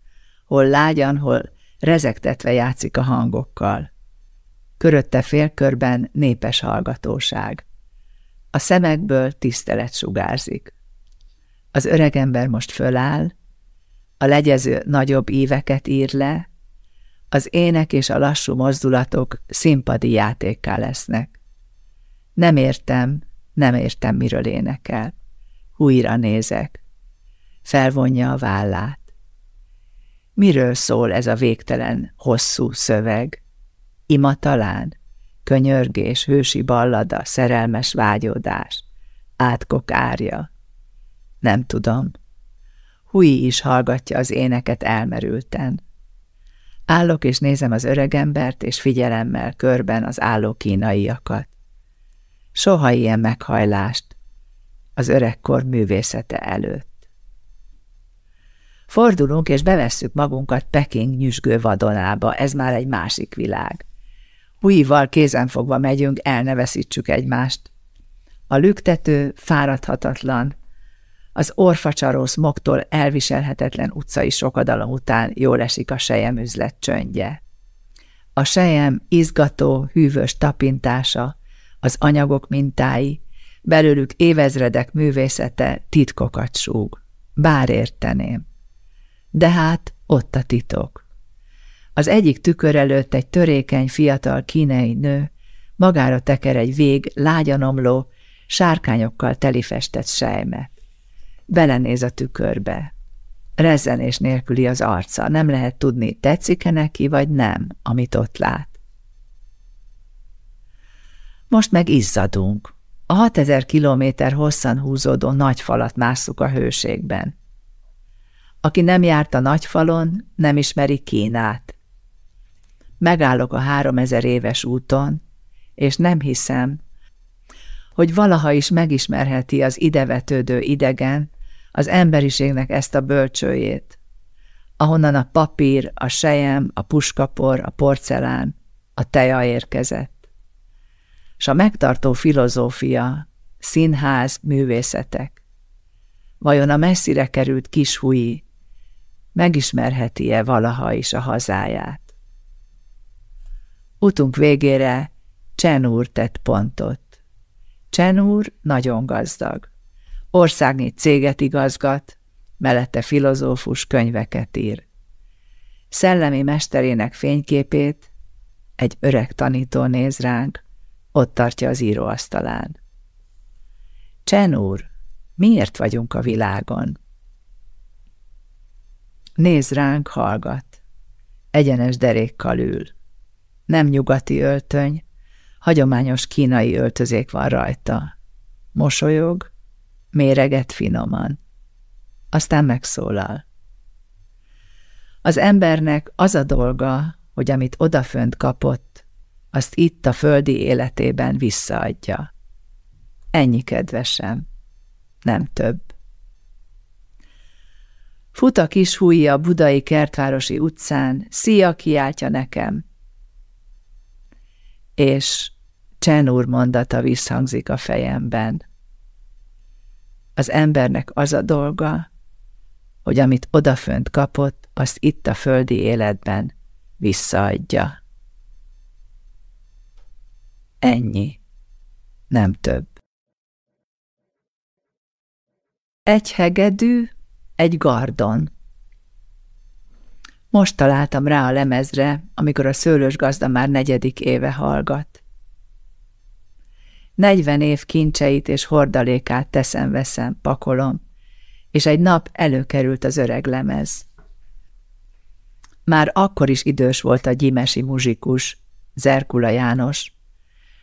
hol lágyan, hol rezegtetve játszik a hangokkal. Körötte félkörben népes hallgatóság. A szemekből tisztelet sugárzik. Az öregember most föláll, a legyező nagyobb éveket ír le, az ének és a lassú mozdulatok színpadi játékká lesznek. Nem értem, nem értem, miről énekel. Újra nézek. Felvonja a vállát. Miről szól ez a végtelen, hosszú szöveg? Ima talán? Könyörgés, hősi ballada, szerelmes vágyódás, átkok árja. Nem tudom. Hui is hallgatja az éneket elmerülten. Állok és nézem az öregembert, és figyelemmel körben az álló kínaiakat. Soha ilyen meghajlást az öregkor művészete előtt. Fordulunk és bevesszük magunkat Peking nyüzsgő vadonába, ez már egy másik világ. Hújival kézenfogva megyünk, el egymást. A lüktető, fáradhatatlan, az orfacsaró szmogtól elviselhetetlen utcai sokadalom után jól esik a sejem üzlet csöndje. A sejem izgató, hűvös tapintása, az anyagok mintái, Belőlük évezredek művészete titkokat súg. Bár érteném. De hát ott a titok. Az egyik tükör előtt egy törékeny, fiatal kínai nő magára teker egy vég, lágyanomló, sárkányokkal telifestett sejmet. Belenéz a tükörbe. Rezzenés nélküli az arca, nem lehet tudni, tetszik-e neki, vagy nem, amit ott lát. Most meg izzadunk. A 6000 kilométer hosszan húzódó nagy falat másszuk a hőségben. Aki nem járt a nagy falon, nem ismeri Kínát. Megállok a 3000 éves úton, és nem hiszem, hogy valaha is megismerheti az idevetődő idegen az emberiségnek ezt a bölcsőjét, ahonnan a papír, a sejem, a puskapor, a porcelán, a teja érkezett. S a megtartó filozófia, színház, művészetek. Vajon a messzire került kishúi megismerheti-e valaha is a hazáját? Utunk végére Csen úr tett pontot. Csen úr nagyon gazdag. Országnyi céget igazgat, mellette filozófus könyveket ír. Szellemi mesterének fényképét egy öreg tanító néz ránk, ott tartja az íróasztalán. Csen úr, miért vagyunk a világon? Néz ránk, hallgat. Egyenes derékkal ül. Nem nyugati öltöny, hagyományos kínai öltözék van rajta. Mosolyog, méreget finoman. Aztán megszólal. Az embernek az a dolga, hogy amit odafönt kapott, azt itt a földi életében visszaadja. Ennyi kedvesem, nem több. Fut a kis hújja a budai kertvárosi utcán, szia kiáltja nekem, és Csen úr mondata visszhangzik a fejemben. Az embernek az a dolga, hogy amit odafönt kapott, azt itt a földi életben visszaadja. Ennyi, nem több. Egy hegedű, egy gardon. Most találtam rá a lemezre, amikor a szőlős gazda már negyedik éve hallgat. Negyven év kincseit és hordalékát teszem-veszem, pakolom, és egy nap előkerült az öreg lemez. Már akkor is idős volt a gyimesi muzsikus, Zerkula János,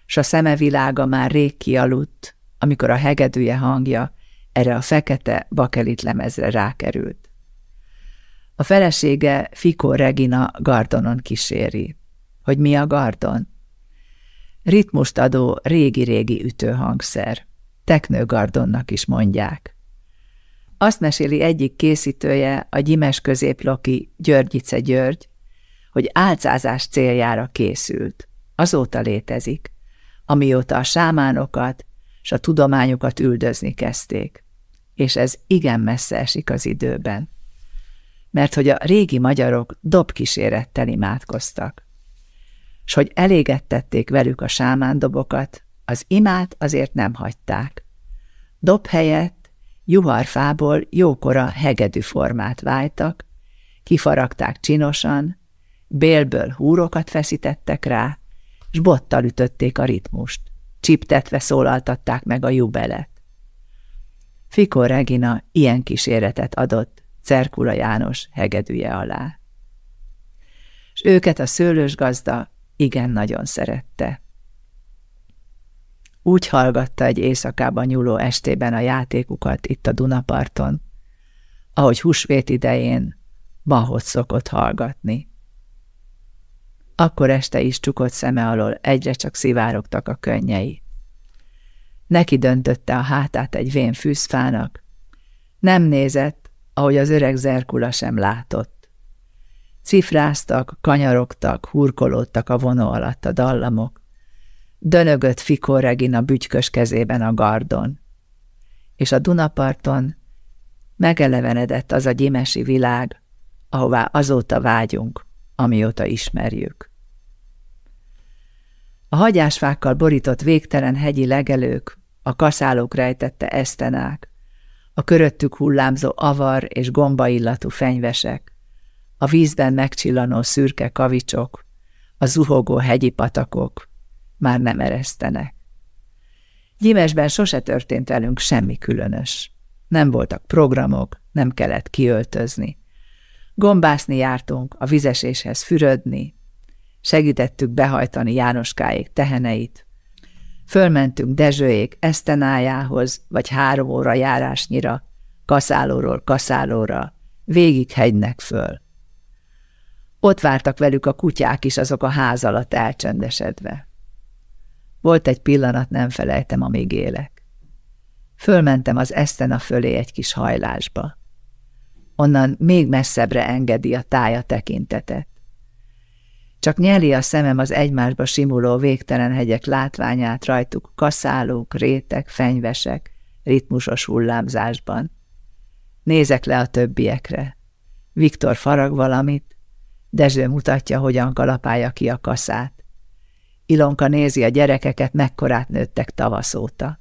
s a szemevilága már rég kialudt, amikor a hegedűje hangja erre a fekete bakelit lemezre rákerült. A felesége Fikó Regina Gardonon kíséri. Hogy mi a Gardon? Ritmust adó régi-régi ütőhangszer. Teknő Gardonnak is mondják. Azt meséli egyik készítője, a gyimes középloki Györgyice György, hogy álcázás céljára készült. Azóta létezik, amióta a sámánokat és a tudományokat üldözni kezdték. És ez igen messze esik az időben mert hogy a régi magyarok dobkísérettel imádkoztak. S hogy elégettették velük a sámándobokat, az imát azért nem hagyták. Dob helyett juharfából jókora hegedű formát váltak, kifaragták csinosan, bélből húrokat feszítettek rá, s bottal ütötték a ritmust, csiptetve szólaltatták meg a jubelet. Fikor Regina ilyen kíséretet adott Cerkula János hegedűje alá. És őket a szőlős gazda igen nagyon szerette. Úgy hallgatta egy éjszakában nyúló estében a játékukat itt a Dunaparton, ahogy húsvét idején Bahot szokott hallgatni. Akkor este is csukott szeme alól egyre csak szivárogtak a könnyei. Neki döntötte a hátát egy vén fűzfának, nem nézett, ahogy az öreg Zerkula sem látott. Cifráztak, kanyarogtak, hurkolódtak a vonó alatt a dallamok. Dönögött Fikor Regina bütykös kezében a gardon. És a Dunaparton megelevenedett az a gyimesi világ, ahová azóta vágyunk, amióta ismerjük. A hagyásfákkal borított végtelen hegyi legelők, a kaszálók rejtette esztenák, a köröttük hullámzó avar és gombaillatú fenyvesek, a vízben megcsillanó szürke kavicsok, a zuhogó hegyi patakok már nem eresztenek. Gyimesben sose történt velünk semmi különös. Nem voltak programok, nem kellett kiöltözni. Gombászni jártunk, a vizeséshez fürödni, segítettük behajtani Jánoskáék teheneit, fölmentünk Dezsőék esztenájához, vagy három óra járásnyira, kaszálóról kaszálóra, végig hegynek föl. Ott vártak velük a kutyák is azok a ház alatt elcsendesedve. Volt egy pillanat, nem felejtem, amíg élek. Fölmentem az esztena fölé egy kis hajlásba. Onnan még messzebbre engedi a tája tekintetet. Csak nyeli a szemem az egymásba simuló végtelen hegyek látványát rajtuk kaszálók, rétek, fenyvesek, ritmusos hullámzásban. Nézek le a többiekre. Viktor farag valamit, Dezső mutatja, hogyan kalapálja ki a kaszát. Ilonka nézi a gyerekeket, mekkorát nőttek tavasz óta.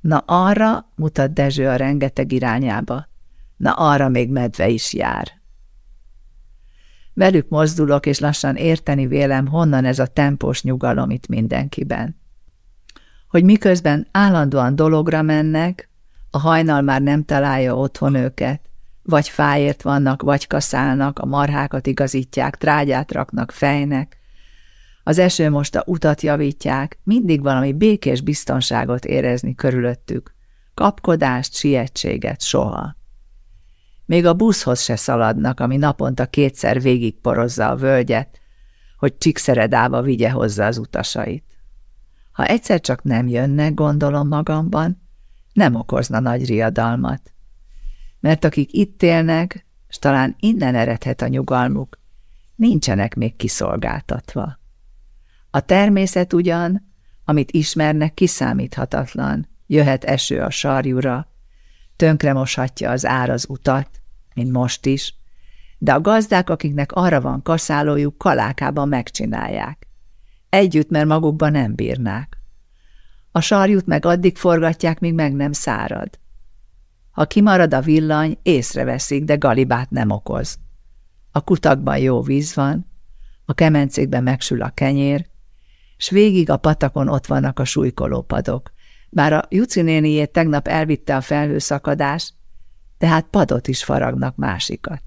Na arra, mutat Dezső a rengeteg irányába, na arra még medve is jár. Velük mozdulok, és lassan érteni vélem, honnan ez a tempós nyugalom itt mindenkiben. Hogy miközben állandóan dologra mennek, a hajnal már nem találja otthon őket, vagy fáért vannak, vagy kaszálnak, a marhákat igazítják, trágyát raknak, fejnek, az eső most a utat javítják, mindig valami békés biztonságot érezni körülöttük. Kapkodást, sietséget soha. Még a buszhoz se szaladnak, ami naponta kétszer végigporozza a völgyet, hogy Csíkszeredába vigye hozzá az utasait. Ha egyszer csak nem jönnek, gondolom magamban, nem okozna nagy riadalmat. Mert akik itt élnek, s talán innen eredhet a nyugalmuk, nincsenek még kiszolgáltatva. A természet ugyan, amit ismernek, kiszámíthatatlan, jöhet eső a sarjura, tönkremoshatja az áraz utat, mint most is, de a gazdák, akiknek arra van kaszálójuk, kalákában megcsinálják. Együtt, mert magukban nem bírnák. A sarjút meg addig forgatják, míg meg nem szárad. Ha kimarad a villany, észreveszik, de galibát nem okoz. A kutakban jó víz van, a kemencékben megsül a kenyér, s végig a patakon ott vannak a súlykolópadok. Bár a Juci néniét tegnap elvitte a felhőszakadás, tehát padot is faragnak másikat.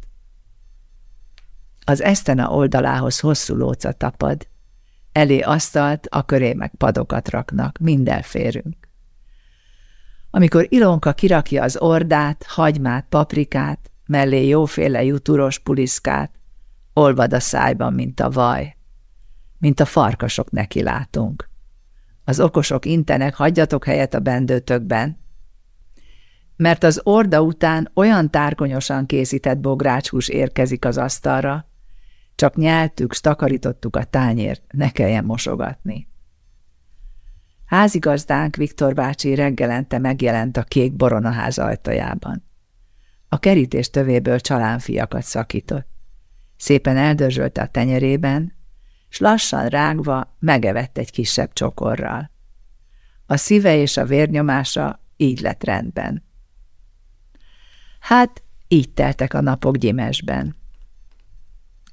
Az esztena oldalához hosszú lóca tapad, elé asztalt, a köré meg padokat raknak, mind elférünk. Amikor Ilonka kirakja az ordát, hagymát, paprikát, mellé jóféle juturos puliszkát, olvad a szájban, mint a vaj mint a farkasok neki látunk. Az okosok intenek, hagyjatok helyet a bendőtökben, mert az orda után olyan tárkonyosan készített bográcshús érkezik az asztalra, csak nyeltük, takarítottuk a tányért, ne kelljen mosogatni. Házigazdánk Viktor bácsi reggelente megjelent a kék boronaház ajtajában. A kerítés tövéből csalánfiakat szakított. Szépen eldörzsölte a tenyerében, s lassan rágva megevett egy kisebb csokorral. A szíve és a vérnyomása így lett rendben. Hát, így teltek a napok gyimesben.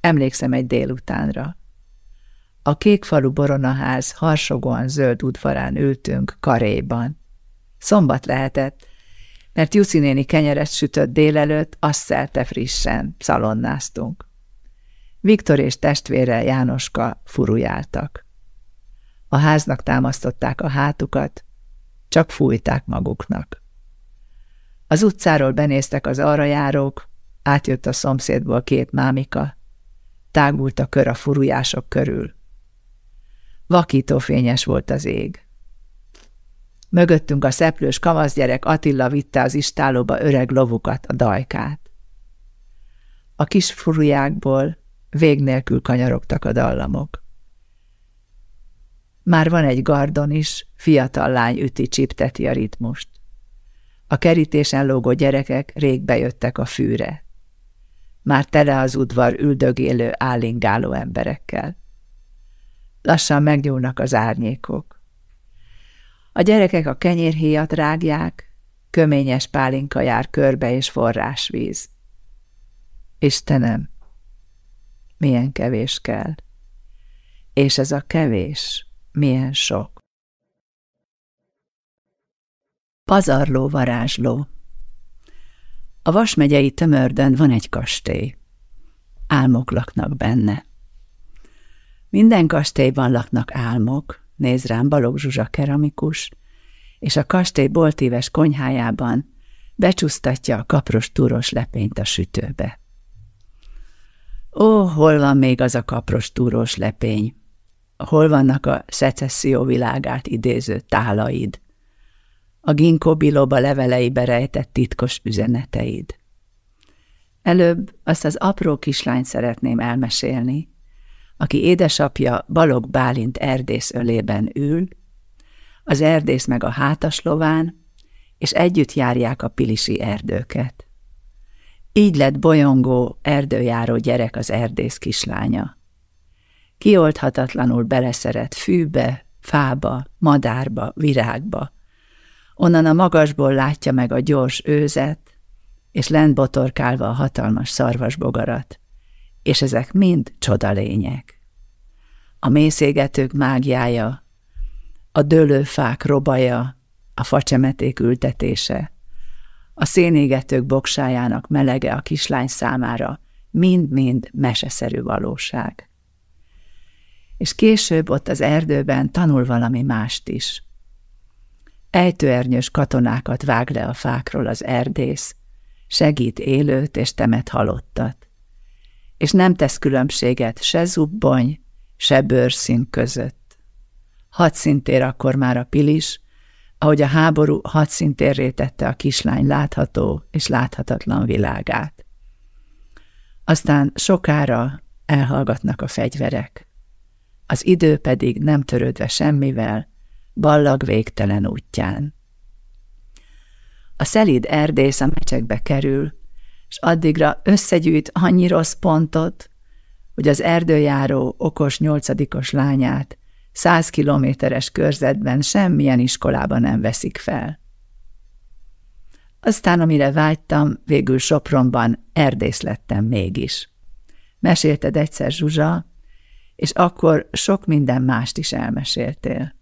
Emlékszem egy délutánra. A kékfalu boronaház harsogóan zöld udvarán ültünk karéban. Szombat lehetett, mert Jussi néni kenyeret sütött délelőtt, azt szelte frissen, szalonnáztunk. Viktor és testvére Jánoska furujáltak. A háznak támasztották a hátukat, csak fújták maguknak. Az utcáról benéztek az járók, átjött a szomszédból két mámika, tágult a kör a furujások körül. Vakító fényes volt az ég. Mögöttünk a szeplős kamaszgyerek Attila vitte az istálóba öreg lovukat, a dajkát. A kis furujákból Vég nélkül kanyarogtak a dallamok. Már van egy gardon is, fiatal lány üti csipteti a ritmust. A kerítésen lógó gyerekek rég bejöttek a fűre. Már tele az udvar üldögélő, állingáló emberekkel. Lassan megnyúlnak az árnyékok. A gyerekek a kenyérhéjat rágják, köményes pálinka jár körbe és forrásvíz. Istenem, milyen kevés kell. És ez a kevés, milyen sok. Pazarló varázsló A Vasmegyei Tömördön van egy kastély. Álmok laknak benne. Minden kastélyban laknak álmok, néz rám Balogh Zsuzsa keramikus, és a kastély boltíves konyhájában becsúsztatja a kapros túros lepényt a sütőbe. Ó, hol van még az a kapros túrós lepény? Hol vannak a szecesszió világát idéző tálaid? A ginkó biloba leveleibe rejtett titkos üzeneteid? Előbb azt az apró kislányt szeretném elmesélni, aki édesapja Balog Bálint erdész ölében ül, az erdész meg a hátaslován, és együtt járják a pilisi erdőket. Így lett bolyongó, erdőjáró gyerek az erdész kislánya. Kiolthatatlanul beleszeret fűbe, fába, madárba, virágba. Onnan a magasból látja meg a gyors őzet, és lent botorkálva a hatalmas szarvasbogarat, és ezek mind csodalények. A mészégetők mágiája, a dőlőfák robaja, a facsemeték ültetése, a szénégetők boksájának melege a kislány számára mind-mind meseszerű valóság. És később ott az erdőben tanul valami mást is. Ejtőernyős katonákat vág le a fákról az erdész, segít élőt és temet halottat, és nem tesz különbséget se zubbony, se bőrszín között. Hadszintér akkor már a pilis, ahogy a háború hadszintérré tette a kislány látható és láthatatlan világát. Aztán sokára elhallgatnak a fegyverek. Az idő pedig nem törődve semmivel, ballag végtelen útján. A szelíd erdész a mecsekbe kerül, és addigra összegyűjt annyi rossz pontot, hogy az erdőjáró okos nyolcadikos lányát száz kilométeres körzetben semmilyen iskolában nem veszik fel. Aztán, amire vágytam, végül Sopronban erdész lettem mégis. Mesélted egyszer Zsuzsa, és akkor sok minden mást is elmeséltél.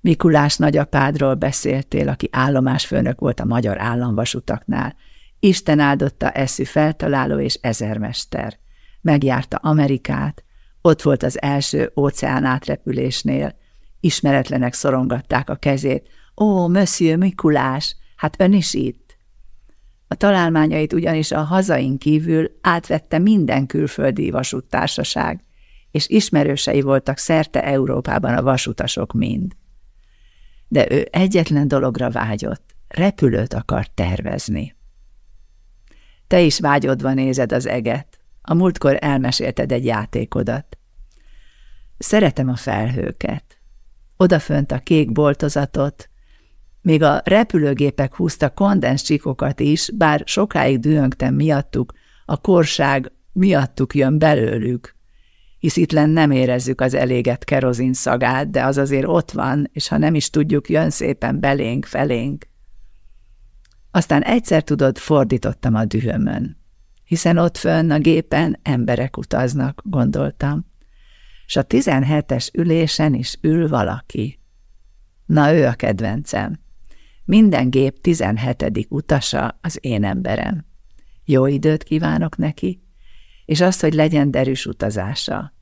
Mikulás nagyapádról beszéltél, aki állomásfőnök volt a magyar államvasutaknál. Isten áldotta eszű feltaláló és ezermester. Megjárta Amerikát, ott volt az első óceán átrepülésnél. Ismeretlenek szorongatták a kezét. Ó, Monsieur Mikulás, hát ön is itt. A találmányait ugyanis a hazain kívül átvette minden külföldi vasúttársaság, és ismerősei voltak szerte Európában a vasutasok mind. De ő egyetlen dologra vágyott, repülőt akart tervezni. Te is vágyodva nézed az eget, a múltkor elmesélted egy játékodat. Szeretem a felhőket. Odafönt a kék boltozatot, még a repülőgépek húzta kondenscsikokat is, bár sokáig dühöngtem miattuk, a korság miattuk jön belőlük. Hisz itt nem érezzük az elégett kerozin szagát, de az azért ott van, és ha nem is tudjuk, jön szépen belénk, felénk. Aztán egyszer tudod, fordítottam a dühömön hiszen ott fönn a gépen emberek utaznak, gondoltam. És a tizenhetes ülésen is ül valaki. Na, ő a kedvencem. Minden gép tizenhetedik utasa az én emberem. Jó időt kívánok neki, és azt, hogy legyen derűs utazása.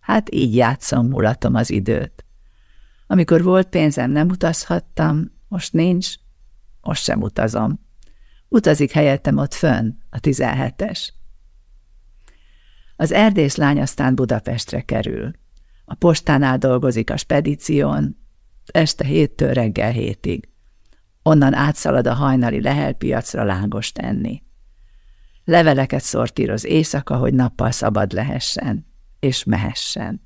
Hát így játszom, mulatom az időt. Amikor volt pénzem, nem utazhattam, most nincs, most sem utazom. Utazik helyettem ott fönn, a 17-es. Az erdészlány aztán Budapestre kerül. A postánál dolgozik a spedíción, este héttől reggel hétig. Onnan átszalad a hajnali lehelpiacra lángos tenni. Leveleket szortíroz éjszaka, hogy nappal szabad lehessen, és mehessen.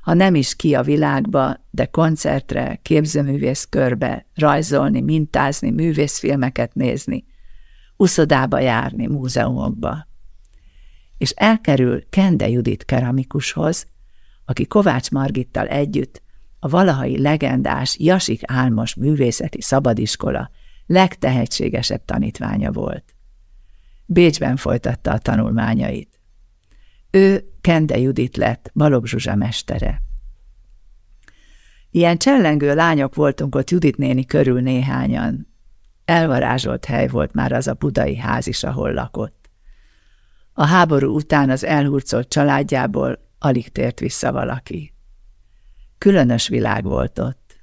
Ha nem is ki a világba, de koncertre, képzőművész körbe, rajzolni, mintázni, művészfilmeket nézni, uszodába járni, múzeumokba. És elkerül Kende Judit keramikushoz, aki Kovács Margittal együtt a valahai legendás Jasik Álmos művészeti szabadiskola legtehetségesebb tanítványa volt. Bécsben folytatta a tanulmányait. Ő Kende Judit lett, Balogh Zsuzsa mestere. Ilyen csellengő lányok voltunk ott Judit néni körül néhányan. Elvarázsolt hely volt már az a budai ház is, ahol lakott. A háború után az elhurcolt családjából alig tért vissza valaki. Különös világ volt ott.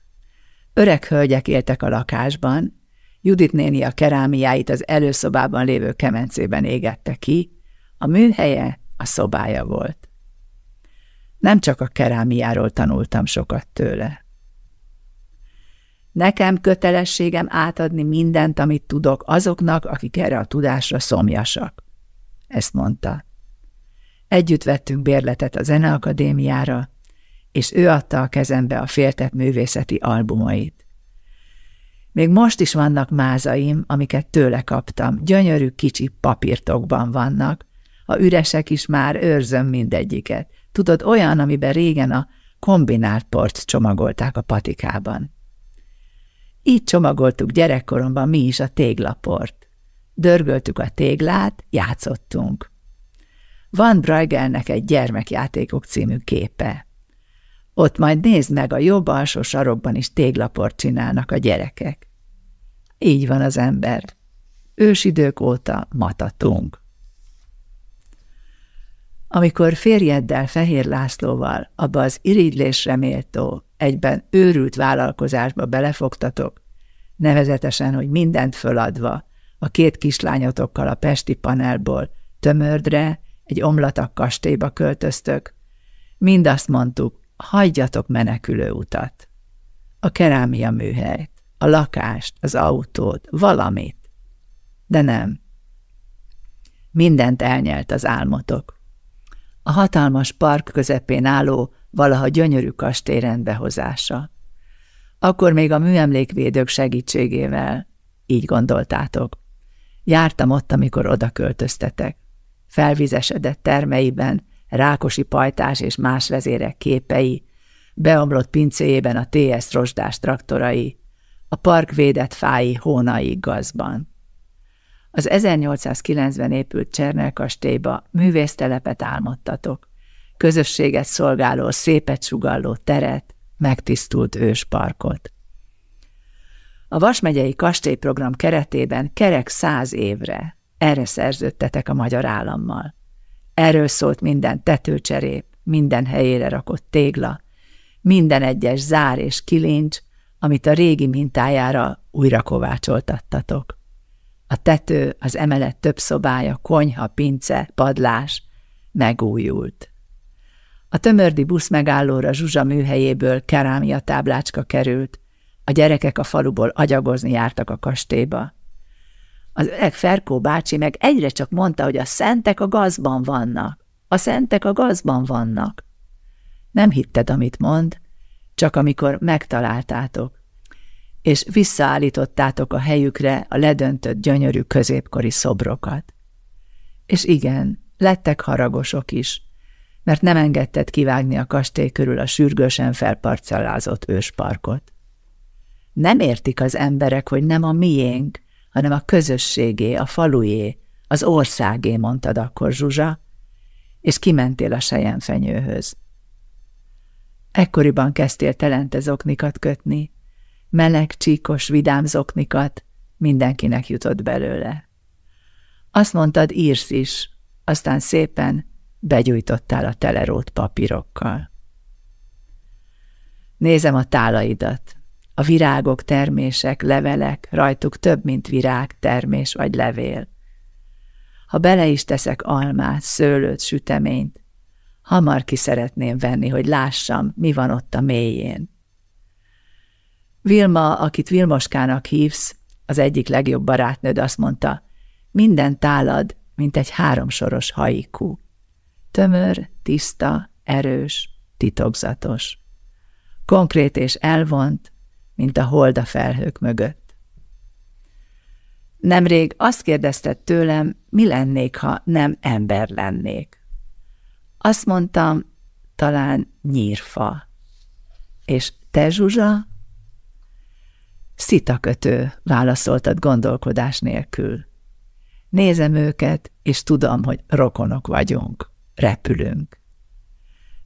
Öreg hölgyek éltek a lakásban, Judit néni a kerámiáit az előszobában lévő kemencében égette ki, a műhelye a szobája volt. Nem csak a kerámiáról tanultam sokat tőle. Nekem kötelességem átadni mindent, amit tudok azoknak, akik erre a tudásra szomjasak. Ezt mondta. Együtt vettünk bérletet a Zeneakadémiára, és ő adta a kezembe a féltett művészeti albumait. Még most is vannak mázaim, amiket tőle kaptam, gyönyörű kicsi papírtokban vannak, ha üresek is már őrzöm mindegyiket. Tudod, olyan, amiben régen a kombinált port csomagolták a patikában. Így csomagoltuk gyerekkoromban mi is a téglaport. Dörgöltük a téglát, játszottunk. Van Bruegelnek egy gyermekjátékok című képe. Ott majd nézd meg, a jobb alsó sarokban is téglaport csinálnak a gyerekek. Így van az ember. Ősidők óta matatunk. Amikor férjeddel Fehér Lászlóval abba az irigylésre méltó, egyben őrült vállalkozásba belefogtatok, nevezetesen, hogy mindent föladva, a két kislányotokkal a pesti panelból tömördre, egy omlatak kastélyba költöztök, mind azt mondtuk, hagyjatok menekülő utat. A kerámia műhelyt, a lakást, az autót, valamit. De nem. Mindent elnyelt az álmotok. A hatalmas park közepén álló, valaha gyönyörű kastély rendbehozása. Akkor még a műemlékvédők segítségével, így gondoltátok. Jártam ott, amikor oda költöztetek. Felvizesedett termeiben, Rákosi pajtás és más vezérek képei, beomlott pincéjében a TS rozsdás traktorai, a park védett fái hónai gazban. Az 1890 épült Csernel kastélyba művésztelepet álmodtatok, közösséget szolgáló, szépet sugalló teret, megtisztult ősparkot. A Vasmegyei kastélyprogram keretében kerek száz évre erre szerződtetek a magyar állammal. Erről szólt minden tetőcserép, minden helyére rakott tégla, minden egyes zár és kilincs, amit a régi mintájára újra kovácsoltattatok. A tető, az emelet több szobája, konyha, pince, padlás megújult. A tömördi busz megállóra Zsuzsa műhelyéből kerámia táblácska került, a gyerekek a faluból agyagozni jártak a kastélyba. Az öreg Ferkó bácsi meg egyre csak mondta, hogy a szentek a gazban vannak. A szentek a gazban vannak. Nem hitted, amit mond, csak amikor megtaláltátok, és visszaállítottátok a helyükre a ledöntött gyönyörű középkori szobrokat. És igen, lettek haragosok is, mert nem engedted kivágni a kastély körül a sürgősen felparcellázott ősparkot. Nem értik az emberek, hogy nem a miénk, hanem a közösségé, a falujé, az országé, mondtad akkor Zsuzsa, és kimentél a sejemfenyőhöz. Ekkoriban kezdtél telente zoknikat kötni, meleg, csíkos, vidám zoknikat, mindenkinek jutott belőle. Azt mondtad, írsz is, aztán szépen begyújtottál a telerót papírokkal. Nézem a tálaidat, a virágok, termések, levelek, rajtuk több, mint virág, termés vagy levél. Ha bele is teszek almát, szőlőt, süteményt, hamar ki szeretném venni, hogy lássam, mi van ott a mélyén. Vilma, akit Vilmoskának hívsz, az egyik legjobb barátnőd azt mondta, minden tálad, mint egy háromsoros haiku. Tömör, tiszta, erős, titokzatos. Konkrét és elvont, mint a hold a felhők mögött. Nemrég azt kérdezted tőlem, mi lennék, ha nem ember lennék. Azt mondtam, talán nyírfa. És Te, Zsuzsa? Szitakötő, válaszoltad gondolkodás nélkül. Nézem őket, és tudom, hogy rokonok vagyunk, repülünk.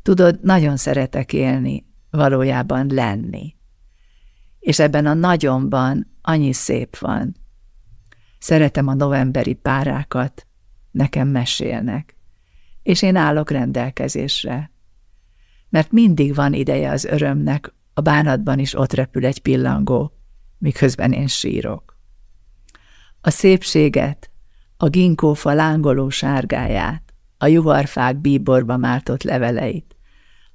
Tudod, nagyon szeretek élni, valójában lenni. És ebben a nagyomban annyi szép van. Szeretem a novemberi párákat, nekem mesélnek, és én állok rendelkezésre. Mert mindig van ideje az örömnek, a bánatban is ott repül egy pillangó, miközben én sírok. A szépséget, a ginkófa lángoló sárgáját, a juharfák bíborba mártott leveleit,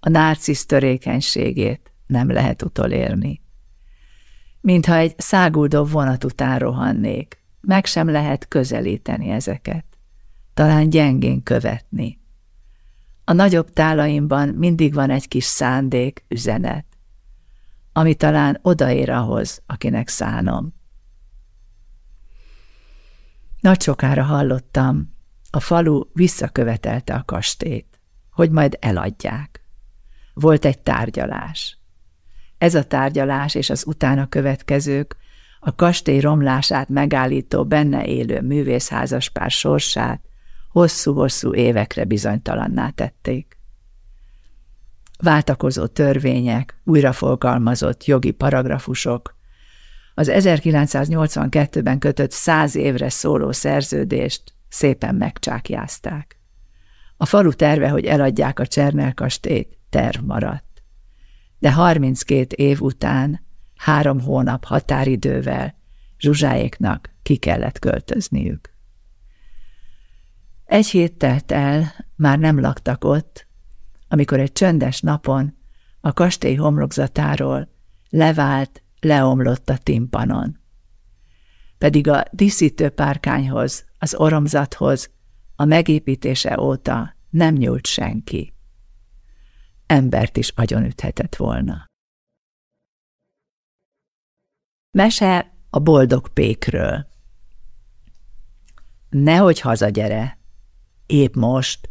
a nárcisz törékenységét nem lehet utolérni. Mintha egy száguldó vonat után rohannék, meg sem lehet közelíteni ezeket. Talán gyengén követni. A nagyobb tálaimban mindig van egy kis szándék, üzenet, ami talán odaér ahhoz, akinek szánom. Nagy sokára hallottam, a falu visszakövetelte a kastét, hogy majd eladják. Volt egy tárgyalás. Ez a tárgyalás és az utána következők a kastély romlását megállító benne élő művészházaspár sorsát hosszú-hosszú évekre bizonytalanná tették. Váltakozó törvények, újrafogalmazott jogi paragrafusok, az 1982-ben kötött száz évre szóló szerződést szépen megcsákjázták. A falu terve, hogy eladják a Csernel kastélyt, terv maradt. De 32 év után, három hónap határidővel Zsuzsáéknak ki kellett költözniük. Egy hét telt el, már nem laktak ott, amikor egy csöndes napon a kastély homlokzatáról levált, leomlott a timpanon. Pedig a díszítő párkányhoz, az oromzathoz a megépítése óta nem nyúlt senki. Embert is agyonüthetett volna. Mese a boldog pékről. Nehogy hazagyere, Épp most?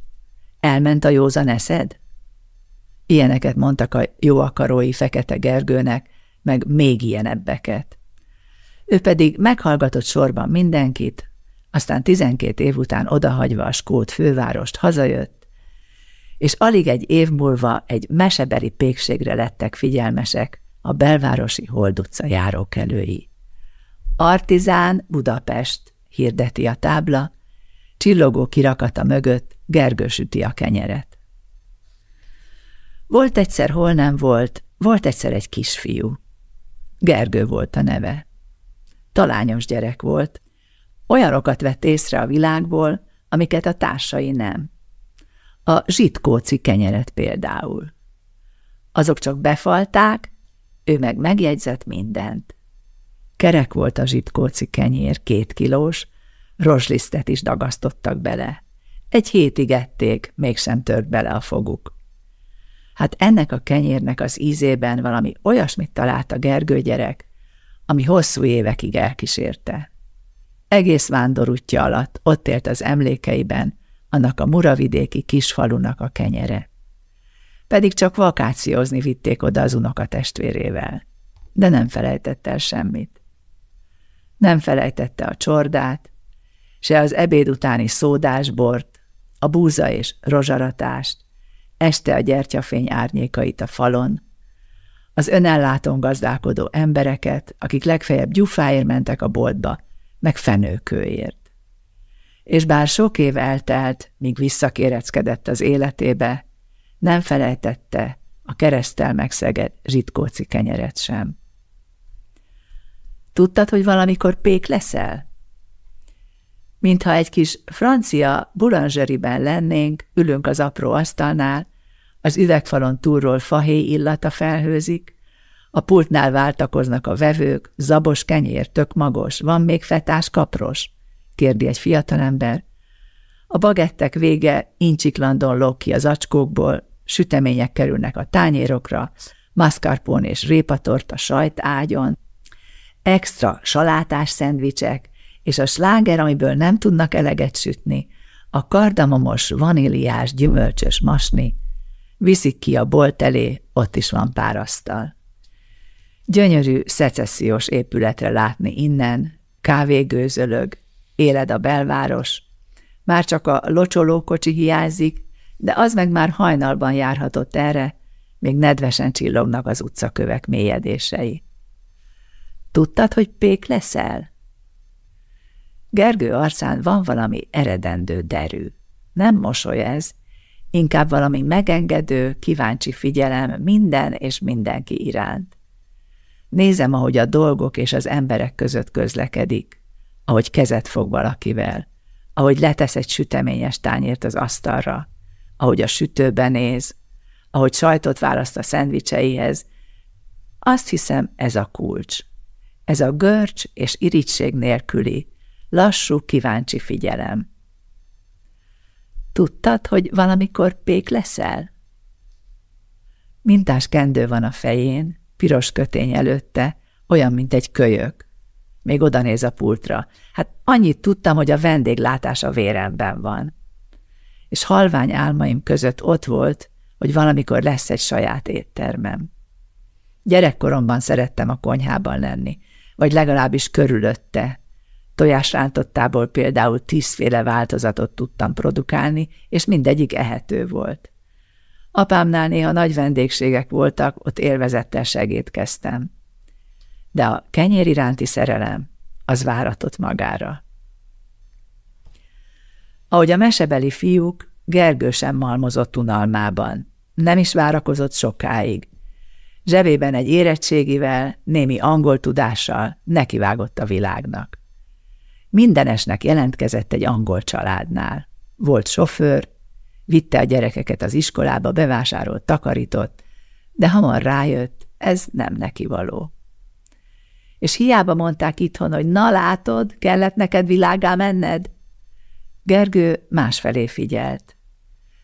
Elment a józan eszed? Ilyeneket mondtak a jóakarói Fekete Gergőnek, meg még ilyenebbeket. Ő pedig meghallgatott sorban mindenkit, aztán tizenkét év után odahagyva a skót fővárost hazajött, és alig egy év múlva egy mesebeli pékségre lettek figyelmesek a belvárosi Hold utca járókelői. Artizán Budapest, hirdeti a tábla, Csillogó kirakata mögött Gergő süti a kenyeret. Volt egyszer, hol nem volt, volt egyszer egy kisfiú. Gergő volt a neve. Talányos gyerek volt. Olyanokat vett észre a világból, amiket a társai nem. A zsitkóci kenyeret például. Azok csak befalták, ő meg megjegyzett mindent. Kerek volt a zsitkóci kenyér, két kilós, rozslisztet is dagasztottak bele. Egy hétig ették, mégsem tört bele a foguk. Hát ennek a kenyérnek az ízében valami olyasmit talált a Gergő gyerek, ami hosszú évekig elkísérte. Egész vándorútja alatt ott élt az emlékeiben annak a muravidéki kisfalunak a kenyere. Pedig csak vakációzni vitték oda az unoka testvérével, de nem felejtette el semmit. Nem felejtette a csordát, se az ebéd utáni szódásbort, a búza és rozsaratást, este a gyertyafény árnyékait a falon, az önellátón gazdálkodó embereket, akik legfeljebb gyufáért mentek a boltba, meg fenőkőért. És bár sok év eltelt, míg visszakéreckedett az életébe, nem felejtette a keresztel megszegett zsitkóci kenyeret sem. Tudtad, hogy valamikor pék leszel? mintha egy kis francia boulangeriben lennénk, ülünk az apró asztalnál, az üvegfalon túlról fahéj illata felhőzik, a pultnál váltakoznak a vevők, zabos kenyér, tök magos, van még fetás kapros? kérdi egy fiatalember. A bagettek vége incsiklandon lóg ki az acskókból, sütemények kerülnek a tányérokra, maszkarpón és répatort a sajt ágyon, extra salátás szendvicsek, és a sláger, amiből nem tudnak eleget sütni, a kardamomos, vaníliás, gyümölcsös masni, viszik ki a bolt elé, ott is van pár asztal. Gyönyörű szecessziós épületre látni innen, kávégőzölög, éled a belváros, már csak a locsolókocsi hiányzik, de az meg már hajnalban járhatott erre, még nedvesen csillognak az utcakövek mélyedései. Tudtad, hogy pék leszel? Gergő arcán van valami eredendő derű. Nem mosoly ez, inkább valami megengedő, kíváncsi figyelem minden és mindenki iránt. Nézem, ahogy a dolgok és az emberek között közlekedik, ahogy kezet fog valakivel, ahogy letesz egy süteményes tányért az asztalra, ahogy a sütőben néz, ahogy sajtot választ a szendvicseihez. Azt hiszem, ez a kulcs. Ez a görcs és irigység nélküli, lassú, kíváncsi figyelem. Tudtad, hogy valamikor pék leszel? Mintás kendő van a fején, piros kötény előtte, olyan, mint egy kölyök. Még oda néz a pultra. Hát annyit tudtam, hogy a vendéglátás a véremben van. És halvány álmaim között ott volt, hogy valamikor lesz egy saját éttermem. Gyerekkoromban szerettem a konyhában lenni, vagy legalábbis körülötte. Tojásrántottából például tízféle változatot tudtam produkálni, és mindegyik ehető volt. Apámnál néha nagy vendégségek voltak, ott élvezettel segítkeztem. De a kenyér iránti szerelem, az váratott magára. Ahogy a mesebeli fiúk, Gergő sem malmozott unalmában. Nem is várakozott sokáig. Zsebében egy érettségivel, némi angol tudással nekivágott a világnak. Mindenesnek jelentkezett egy angol családnál. Volt sofőr, vitte a gyerekeket az iskolába, bevásárolt, takarított, de hamar rájött, ez nem neki való. És hiába mondták itthon, hogy na látod, kellett neked világá menned? Gergő másfelé figyelt.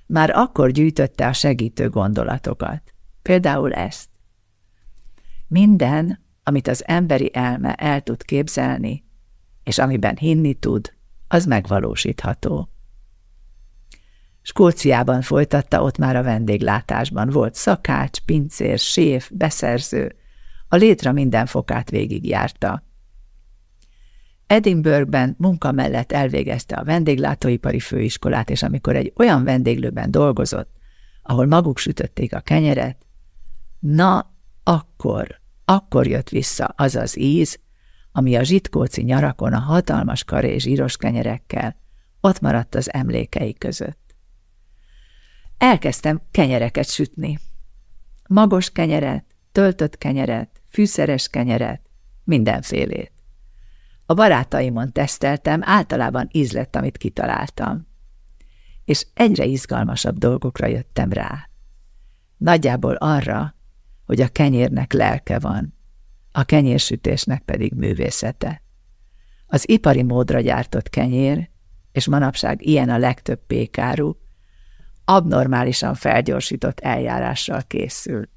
Már akkor gyűjtötte a segítő gondolatokat. Például ezt. Minden, amit az emberi elme el tud képzelni, és amiben hinni tud, az megvalósítható. Skóciában folytatta ott már a vendéglátásban. Volt szakács, pincér, séf, beszerző. A létra minden fokát végigjárta. Edinburghben munka mellett elvégezte a vendéglátóipari főiskolát, és amikor egy olyan vendéglőben dolgozott, ahol maguk sütötték a kenyeret, na, akkor, akkor jött vissza az az íz, ami a zsitkóci nyarakon a hatalmas karé zsíros kenyerekkel ott maradt az emlékei között. Elkezdtem kenyereket sütni. Magos kenyeret, töltött kenyeret, fűszeres kenyeret, mindenfélét. A barátaimon teszteltem, általában íz lett, amit kitaláltam. És egyre izgalmasabb dolgokra jöttem rá. Nagyjából arra, hogy a kenyérnek lelke van, a kenyérsütésnek pedig művészete. Az ipari módra gyártott kenyér, és manapság ilyen a legtöbb pékáru, abnormálisan felgyorsított eljárással készül.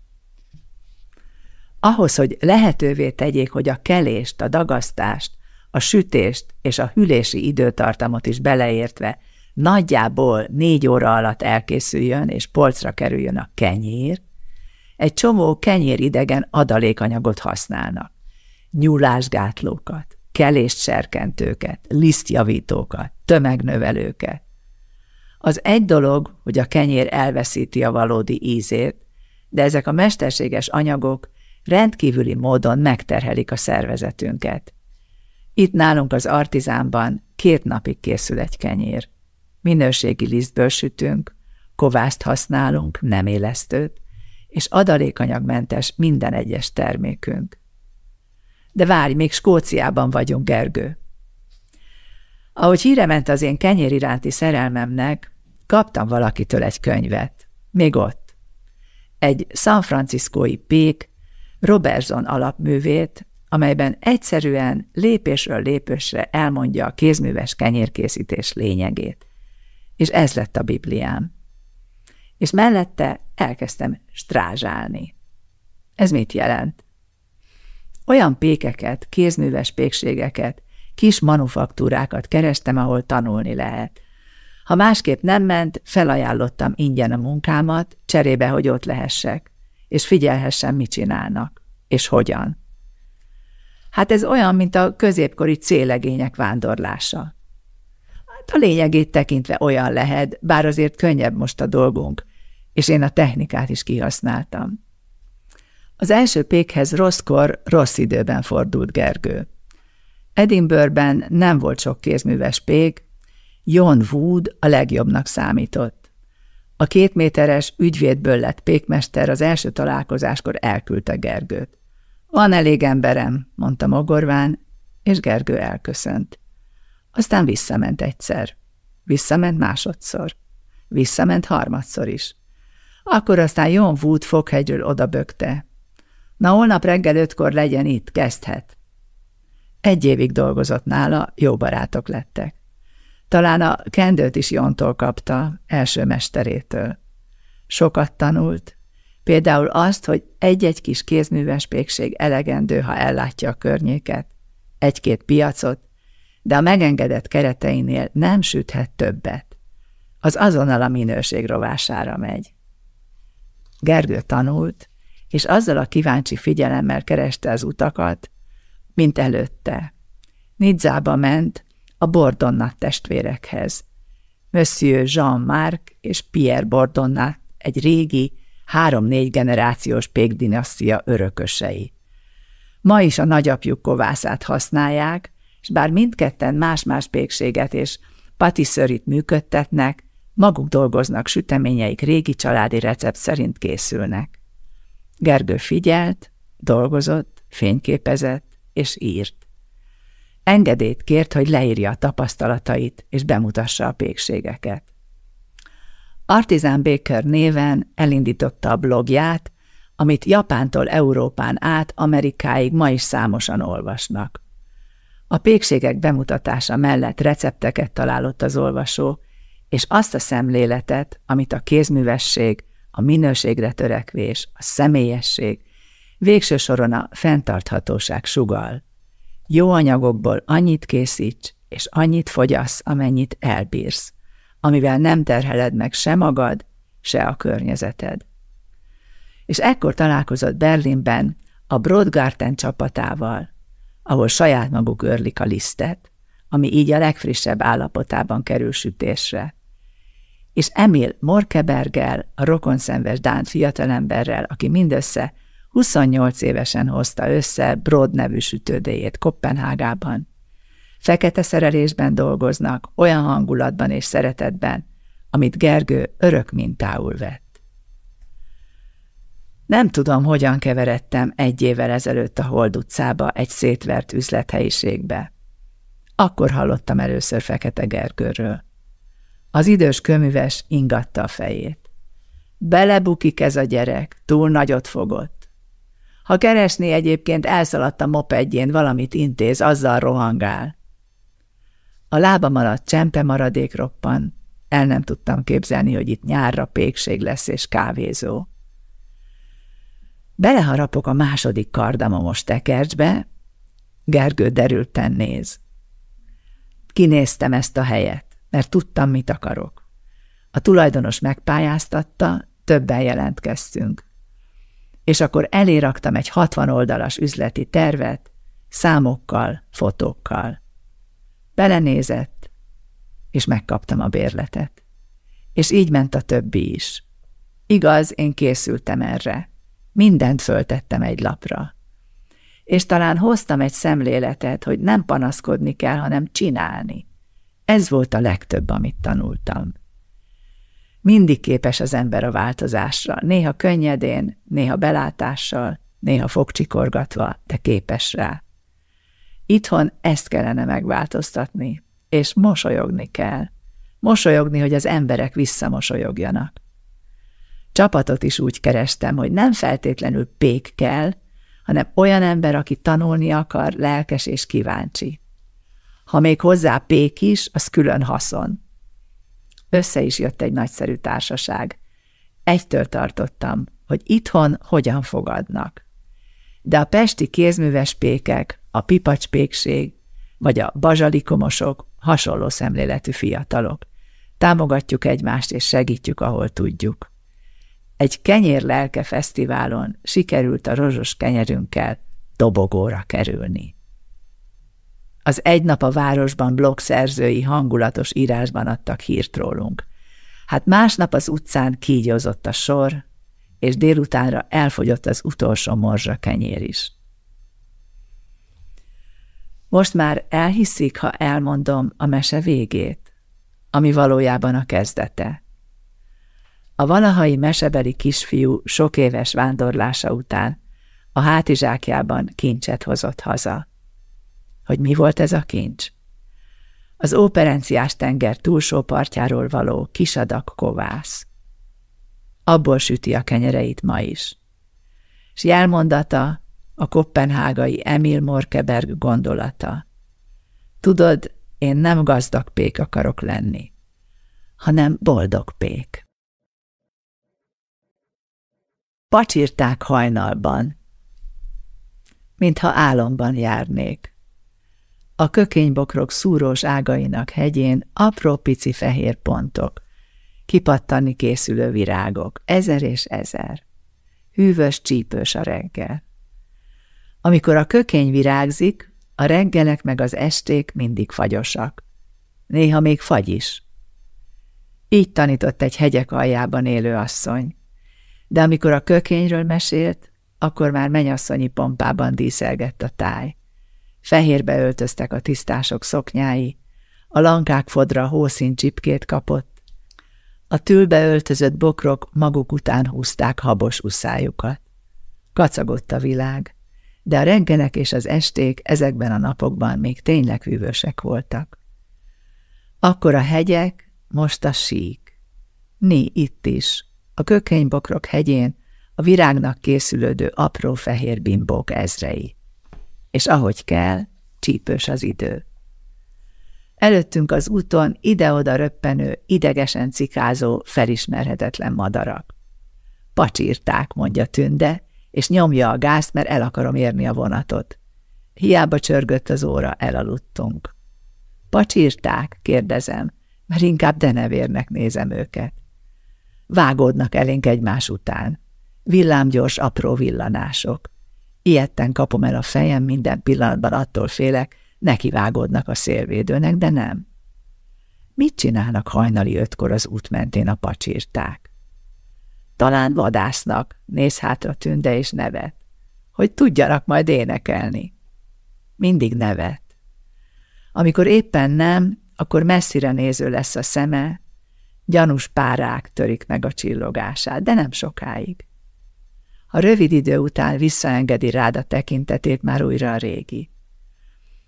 Ahhoz, hogy lehetővé tegyék, hogy a kelést, a dagasztást, a sütést és a hülési időtartamot is beleértve nagyjából négy óra alatt elkészüljön és polcra kerüljön a kenyér, egy csomó kenyéridegen adalékanyagot használnak. Nyúlásgátlókat, kelést serkentőket, lisztjavítókat, tömegnövelőket. Az egy dolog, hogy a kenyér elveszíti a valódi ízét, de ezek a mesterséges anyagok rendkívüli módon megterhelik a szervezetünket. Itt nálunk az artizánban két napig készül egy kenyér. Minőségi lisztből sütünk, kovászt használunk, nem élesztőt, és adalékanyagmentes minden egyes termékünk. De várj, még Skóciában vagyunk, Gergő. Ahogy híre ment az én kenyér iránti szerelmemnek, kaptam valakitől egy könyvet. Még ott. Egy San Franciscói pék, Robertson alapművét, amelyben egyszerűen lépésről lépésre elmondja a kézműves kenyérkészítés lényegét. És ez lett a Bibliám. És mellette elkezdtem strázsálni. Ez mit jelent? Olyan pékeket, kézműves pékségeket, kis manufaktúrákat kerestem, ahol tanulni lehet. Ha másképp nem ment, felajánlottam ingyen a munkámat, cserébe, hogy ott lehessek, és figyelhessem, mit csinálnak, és hogyan. Hát ez olyan, mint a középkori célegények vándorlása. Hát a lényegét tekintve olyan lehet, bár azért könnyebb most a dolgunk, és én a technikát is kihasználtam. Az első pékhez rosszkor, rossz időben fordult Gergő. Edinburghben nem volt sok kézműves pék, John Wood a legjobbnak számított. A két méteres ügyvédből lett pékmester az első találkozáskor elküldte Gergőt. Van elég emberem, mondta mogorván, és Gergő elköszönt. Aztán visszament egyszer. Visszament másodszor. Visszament harmadszor is. Akkor aztán John Wood foghegyről odabökte. Na, holnap reggel ötkor legyen itt, kezdhet. Egy évig dolgozott nála, jó barátok lettek. Talán a kendőt is Jontól kapta, első mesterétől. Sokat tanult, például azt, hogy egy-egy kis kézműves pékség elegendő, ha ellátja a környéket, egy-két piacot, de a megengedett kereteinél nem süthet többet. Az azonnal a minőség rovására megy. Gergő tanult, és azzal a kíváncsi figyelemmel kereste az utakat, mint előtte. Nidzába ment a Bordonnat testvérekhez. Monsieur Jean-Marc és Pierre Bordonnat egy régi, három-négy generációs pékdinasztia örökösei. Ma is a nagyapjuk kovászát használják, és bár mindketten más-más pékséget és patiszörit működtetnek, maguk dolgoznak süteményeik régi családi recept szerint készülnek. Gergő figyelt, dolgozott, fényképezett és írt. Engedélyt kért, hogy leírja a tapasztalatait és bemutassa a pékségeket. Artisan Baker néven elindította a blogját, amit Japántól Európán át Amerikáig ma is számosan olvasnak. A pékségek bemutatása mellett recepteket találott az olvasó, és azt a szemléletet, amit a kézművesség, a minőségre törekvés, a személyesség, végső soron a fenntarthatóság sugal. Jó anyagokból annyit készíts, és annyit fogyasz, amennyit elbírsz, amivel nem terheled meg se magad, se a környezeted. És ekkor találkozott Berlinben a Broadgarten csapatával, ahol saját maguk örlik a lisztet, ami így a legfrissebb állapotában kerül sütésre és Emil Morkebergel, a rokonszenves Dán fiatalemberrel, aki mindössze 28 évesen hozta össze Broad nevű sütődéjét Kopenhágában. Fekete szerelésben dolgoznak, olyan hangulatban és szeretetben, amit Gergő örök mintául vett. Nem tudom, hogyan keveredtem egy évvel ezelőtt a Hold utcába egy szétvert üzlethelyiségbe. Akkor hallottam először Fekete Gergőről. Az idős köműves ingatta a fejét. Belebukik ez a gyerek, túl nagyot fogott. Ha keresné egyébként elszaladt a mopedjén, valamit intéz, azzal rohangál. A lábam alatt csempe maradék roppan, el nem tudtam képzelni, hogy itt nyárra pékség lesz és kávézó. Beleharapok a második kardamomos tekercsbe, Gergő derülten néz. Kinéztem ezt a helyet mert tudtam, mit akarok. A tulajdonos megpályáztatta, többen jelentkeztünk. És akkor eléraktam egy 60 oldalas üzleti tervet, számokkal, fotókkal. Belenézett, és megkaptam a bérletet. És így ment a többi is. Igaz, én készültem erre. Mindent föltettem egy lapra. És talán hoztam egy szemléletet, hogy nem panaszkodni kell, hanem csinálni. Ez volt a legtöbb, amit tanultam. Mindig képes az ember a változásra, néha könnyedén, néha belátással, néha fogcsikorgatva, de képes rá. Itthon ezt kellene megváltoztatni, és mosolyogni kell. Mosolyogni, hogy az emberek visszamosolyogjanak. Csapatot is úgy kerestem, hogy nem feltétlenül pék kell, hanem olyan ember, aki tanulni akar, lelkes és kíváncsi. Ha még hozzá pék is, az külön haszon. Össze is jött egy nagyszerű társaság. Egytől tartottam, hogy itthon hogyan fogadnak. De a pesti kézműves pékek, a pipacspékség, vagy a bazsalikomosok hasonló szemléletű fiatalok. Támogatjuk egymást és segítjük, ahol tudjuk. Egy kenyér lelke fesztiválon sikerült a rozsos kenyerünkkel dobogóra kerülni. Az egy nap a városban blogszerzői hangulatos írásban adtak hírt rólunk. Hát másnap az utcán kígyozott a sor, és délutánra elfogyott az utolsó morzsa kenyér is. Most már elhiszik, ha elmondom a mese végét, ami valójában a kezdete. A valahai mesebeli kisfiú sok éves vándorlása után a hátizsákjában kincset hozott haza. Hogy mi volt ez a kincs? Az óperenciás tenger túlsó partjáról való kisadak kovász. Abból süti a kenyereit ma is. S jelmondata a kopenhágai Emil Morkeberg gondolata. Tudod, én nem gazdag pék akarok lenni, hanem boldog pék. Pacsírták hajnalban, mintha álomban járnék. A kökénybokrok szúrós ágainak hegyén apró pici fehér pontok, kipattani készülő virágok, ezer és ezer. Hűvös, csípős a reggel. Amikor a kökény virágzik, a reggelek meg az esték mindig fagyosak. Néha még fagy is. Így tanított egy hegyek aljában élő asszony. De amikor a kökényről mesélt, akkor már menyasszonyi pompában díszelgett a táj. Fehérbe öltöztek a tisztások szoknyái, a lankák fodra hószín csipkét kapott, a tülbe öltözött bokrok maguk után húzták habos uszájukat. Kacagott a világ, de a reggelek és az esték ezekben a napokban még tényleg hűvösek voltak. Akkor a hegyek, most a sík. Ni itt is, a kökénybokrok hegyén, a virágnak készülődő apró fehér bimbók ezrei. És ahogy kell, csípős az idő. Előttünk az úton ide-oda röppenő, idegesen cikázó, felismerhetetlen madarak. Pacsírták, mondja Tünde, és nyomja a gázt, mert el akarom érni a vonatot. Hiába csörgött az óra, elaludtunk. Pacsírták, kérdezem, mert inkább denevérnek nézem őket. Vágódnak elénk egymás után. Villámgyors, apró villanások. Ilyetten kapom el a fejem, minden pillanatban attól félek, nekivágódnak a szélvédőnek, de nem. Mit csinálnak hajnali ötkor az út mentén a pacsírták? Talán vadásznak, néz hátra tünde és nevet, hogy tudjanak majd énekelni. Mindig nevet. Amikor éppen nem, akkor messzire néző lesz a szeme, gyanús párák törik meg a csillogását, de nem sokáig. A rövid idő után visszaengedi rád a tekintetét már újra a régi.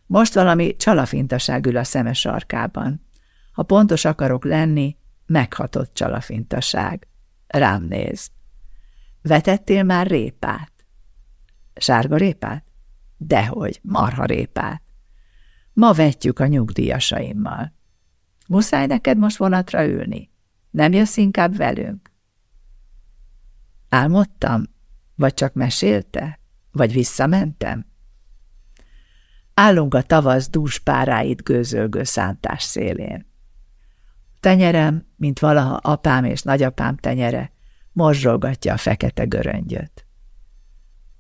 Most valami csalafintaság ül a szeme sarkában. Ha pontos akarok lenni, meghatott csalafintaság. Rám néz. Vetettél már répát? Sárga répát? Dehogy, marha répát. Ma vetjük a nyugdíjasaimmal. Muszáj neked most vonatra ülni? Nem jössz inkább velünk? Álmodtam? Vagy csak mesélte? Vagy visszamentem? Állunk a tavasz dús páráit gőzölgő szántás szélén. Tenyerem, mint valaha apám és nagyapám tenyere, morzsolgatja a fekete göröngyöt.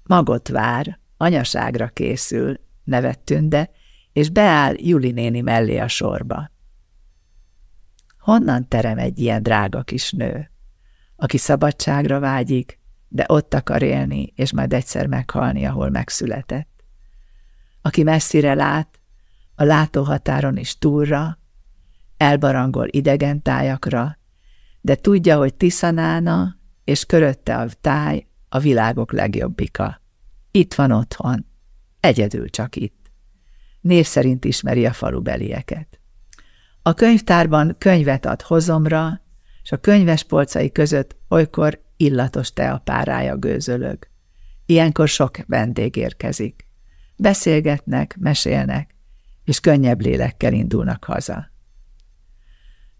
Magot vár, anyaságra készül, nevet Tünde, és beáll Juli néni mellé a sorba. Honnan terem egy ilyen drága kis nő, aki szabadságra vágyik, de ott akar élni, és majd egyszer meghalni, ahol megszületett? Aki messzire lát, a látóhatáron is túlra, elbarangol idegen tájakra, de tudja, hogy Tiszanána és körötte a táj a világok legjobbika. Itt van otthon, egyedül csak itt. Név szerint ismeri a falubelieket. A könyvtárban könyvet ad hozomra, és a könyves polcai között olykor illatos teapárája gőzölög. Ilyenkor sok vendég érkezik. Beszélgetnek, mesélnek, és könnyebb lélekkel indulnak haza.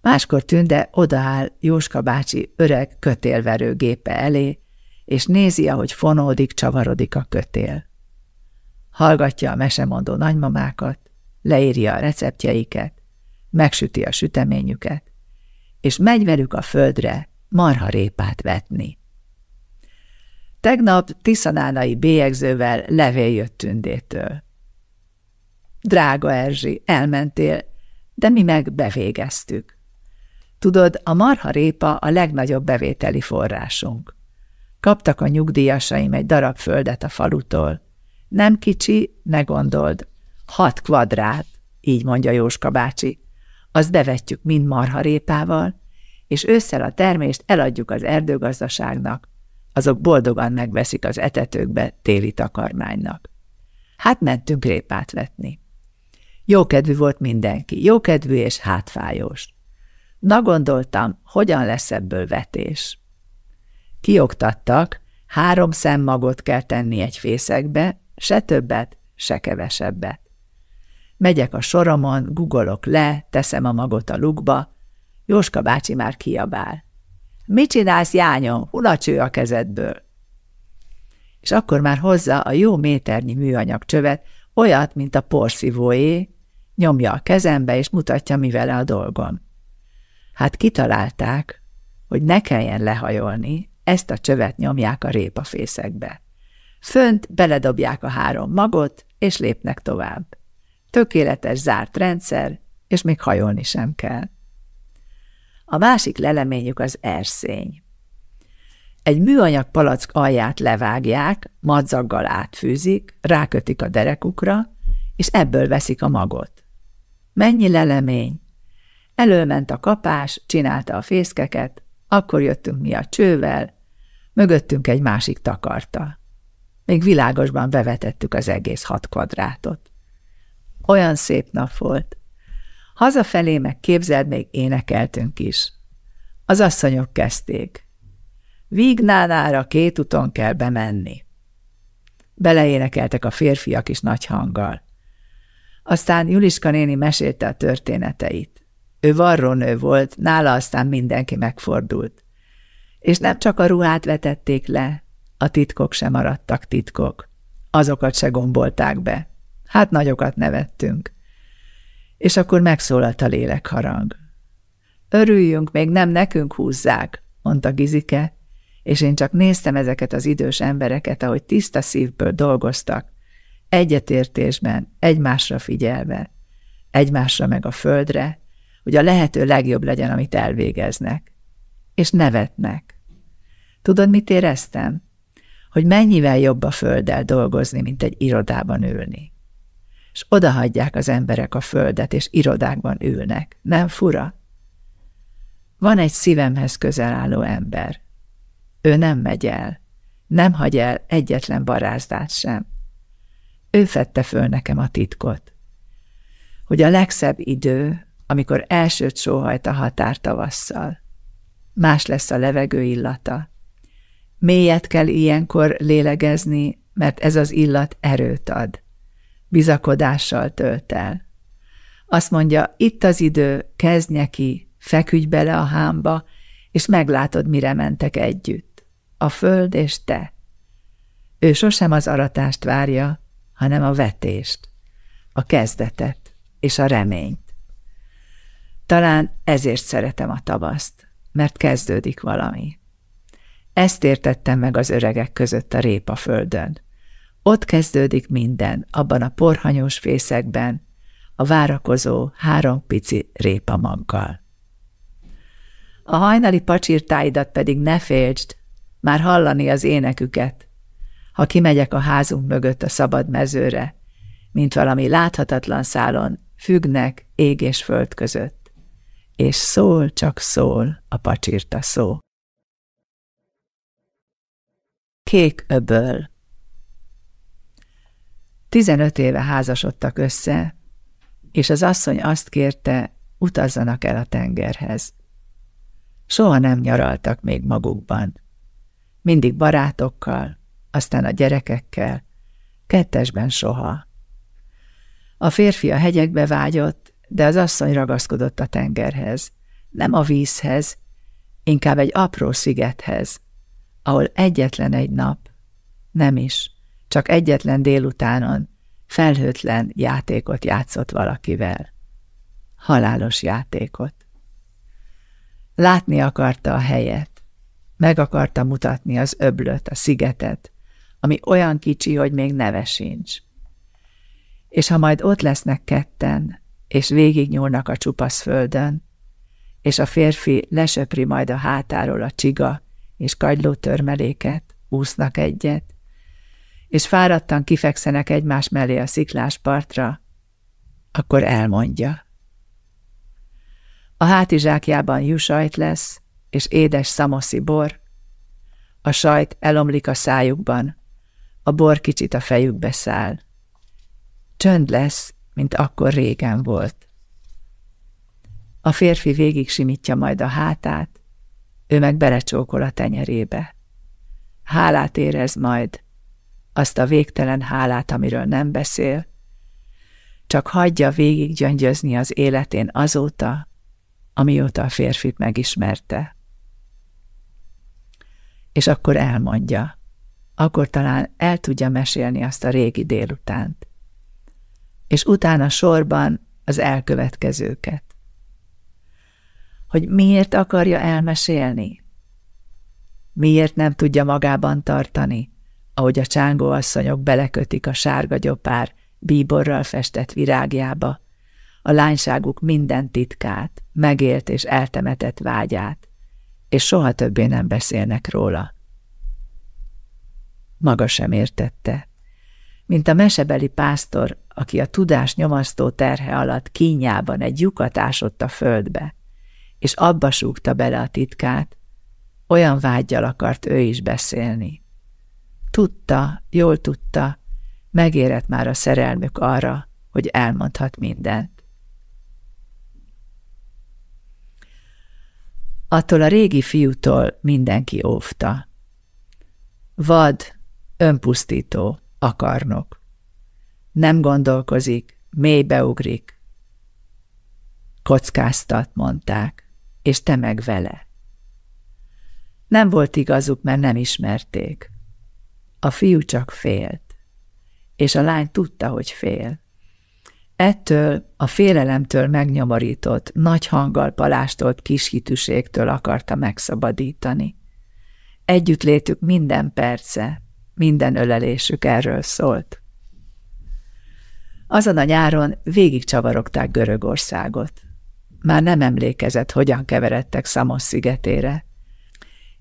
Máskor Tünde odaáll Jóska bácsi öreg kötélverő gépe elé, és nézi, ahogy fonódik, csavarodik a kötél. Hallgatja a mesemondó nagymamákat, leírja a receptjeiket, megsüti a süteményüket, és megy velük a földre marha répát vetni. Tegnap tiszanánai bélyegzővel levél jött tündétől. Drága Erzsi, elmentél, de mi meg bevégeztük. Tudod, a marha répa a legnagyobb bevételi forrásunk. Kaptak a nyugdíjasaim egy darab földet a falutól. Nem kicsi, ne gondold, hat kvadrát, így mondja Jóska bácsi. Azt bevetjük mind marharépával, és ősszel a termést eladjuk az erdőgazdaságnak, azok boldogan megveszik az etetőkbe téli takarmánynak. Hát mentünk répát vetni. Jókedvű volt mindenki, jókedvű és hátfájós. Na gondoltam, hogyan lesz ebből vetés. Kioktattak, három szemmagot kell tenni egy fészekbe, se többet, se kevesebbet. Megyek a soromon, gugolok le, teszem a magot a lukba, Jóska bácsi már kiabál. Mit csinálsz, jányom? Hulacső a kezedből. És akkor már hozza a jó méternyi műanyag csövet, olyat, mint a porszívóé, nyomja a kezembe, és mutatja, mi vele a dolgom. Hát kitalálták, hogy ne kelljen lehajolni, ezt a csövet nyomják a répafészekbe. Fönt beledobják a három magot, és lépnek tovább. Tökéletes zárt rendszer, és még hajolni sem kell. A másik leleményük az erszény. Egy műanyag palack alját levágják, madzaggal átfűzik, rákötik a derekukra, és ebből veszik a magot. Mennyi lelemény! Előment a kapás, csinálta a fészkeket, akkor jöttünk mi a csővel, mögöttünk egy másik takarta. Még világosban bevetettük az egész hat kvadrátot. Olyan szép nap volt. Hazafelé meg képzeld, még énekeltünk is. Az asszonyok kezdték. Vignánára két uton kell bemenni. Beleénekeltek a férfiak is nagy hanggal. Aztán Juliska néni mesélte a történeteit. Ő varrónő volt, nála aztán mindenki megfordult. És nem csak a ruhát vetették le, a titkok sem maradtak titkok. Azokat se gombolták be. Hát nagyokat nevettünk. És akkor megszólalt a lélekharang. Örüljünk, még nem nekünk húzzák, mondta Gizike, és én csak néztem ezeket az idős embereket, ahogy tiszta szívből dolgoztak, egyetértésben, egymásra figyelve, egymásra meg a földre, hogy a lehető legjobb legyen, amit elvégeznek. És nevetnek. Tudod, mit éreztem? Hogy mennyivel jobb a földdel dolgozni, mint egy irodában ülni. És odahagyják az emberek a földet, és irodákban ülnek. Nem fura? Van egy szívemhez közel álló ember. Ő nem megy el. Nem hagy el egyetlen barázdát sem. Ő fette föl nekem a titkot. Hogy a legszebb idő, amikor elsőt sóhajt a határ tavasszal. Más lesz a levegő illata. Mélyet kell ilyenkor lélegezni, mert ez az illat erőt ad. Bizakodással tölt el. Azt mondja, itt az idő, kezd neki, feküdj bele a hámba, és meglátod, mire mentek együtt. A föld és te. Ő sosem az aratást várja, hanem a vetést, a kezdetet és a reményt. Talán ezért szeretem a tavaszt, mert kezdődik valami. Ezt értettem meg az öregek között a répa földön. Ott kezdődik minden, abban a porhanyós fészekben, a várakozó három pici répamaggal. A hajnali pacsirtáidat pedig ne féltsd, már hallani az éneküket, ha kimegyek a házunk mögött a szabad mezőre, mint valami láthatatlan szálon, függnek ég és föld között. És szól, csak szól a pacsirta szó. Kék öböl Tizenöt éve házasodtak össze, és az asszony azt kérte, utazzanak el a tengerhez. Soha nem nyaraltak még magukban. Mindig barátokkal, aztán a gyerekekkel, kettesben soha. A férfi a hegyekbe vágyott, de az asszony ragaszkodott a tengerhez, nem a vízhez, inkább egy apró szigethez, ahol egyetlen egy nap, nem is, csak egyetlen délutánon felhőtlen játékot játszott valakivel. Halálos játékot. Látni akarta a helyet, meg akarta mutatni az öblöt, a szigetet, ami olyan kicsi, hogy még neve sincs. És ha majd ott lesznek ketten, és végignyúlnak a csupasz földön, és a férfi lesöpri majd a hátáról a csiga és kagyló törmeléket, úsznak egyet, és fáradtan kifekszenek egymás mellé a sziklás partra, akkor elmondja. A hátizsákjában jusajt lesz, és édes szamoszi bor, a sajt elomlik a szájukban, a bor kicsit a fejükbe száll. Csönd lesz, mint akkor régen volt. A férfi végig simítja majd a hátát, ő meg belecsókol a tenyerébe. Hálát érez majd, azt a végtelen hálát, amiről nem beszél, csak hagyja végig gyöngyözni az életén azóta, amióta a férfit megismerte. És akkor elmondja, akkor talán el tudja mesélni azt a régi délutánt. És utána sorban az elkövetkezőket. Hogy miért akarja elmesélni? Miért nem tudja magában tartani, ahogy a csángó asszonyok belekötik a sárga gyopár bíborral festett virágjába, a lányságuk minden titkát, megélt és eltemetett vágyát, és soha többé nem beszélnek róla. Maga sem értette, mint a mesebeli pásztor, aki a tudás nyomasztó terhe alatt kínjában egy lyukat ásott a földbe, és abba súgta bele a titkát, olyan vágyjal akart ő is beszélni. Tudta, jól tudta, megérett már a szerelmük arra, hogy elmondhat mindent. Attól a régi fiútól mindenki óvta. Vad, önpusztító, akarnok. Nem gondolkozik, mélybeugrik. Kockáztat, mondták, és te meg vele. Nem volt igazuk, mert nem ismerték. A fiú csak félt, és a lány tudta, hogy fél. Ettől a félelemtől megnyomorított, nagy hanggal palástolt kishitűségtől akarta megszabadítani. Együttlétük minden perce, minden ölelésük erről szólt. Azon a nyáron végig csavarogták Görögországot. Már nem emlékezett, hogyan keveredtek Szamos szigetére.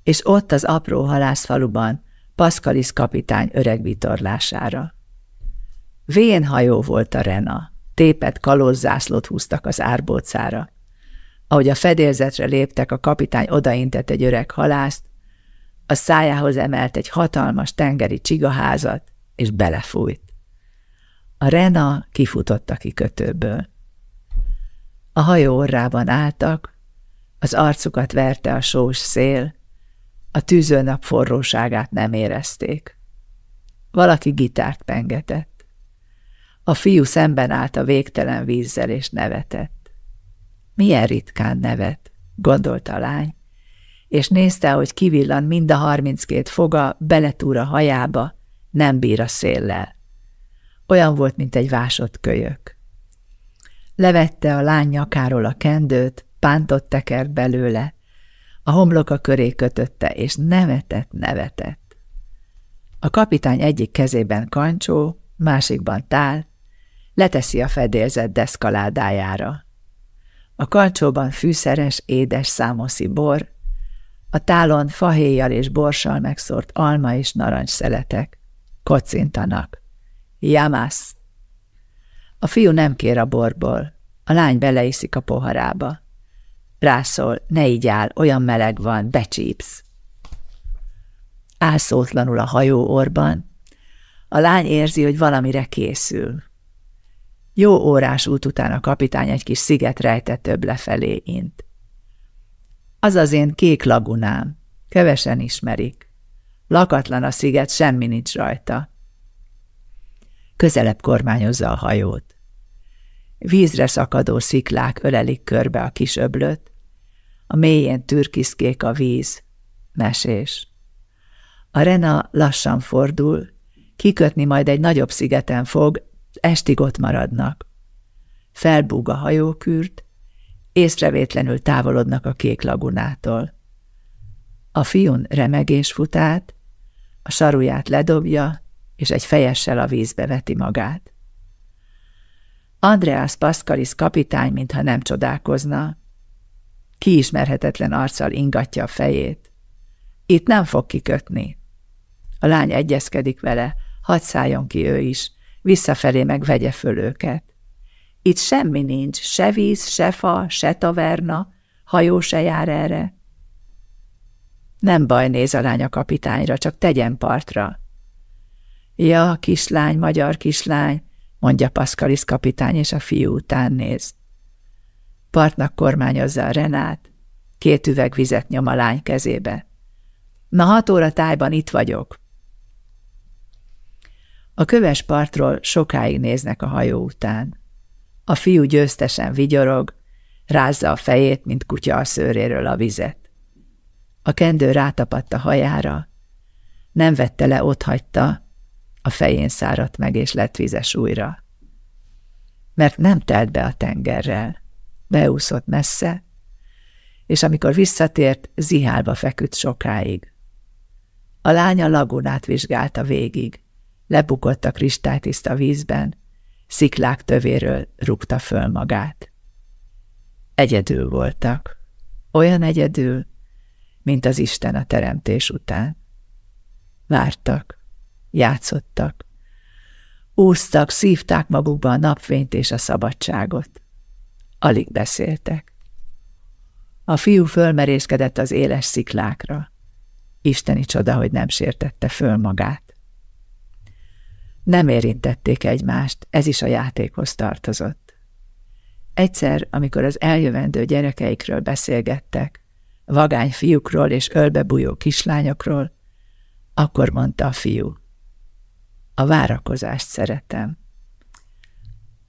És ott az apró halászfaluban Pascalis kapitány öreg vitorlására. Vén hajó volt a Rena, tépet kalózzászlót húztak az árbócára. Ahogy a fedélzetre léptek, a kapitány odaintett egy öreg halászt, a szájához emelt egy hatalmas tengeri csigaházat, és belefújt. A Rena kifutott a kikötőből. A hajó orrában álltak, az arcukat verte a sós szél, a tűzőnap forróságát nem érezték. Valaki gitárt pengetett. A fiú szemben állt a végtelen vízzel és nevetett. Milyen ritkán nevet, gondolta a lány, és nézte, hogy kivillan mind a harminckét foga, beletúr a hajába, nem bír a széllel. Olyan volt, mint egy vásott kölyök. Levette a lány nyakáról a kendőt, pántot tekert belőle, a homloka köré kötötte, és nevetett, nevetett. A kapitány egyik kezében kancsó, másikban tál, leteszi a fedélzet deszkaládájára. A kancsóban fűszeres, édes számoszi bor, a tálon fahéjjal és borssal megszórt alma és narancs szeletek. Kocintanak. Jamász. A fiú nem kér a borból, a lány beleiszik a poharába. Rászól, ne így áll, olyan meleg van, becsípsz. Álszótlanul a hajó orban. A lány érzi, hogy valamire készül. Jó órás út után a kapitány egy kis sziget rejtett több lefelé int. Az az én kék lagunám. Kevesen ismerik. Lakatlan a sziget, semmi nincs rajta. Közelebb kormányozza a hajót. Vízre szakadó sziklák ölelik körbe a kis öblöt, a mélyén türkiszkék a víz, mesés. A Rena lassan fordul, kikötni majd egy nagyobb szigeten fog, estig ott maradnak. Felbúg a hajókürt, észrevétlenül távolodnak a kék lagunától. A fiún remegés fut át, a saruját ledobja, és egy fejessel a vízbe veti magát. Andreas Pascalis kapitány, mintha nem csodálkozna. Kiismerhetetlen arccal ingatja a fejét. Itt nem fog kikötni. A lány egyezkedik vele, hadd szálljon ki ő is, visszafelé meg vegye föl őket. Itt semmi nincs, se víz, se fa, se taverna, hajó se jár erre. Nem baj, néz a lány a kapitányra, csak tegyen partra. Ja, kislány, magyar kislány, mondja Paszkalisz kapitány, és a fiú után néz. Partnak kormányozza a Renát, két üveg vizet nyom a lány kezébe. Na hat óra tájban itt vagyok. A köves partról sokáig néznek a hajó után. A fiú győztesen vigyorog, rázza a fejét, mint kutya a szőréről a vizet. A kendő rátapadt a hajára, nem vette le, ott hagyta, a fején száradt meg, és lett vizes újra. Mert nem telt be a tengerrel, beúszott messze, és amikor visszatért, zihálba feküdt sokáig. A lánya lagunát vizsgálta végig, lebukott a kristálytiszta vízben, sziklák tövéről rúgta föl magát. Egyedül voltak, olyan egyedül, mint az Isten a teremtés után. Vártak, játszottak, úsztak, szívták magukba a napfényt és a szabadságot. Alig beszéltek. A fiú fölmerészkedett az éles sziklákra. Isteni csoda, hogy nem sértette föl magát. Nem érintették egymást, ez is a játékhoz tartozott. Egyszer, amikor az eljövendő gyerekeikről beszélgettek, vagány fiúkról és ölbebújó kislányokról, akkor mondta a fiú, a várakozást szeretem.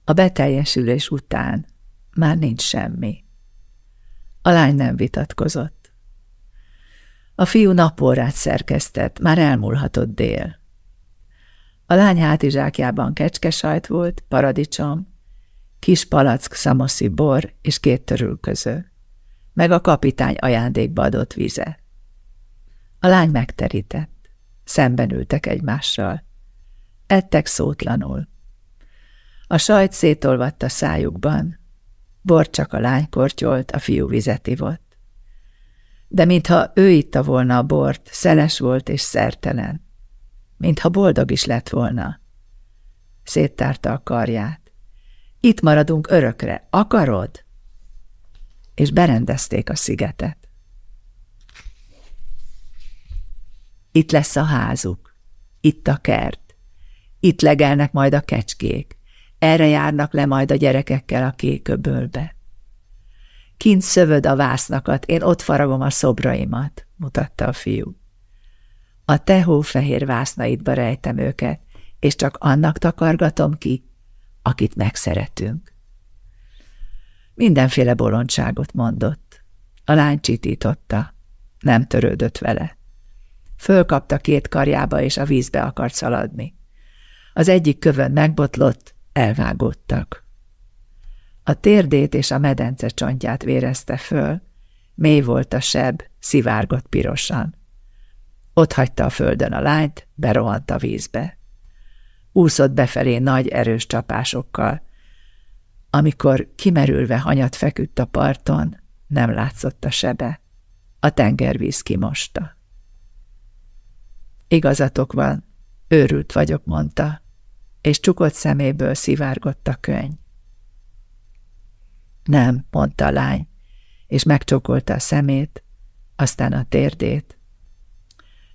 A beteljesülés után már nincs semmi. A lány nem vitatkozott. A fiú napórát szerkesztett, már elmúlhatott dél. A lány hátizsákjában kecskesajt volt, paradicsom, kis palack szamoszi bor és két törülköző, meg a kapitány ajándékba adott vize. A lány megterített, szemben ültek egymással. Ettek szótlanul. A sajt szétolvadt a szájukban, bor csak a lány kortyolt, a fiú vizet ivott. De mintha ő itta volna a bort, szeles volt és szertelen mintha boldog is lett volna. Széttárta a karját. Itt maradunk örökre, akarod? És berendezték a szigetet. Itt lesz a házuk, itt a kert, itt legelnek majd a kecskék, erre járnak le majd a gyerekekkel a kéköbölbe. Kint szövöd a vásznakat, én ott faragom a szobraimat, mutatta a fiú. A te hófehér vásznaidba rejtem őket, és csak annak takargatom ki, akit megszeretünk. Mindenféle bolondságot mondott. A lány csitította. Nem törődött vele. Fölkapta két karjába, és a vízbe akart szaladni. Az egyik kövön megbotlott, elvágódtak. A térdét és a medence csontját vérezte föl, mély volt a seb, szivárgott pirosan. Ott hagyta a földön a lányt, berohant a vízbe. Úszott befelé nagy, erős csapásokkal. Amikor kimerülve hanyat feküdt a parton, nem látszott a sebe. A tengervíz kimosta. Igazatok van, őrült vagyok, mondta, és csukott szeméből szivárgott a könyv. Nem, mondta a lány, és megcsokolta a szemét, aztán a térdét,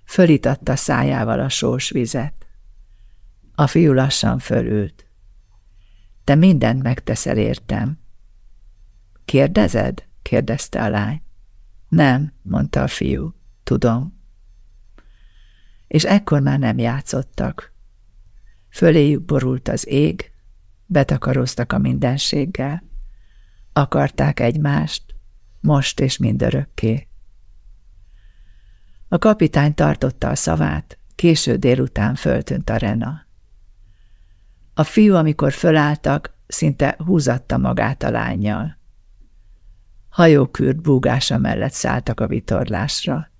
Fölítatta szájával a sós vizet. A fiú lassan fölült. Te mindent megteszel értem. Kérdezed? kérdezte a lány. Nem, mondta a fiú. Tudom. És ekkor már nem játszottak. Föléjük borult az ég, betakaroztak a mindenséggel. Akarták egymást, most és mindörökké. A kapitány tartotta a szavát, késő délután föltűnt a Rena. A fiú, amikor fölálltak, szinte húzatta magát a lányjal. Hajókürt búgása mellett szálltak a vitorlásra.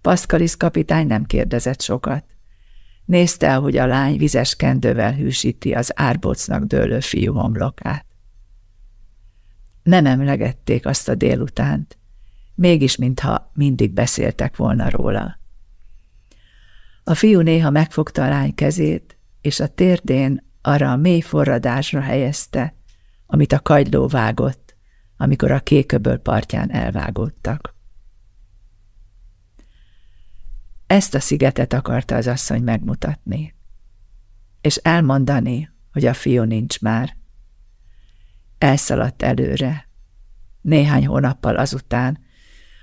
Paszkalisz kapitány nem kérdezett sokat. Nézte, ahogy a lány vizes kendővel hűsíti az árbocnak dőlő fiú homlokát. Nem emlegették azt a délutánt, mégis mintha mindig beszéltek volna róla. A fiú néha megfogta a lány kezét, és a térdén arra a mély forradásra helyezte, amit a kagyló vágott, amikor a kéköböl partján elvágódtak. Ezt a szigetet akarta az asszony megmutatni, és elmondani, hogy a fiú nincs már. Elszaladt előre, néhány hónappal azután,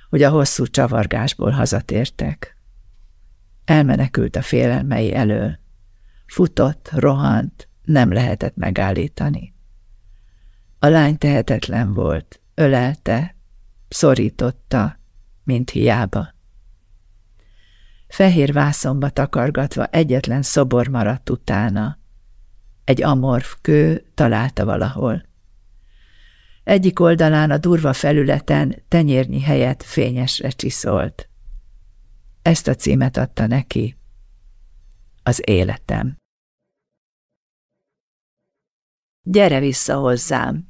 hogy a hosszú csavargásból hazatértek. Elmenekült a félelmei elől. Futott, rohant, nem lehetett megállítani. A lány tehetetlen volt, ölelte, szorította, mint hiába. Fehér vászomba takargatva egyetlen szobor maradt utána. Egy amorf kő találta valahol. Egyik oldalán a durva felületen tenyérnyi helyet fényesre csiszolt. Ezt a címet adta neki. Az életem. Gyere vissza hozzám!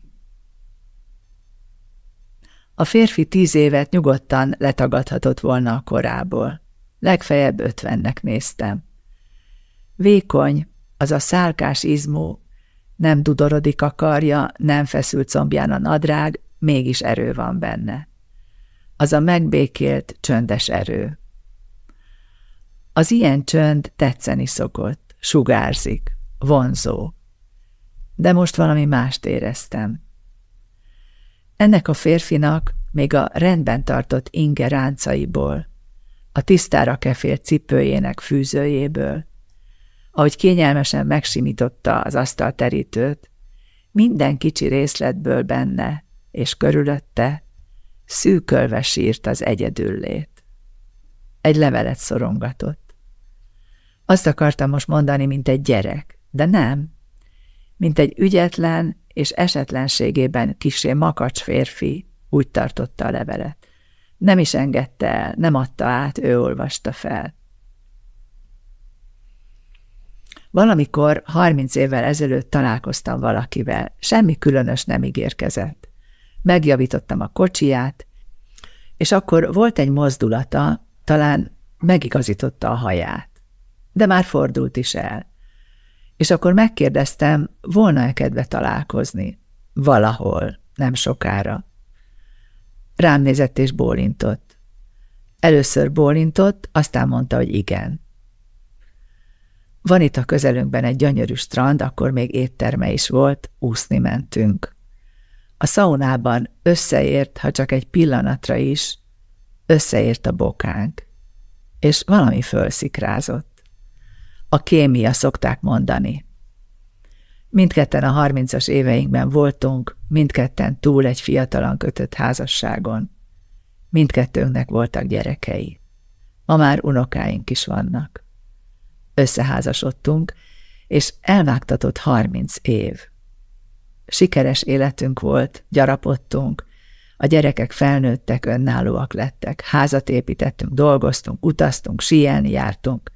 A férfi tíz évet nyugodtan letagadhatott volna a korából. Legfeljebb ötvennek néztem. Vékony, az a szálkás izmú, nem dudorodik a karja, nem feszült combján a nadrág, mégis erő van benne. Az a megbékélt, csöndes erő. Az ilyen csönd tetszeni szokott, sugárzik, vonzó. De most valami mást éreztem. Ennek a férfinak még a rendben tartott inge ráncaiból, a tisztára kefélt cipőjének fűzőjéből, ahogy kényelmesen megsimította az asztalterítőt, minden kicsi részletből benne és körülötte szűkölve sírt az egyedüllét. Egy levelet szorongatott. Azt akartam most mondani, mint egy gyerek, de nem, mint egy ügyetlen és esetlenségében kisé makacs férfi úgy tartotta a levelet. Nem is engedte el, nem adta át, ő olvasta fel. Valamikor, harminc évvel ezelőtt találkoztam valakivel, semmi különös nem ígérkezett. Megjavítottam a kocsiját, és akkor volt egy mozdulata, talán megigazította a haját. De már fordult is el. És akkor megkérdeztem, volna-e kedve találkozni? Valahol, nem sokára. Rám nézett és bólintott. Először bólintott, aztán mondta, hogy igen. Van itt a közelünkben egy gyönyörű strand, akkor még étterme is volt, úszni mentünk. A szaunában összeért, ha csak egy pillanatra is, összeért a bokánk, és valami fölszikrázott. A kémia szokták mondani. Mindketten a harmincas éveinkben voltunk, mindketten túl egy fiatalan kötött házasságon. Mindkettőnknek voltak gyerekei. Ma már unokáink is vannak. Összeházasodtunk, és elvágtatott harminc év. Sikeres életünk volt, gyarapodtunk, a gyerekek felnőttek, önállóak lettek, házat építettünk, dolgoztunk, utaztunk, síelni jártunk,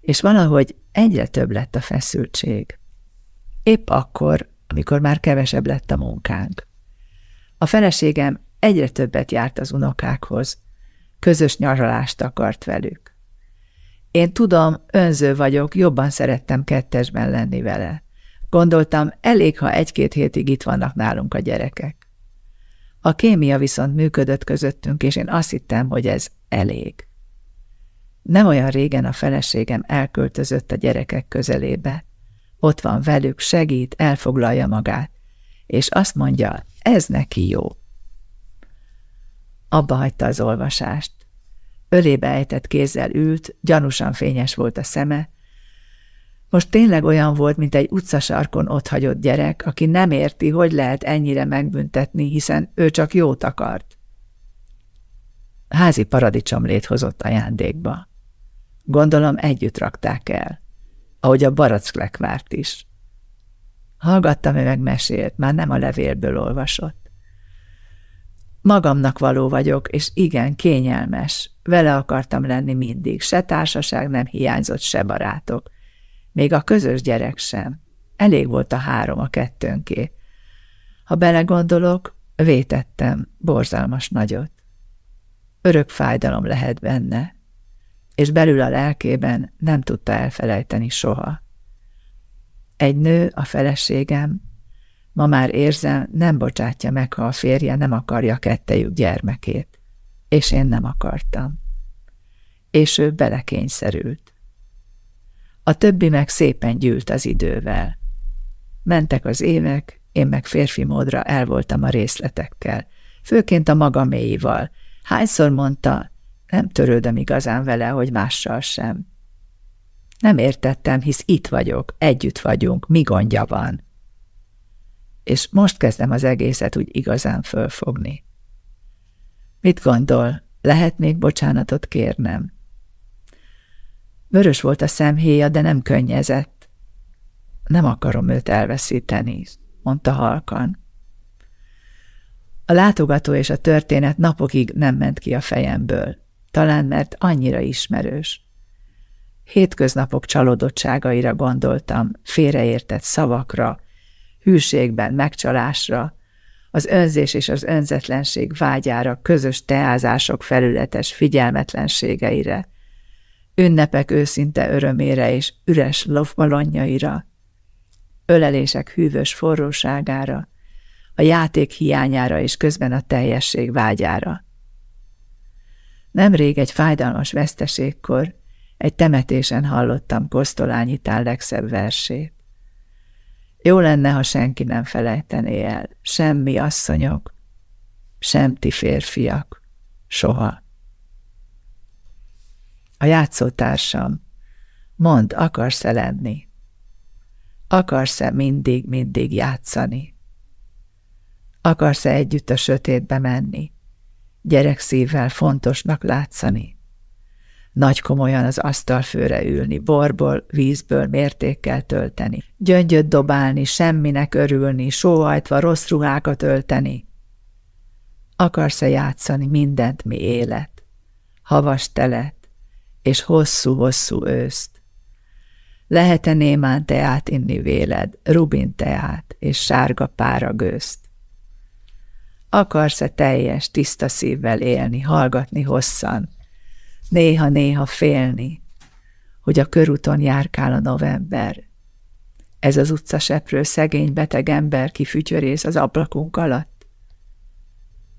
és valahogy egyre több lett a feszültség. Épp akkor, amikor már kevesebb lett a munkánk. A feleségem egyre többet járt az unokákhoz, közös nyaralást akart velük. Én tudom, önző vagyok, jobban szerettem kettesben lenni vele. Gondoltam, elég, ha egy-két hétig itt vannak nálunk a gyerekek. A kémia viszont működött közöttünk, és én azt hittem, hogy ez elég. Nem olyan régen a feleségem elköltözött a gyerekek közelébe. Ott van velük, segít, elfoglalja magát, és azt mondja, ez neki jó. Abba hagyta az olvasást. Ölébe ejtett kézzel ült, gyanúsan fényes volt a szeme. Most tényleg olyan volt, mint egy utcasarkon otthagyott gyerek, aki nem érti, hogy lehet ennyire megbüntetni, hiszen ő csak jót akart. Házi paradicsomlét hozott ajándékba. Gondolom együtt rakták el, ahogy a baracklekvárt is. Hallgattam, ő meg mesélt, már nem a levélből olvasott. Magamnak való vagyok, és igen, kényelmes. Vele akartam lenni mindig, se társaság nem hiányzott, se barátok. Még a közös gyerek sem. Elég volt a három a kettőnké. Ha belegondolok, vétettem borzalmas nagyot. Örök fájdalom lehet benne, és belül a lelkében nem tudta elfelejteni soha. Egy nő, a feleségem, ma már érzem, nem bocsátja meg, ha a férje nem akarja kettejük gyermekét. És én nem akartam. És ő belekényszerült. A többi meg szépen gyűlt az idővel. Mentek az évek, én meg férfi módra el voltam a részletekkel, főként a maga mélyval. Hányszor mondta, nem törődöm igazán vele, hogy mással sem. Nem értettem, hisz itt vagyok, együtt vagyunk, mi gondja van. És most kezdem az egészet úgy igazán fölfogni. Mit gondol, lehet még bocsánatot kérnem? Vörös volt a szemhéja, de nem könnyezett. Nem akarom őt elveszíteni, mondta halkan. A látogató és a történet napokig nem ment ki a fejemből, talán mert annyira ismerős. Hétköznapok csalódottságaira gondoltam, félreértett szavakra, hűségben megcsalásra, az önzés és az önzetlenség vágyára, közös teázások felületes figyelmetlenségeire, ünnepek őszinte örömére és üres lovbalonjaira, ölelések hűvös forróságára, a játék hiányára és közben a teljesség vágyára. Nemrég egy fájdalmas veszteségkor egy temetésen hallottam Kosztolányitán legszebb versét. Jó lenne, ha senki nem felejtené el, semmi asszonyok, sem ti férfiak, soha. A játszótársam, mondd, akarsz-e lenni? Akarsz-e mindig-mindig játszani? Akarsz-e együtt a sötétbe menni? Gyerekszívvel fontosnak látszani? Nagy komolyan az asztalfőre ülni, borból, vízből mértékkel tölteni, gyöngyöt dobálni, semminek örülni, sóhajtva rossz ruhákat ölteni. Akarsz-e játszani mindent, mi élet? Havas telet és hosszú-hosszú őszt. Lehet-e némán teát inni véled, rubin teát és sárga pára gőzt? Akarsz-e teljes, tiszta szívvel élni, hallgatni hosszan, néha-néha félni, hogy a körúton járkál a november. Ez az utcaseprő szegény beteg ember kifütyörész az ablakunk alatt?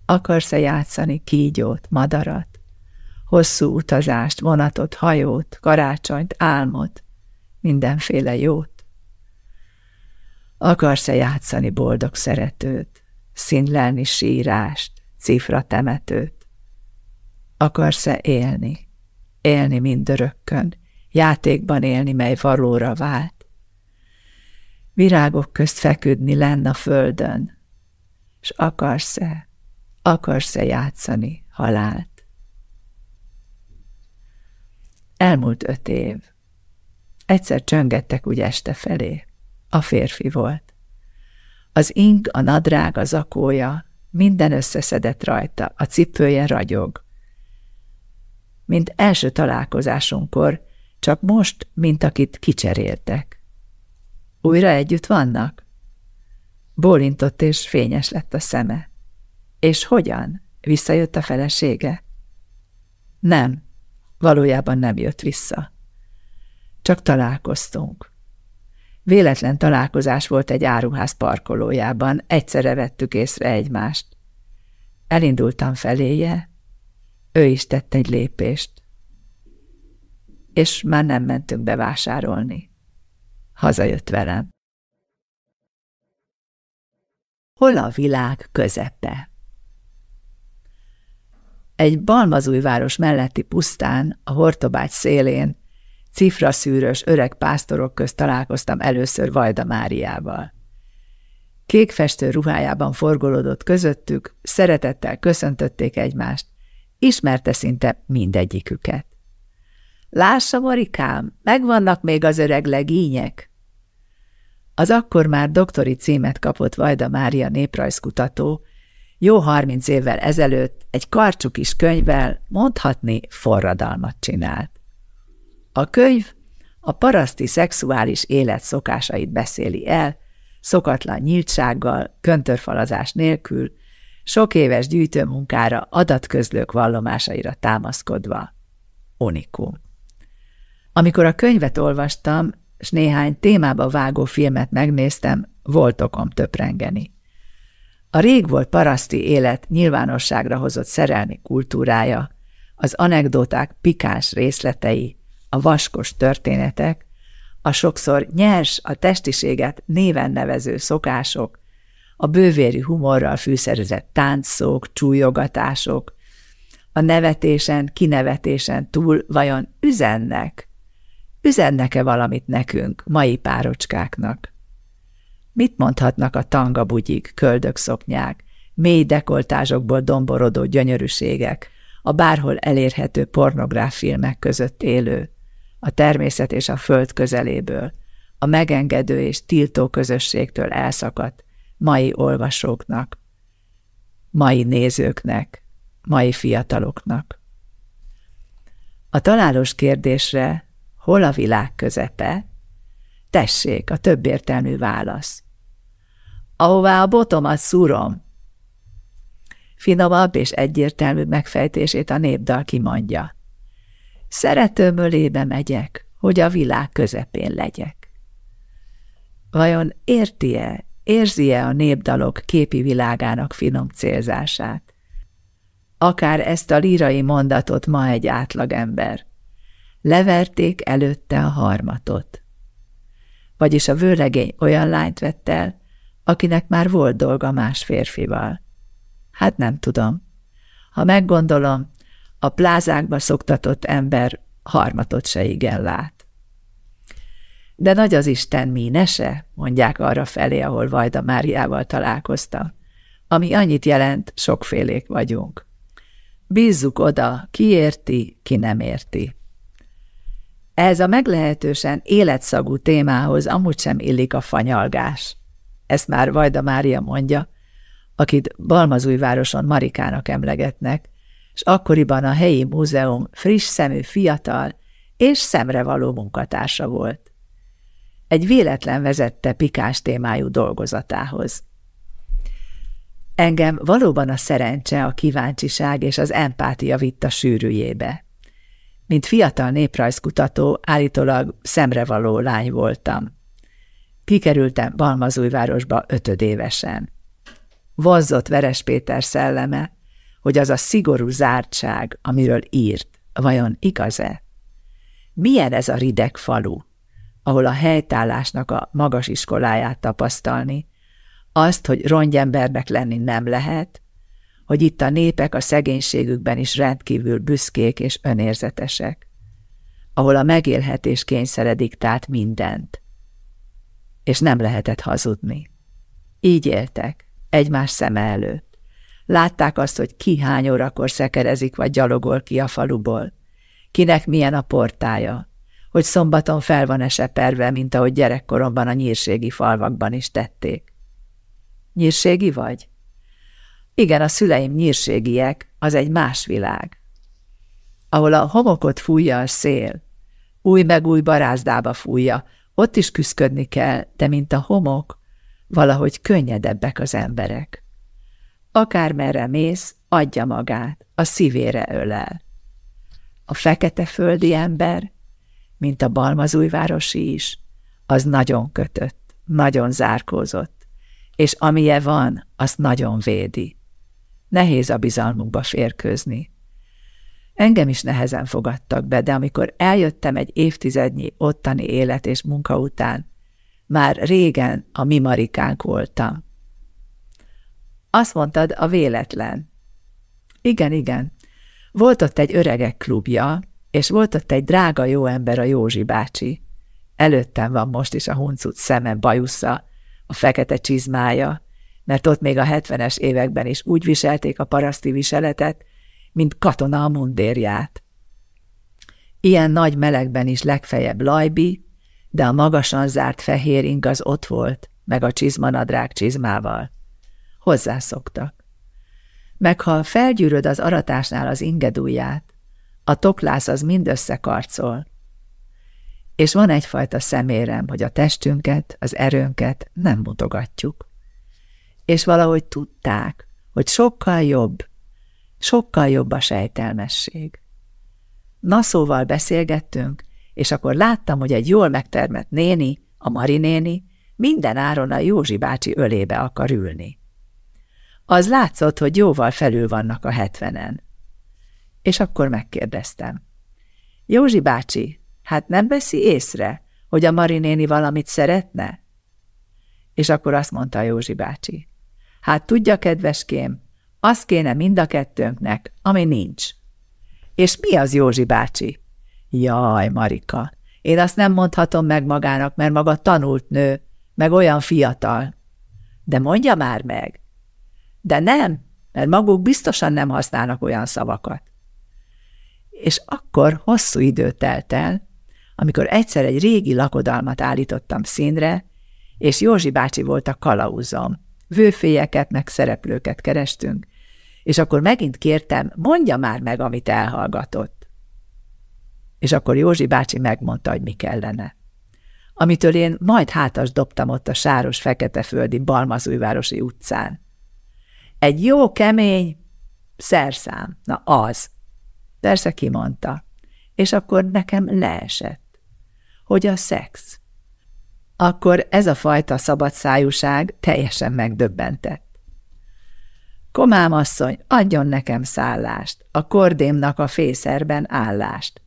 Akarsz-e játszani kígyót, madarat, hosszú utazást, vonatot, hajót, karácsonyt, álmot, mindenféle jót? Akarsz-e játszani boldog szeretőt, színlelni sírást, cifra temetőt? Akarsz-e élni? Élni mindörökkön, játékban élni, mely valóra vált. Virágok közt feküdni lenn a földön, és akarsz-e, akarsz-e játszani halált? Elmúlt öt év. Egyszer csöngettek úgy este felé. A férfi volt. Az ing, a nadrág, a zakója, minden összeszedett rajta, a cipője ragyog mint első találkozásunkkor, csak most, mint akit kicseréltek. Újra együtt vannak? Bólintott és fényes lett a szeme. És hogyan? Visszajött a felesége? Nem, valójában nem jött vissza. Csak találkoztunk. Véletlen találkozás volt egy áruház parkolójában, egyszerre vettük észre egymást. Elindultam feléje, ő is tett egy lépést. És már nem mentünk bevásárolni. Hazajött velem. Hol a világ közepe? Egy balmazújváros melletti pusztán, a Hortobágy szélén, cifraszűrös öreg pásztorok közt találkoztam először Vajda Máriával. Kékfestő ruhájában forgolódott közöttük, szeretettel köszöntötték egymást, Ismerte szinte mindegyiküket. Lássa, Marikám, megvannak még az öreg legények. Az akkor már doktori címet kapott Vajda Mária néprajzkutató, Jó harminc évvel ezelőtt egy karcsú kis könyvvel mondhatni forradalmat csinált. A könyv a paraszti szexuális élet szokásait beszéli el, szokatlan nyíltsággal, köntörfalazás nélkül, sok éves gyűjtőmunkára, adatközlők vallomásaira támaszkodva. Unikum. Amikor a könyvet olvastam, és néhány témába vágó filmet megnéztem, volt okom töprengeni. A rég volt paraszti élet nyilvánosságra hozott szerelmi kultúrája, az anekdoták pikáns részletei, a vaskos történetek, a sokszor nyers, a testiséget néven nevező szokások, a bővérű humorral fűszerezett táncszók, csúlyogatások, a nevetésen, kinevetésen túl vajon üzennek? Üzennek-e valamit nekünk, mai párocskáknak? Mit mondhatnak a tangabugyik, köldökszoknyák, mély dekoltázsokból domborodó gyönyörűségek, a bárhol elérhető pornográf filmek között élő, a természet és a föld közeléből, a megengedő és tiltó közösségtől elszakadt mai olvasóknak, mai nézőknek, mai fiataloknak. A találós kérdésre, hol a világ közepe? Tessék, a többértelmű válasz. Ahová a botomat szúrom. Finomabb és egyértelmű megfejtését a népdal kimondja. Szeretőmölébe megyek, hogy a világ közepén legyek. Vajon érti-e, érzi-e a népdalok képi világának finom célzását? Akár ezt a lírai mondatot ma egy átlagember. Leverték előtte a harmatot. Vagyis a vőlegény olyan lányt vett el, akinek már volt dolga más férfival. Hát nem tudom. Ha meggondolom, a plázákba szoktatott ember harmatot se igen lát. De nagy az Isten mínese, mondják arra felé, ahol Vajda Máriával találkoztam, ami annyit jelent, sokfélék vagyunk. Bízzuk oda, ki érti, ki nem érti. Ez a meglehetősen életszagú témához amúgy sem illik a fanyalgás. Ezt már Vajda Mária mondja, akit Balmazújvároson Marikának emlegetnek, és akkoriban a helyi múzeum friss szemű fiatal és szemrevaló munkatársa volt. Egy véletlen vezette pikás témájú dolgozatához. Engem valóban a szerencse, a kíváncsiság és az empátia vitt a sűrűjébe. Mint fiatal néprajzkutató, állítólag szemrevaló lány voltam. Kikerültem Balmazújvárosba ötödévesen. Vazzott Veres Péter szelleme, hogy az a szigorú zártság, amiről írt, vajon igaz-e? Milyen ez a rideg falu, ahol a helytállásnak a magas iskoláját tapasztalni, azt, hogy rongyembernek lenni nem lehet, hogy itt a népek a szegénységükben is rendkívül büszkék és önérzetesek, ahol a megélhetés kényszere diktált mindent, és nem lehetett hazudni. Így éltek, egymás szeme előtt. Látták azt, hogy ki hány órakor szekerezik vagy gyalogol ki a faluból. Kinek milyen a portája, hogy szombaton fel van eseperve, mint ahogy gyerekkoromban a nyírségi falvakban is tették. Nyírségi vagy? Igen, a szüleim nyírségiek, az egy más világ. Ahol a homokot fújja a szél, új meg új barázdába fújja, ott is küszködni kell, de mint a homok, valahogy könnyedebbek az emberek. Akármerre mész, adja magát, a szívére ölel. A fekete földi ember, mint a balmazújvárosi is, az nagyon kötött, nagyon zárkózott, és amilyen van, azt nagyon védi. Nehéz a bizalmukba férkőzni. Engem is nehezen fogadtak be, de amikor eljöttem egy évtizednyi ottani élet és munka után, már régen a mi marikánk voltam. Azt mondtad, a véletlen. Igen, igen. Volt ott egy öregek klubja, és volt ott egy drága jó ember, a Józsi bácsi. Előttem van most is a huncut szeme bajusza, a fekete csizmája, mert ott még a hetvenes években is úgy viselték a paraszti viseletet, mint katona a mundérját. Ilyen nagy melegben is legfeljebb lajbi, de a magasan zárt fehér ing az ott volt, meg a csizmanadrág csizmával. Hozzászoktak. meg ha felgyűröd az aratásnál az ingedúját, a toklász az mind összekarcol. És van egyfajta szemérem, hogy a testünket, az erőnket nem mutogatjuk. És valahogy tudták, hogy sokkal jobb, sokkal jobb a sejtelmesség. Na szóval beszélgettünk, és akkor láttam, hogy egy jól megtermett néni, a Mari néni, minden áron a Józsi bácsi ölébe akar ülni. Az látszott, hogy jóval felül vannak a hetvenen. És akkor megkérdeztem. Józsi bácsi, hát nem veszi észre, hogy a Mari néni valamit szeretne? És akkor azt mondta Józsi bácsi. Hát tudja, kedveském, az kéne mind a kettőnknek, ami nincs. És mi az Józsi bácsi? Jaj, Marika, én azt nem mondhatom meg magának, mert maga tanult nő, meg olyan fiatal. De mondja már meg. De nem, mert maguk biztosan nem használnak olyan szavakat. És akkor hosszú idő telt el, amikor egyszer egy régi lakodalmat állítottam színre, és Józsi bácsi volt a kalauzom. Vőfélyeket meg szereplőket kerestünk, és akkor megint kértem, mondja már meg, amit elhallgatott. És akkor Józsi bácsi megmondta, hogy mi kellene. Amitől én majd hátas dobtam ott a sáros feketeföldi Balmazújvárosi utcán. Egy jó, kemény szerszám, na az. Persze kimondta. És akkor nekem leesett, hogy a szex. Akkor ez a fajta szabadszájúság teljesen megdöbbentett. Komám asszony, adjon nekem szállást, a kordémnak a fészerben állást.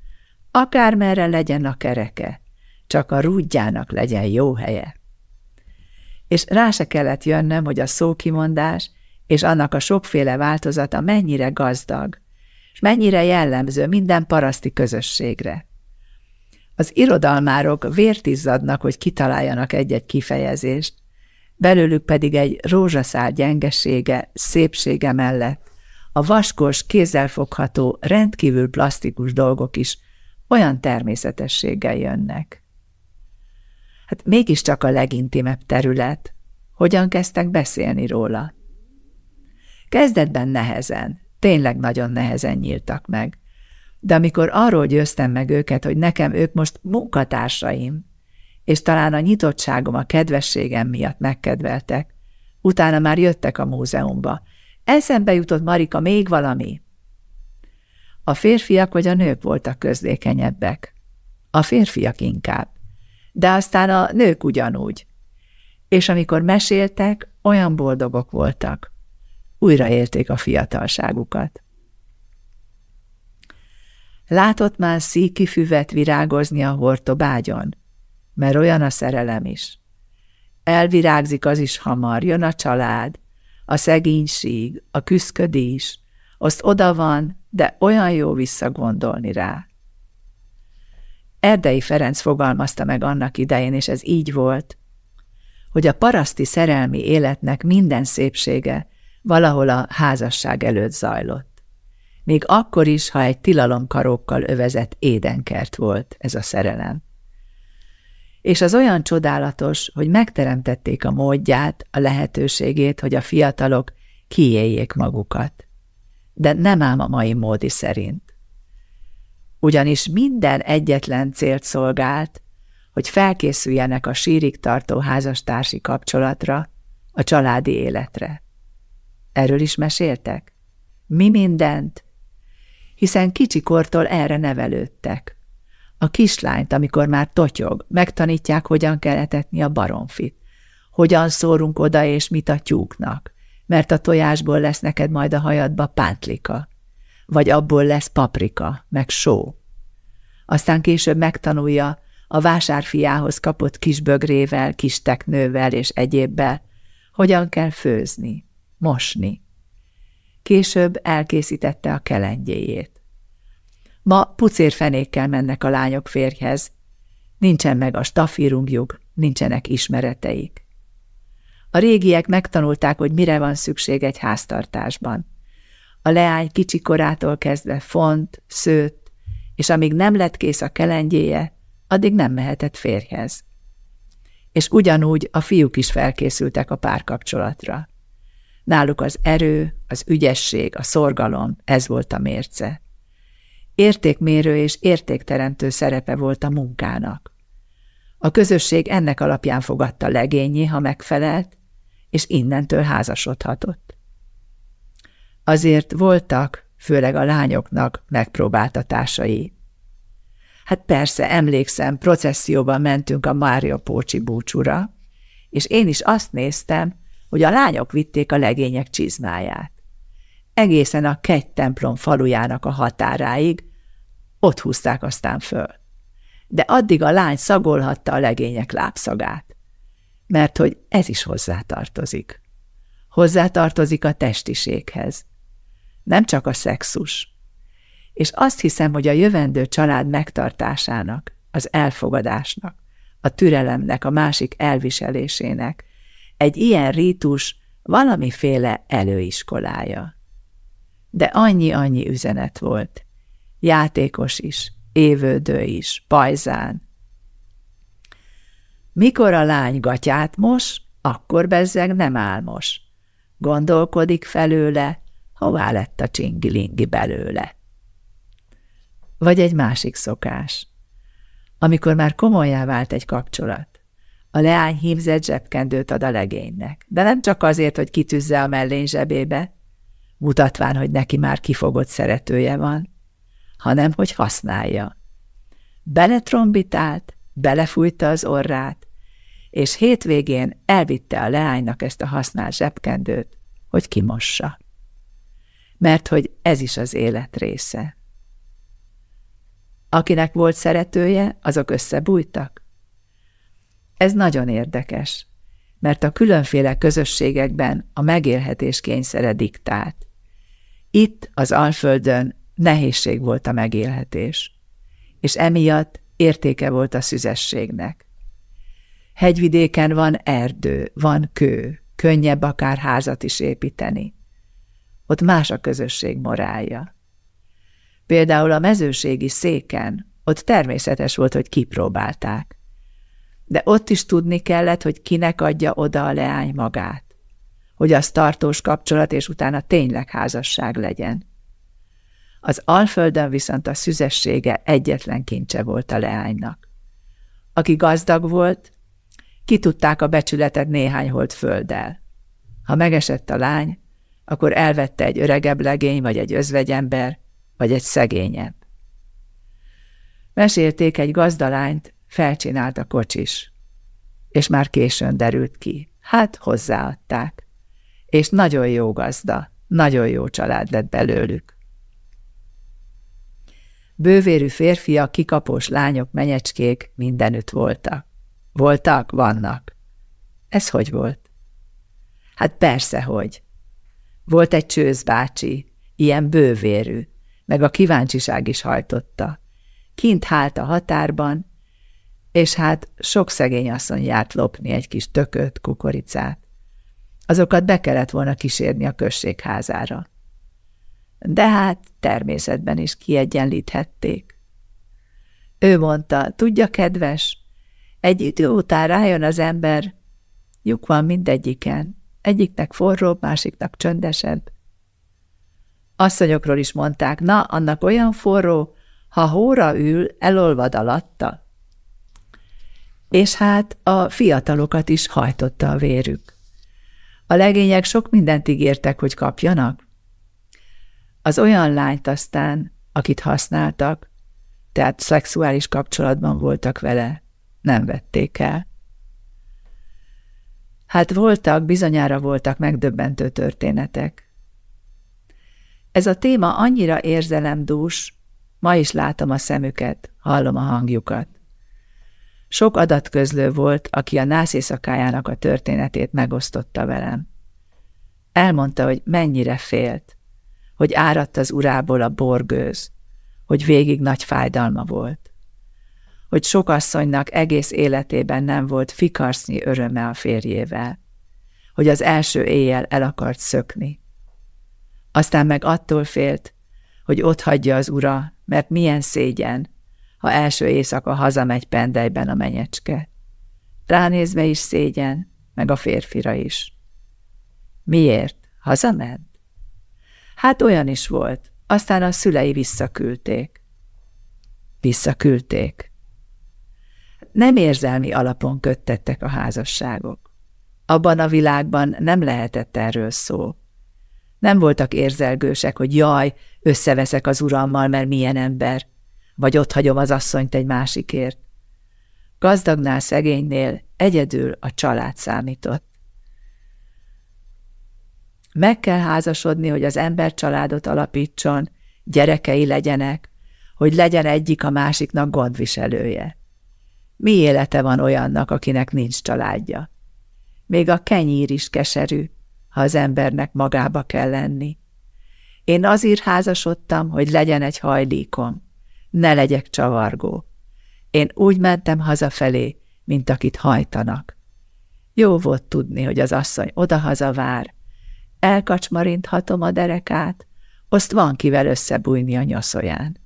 Akármerre legyen a kereke, csak a rúdjának legyen jó helye. És rá se kellett jönnöm, hogy a szókimondás és annak a sokféle változata mennyire gazdag, és mennyire jellemző minden paraszti közösségre. Az irodalmárok vértizzadnak, hogy kitaláljanak egy-egy kifejezést, belőlük pedig egy rózsaszál gyengesége, szépsége mellett a vaskos, kézzelfogható, rendkívül plastikus dolgok is olyan természetességgel jönnek. Hát mégiscsak a legintimebb terület. Hogyan kezdtek beszélni róla? Kezdetben nehezen, tényleg nagyon nehezen nyíltak meg. De amikor arról győztem meg őket, hogy nekem ők most munkatársaim, és talán a nyitottságom, a kedvességem miatt megkedveltek. Utána már jöttek a múzeumba. Eszembe jutott Marika még valami. A férfiak vagy a nők voltak közlékenyebbek. A férfiak inkább. De aztán a nők ugyanúgy. És amikor meséltek, olyan boldogok voltak. Újra élték a fiatalságukat. Látott már szíki füvet virágozni a hortobágyon? mert olyan a szerelem is. Elvirágzik az is hamar, jön a család, a szegénység, a küszködés, azt oda van, de olyan jó visszagondolni rá. Erdei Ferenc fogalmazta meg annak idején, és ez így volt, hogy a paraszti szerelmi életnek minden szépsége valahol a házasság előtt zajlott. Még akkor is, ha egy tilalomkarókkal övezett édenkert volt ez a szerelem és az olyan csodálatos, hogy megteremtették a módját, a lehetőségét, hogy a fiatalok kiéljék magukat. De nem ám a mai módi szerint. Ugyanis minden egyetlen célt szolgált, hogy felkészüljenek a sírig tartó házastársi kapcsolatra, a családi életre. Erről is meséltek? Mi mindent? Hiszen kicsikortól erre nevelődtek. A kislányt, amikor már totyog, megtanítják, hogyan kell etetni a baromfit. Hogyan szórunk oda és mit a tyúknak, mert a tojásból lesz neked majd a hajadba pántlika, vagy abból lesz paprika, meg só. Aztán később megtanulja a vásárfiához kapott kis bögrével, kis teknővel és egyébbel, hogyan kell főzni, mosni. Később elkészítette a kelengyéjét. Ma pucérfenékkel mennek a lányok férjhez. Nincsen meg a stafírungjuk, nincsenek ismereteik. A régiek megtanulták, hogy mire van szükség egy háztartásban. A leány kicsikorától kezdve font, szőtt, és amíg nem lett kész a kelengyéje, addig nem mehetett férjhez. És ugyanúgy a fiúk is felkészültek a párkapcsolatra. Náluk az erő, az ügyesség, a szorgalom, ez volt a mérce. Értékmérő és értékteremtő szerepe volt a munkának. A közösség ennek alapján fogadta legényé, ha megfelelt, és innentől házasodhatott. Azért voltak, főleg a lányoknak megpróbáltatásai. Hát persze, emlékszem, processzióban mentünk a Mária Pócsi búcsúra, és én is azt néztem, hogy a lányok vitték a legények csizmáját. Egészen a kegy templom falujának a határáig, ott húzták aztán föl. De addig a lány szagolhatta a legények lábszagát, mert hogy ez is hozzátartozik. Hozzátartozik a testiséghez. Nem csak a szexus. És azt hiszem, hogy a jövendő család megtartásának, az elfogadásnak, a türelemnek, a másik elviselésének, egy ilyen rítus valamiféle előiskolája. De annyi-annyi üzenet volt. Játékos is, évődő is, pajzán. Mikor a lány gatyát mos, akkor bezzeg nem álmos. Gondolkodik felőle, hová lett a csingilingi belőle. Vagy egy másik szokás. Amikor már komolyá vált egy kapcsolat, a leány hímzett zsebkendőt ad a legénynek, de nem csak azért, hogy kitűzze a mellény zsebébe, mutatván, hogy neki már kifogott szeretője van, hanem hogy használja. Beletrombitált, belefújta az orrát, és hétvégén elvitte a leánynak ezt a használt zsebkendőt, hogy kimossa. Mert hogy ez is az élet része. Akinek volt szeretője, azok összebújtak? Ez nagyon érdekes, mert a különféle közösségekben a megélhetés kényszere diktált. Itt, az Alföldön nehézség volt a megélhetés, és emiatt értéke volt a szüzességnek. Hegyvidéken van erdő, van kő, könnyebb akár házat is építeni. Ott más a közösség morálja. Például a mezőségi széken, ott természetes volt, hogy kipróbálták de ott is tudni kellett, hogy kinek adja oda a leány magát, hogy az tartós kapcsolat és utána tényleg házasság legyen. Az Alföldön viszont a szüzessége egyetlen kincse volt a leánynak. Aki gazdag volt, ki tudták a becsületet néhány holt földdel. Ha megesett a lány, akkor elvette egy öregebb legény, vagy egy özvegyember, vagy egy szegényebb. Mesélték egy gazdalányt, felcsinált a kocsis. És már későn derült ki. Hát hozzáadták. És nagyon jó gazda, nagyon jó család lett belőlük. Bővérű férfiak, kikapós lányok, menyecskék mindenütt voltak. Voltak, vannak. Ez hogy volt? Hát persze, hogy. Volt egy csőzbácsi, ilyen bővérű, meg a kíváncsiság is hajtotta. Kint hált a határban, és hát sok szegény asszony járt lopni egy kis tököt, kukoricát. Azokat be kellett volna kísérni a községházára. De hát természetben is kiegyenlíthették. Ő mondta, tudja, kedves, egy idő után rájön az ember, lyuk van mindegyiken, egyiknek forróbb, másiknak csöndesebb. Asszonyokról is mondták, na, annak olyan forró, ha hóra ül, elolvad alatta és hát a fiatalokat is hajtotta a vérük. A legények sok mindent ígértek, hogy kapjanak. Az olyan lányt aztán, akit használtak, tehát szexuális kapcsolatban voltak vele, nem vették el. Hát voltak, bizonyára voltak megdöbbentő történetek. Ez a téma annyira érzelemdús, ma is látom a szemüket, hallom a hangjukat. Sok adatközlő volt, aki a nász éjszakájának a történetét megosztotta velem. Elmondta, hogy mennyire félt, hogy áradt az urából a borgőz, hogy végig nagy fájdalma volt, hogy sok asszonynak egész életében nem volt fikarsznyi öröme a férjével, hogy az első éjjel el akart szökni. Aztán meg attól félt, hogy ott hagyja az ura, mert milyen szégyen, ha első éjszaka hazamegy pendelyben a menyecske. Ránézve is szégyen, meg a férfira is. Miért? Hazament? Hát olyan is volt, aztán a szülei visszaküldték. Visszaküldték. Nem érzelmi alapon köttettek a házasságok. Abban a világban nem lehetett erről szó. Nem voltak érzelgősek, hogy jaj, összeveszek az urammal, mert milyen ember, vagy ott hagyom az asszonyt egy másikért. Gazdagnál, szegénynél egyedül a család számított. Meg kell házasodni, hogy az ember családot alapítson, gyerekei legyenek, hogy legyen egyik a másiknak gondviselője. Mi élete van olyannak, akinek nincs családja? Még a kenyír is keserű, ha az embernek magába kell lenni. Én azért házasodtam, hogy legyen egy hajlíkom, ne legyek csavargó. Én úgy mentem hazafelé, mint akit hajtanak. Jó volt tudni, hogy az asszony odahaza vár. Elkacsmarinthatom a derekát, azt van kivel összebújni a nyaszolyán.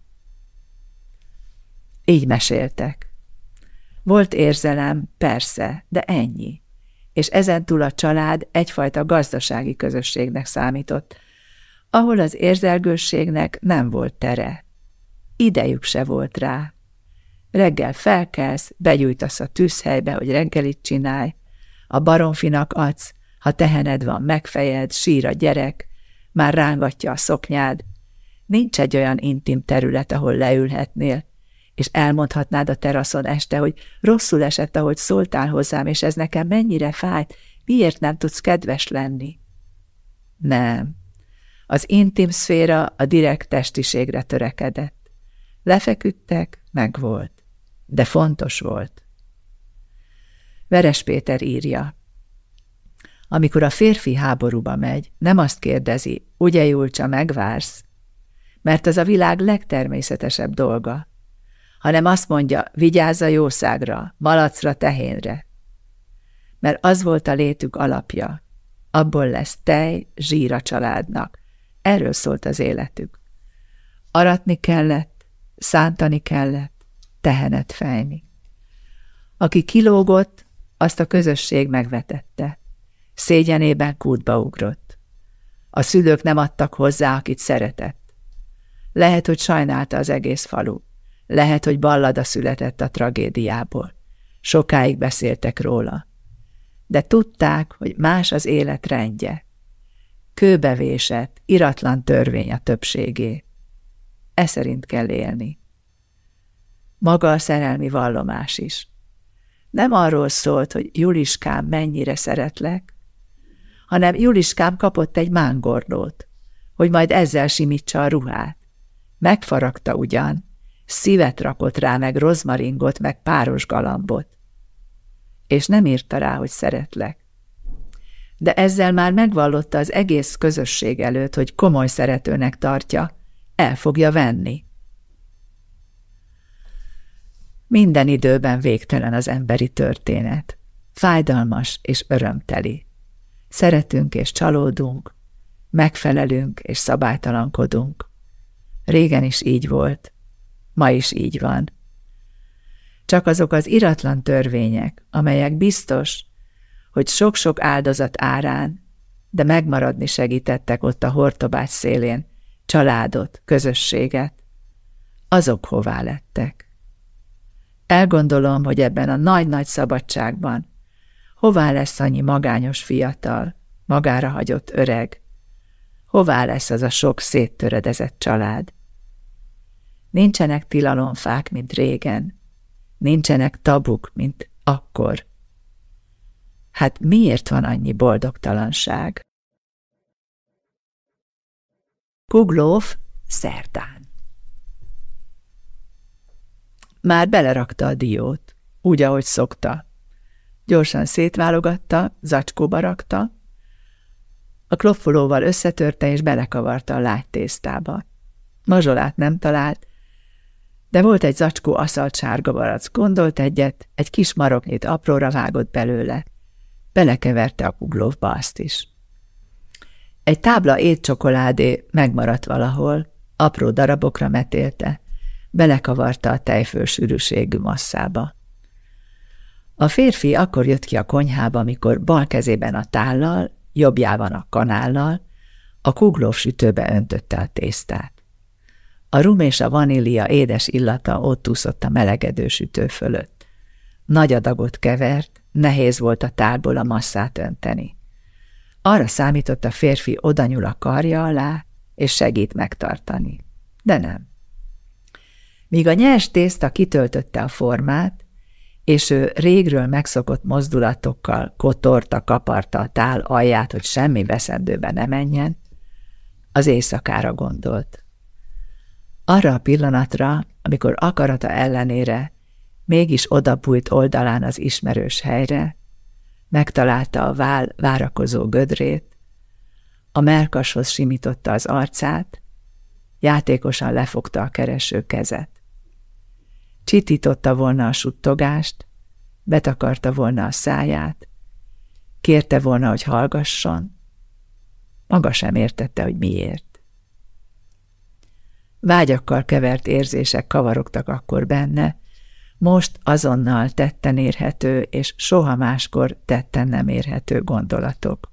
Így meséltek. Volt érzelem, persze, de ennyi. És ezentúl a család egyfajta gazdasági közösségnek számított, ahol az érzelgősségnek nem volt tere. Idejük se volt rá. Reggel felkelsz, begyújtasz a tűzhelybe, hogy reggelit csinálj, a baromfinak adsz, ha tehened van, megfejed, sír a gyerek, már rángatja a szoknyád. Nincs egy olyan intim terület, ahol leülhetnél, és elmondhatnád a teraszon este, hogy rosszul esett, ahogy szóltál hozzám, és ez nekem mennyire fájt, miért nem tudsz kedves lenni? Nem. Az intim szféra a direkt testiségre törekedett. Lefeküdtek, meg volt. De fontos volt. Veres Péter írja. Amikor a férfi háborúba megy, nem azt kérdezi, ugye Julcsa, megvársz? Mert az a világ legtermészetesebb dolga hanem azt mondja, vigyázz a jószágra, malacra, tehénre. Mert az volt a létük alapja. Abból lesz tej, zsír a családnak. Erről szólt az életük. Aratni kellett, szántani kellett, tehenet fejni. Aki kilógott, azt a közösség megvetette. Szégyenében kútba ugrott. A szülők nem adtak hozzá, akit szeretett. Lehet, hogy sajnálta az egész falu. Lehet, hogy ballada született a tragédiából. Sokáig beszéltek róla. De tudták, hogy más az élet rendje. Kőbevésett, iratlan törvény a többségé. E szerint kell élni. Maga a szerelmi vallomás is. Nem arról szólt, hogy Juliskám mennyire szeretlek, hanem Juliskám kapott egy mángorlót, hogy majd ezzel simítsa a ruhát. Megfaragta ugyan, Szívet rakott rá, meg rozmaringot, meg páros galambot. És nem írta rá, hogy szeretlek. De ezzel már megvallotta az egész közösség előtt, hogy komoly szeretőnek tartja, el fogja venni. Minden időben végtelen az emberi történet. Fájdalmas és örömteli. Szeretünk és csalódunk, megfelelünk és szabálytalankodunk. Régen is így volt, Ma is így van. Csak azok az iratlan törvények, amelyek biztos, hogy sok-sok áldozat árán, de megmaradni segítettek ott a hortobás szélén, családot, közösséget, azok hová lettek. Elgondolom, hogy ebben a nagy-nagy szabadságban hová lesz annyi magányos fiatal, magára hagyott öreg, hová lesz az a sok széttöredezett család. Nincsenek tilalomfák, mint régen. Nincsenek tabuk, mint akkor. Hát miért van annyi boldogtalanság? Kuglóf szerdán Már belerakta a diót, úgy, ahogy szokta. Gyorsan szétválogatta, zacskóba rakta, a kloffolóval összetörte és belekavarta a lágy tésztába. Mazsolát nem talált, de volt egy zacskó aszalt sárga barack, gondolt egyet, egy kis maroknyit apróra vágott belőle. Belekeverte a kuglóvba azt is. Egy tábla étcsokoládé megmaradt valahol, apró darabokra metélte, belekavarta a tejföl sűrűségű masszába. A férfi akkor jött ki a konyhába, amikor bal kezében a tállal, jobbjában a kanállal, a kuglóf sütőbe öntötte a tésztát. A rum és a vanília édes illata ott úszott a melegedő sütő fölött. Nagy adagot kevert, nehéz volt a tárból a masszát önteni. Arra számított a férfi odanyul a karja alá, és segít megtartani. De nem. Míg a nyers tészta kitöltötte a formát, és ő régről megszokott mozdulatokkal kotorta, kaparta a tál alját, hogy semmi veszendőbe ne menjen, az éjszakára gondolt. Arra a pillanatra, amikor akarata ellenére mégis odabújt oldalán az ismerős helyre, megtalálta a vál várakozó gödrét, a melkashoz simította az arcát, játékosan lefogta a kereső kezet. Csitította volna a suttogást, betakarta volna a száját, kérte volna, hogy hallgasson, maga sem értette, hogy miért. Vágyakkal kevert érzések kavarogtak akkor benne, most azonnal tetten érhető és soha máskor tetten nem érhető gondolatok.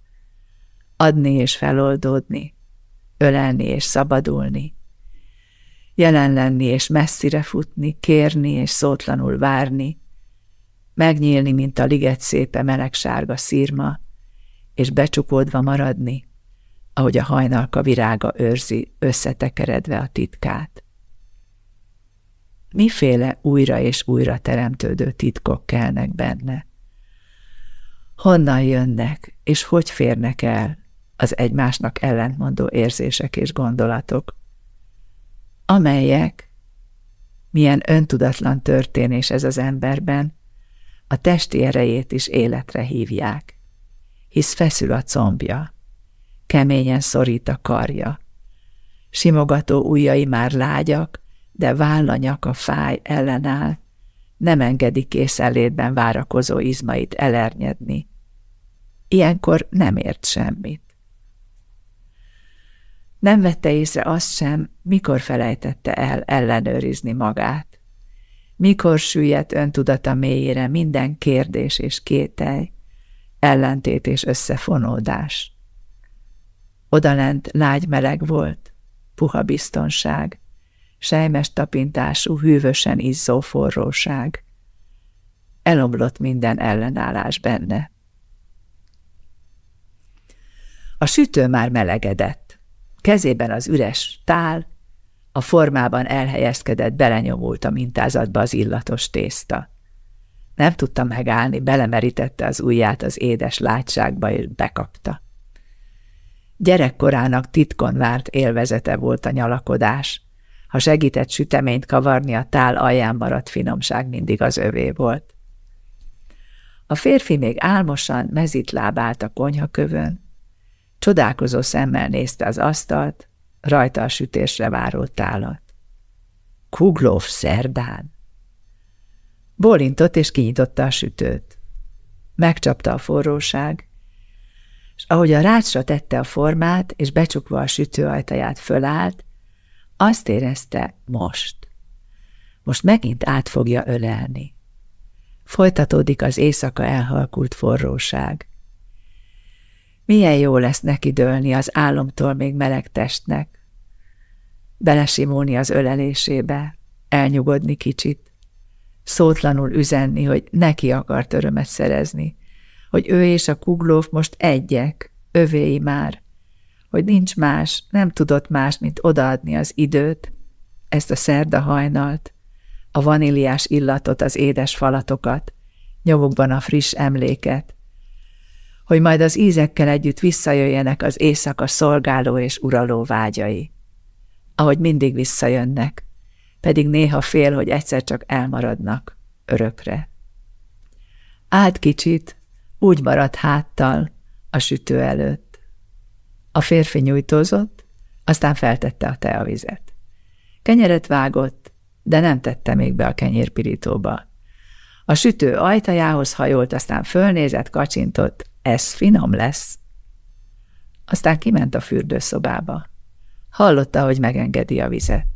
Adni és feloldódni, ölelni és szabadulni, jelen lenni és messzire futni, kérni és szótlanul várni, megnyílni, mint a liget szépe melegsárga szírma, és becsukódva maradni, ahogy a hajnalka virága őrzi összetekeredve a titkát. Miféle újra és újra teremtődő titkok kelnek benne? Honnan jönnek, és hogy férnek el az egymásnak ellentmondó érzések és gondolatok? amelyek, milyen öntudatlan történés ez az emberben, a testi erejét is életre hívják, hisz feszül a combja, keményen szorít a karja, simogató ujjai már lágyak, de vállanyak a fáj ellenáll, nem engedi készenlétben várakozó izmait elernyedni. Ilyenkor nem ért semmit. Nem vette észre azt sem, mikor felejtette el ellenőrizni magát. Mikor süllyedt öntudata mélyére minden kérdés és kételj, ellentét és összefonódás. Odalent lágy meleg volt, puha biztonság, sejmes tapintású, hűvösen izzó forróság. Elomlott minden ellenállás benne. A sütő már melegedett. Kezében az üres tál, a formában elhelyezkedett belenyomult a mintázatba az illatos tészta. Nem tudta megállni, belemerítette az ujját az édes látságba, és bekapta. Gyerekkorának titkon várt élvezete volt a nyalakodás. Ha segített süteményt kavarni, a tál alján maradt finomság mindig az övé volt. A férfi még álmosan mezitlábált a konyhakövön, Csodálkozó szemmel nézte az asztalt, rajta a sütésre váró tálat. Kuglóf szerdán. Bólintott és kinyitotta a sütőt. Megcsapta a forróság, és ahogy a rácsra tette a formát, és becsukva a sütő ajtaját fölállt, azt érezte most. Most megint át fogja ölelni. Folytatódik az éjszaka elhalkult forróság. Milyen jó lesz neki dőlni az álomtól még meleg testnek. Belesimulni az ölelésébe, elnyugodni kicsit, szótlanul üzenni, hogy neki akart örömet szerezni, hogy ő és a kuglóf most egyek, övéi már, hogy nincs más, nem tudott más, mint odaadni az időt, ezt a szerda hajnalt, a vaníliás illatot, az édes falatokat, nyomukban a friss emléket, hogy majd az ízekkel együtt visszajöjjenek az éjszaka szolgáló és uraló vágyai. Ahogy mindig visszajönnek, pedig néha fél, hogy egyszer csak elmaradnak örökre. Állt kicsit, úgy maradt háttal a sütő előtt. A férfi nyújtózott, aztán feltette a teavizet. Kenyeret vágott, de nem tette még be a kenyérpirítóba. A sütő ajtajához hajolt, aztán fölnézett, kacsintott, ez finom lesz. Aztán kiment a fürdőszobába. Hallotta, hogy megengedi a vizet.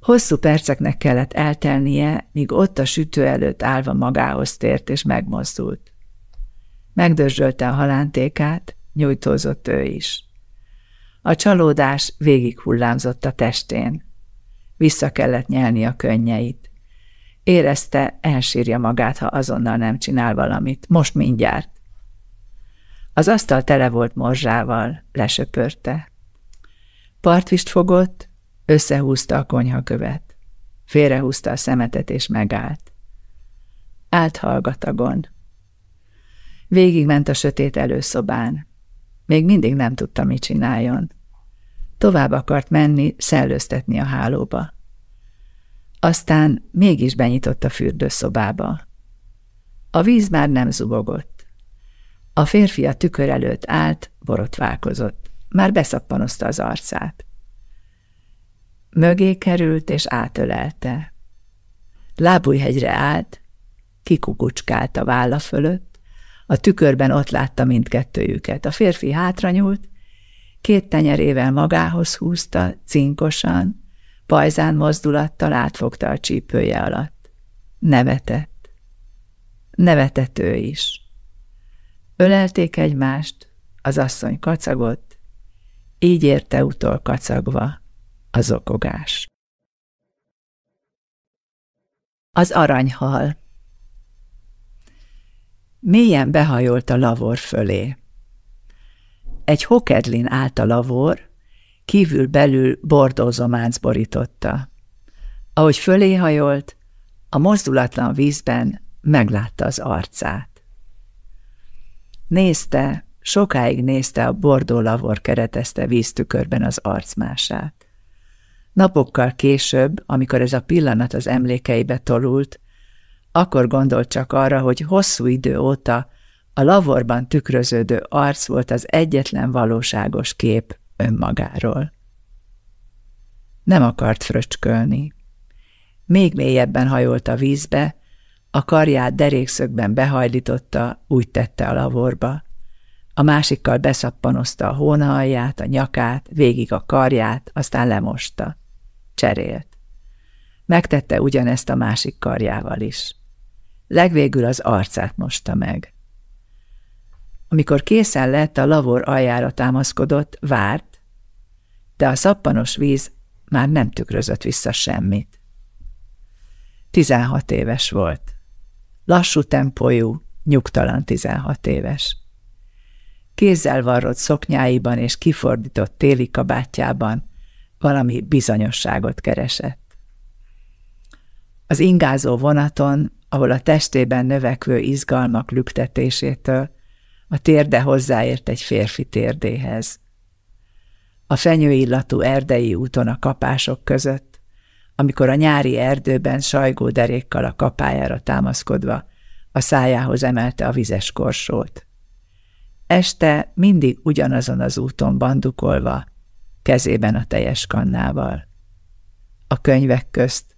Hosszú perceknek kellett eltelnie, míg ott a sütő előtt állva magához tért és megmozdult. Megdörzsölte a halántékát, nyújtózott ő is. A csalódás végig hullámzott a testén. Vissza kellett nyelni a könnyeit. Érezte, elsírja magát, ha azonnal nem csinál valamit. Most mindjárt. Az asztal tele volt morzsával, lesöpörte. Partvist fogott, összehúzta a konyhakövet. Félrehúzta a szemetet és megállt. Állt hallgatagon. Végigment a sötét előszobán. Még mindig nem tudta, mit csináljon. Tovább akart menni, szellőztetni a hálóba. Aztán mégis benyitott a fürdőszobába. A víz már nem zubogott. A férfi a tükör előtt állt, borotválkozott. Már beszappanozta az arcát. Mögé került és átölelte. Lábújhegyre állt, kikukucskált a válla fölött, a tükörben ott látta mindkettőjüket. A férfi hátranyúlt, két tenyerével magához húzta, cinkosan, pajzán mozdulattal átfogta a csípője alatt. Nevetett. Nevetett ő is. Ölelték egymást, az asszony kacagott, így érte utol kacagva a zokogás. Az aranyhal Mélyen behajolt a lavor fölé. Egy hokedlin állt a lavor, kívül-belül bordózománc borította. Ahogy fölé hajolt, a mozdulatlan vízben meglátta az arcát. Nézte, sokáig nézte a bordó lavor keretezte víztükörben az arcmását. Napokkal később, amikor ez a pillanat az emlékeibe tolult, akkor gondolt csak arra, hogy hosszú idő óta a lavorban tükröződő arc volt az egyetlen valóságos kép önmagáról. Nem akart fröcskölni. Még mélyebben hajolt a vízbe, a karját derékszögben behajlította, úgy tette a lavorba. A másikkal beszappanozta a hóna alját, a nyakát, végig a karját, aztán lemosta. Cserélt. Megtette ugyanezt a másik karjával is. Legvégül az arcát mosta meg. Amikor készen lett, a lavor aljára támaszkodott, várt, de a szappanos víz már nem tükrözött vissza semmit. Tizenhat éves volt. Lassú tempójú, nyugtalan tizenhat éves. Kézzel varrott szoknyáiban és kifordított téli kabátjában valami bizonyosságot keresett. Az ingázó vonaton ahol a testében növekvő izgalmak lüktetésétől a térde hozzáért egy férfi térdéhez. A fenyőillatú erdei úton a kapások között, amikor a nyári erdőben sajgó derékkal a kapájára támaszkodva a szájához emelte a vizes korsót. Este mindig ugyanazon az úton bandukolva, kezében a teljes kannával. A könyvek közt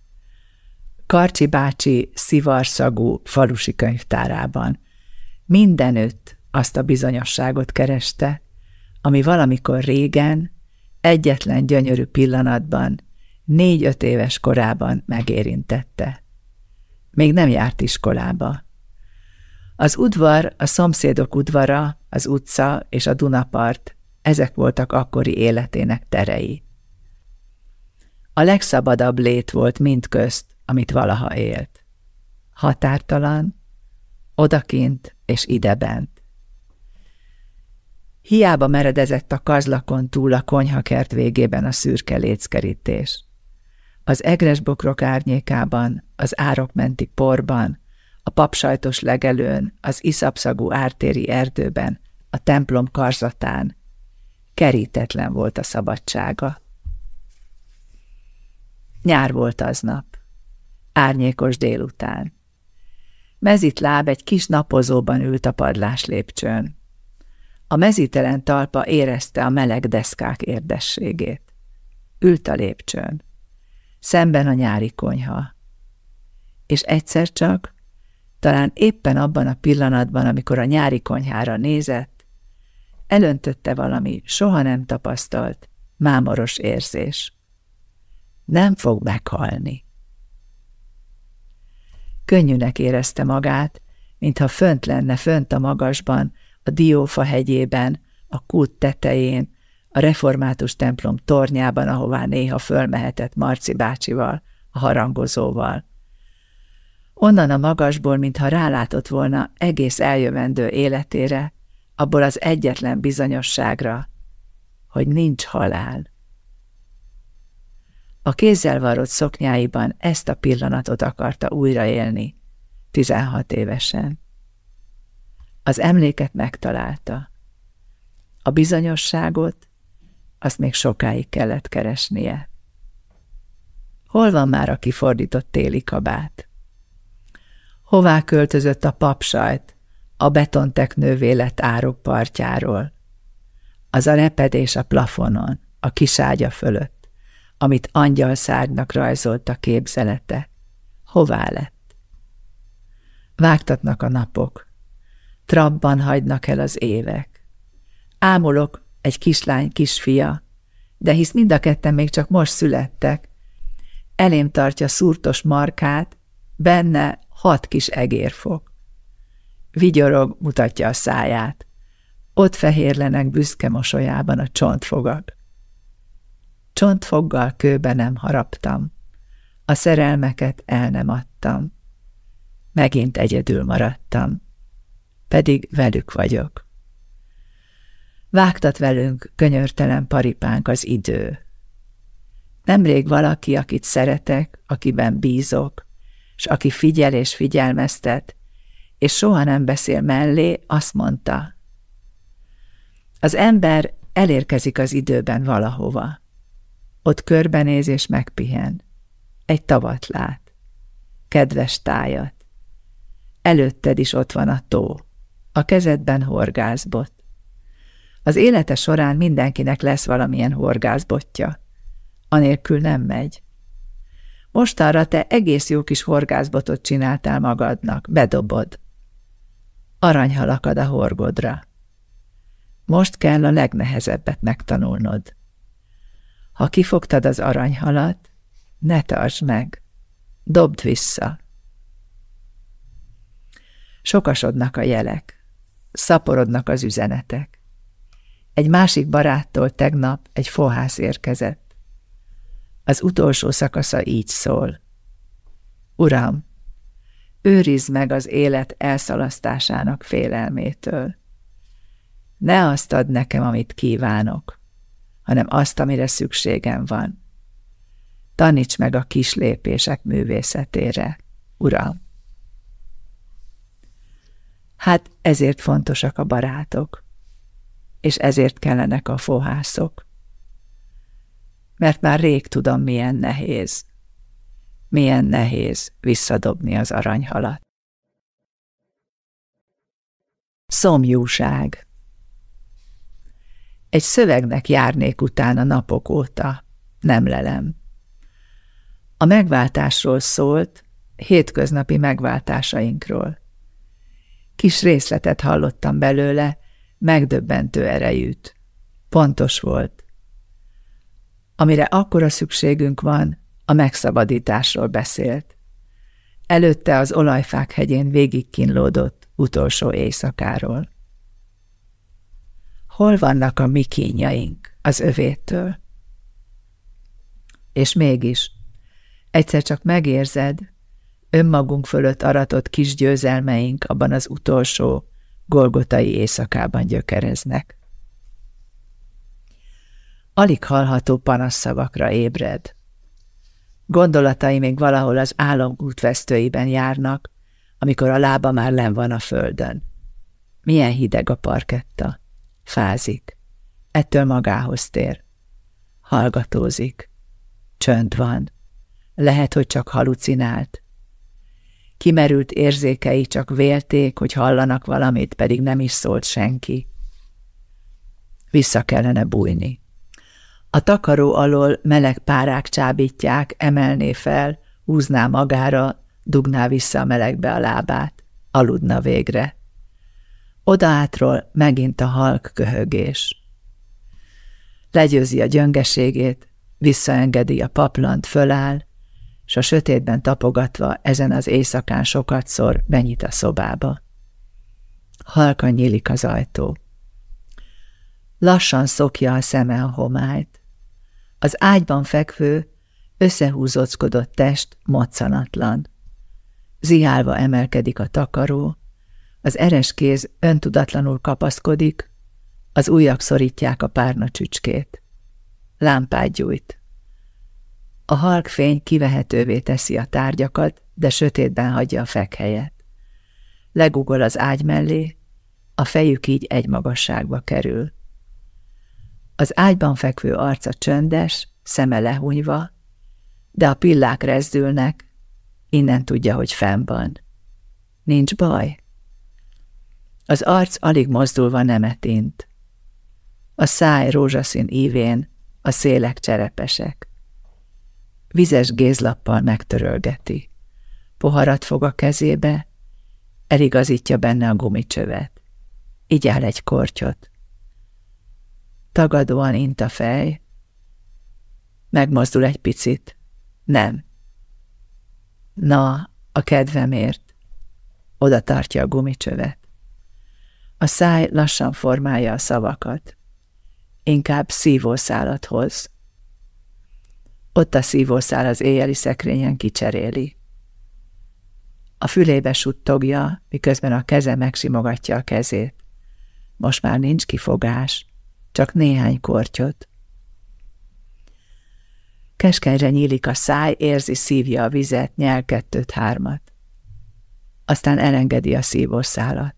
Karcsi bácsi szivarszagú falusi könyvtárában. Mindenütt azt a bizonyosságot kereste, ami valamikor régen, egyetlen gyönyörű pillanatban, négy-öt éves korában megérintette. Még nem járt iskolába. Az udvar, a szomszédok udvara, az utca és a Dunapart, ezek voltak akkori életének terei. A legszabadabb lét volt mindközt, amit valaha élt. Határtalan, odakint és idebent. Hiába meredezett a kazlakon túl a konyhakert végében a szürke léckerítés. Az egres bokrok árnyékában, az árokmenti porban, a papsajtos legelőn, az iszapszagú ártéri erdőben, a templom karzatán kerítetlen volt a szabadsága. Nyár volt aznap árnyékos délután. láb egy kis napozóban ült a padlás lépcsőn. A mezítelen talpa érezte a meleg deszkák érdességét. Ült a lépcsőn. Szemben a nyári konyha. És egyszer csak, talán éppen abban a pillanatban, amikor a nyári konyhára nézett, elöntötte valami soha nem tapasztalt, mámoros érzés. Nem fog meghalni. Könnyűnek érezte magát, mintha fönt lenne, fönt a magasban, a Diófa hegyében, a kút tetején, a református templom tornyában, ahová néha fölmehetett Marci bácsival, a harangozóval. Onnan a magasból, mintha rálátott volna egész eljövendő életére, abból az egyetlen bizonyosságra, hogy nincs halál. A kézzel varrott szoknyáiban ezt a pillanatot akarta újraélni, 16 évesen. Az emléket megtalálta. A bizonyosságot, azt még sokáig kellett keresnie. Hol van már a kifordított téli kabát? Hová költözött a papsajt, a betonteknő lett árok partjáról? Az a repedés a plafonon, a kiságya fölött, amit angyalszárnak rajzolt a képzelete. Hová lett? Vágtatnak a napok, trabban hagynak el az évek. Ámolok egy kislány kisfia, de hisz mind a ketten még csak most születtek. Elém tartja szúrtos markát, benne hat kis egérfok. Vigyorog, mutatja a száját. Ott fehérlenek büszke mosolyában a csontfogak. Csontfoggal kőbe nem haraptam. A szerelmeket el nem adtam. Megint egyedül maradtam. Pedig velük vagyok. Vágtat velünk könyörtelen paripánk az idő. Nemrég valaki, akit szeretek, akiben bízok, s aki figyel és figyelmeztet, és soha nem beszél mellé, azt mondta. Az ember elérkezik az időben valahova. Ott körbenéz és megpihen. Egy tavat lát. Kedves tájat. Előtted is ott van a tó. A kezedben horgászbot. Az élete során mindenkinek lesz valamilyen horgászbotja. Anélkül nem megy. Mostanra te egész jó kis horgászbotot csináltál magadnak, bedobod. Aranyhalakad a horgodra. Most kell a legnehezebbet megtanulnod. Ha kifogtad az aranyhalat, ne tartsd meg, dobd vissza. Sokasodnak a jelek, szaporodnak az üzenetek. Egy másik baráttól tegnap egy fohász érkezett. Az utolsó szakasza így szól. Uram, őrizd meg az élet elszalasztásának félelmétől. Ne azt ad nekem, amit kívánok, hanem azt, amire szükségem van. Taníts meg a kis lépések művészetére, Uram. Hát ezért fontosak a barátok és ezért kellenek a fohászok. Mert már rég tudom, milyen nehéz, milyen nehéz visszadobni az aranyhalat. Szomjúság Egy szövegnek járnék utána napok óta, nem lelem. A megváltásról szólt, hétköznapi megváltásainkról. Kis részletet hallottam belőle, megdöbbentő erejűt. Pontos volt. Amire akkora szükségünk van, a megszabadításról beszélt. Előtte az olajfák hegyén végigkínlódott utolsó éjszakáról. Hol vannak a mi kínjaink az övétől? És mégis, egyszer csak megérzed, önmagunk fölött aratott kis győzelmeink abban az utolsó, golgotai éjszakában gyökereznek. Alig hallható panaszszavakra ébred. Gondolatai még valahol az álom útvesztőiben járnak, amikor a lába már len van a földön. Milyen hideg a parketta. Fázik. Ettől magához tér. Hallgatózik. Csönd van. Lehet, hogy csak halucinált. Kimerült érzékei csak vélték, hogy hallanak valamit, pedig nem is szólt senki. Vissza kellene bújni. A takaró alól meleg párák csábítják, emelné fel, húzná magára, dugná vissza a melegbe a lábát, aludna végre. Odaátról megint a halk köhögés. Legyőzi a gyöngeségét, visszaengedi a paplant, föláll, s a sötétben tapogatva ezen az éjszakán sokatszor benyit a szobába. Halkan nyílik az ajtó. Lassan szokja a szeme a homályt. Az ágyban fekvő, összehúzóckodott test moccanatlan. Ziálva emelkedik a takaró, az eres kéz öntudatlanul kapaszkodik, az ujjak szorítják a párna csücskét. Lámpát gyújt. A halk fény kivehetővé teszi a tárgyakat, de sötétben hagyja a fekhelyet. Legugol az ágy mellé, a fejük így egy magasságba kerül. Az ágyban fekvő arca csöndes, szeme lehunyva, de a pillák rezdülnek, innen tudja, hogy fenn van. Nincs baj. Az arc alig mozdulva nemet int. A száj rózsaszín ívén, a szélek cserepesek. Vizes gézlappal megtörölgeti. Poharat fog a kezébe, eligazítja benne a gumicsövet. Így áll egy kortyot. Tagadóan int a fej. Megmozdul egy picit. Nem. Na, a kedvemért. Oda tartja a gumicsövet. A száj lassan formálja a szavakat. Inkább szívószálat hoz. Ott a szívószál az éjjeli szekrényen kicseréli. A fülébe suttogja, miközben a keze megsimogatja a kezét. Most már nincs kifogás, csak néhány kortyot. Keskenyre nyílik a száj, érzi szívja a vizet, nyel kettőt-hármat. Aztán elengedi a szívószálat.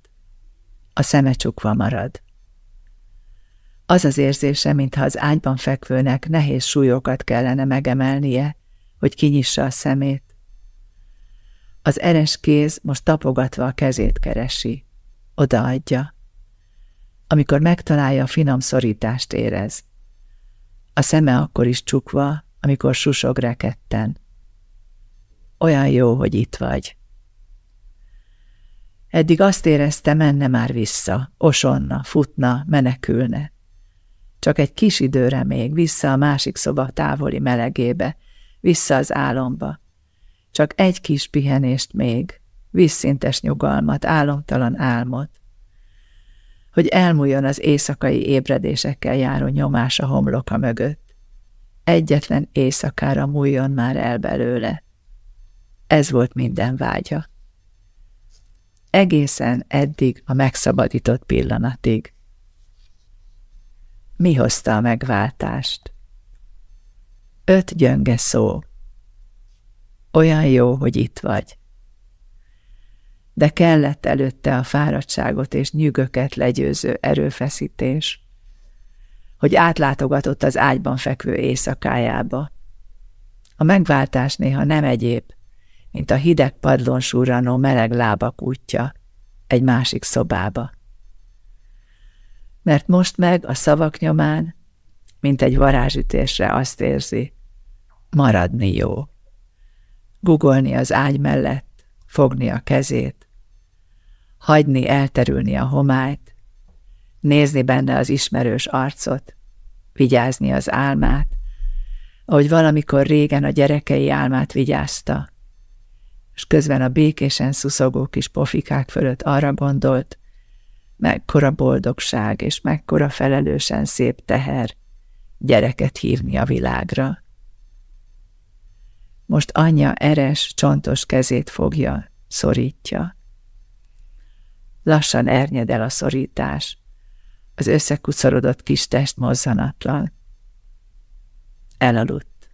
A szeme csukva marad. Az az érzése, mintha az ágyban fekvőnek nehéz súlyokat kellene megemelnie, hogy kinyissa a szemét. Az eres kéz most tapogatva a kezét keresi. Odaadja. Amikor megtalálja, finom szorítást érez. A szeme akkor is csukva, amikor susog reketten. Olyan jó, hogy itt vagy. Eddig azt érezte, menne már vissza, osonna, futna, menekülne. Csak egy kis időre még, vissza a másik szoba távoli melegébe, vissza az álomba. Csak egy kis pihenést még, vízszintes nyugalmat, álomtalan álmot. Hogy elmúljon az éjszakai ébredésekkel járó nyomás a homloka mögött. Egyetlen éjszakára múljon már el belőle. Ez volt minden vágya. Egészen eddig a megszabadított pillanatig. Mi hozta a megváltást? Öt gyönge szó. Olyan jó, hogy itt vagy. De kellett előtte a fáradtságot és nyűgöket legyőző erőfeszítés, hogy átlátogatott az ágyban fekvő éjszakájába. A megváltás néha nem egyéb, mint a hideg padlón surranó meleg lábak útja egy másik szobába mert most meg a szavak nyomán, mint egy varázsütésre azt érzi, maradni jó. Gugolni az ágy mellett, fogni a kezét, hagyni elterülni a homályt, nézni benne az ismerős arcot, vigyázni az álmát, ahogy valamikor régen a gyerekei álmát vigyázta, és közben a békésen szuszogó kis pofikák fölött arra gondolt, Mekkora boldogság és mekkora felelősen szép teher gyereket hívni a világra. Most anyja eres, csontos kezét fogja, szorítja. Lassan ernyed el a szorítás, az összekucorodott kis test mozzanatlan. Elaludt.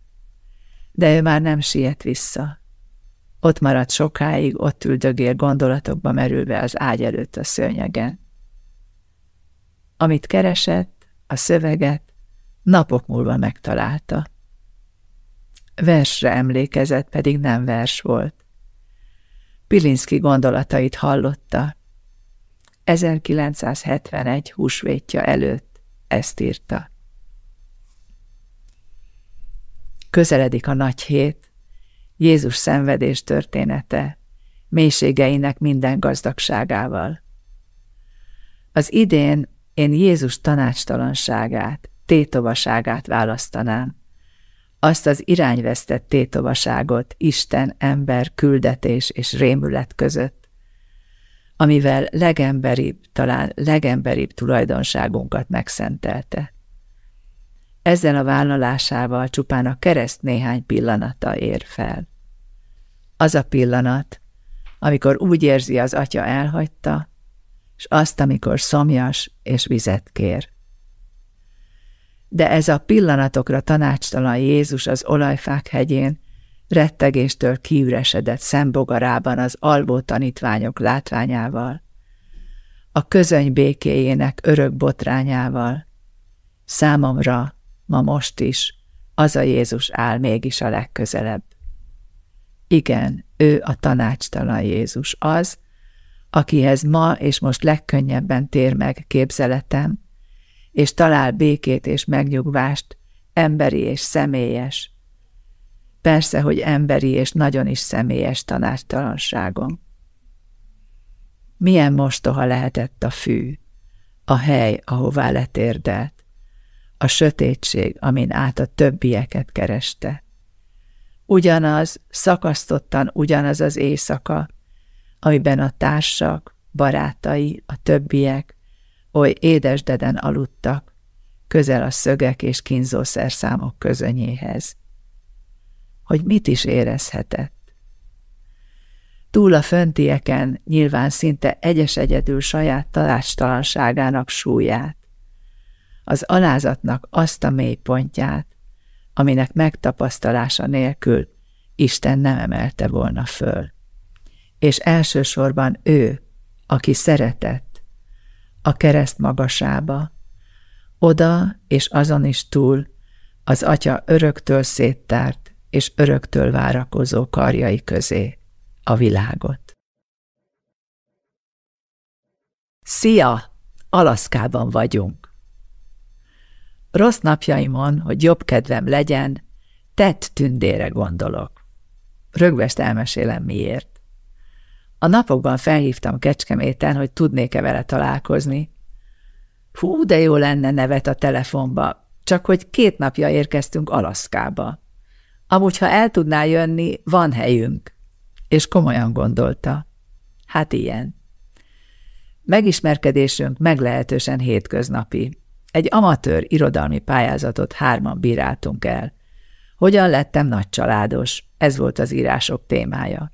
De ő már nem siet vissza. Ott maradt sokáig, ott üldögél gondolatokba merülve az ágy előtt a szőnyegen. Amit keresett, a szöveget, napok múlva megtalálta. Versre emlékezett, pedig nem vers volt. Pilinszki gondolatait hallotta. 1971 húsvétja előtt ezt írta. Közeledik a nagy hét, Jézus szenvedés története, mélységeinek minden gazdagságával. Az idén én Jézus tanácstalanságát, tétovaságát választanám. Azt az irányvesztett tétovaságot Isten, ember, küldetés és rémület között, amivel legemberibb, talán legemberibb tulajdonságunkat megszentelte. Ezzel a vállalásával csupán a kereszt néhány pillanata ér fel. Az a pillanat, amikor úgy érzi az atya elhagyta, és azt, amikor szomjas és vizet kér. De ez a pillanatokra tanácstalan Jézus az olajfák hegyén rettegéstől kiüresedett szembogarában az alvó tanítványok látványával, a közöny békéjének örök botrányával. Számomra ma most is az a Jézus áll mégis a legközelebb. Igen, ő a tanácstalan Jézus, az, akihez ma és most legkönnyebben tér meg képzeletem, és talál békét és megnyugvást, emberi és személyes, Persze, hogy emberi és nagyon is személyes tanástalanságom. Milyen mostoha lehetett a fű, a hely, ahová letérdelt, a sötétség, amin át a többieket kereste. Ugyanaz, szakasztottan ugyanaz az éjszaka, amiben a társak, barátai, a többiek oly édesdeden aludtak, közel a szögek és kínzószerszámok közönyéhez hogy mit is érezhetett. Túl a föntieken nyilván szinte egyes egyedül saját talástalanságának súlyát, az alázatnak azt a mély pontját, aminek megtapasztalása nélkül Isten nem emelte volna föl. És elsősorban ő, aki szeretett, a kereszt magasába, oda és azon is túl az atya öröktől széttárt, és öröktől várakozó karjai közé a világot. Szia! Alaszkában vagyunk. Rossz napjaimon, hogy jobb kedvem legyen, tett tündére gondolok. Rögvest elmesélem miért. A napokban felhívtam Kecskeméten, hogy tudnék-e vele találkozni. Hú, de jó lenne nevet a telefonba, csak hogy két napja érkeztünk Alaszkába. Amúgy, ha el tudná jönni, van helyünk. És komolyan gondolta. Hát ilyen. Megismerkedésünk meglehetősen hétköznapi. Egy amatőr irodalmi pályázatot hárman bíráltunk el. Hogyan lettem nagycsaládos? Ez volt az írások témája.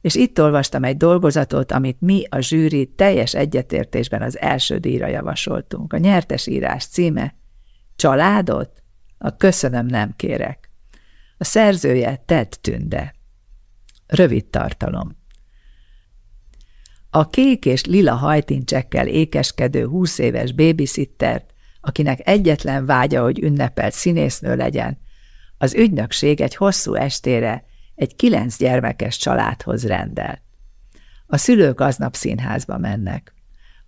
És itt olvastam egy dolgozatot, amit mi, a zsűri teljes egyetértésben az első díjra javasoltunk. A nyertes írás címe Családot? A köszönöm nem kérek. A szerzője Ted Tünde. Rövid tartalom. A kék és lila hajtincsekkel ékeskedő húsz éves babysittert, akinek egyetlen vágya, hogy ünnepelt színésznő legyen, az ügynökség egy hosszú estére egy kilenc gyermekes családhoz rendel. A szülők aznap színházba mennek.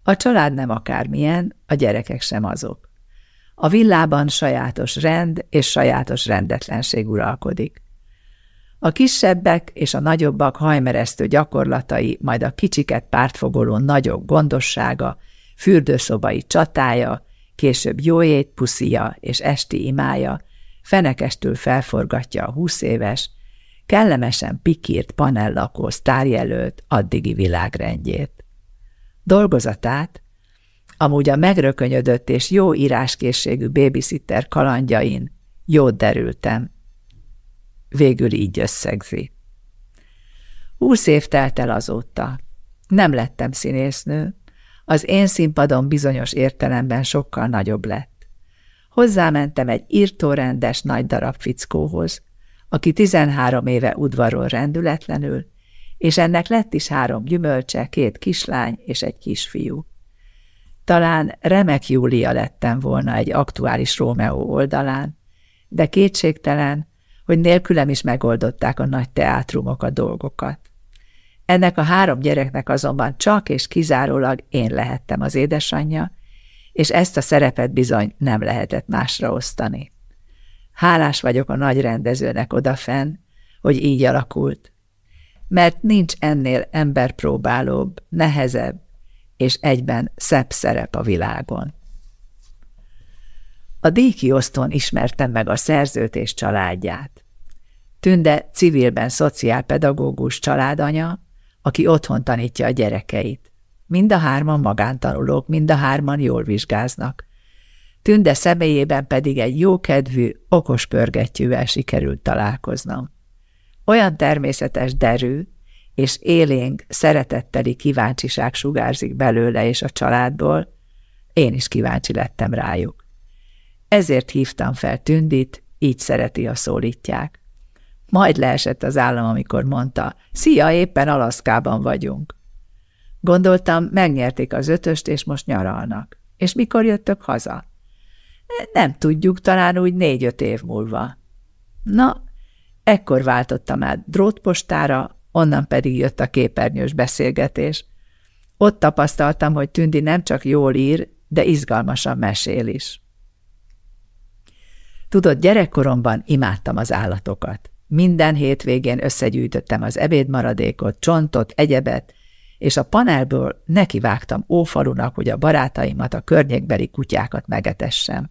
A család nem akármilyen, a gyerekek sem azok. A villában sajátos rend és sajátos rendetlenség uralkodik. A kisebbek és a nagyobbak hajmeresztő gyakorlatai, majd a kicsiket pártfogoló nagyok gondossága, fürdőszobai csatája, később jóét puszia és esti imája, fenekestül felforgatja a húsz éves, kellemesen pikírt panellakó sztárjelölt addigi világrendjét. Dolgozatát amúgy a megrökönyödött és jó íráskészségű babysitter kalandjain jót derültem. Végül így összegzi. Húsz év telt el azóta. Nem lettem színésznő, az én színpadom bizonyos értelemben sokkal nagyobb lett. Hozzámentem egy írtórendes nagy darab fickóhoz, aki 13 éve udvarol rendületlenül, és ennek lett is három gyümölcse, két kislány és egy kisfiú. Talán remek Júlia lettem volna egy aktuális Rómeó oldalán, de kétségtelen, hogy nélkülem is megoldották a nagy teátrumok a dolgokat. Ennek a három gyereknek azonban csak és kizárólag én lehettem az édesanyja, és ezt a szerepet bizony nem lehetett másra osztani. Hálás vagyok a nagy rendezőnek odafenn, hogy így alakult, mert nincs ennél emberpróbálóbb, nehezebb, és egyben szebb szerep a világon. A díjkiosztón ismertem meg a szerzőt és családját. Tünde civilben szociálpedagógus családanya, aki otthon tanítja a gyerekeit. Mind a hárman magántanulók, mind a hárman jól vizsgáznak. Tünde személyében pedig egy jókedvű, okos pörgettyűvel sikerült találkoznom. Olyan természetes derű és élénk, szeretetteli kíváncsiság sugárzik belőle és a családból, én is kíváncsi lettem rájuk. Ezért hívtam fel Tündit, így szereti, a szólítják. Majd leesett az állam, amikor mondta, szia, éppen Alaszkában vagyunk. Gondoltam, megnyerték az ötöst, és most nyaralnak. És mikor jöttök haza? Nem tudjuk, talán úgy négy-öt év múlva. Na, ekkor váltottam át drótpostára, onnan pedig jött a képernyős beszélgetés. Ott tapasztaltam, hogy Tündi nem csak jól ír, de izgalmasan mesél is. Tudod, gyerekkoromban imádtam az állatokat. Minden hétvégén összegyűjtöttem az ebédmaradékot, csontot, egyebet, és a panelből nekivágtam ófalunak, hogy a barátaimat, a környékbeli kutyákat megetessem.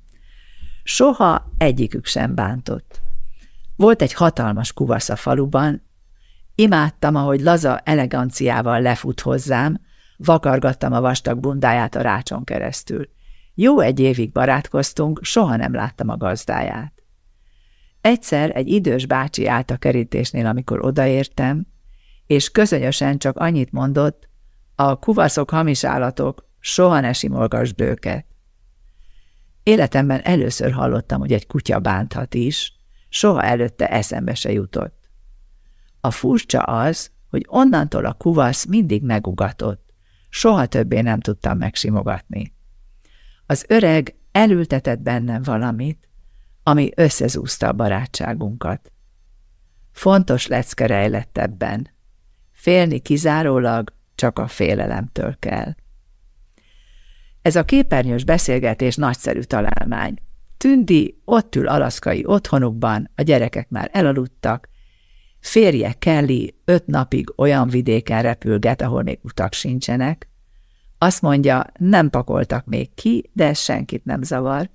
Soha egyikük sem bántott. Volt egy hatalmas kuvasz a faluban, imádtam, ahogy laza eleganciával lefut hozzám, vakargattam a vastag bundáját a rácson keresztül. Jó egy évig barátkoztunk, soha nem láttam a gazdáját. Egyszer egy idős bácsi állt a kerítésnél, amikor odaértem, és közönösen csak annyit mondott, a kuvaszok hamis állatok, soha ne simolgasd őket. Életemben először hallottam, hogy egy kutya bánthat is, soha előtte eszembe se jutott. A furcsa az, hogy onnantól a kuvasz mindig megugatott, soha többé nem tudtam megsimogatni. Az öreg elültetett bennem valamit, ami összezúzta a barátságunkat. Fontos lecke rejlett ebben. Félni kizárólag csak a félelemtől kell. Ez a képernyős beszélgetés nagyszerű találmány. Tündi ott ül alaszkai otthonukban, a gyerekek már elaludtak, férje Kelly öt napig olyan vidéken repülget, ahol még utak sincsenek. Azt mondja, nem pakoltak még ki, de ez senkit nem zavar.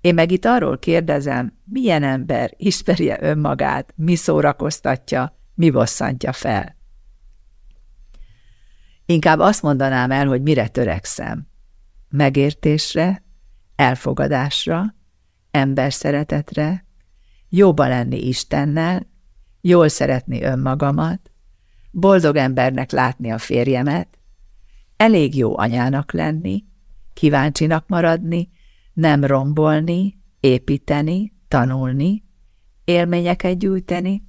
Én meg itt arról kérdezem, milyen ember ismerje önmagát, mi szórakoztatja, mi bosszantja fel. Inkább azt mondanám el, hogy mire törekszem. Megértésre, elfogadásra, emberszeretetre, jóba lenni Istennel, jól szeretni önmagamat, boldog embernek látni a férjemet, elég jó anyának lenni, kíváncsinak maradni, nem rombolni, építeni, tanulni, élményeket gyújtani,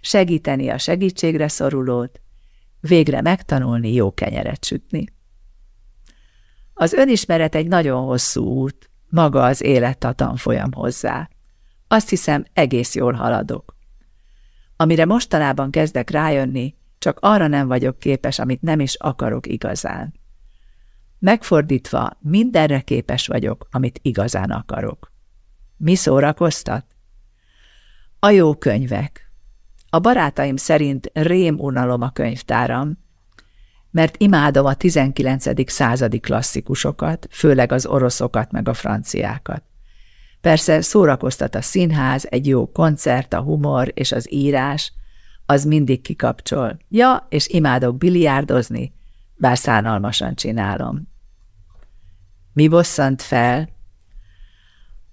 segíteni a segítségre szorulót, végre megtanulni jó kenyeret sütni. Az önismeret egy nagyon hosszú út, maga az élet a tanfolyam hozzá. Azt hiszem, egész jól haladok. Amire mostanában kezdek rájönni, csak arra nem vagyok képes, amit nem is akarok igazán. Megfordítva, mindenre képes vagyok, amit igazán akarok. Mi szórakoztat? A jó könyvek. A barátaim szerint rém unalom a könyvtáram, mert imádom a 19. századi klasszikusokat, főleg az oroszokat meg a franciákat. Persze szórakoztat a színház, egy jó koncert, a humor és az írás, az mindig kikapcsol. Ja, és imádok biliárdozni, bár szánalmasan csinálom. Mi bosszant fel?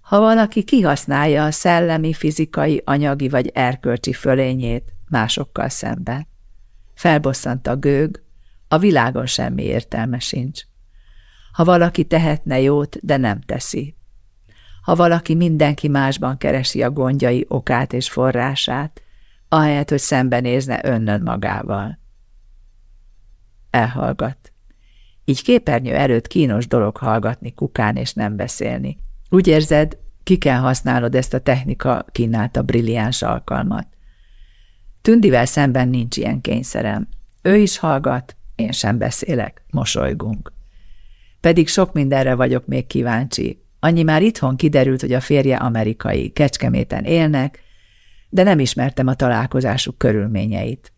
Ha valaki kihasználja a szellemi, fizikai, anyagi vagy erkölcsi fölényét másokkal szemben. Felbosszant a gőg, a világon semmi értelme sincs. Ha valaki tehetne jót, de nem teszi. Ha valaki mindenki másban keresi a gondjai okát és forrását, ahelyett, hogy szembenézne önnön magával. Elhallgat. Így képernyő előtt kínos dolog hallgatni kukán és nem beszélni. Úgy érzed, ki kell használnod ezt a technika kínálta brilliáns alkalmat. Tündivel szemben nincs ilyen kényszerem. Ő is hallgat, én sem beszélek, mosolygunk. Pedig sok mindenre vagyok még kíváncsi. Annyi már itthon kiderült, hogy a férje amerikai, kecskeméten élnek, de nem ismertem a találkozásuk körülményeit.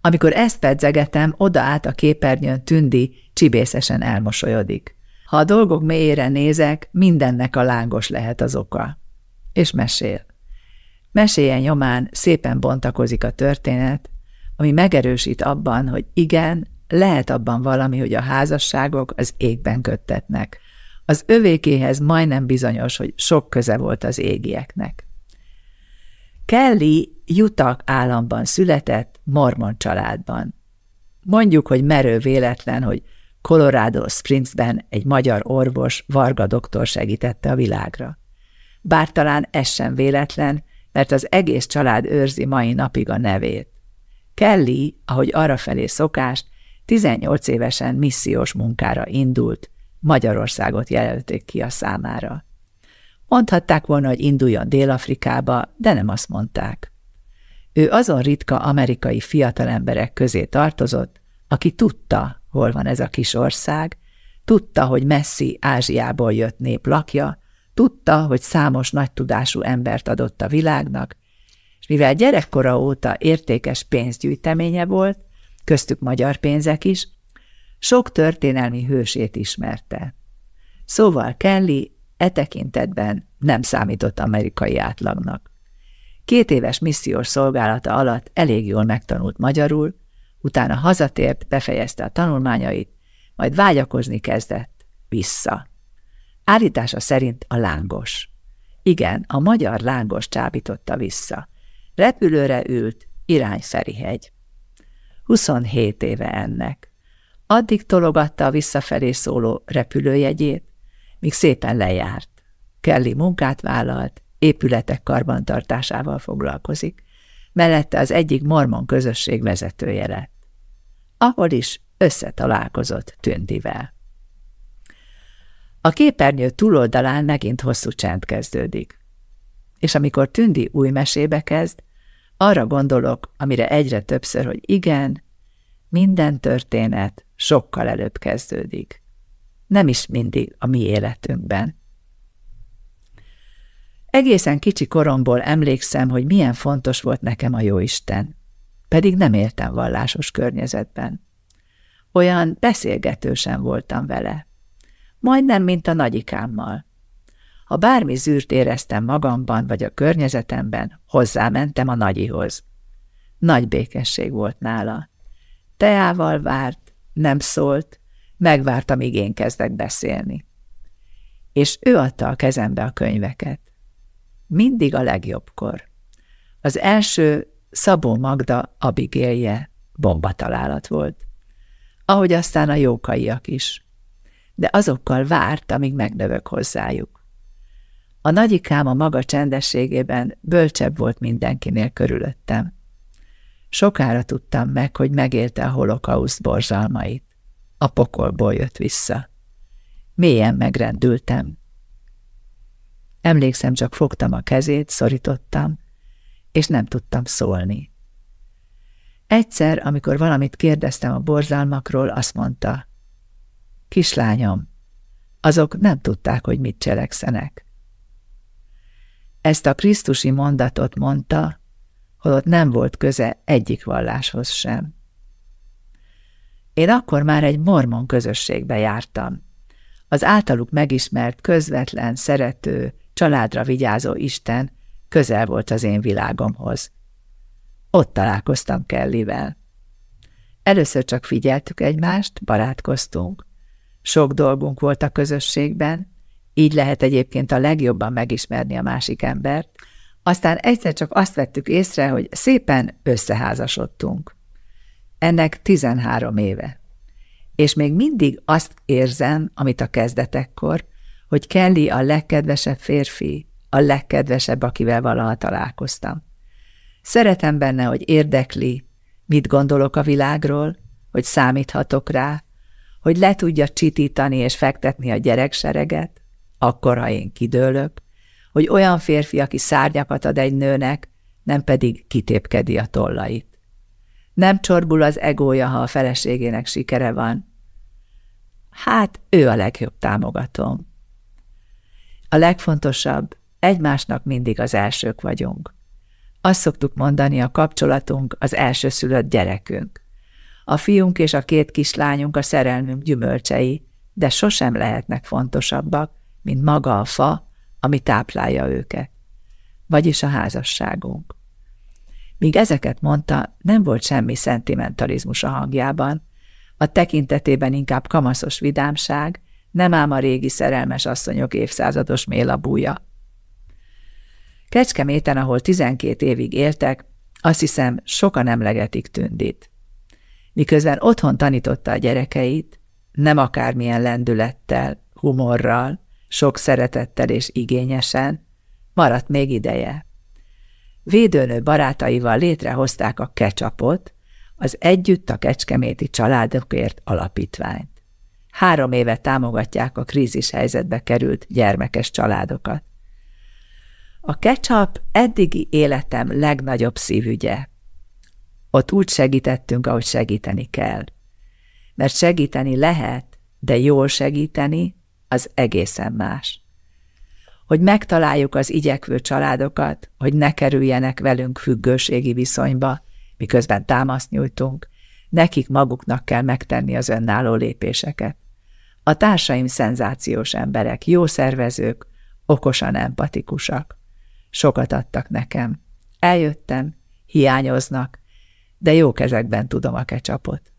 Amikor ezt pedzegetem, odaállt a képernyőn Tündi, csibészesen elmosolyodik. Ha a dolgok mélyére nézek, mindennek a lángos lehet az oka. És mesél. Meséljen nyomán szépen bontakozik a történet, ami megerősít abban, hogy igen, lehet abban valami, hogy a házasságok az égben köttetnek. Az övékéhez majdnem bizonyos, hogy sok köze volt az égieknek. Kelly Utah államban született, mormon családban. Mondjuk, hogy merő véletlen, hogy Colorado Springsben egy magyar orvos, Varga doktor segítette a világra. Bár talán ez sem véletlen, mert az egész család őrzi mai napig a nevét. Kelly, ahogy arrafelé szokást, 18 évesen missziós munkára indult, Magyarországot jelölték ki a számára. Mondhatták volna, hogy induljon Dél-Afrikába, de nem azt mondták. Ő azon ritka amerikai fiatalemberek közé tartozott, aki tudta, hol van ez a kis ország, tudta, hogy messzi Ázsiából jött nép lakja, tudta, hogy számos nagy tudású embert adott a világnak, és mivel gyerekkora óta értékes pénzgyűjteménye volt, köztük magyar pénzek is, sok történelmi hősét ismerte. Szóval Kelly e tekintetben nem számított amerikai átlagnak. Két éves missziós szolgálata alatt elég jól megtanult magyarul, utána hazatért, befejezte a tanulmányait, majd vágyakozni kezdett vissza. Állítása szerint a lángos. Igen, a magyar lángos csábította vissza. Repülőre ült, irány Ferihegy. 27 éve ennek. Addig tologatta a visszafelé szóló repülőjegyét, míg szépen lejárt. Kelly munkát vállalt, épületek karbantartásával foglalkozik, mellette az egyik mormon közösség vezetője lett. Ahol is összetalálkozott Tündivel. A képernyő túloldalán megint hosszú csend kezdődik. És amikor Tündi új mesébe kezd, arra gondolok, amire egyre többször, hogy igen, minden történet sokkal előbb kezdődik. Nem is mindig a mi életünkben. Egészen kicsi koromból emlékszem, hogy milyen fontos volt nekem a Jóisten, pedig nem éltem vallásos környezetben. Olyan beszélgetősen voltam vele. Majdnem, mint a nagyikámmal. Ha bármi zűrt éreztem magamban vagy a környezetemben, hozzámentem a nagyihoz. Nagy békesség volt nála. Teával várt, nem szólt, megvárta, míg én kezdek beszélni. És ő adta a kezembe a könyveket. Mindig a legjobbkor. Az első Szabó Magda Abigélje bombatalálat volt. Ahogy aztán a jókaiak is. De azokkal várt, amíg megnövök hozzájuk. A nagyikám a maga csendességében bölcsebb volt mindenkinél körülöttem. Sokára tudtam meg, hogy megélte a holokauszt borzalmait. A pokolból jött vissza. Mélyen megrendültem. Emlékszem, csak fogtam a kezét, szorítottam, és nem tudtam szólni. Egyszer, amikor valamit kérdeztem a borzalmakról, azt mondta, Kislányom, azok nem tudták, hogy mit cselekszenek. Ezt a krisztusi mondatot mondta, holott nem volt köze egyik valláshoz sem. Én akkor már egy mormon közösségbe jártam. Az általuk megismert, közvetlen, szerető, családra vigyázó Isten közel volt az én világomhoz. Ott találkoztam Kellivel. Először csak figyeltük egymást, barátkoztunk. Sok dolgunk volt a közösségben, így lehet egyébként a legjobban megismerni a másik embert, aztán egyszer csak azt vettük észre, hogy szépen összeházasodtunk. Ennek 13 éve. És még mindig azt érzem, amit a kezdetekkor, hogy Kelly a legkedvesebb férfi, a legkedvesebb, akivel valaha találkoztam. Szeretem benne, hogy érdekli, mit gondolok a világról, hogy számíthatok rá, hogy le tudja csitítani és fektetni a gyereksereget, akkor, ha én kidőlök, hogy olyan férfi, aki szárnyakat ad egy nőnek, nem pedig kitépkedi a tollait. Nem csorbul az egója, ha a feleségének sikere van. Hát, ő a legjobb támogatóm. A legfontosabb, egymásnak mindig az elsők vagyunk. Azt szoktuk mondani, a kapcsolatunk az elsőszülött gyerekünk. A fiunk és a két kislányunk a szerelmünk gyümölcsei, de sosem lehetnek fontosabbak, mint maga a fa, ami táplálja őket. Vagyis a házasságunk. Míg ezeket mondta, nem volt semmi szentimentalizmus a hangjában, a tekintetében inkább kamaszos vidámság, nem ám a régi szerelmes asszonyok évszázados mélabúja. Kecskeméten, ahol tizenkét évig éltek, azt hiszem, sokan emlegetik Tündit. Miközben otthon tanította a gyerekeit, nem akármilyen lendülettel, humorral, sok szeretettel és igényesen, maradt még ideje. Védőnő barátaival létrehozták a kecsapot, az Együtt a Kecskeméti Családokért Alapítványt. Három éve támogatják a krízis helyzetbe került gyermekes családokat. A kecsap eddigi életem legnagyobb szívügye. Ott úgy segítettünk, ahogy segíteni kell. Mert segíteni lehet, de jól segíteni, az egészen más. Hogy megtaláljuk az igyekvő családokat, hogy ne kerüljenek velünk függőségi viszonyba, miközben támaszt nyújtunk, nekik maguknak kell megtenni az önálló lépéseket. A társaim szenzációs emberek, jó szervezők, okosan empatikusak. Sokat adtak nekem. Eljöttem, hiányoznak, de jó kezekben tudom a kecsapot.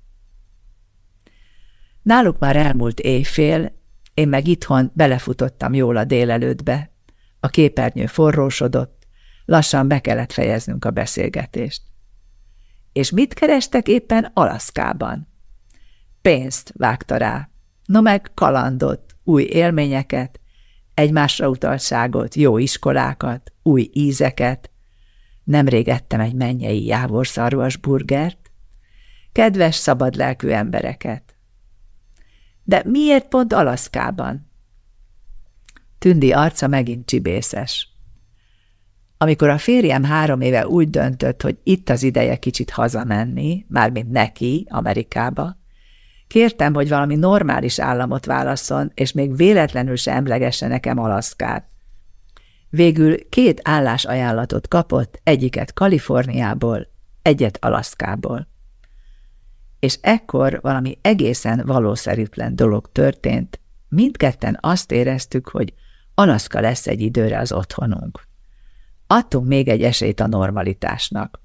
Náluk már elmúlt éjfél, én meg itthon belefutottam jól a délelőttbe. A képernyő forrósodott, lassan be kellett fejeznünk a beszélgetést. És mit kerestek éppen Alaszkában? Pénzt vágta rá, no meg kalandot, új élményeket, egymásra utaltságot, jó iskolákat, új ízeket. Nemrég ettem egy mennyei jávorszarvas burgert, kedves, szabadlelkű embereket. De miért pont Alaszkában? Tündi arca megint csibészes. Amikor a férjem három éve úgy döntött, hogy itt az ideje kicsit hazamenni, mármint neki, Amerikába, kértem, hogy valami normális államot válasszon, és még véletlenül se emlegesse nekem Alaszkát. Végül két állásajánlatot kapott, egyiket Kaliforniából, egyet Alaszkából és ekkor valami egészen valószerűtlen dolog történt. Mindketten azt éreztük, hogy Alaszka lesz egy időre az otthonunk. Adtunk még egy esélyt a normalitásnak.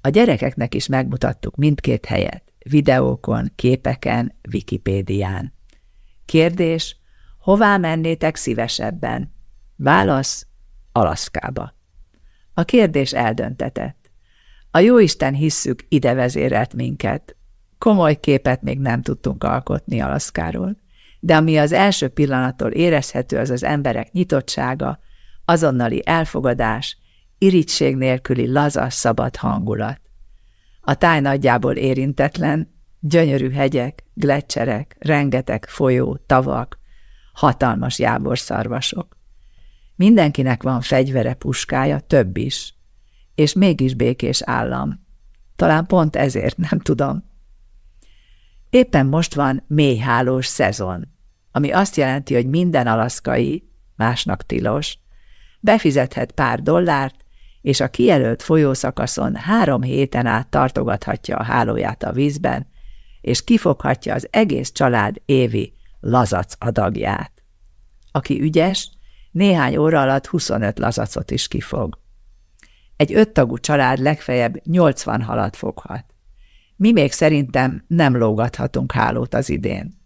A gyerekeknek is megmutattuk mindkét helyet, videókon, képeken, Wikipédián. Kérdés, hová mennétek szívesebben? Válasz, Alaszkába. A kérdés eldöntetett. A jóisten hisszük ide vezérelt minket, Komoly képet még nem tudtunk alkotni Alaszkáról, de ami az első pillanattól érezhető, az az emberek nyitottsága, azonnali elfogadás, irigység nélküli laza, szabad hangulat. A táj nagyjából érintetlen, gyönyörű hegyek, gletszerek, rengeteg folyó, tavak, hatalmas jáborszarvasok. Mindenkinek van fegyvere, puskája, több is, és mégis békés állam. Talán pont ezért, nem tudom. Éppen most van mélyhálós szezon, ami azt jelenti, hogy minden alaszkai, másnak tilos, befizethet pár dollárt, és a kijelölt folyószakaszon három héten át tartogathatja a hálóját a vízben, és kifoghatja az egész család évi lazac adagját. Aki ügyes, néhány óra alatt 25 lazacot is kifog. Egy öttagú család legfeljebb 80 halat foghat. Mi még szerintem nem lógathatunk hálót az idén.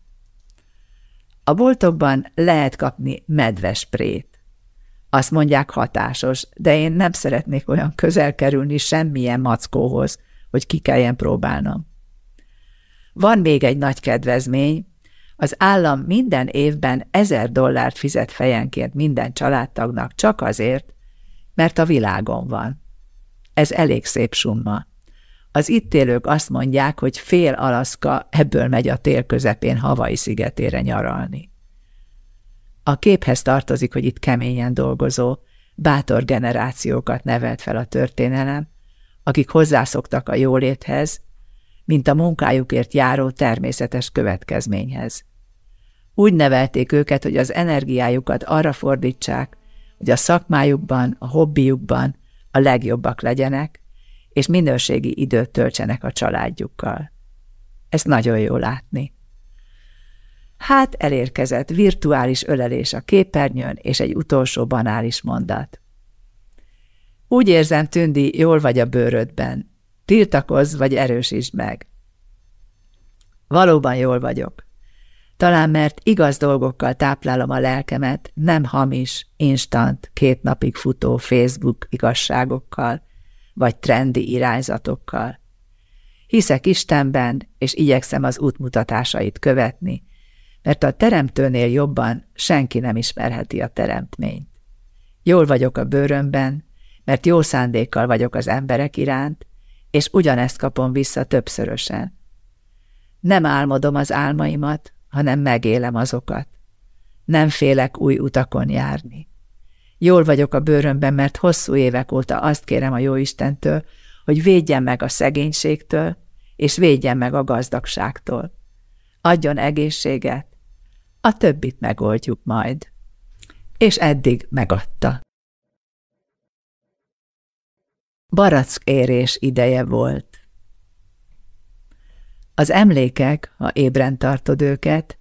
A boltokban lehet kapni medvesprét. Azt mondják hatásos, de én nem szeretnék olyan közel kerülni semmilyen mackóhoz, hogy ki kelljen próbálnom. Van még egy nagy kedvezmény, az állam minden évben ezer dollárt fizet fejenként minden családtagnak csak azért, mert a világon van. Ez elég szép summa. Az itt élők azt mondják, hogy fél Alaszka ebből megy a tél közepén Havai szigetére nyaralni. A képhez tartozik, hogy itt keményen dolgozó, bátor generációkat nevelt fel a történelem, akik hozzászoktak a jóléthez, mint a munkájukért járó természetes következményhez. Úgy nevelték őket, hogy az energiájukat arra fordítsák, hogy a szakmájukban, a hobbiukban a legjobbak legyenek, és minőségi időt töltsenek a családjukkal. Ezt nagyon jó látni. Hát elérkezett virtuális ölelés a képernyőn, és egy utolsó banális mondat. Úgy érzem, Tündi, jól vagy a bőrödben. Tiltakozz, vagy erősítsd meg. Valóban jól vagyok. Talán mert igaz dolgokkal táplálom a lelkemet, nem hamis, instant, két napig futó Facebook igazságokkal, vagy trendi irányzatokkal. Hiszek Istenben, és igyekszem az útmutatásait követni, mert a teremtőnél jobban senki nem ismerheti a teremtményt. Jól vagyok a bőrömben, mert jó szándékkal vagyok az emberek iránt, és ugyanezt kapom vissza többszörösen. Nem álmodom az álmaimat, hanem megélem azokat. Nem félek új utakon járni. Jól vagyok a bőrömben, mert hosszú évek óta azt kérem a Jóistentől, hogy védjen meg a szegénységtől, és védjen meg a gazdagságtól. Adjon egészséget, a többit megoldjuk majd. És eddig megadta. Barack érés ideje volt. Az emlékek, ha ébren tartod őket,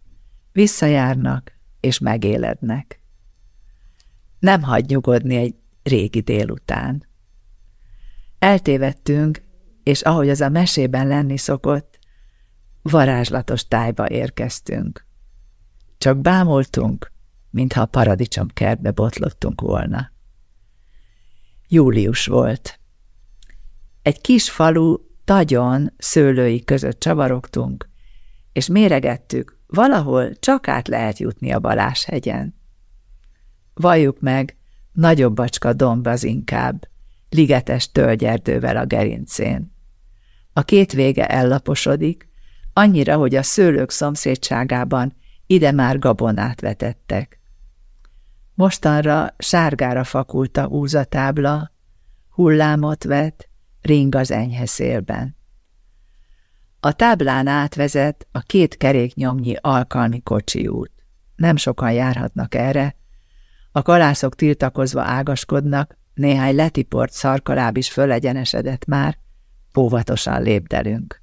visszajárnak és megélednek. Nem hagy nyugodni egy régi délután. Eltévedtünk, és ahogy az a mesében lenni szokott, varázslatos tájba érkeztünk. Csak bámultunk, mintha a paradicsom kertbe botlottunk volna. Július volt. Egy kis falu tagyon szőlői között csavarogtunk, és méregettük, valahol csak át lehet jutni a Baláshegyen. Valljuk meg, nagyobb bacska domb az inkább, ligetes tölgyerdővel a gerincén. A két vége ellaposodik, annyira, hogy a szőlők szomszédságában ide már gabonát vetettek. Mostanra sárgára fakult a úzatábla, hullámot vet, ring az enyhe szélben. A táblán átvezet a két keréknyomnyi alkalmi kocsi út. Nem sokan járhatnak erre, a kalászok tiltakozva ágaskodnak, néhány letiport szarkaláb is fölegyenesedett már, óvatosan lépdelünk.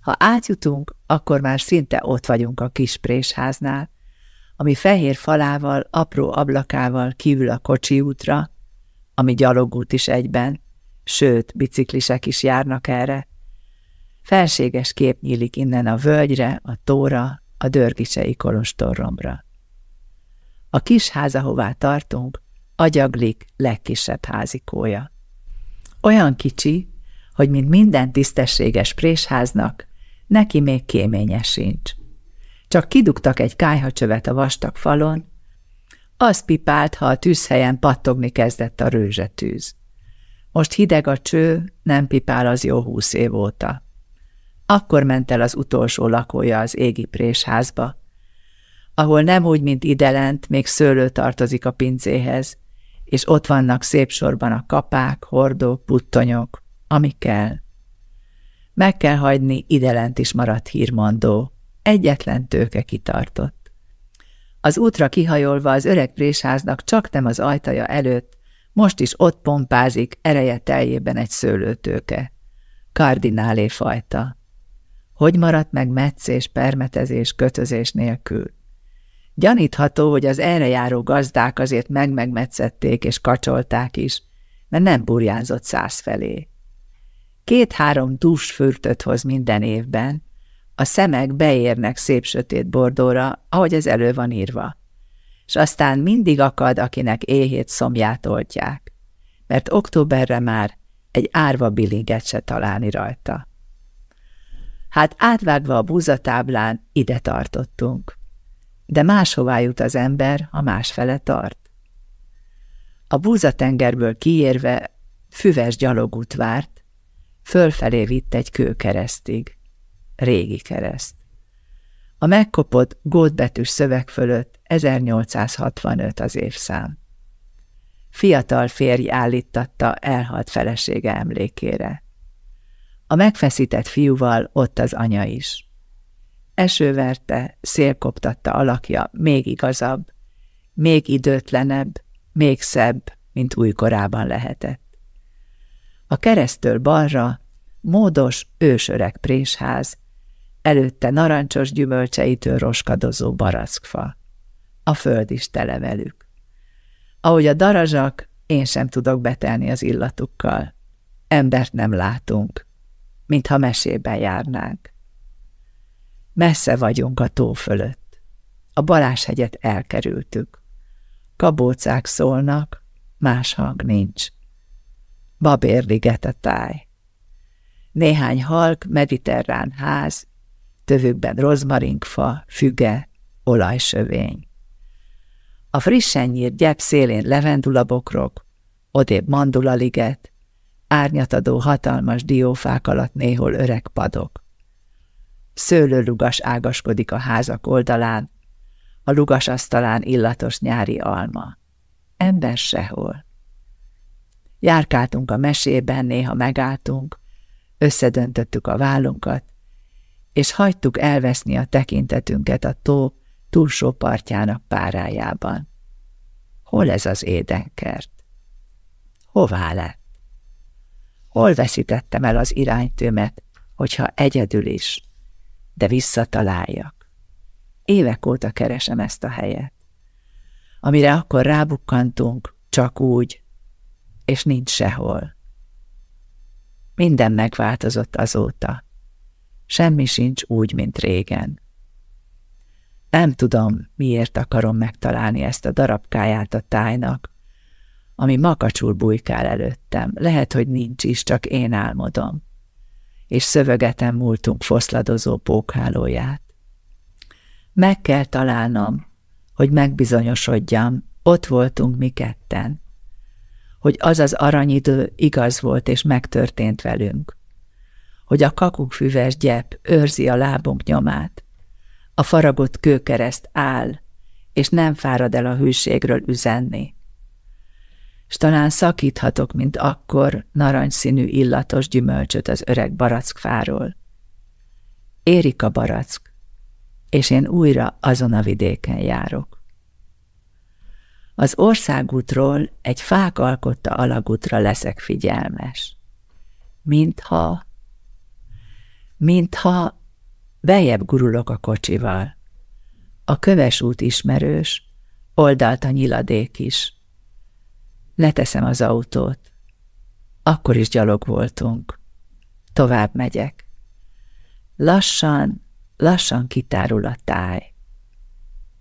Ha átjutunk, akkor már szinte ott vagyunk a kis présháznál, ami fehér falával, apró ablakával kívül a kocsi útra, ami gyalogút is egyben, sőt, biciklisek is járnak erre. Felséges kép nyílik innen a völgyre, a tóra, a dörgisei kolostorromra. A kis ház, ahová tartunk, agyaglik legkisebb házikója. Olyan kicsi, hogy mint minden tisztességes présháznak, neki még kéménye sincs. Csak kidugtak egy kájhacsövet a vastag falon, az pipált, ha a tűzhelyen pattogni kezdett a rőzsetűz. Most hideg a cső, nem pipál az jó húsz év óta. Akkor ment el az utolsó lakója az égi présházba, ahol nem úgy, mint idelent, még szőlő tartozik a pincéhez, és ott vannak szép sorban a kapák, hordók, puttonyok, ami kell. Meg kell hagyni, idelent is maradt hírmondó, egyetlen tőke kitartott. Az útra kihajolva az öreg présháznak csak nem az ajtaja előtt, most is ott pompázik ereje teljében egy szőlőtőke. Kardinálé fajta. Hogy maradt meg meccés, permetezés, kötözés nélkül? Gyanítható, hogy az erre járó gazdák azért megmegmetszették és kacsolták is, mert nem burjánzott száz felé. Két-három dús fürtöt hoz minden évben, a szemek beérnek szép sötét bordóra, ahogy ez elő van írva és aztán mindig akad, akinek éhét szomját oltják, mert októberre már egy árva bilinget se találni rajta. Hát átvágva a búzatáblán ide tartottunk, de máshová jut az ember, ha másfele tart. A búzatengerből kiérve füves gyalogút várt, fölfelé vitt egy kőkeresztig, régi kereszt. A megkopott gótbetűs szöveg fölött 1865 az évszám. Fiatal férj állítatta elhalt felesége emlékére. A megfeszített fiúval ott az anya is. Esőverte, szélkoptatta alakja, még igazabb, még időtlenebb, még szebb, mint újkorában lehetett. A keresztől balra módos, ősöreg présház, előtte narancsos gyümölcseitől roskadozó barackfa. A föld is tele velük. Ahogy a darazsak, Én sem tudok betelni az illatukkal. Embert nem látunk, mintha mesében járnánk. Messze vagyunk a tó fölött. A Baláshegyet elkerültük. Kabócák szólnak, más hang nincs. Babérliget a táj. Néhány halk, mediterrán ház, tövükben rozmarinkfa, füge, olajsövény. A frissen nyírt gyep szélén levendulabokrok, odébb mandulaliget, árnyatadó hatalmas diófák alatt néhol öreg padok. Szőlőlugas ágaskodik a házak oldalán, a lugas asztalán illatos nyári alma. Ember sehol. Járkáltunk a mesében, néha megálltunk, összedöntöttük a vállunkat, és hagytuk elveszni a tekintetünket a tó túlsó partjának párájában. Hol ez az édenkert? Hová lett? Hol veszítettem el az iránytőmet, hogyha egyedül is, de visszataláljak? Évek óta keresem ezt a helyet. Amire akkor rábukkantunk, csak úgy, és nincs sehol. Minden megváltozott azóta. Semmi sincs úgy, mint régen. Nem tudom, miért akarom megtalálni ezt a darabkáját a tájnak, ami makacsul bujkál előttem. Lehet, hogy nincs is, csak én álmodom. És szövegetem múltunk foszladozó pókhálóját. Meg kell találnom, hogy megbizonyosodjam, ott voltunk mi ketten. Hogy az az aranyidő igaz volt és megtörtént velünk. Hogy a kakukfüves gyep őrzi a lábunk nyomát, a faragott kőkereszt áll, és nem fárad el a hűségről üzenni. S talán szakíthatok, mint akkor, narancsszínű illatos gyümölcsöt az öreg barackfáról. Érik a barack, és én újra azon a vidéken járok. Az országútról egy fák alkotta alagútra leszek figyelmes. Mintha, mintha Bejebb gurulok a kocsival. A köves út ismerős, oldalt a nyiladék is. Leteszem az autót. Akkor is gyalog voltunk. Tovább megyek. Lassan, lassan kitárul a táj.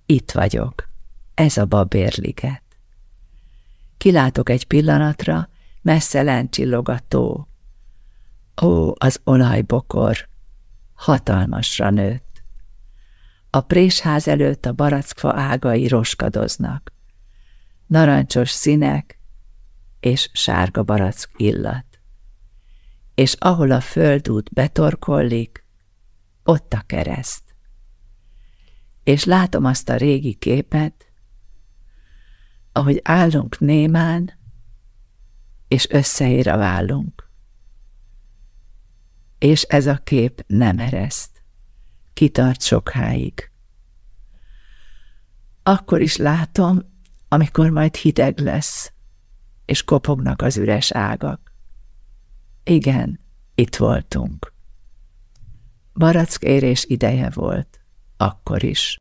Itt vagyok. Ez a babérliget. Kilátok egy pillanatra, messze lent csillog a tó. Ó, az olajbokor! hatalmasra nőtt. A présház előtt a barackfa ágai roskadoznak. Narancsos színek és sárga barack illat. És ahol a földút betorkollik, ott a kereszt. És látom azt a régi képet, ahogy állunk némán, és összeér a vállunk és ez a kép nem ereszt. Kitart sokáig. Akkor is látom, amikor majd hideg lesz, és kopognak az üres ágak. Igen, itt voltunk. Barack érés ideje volt, akkor is.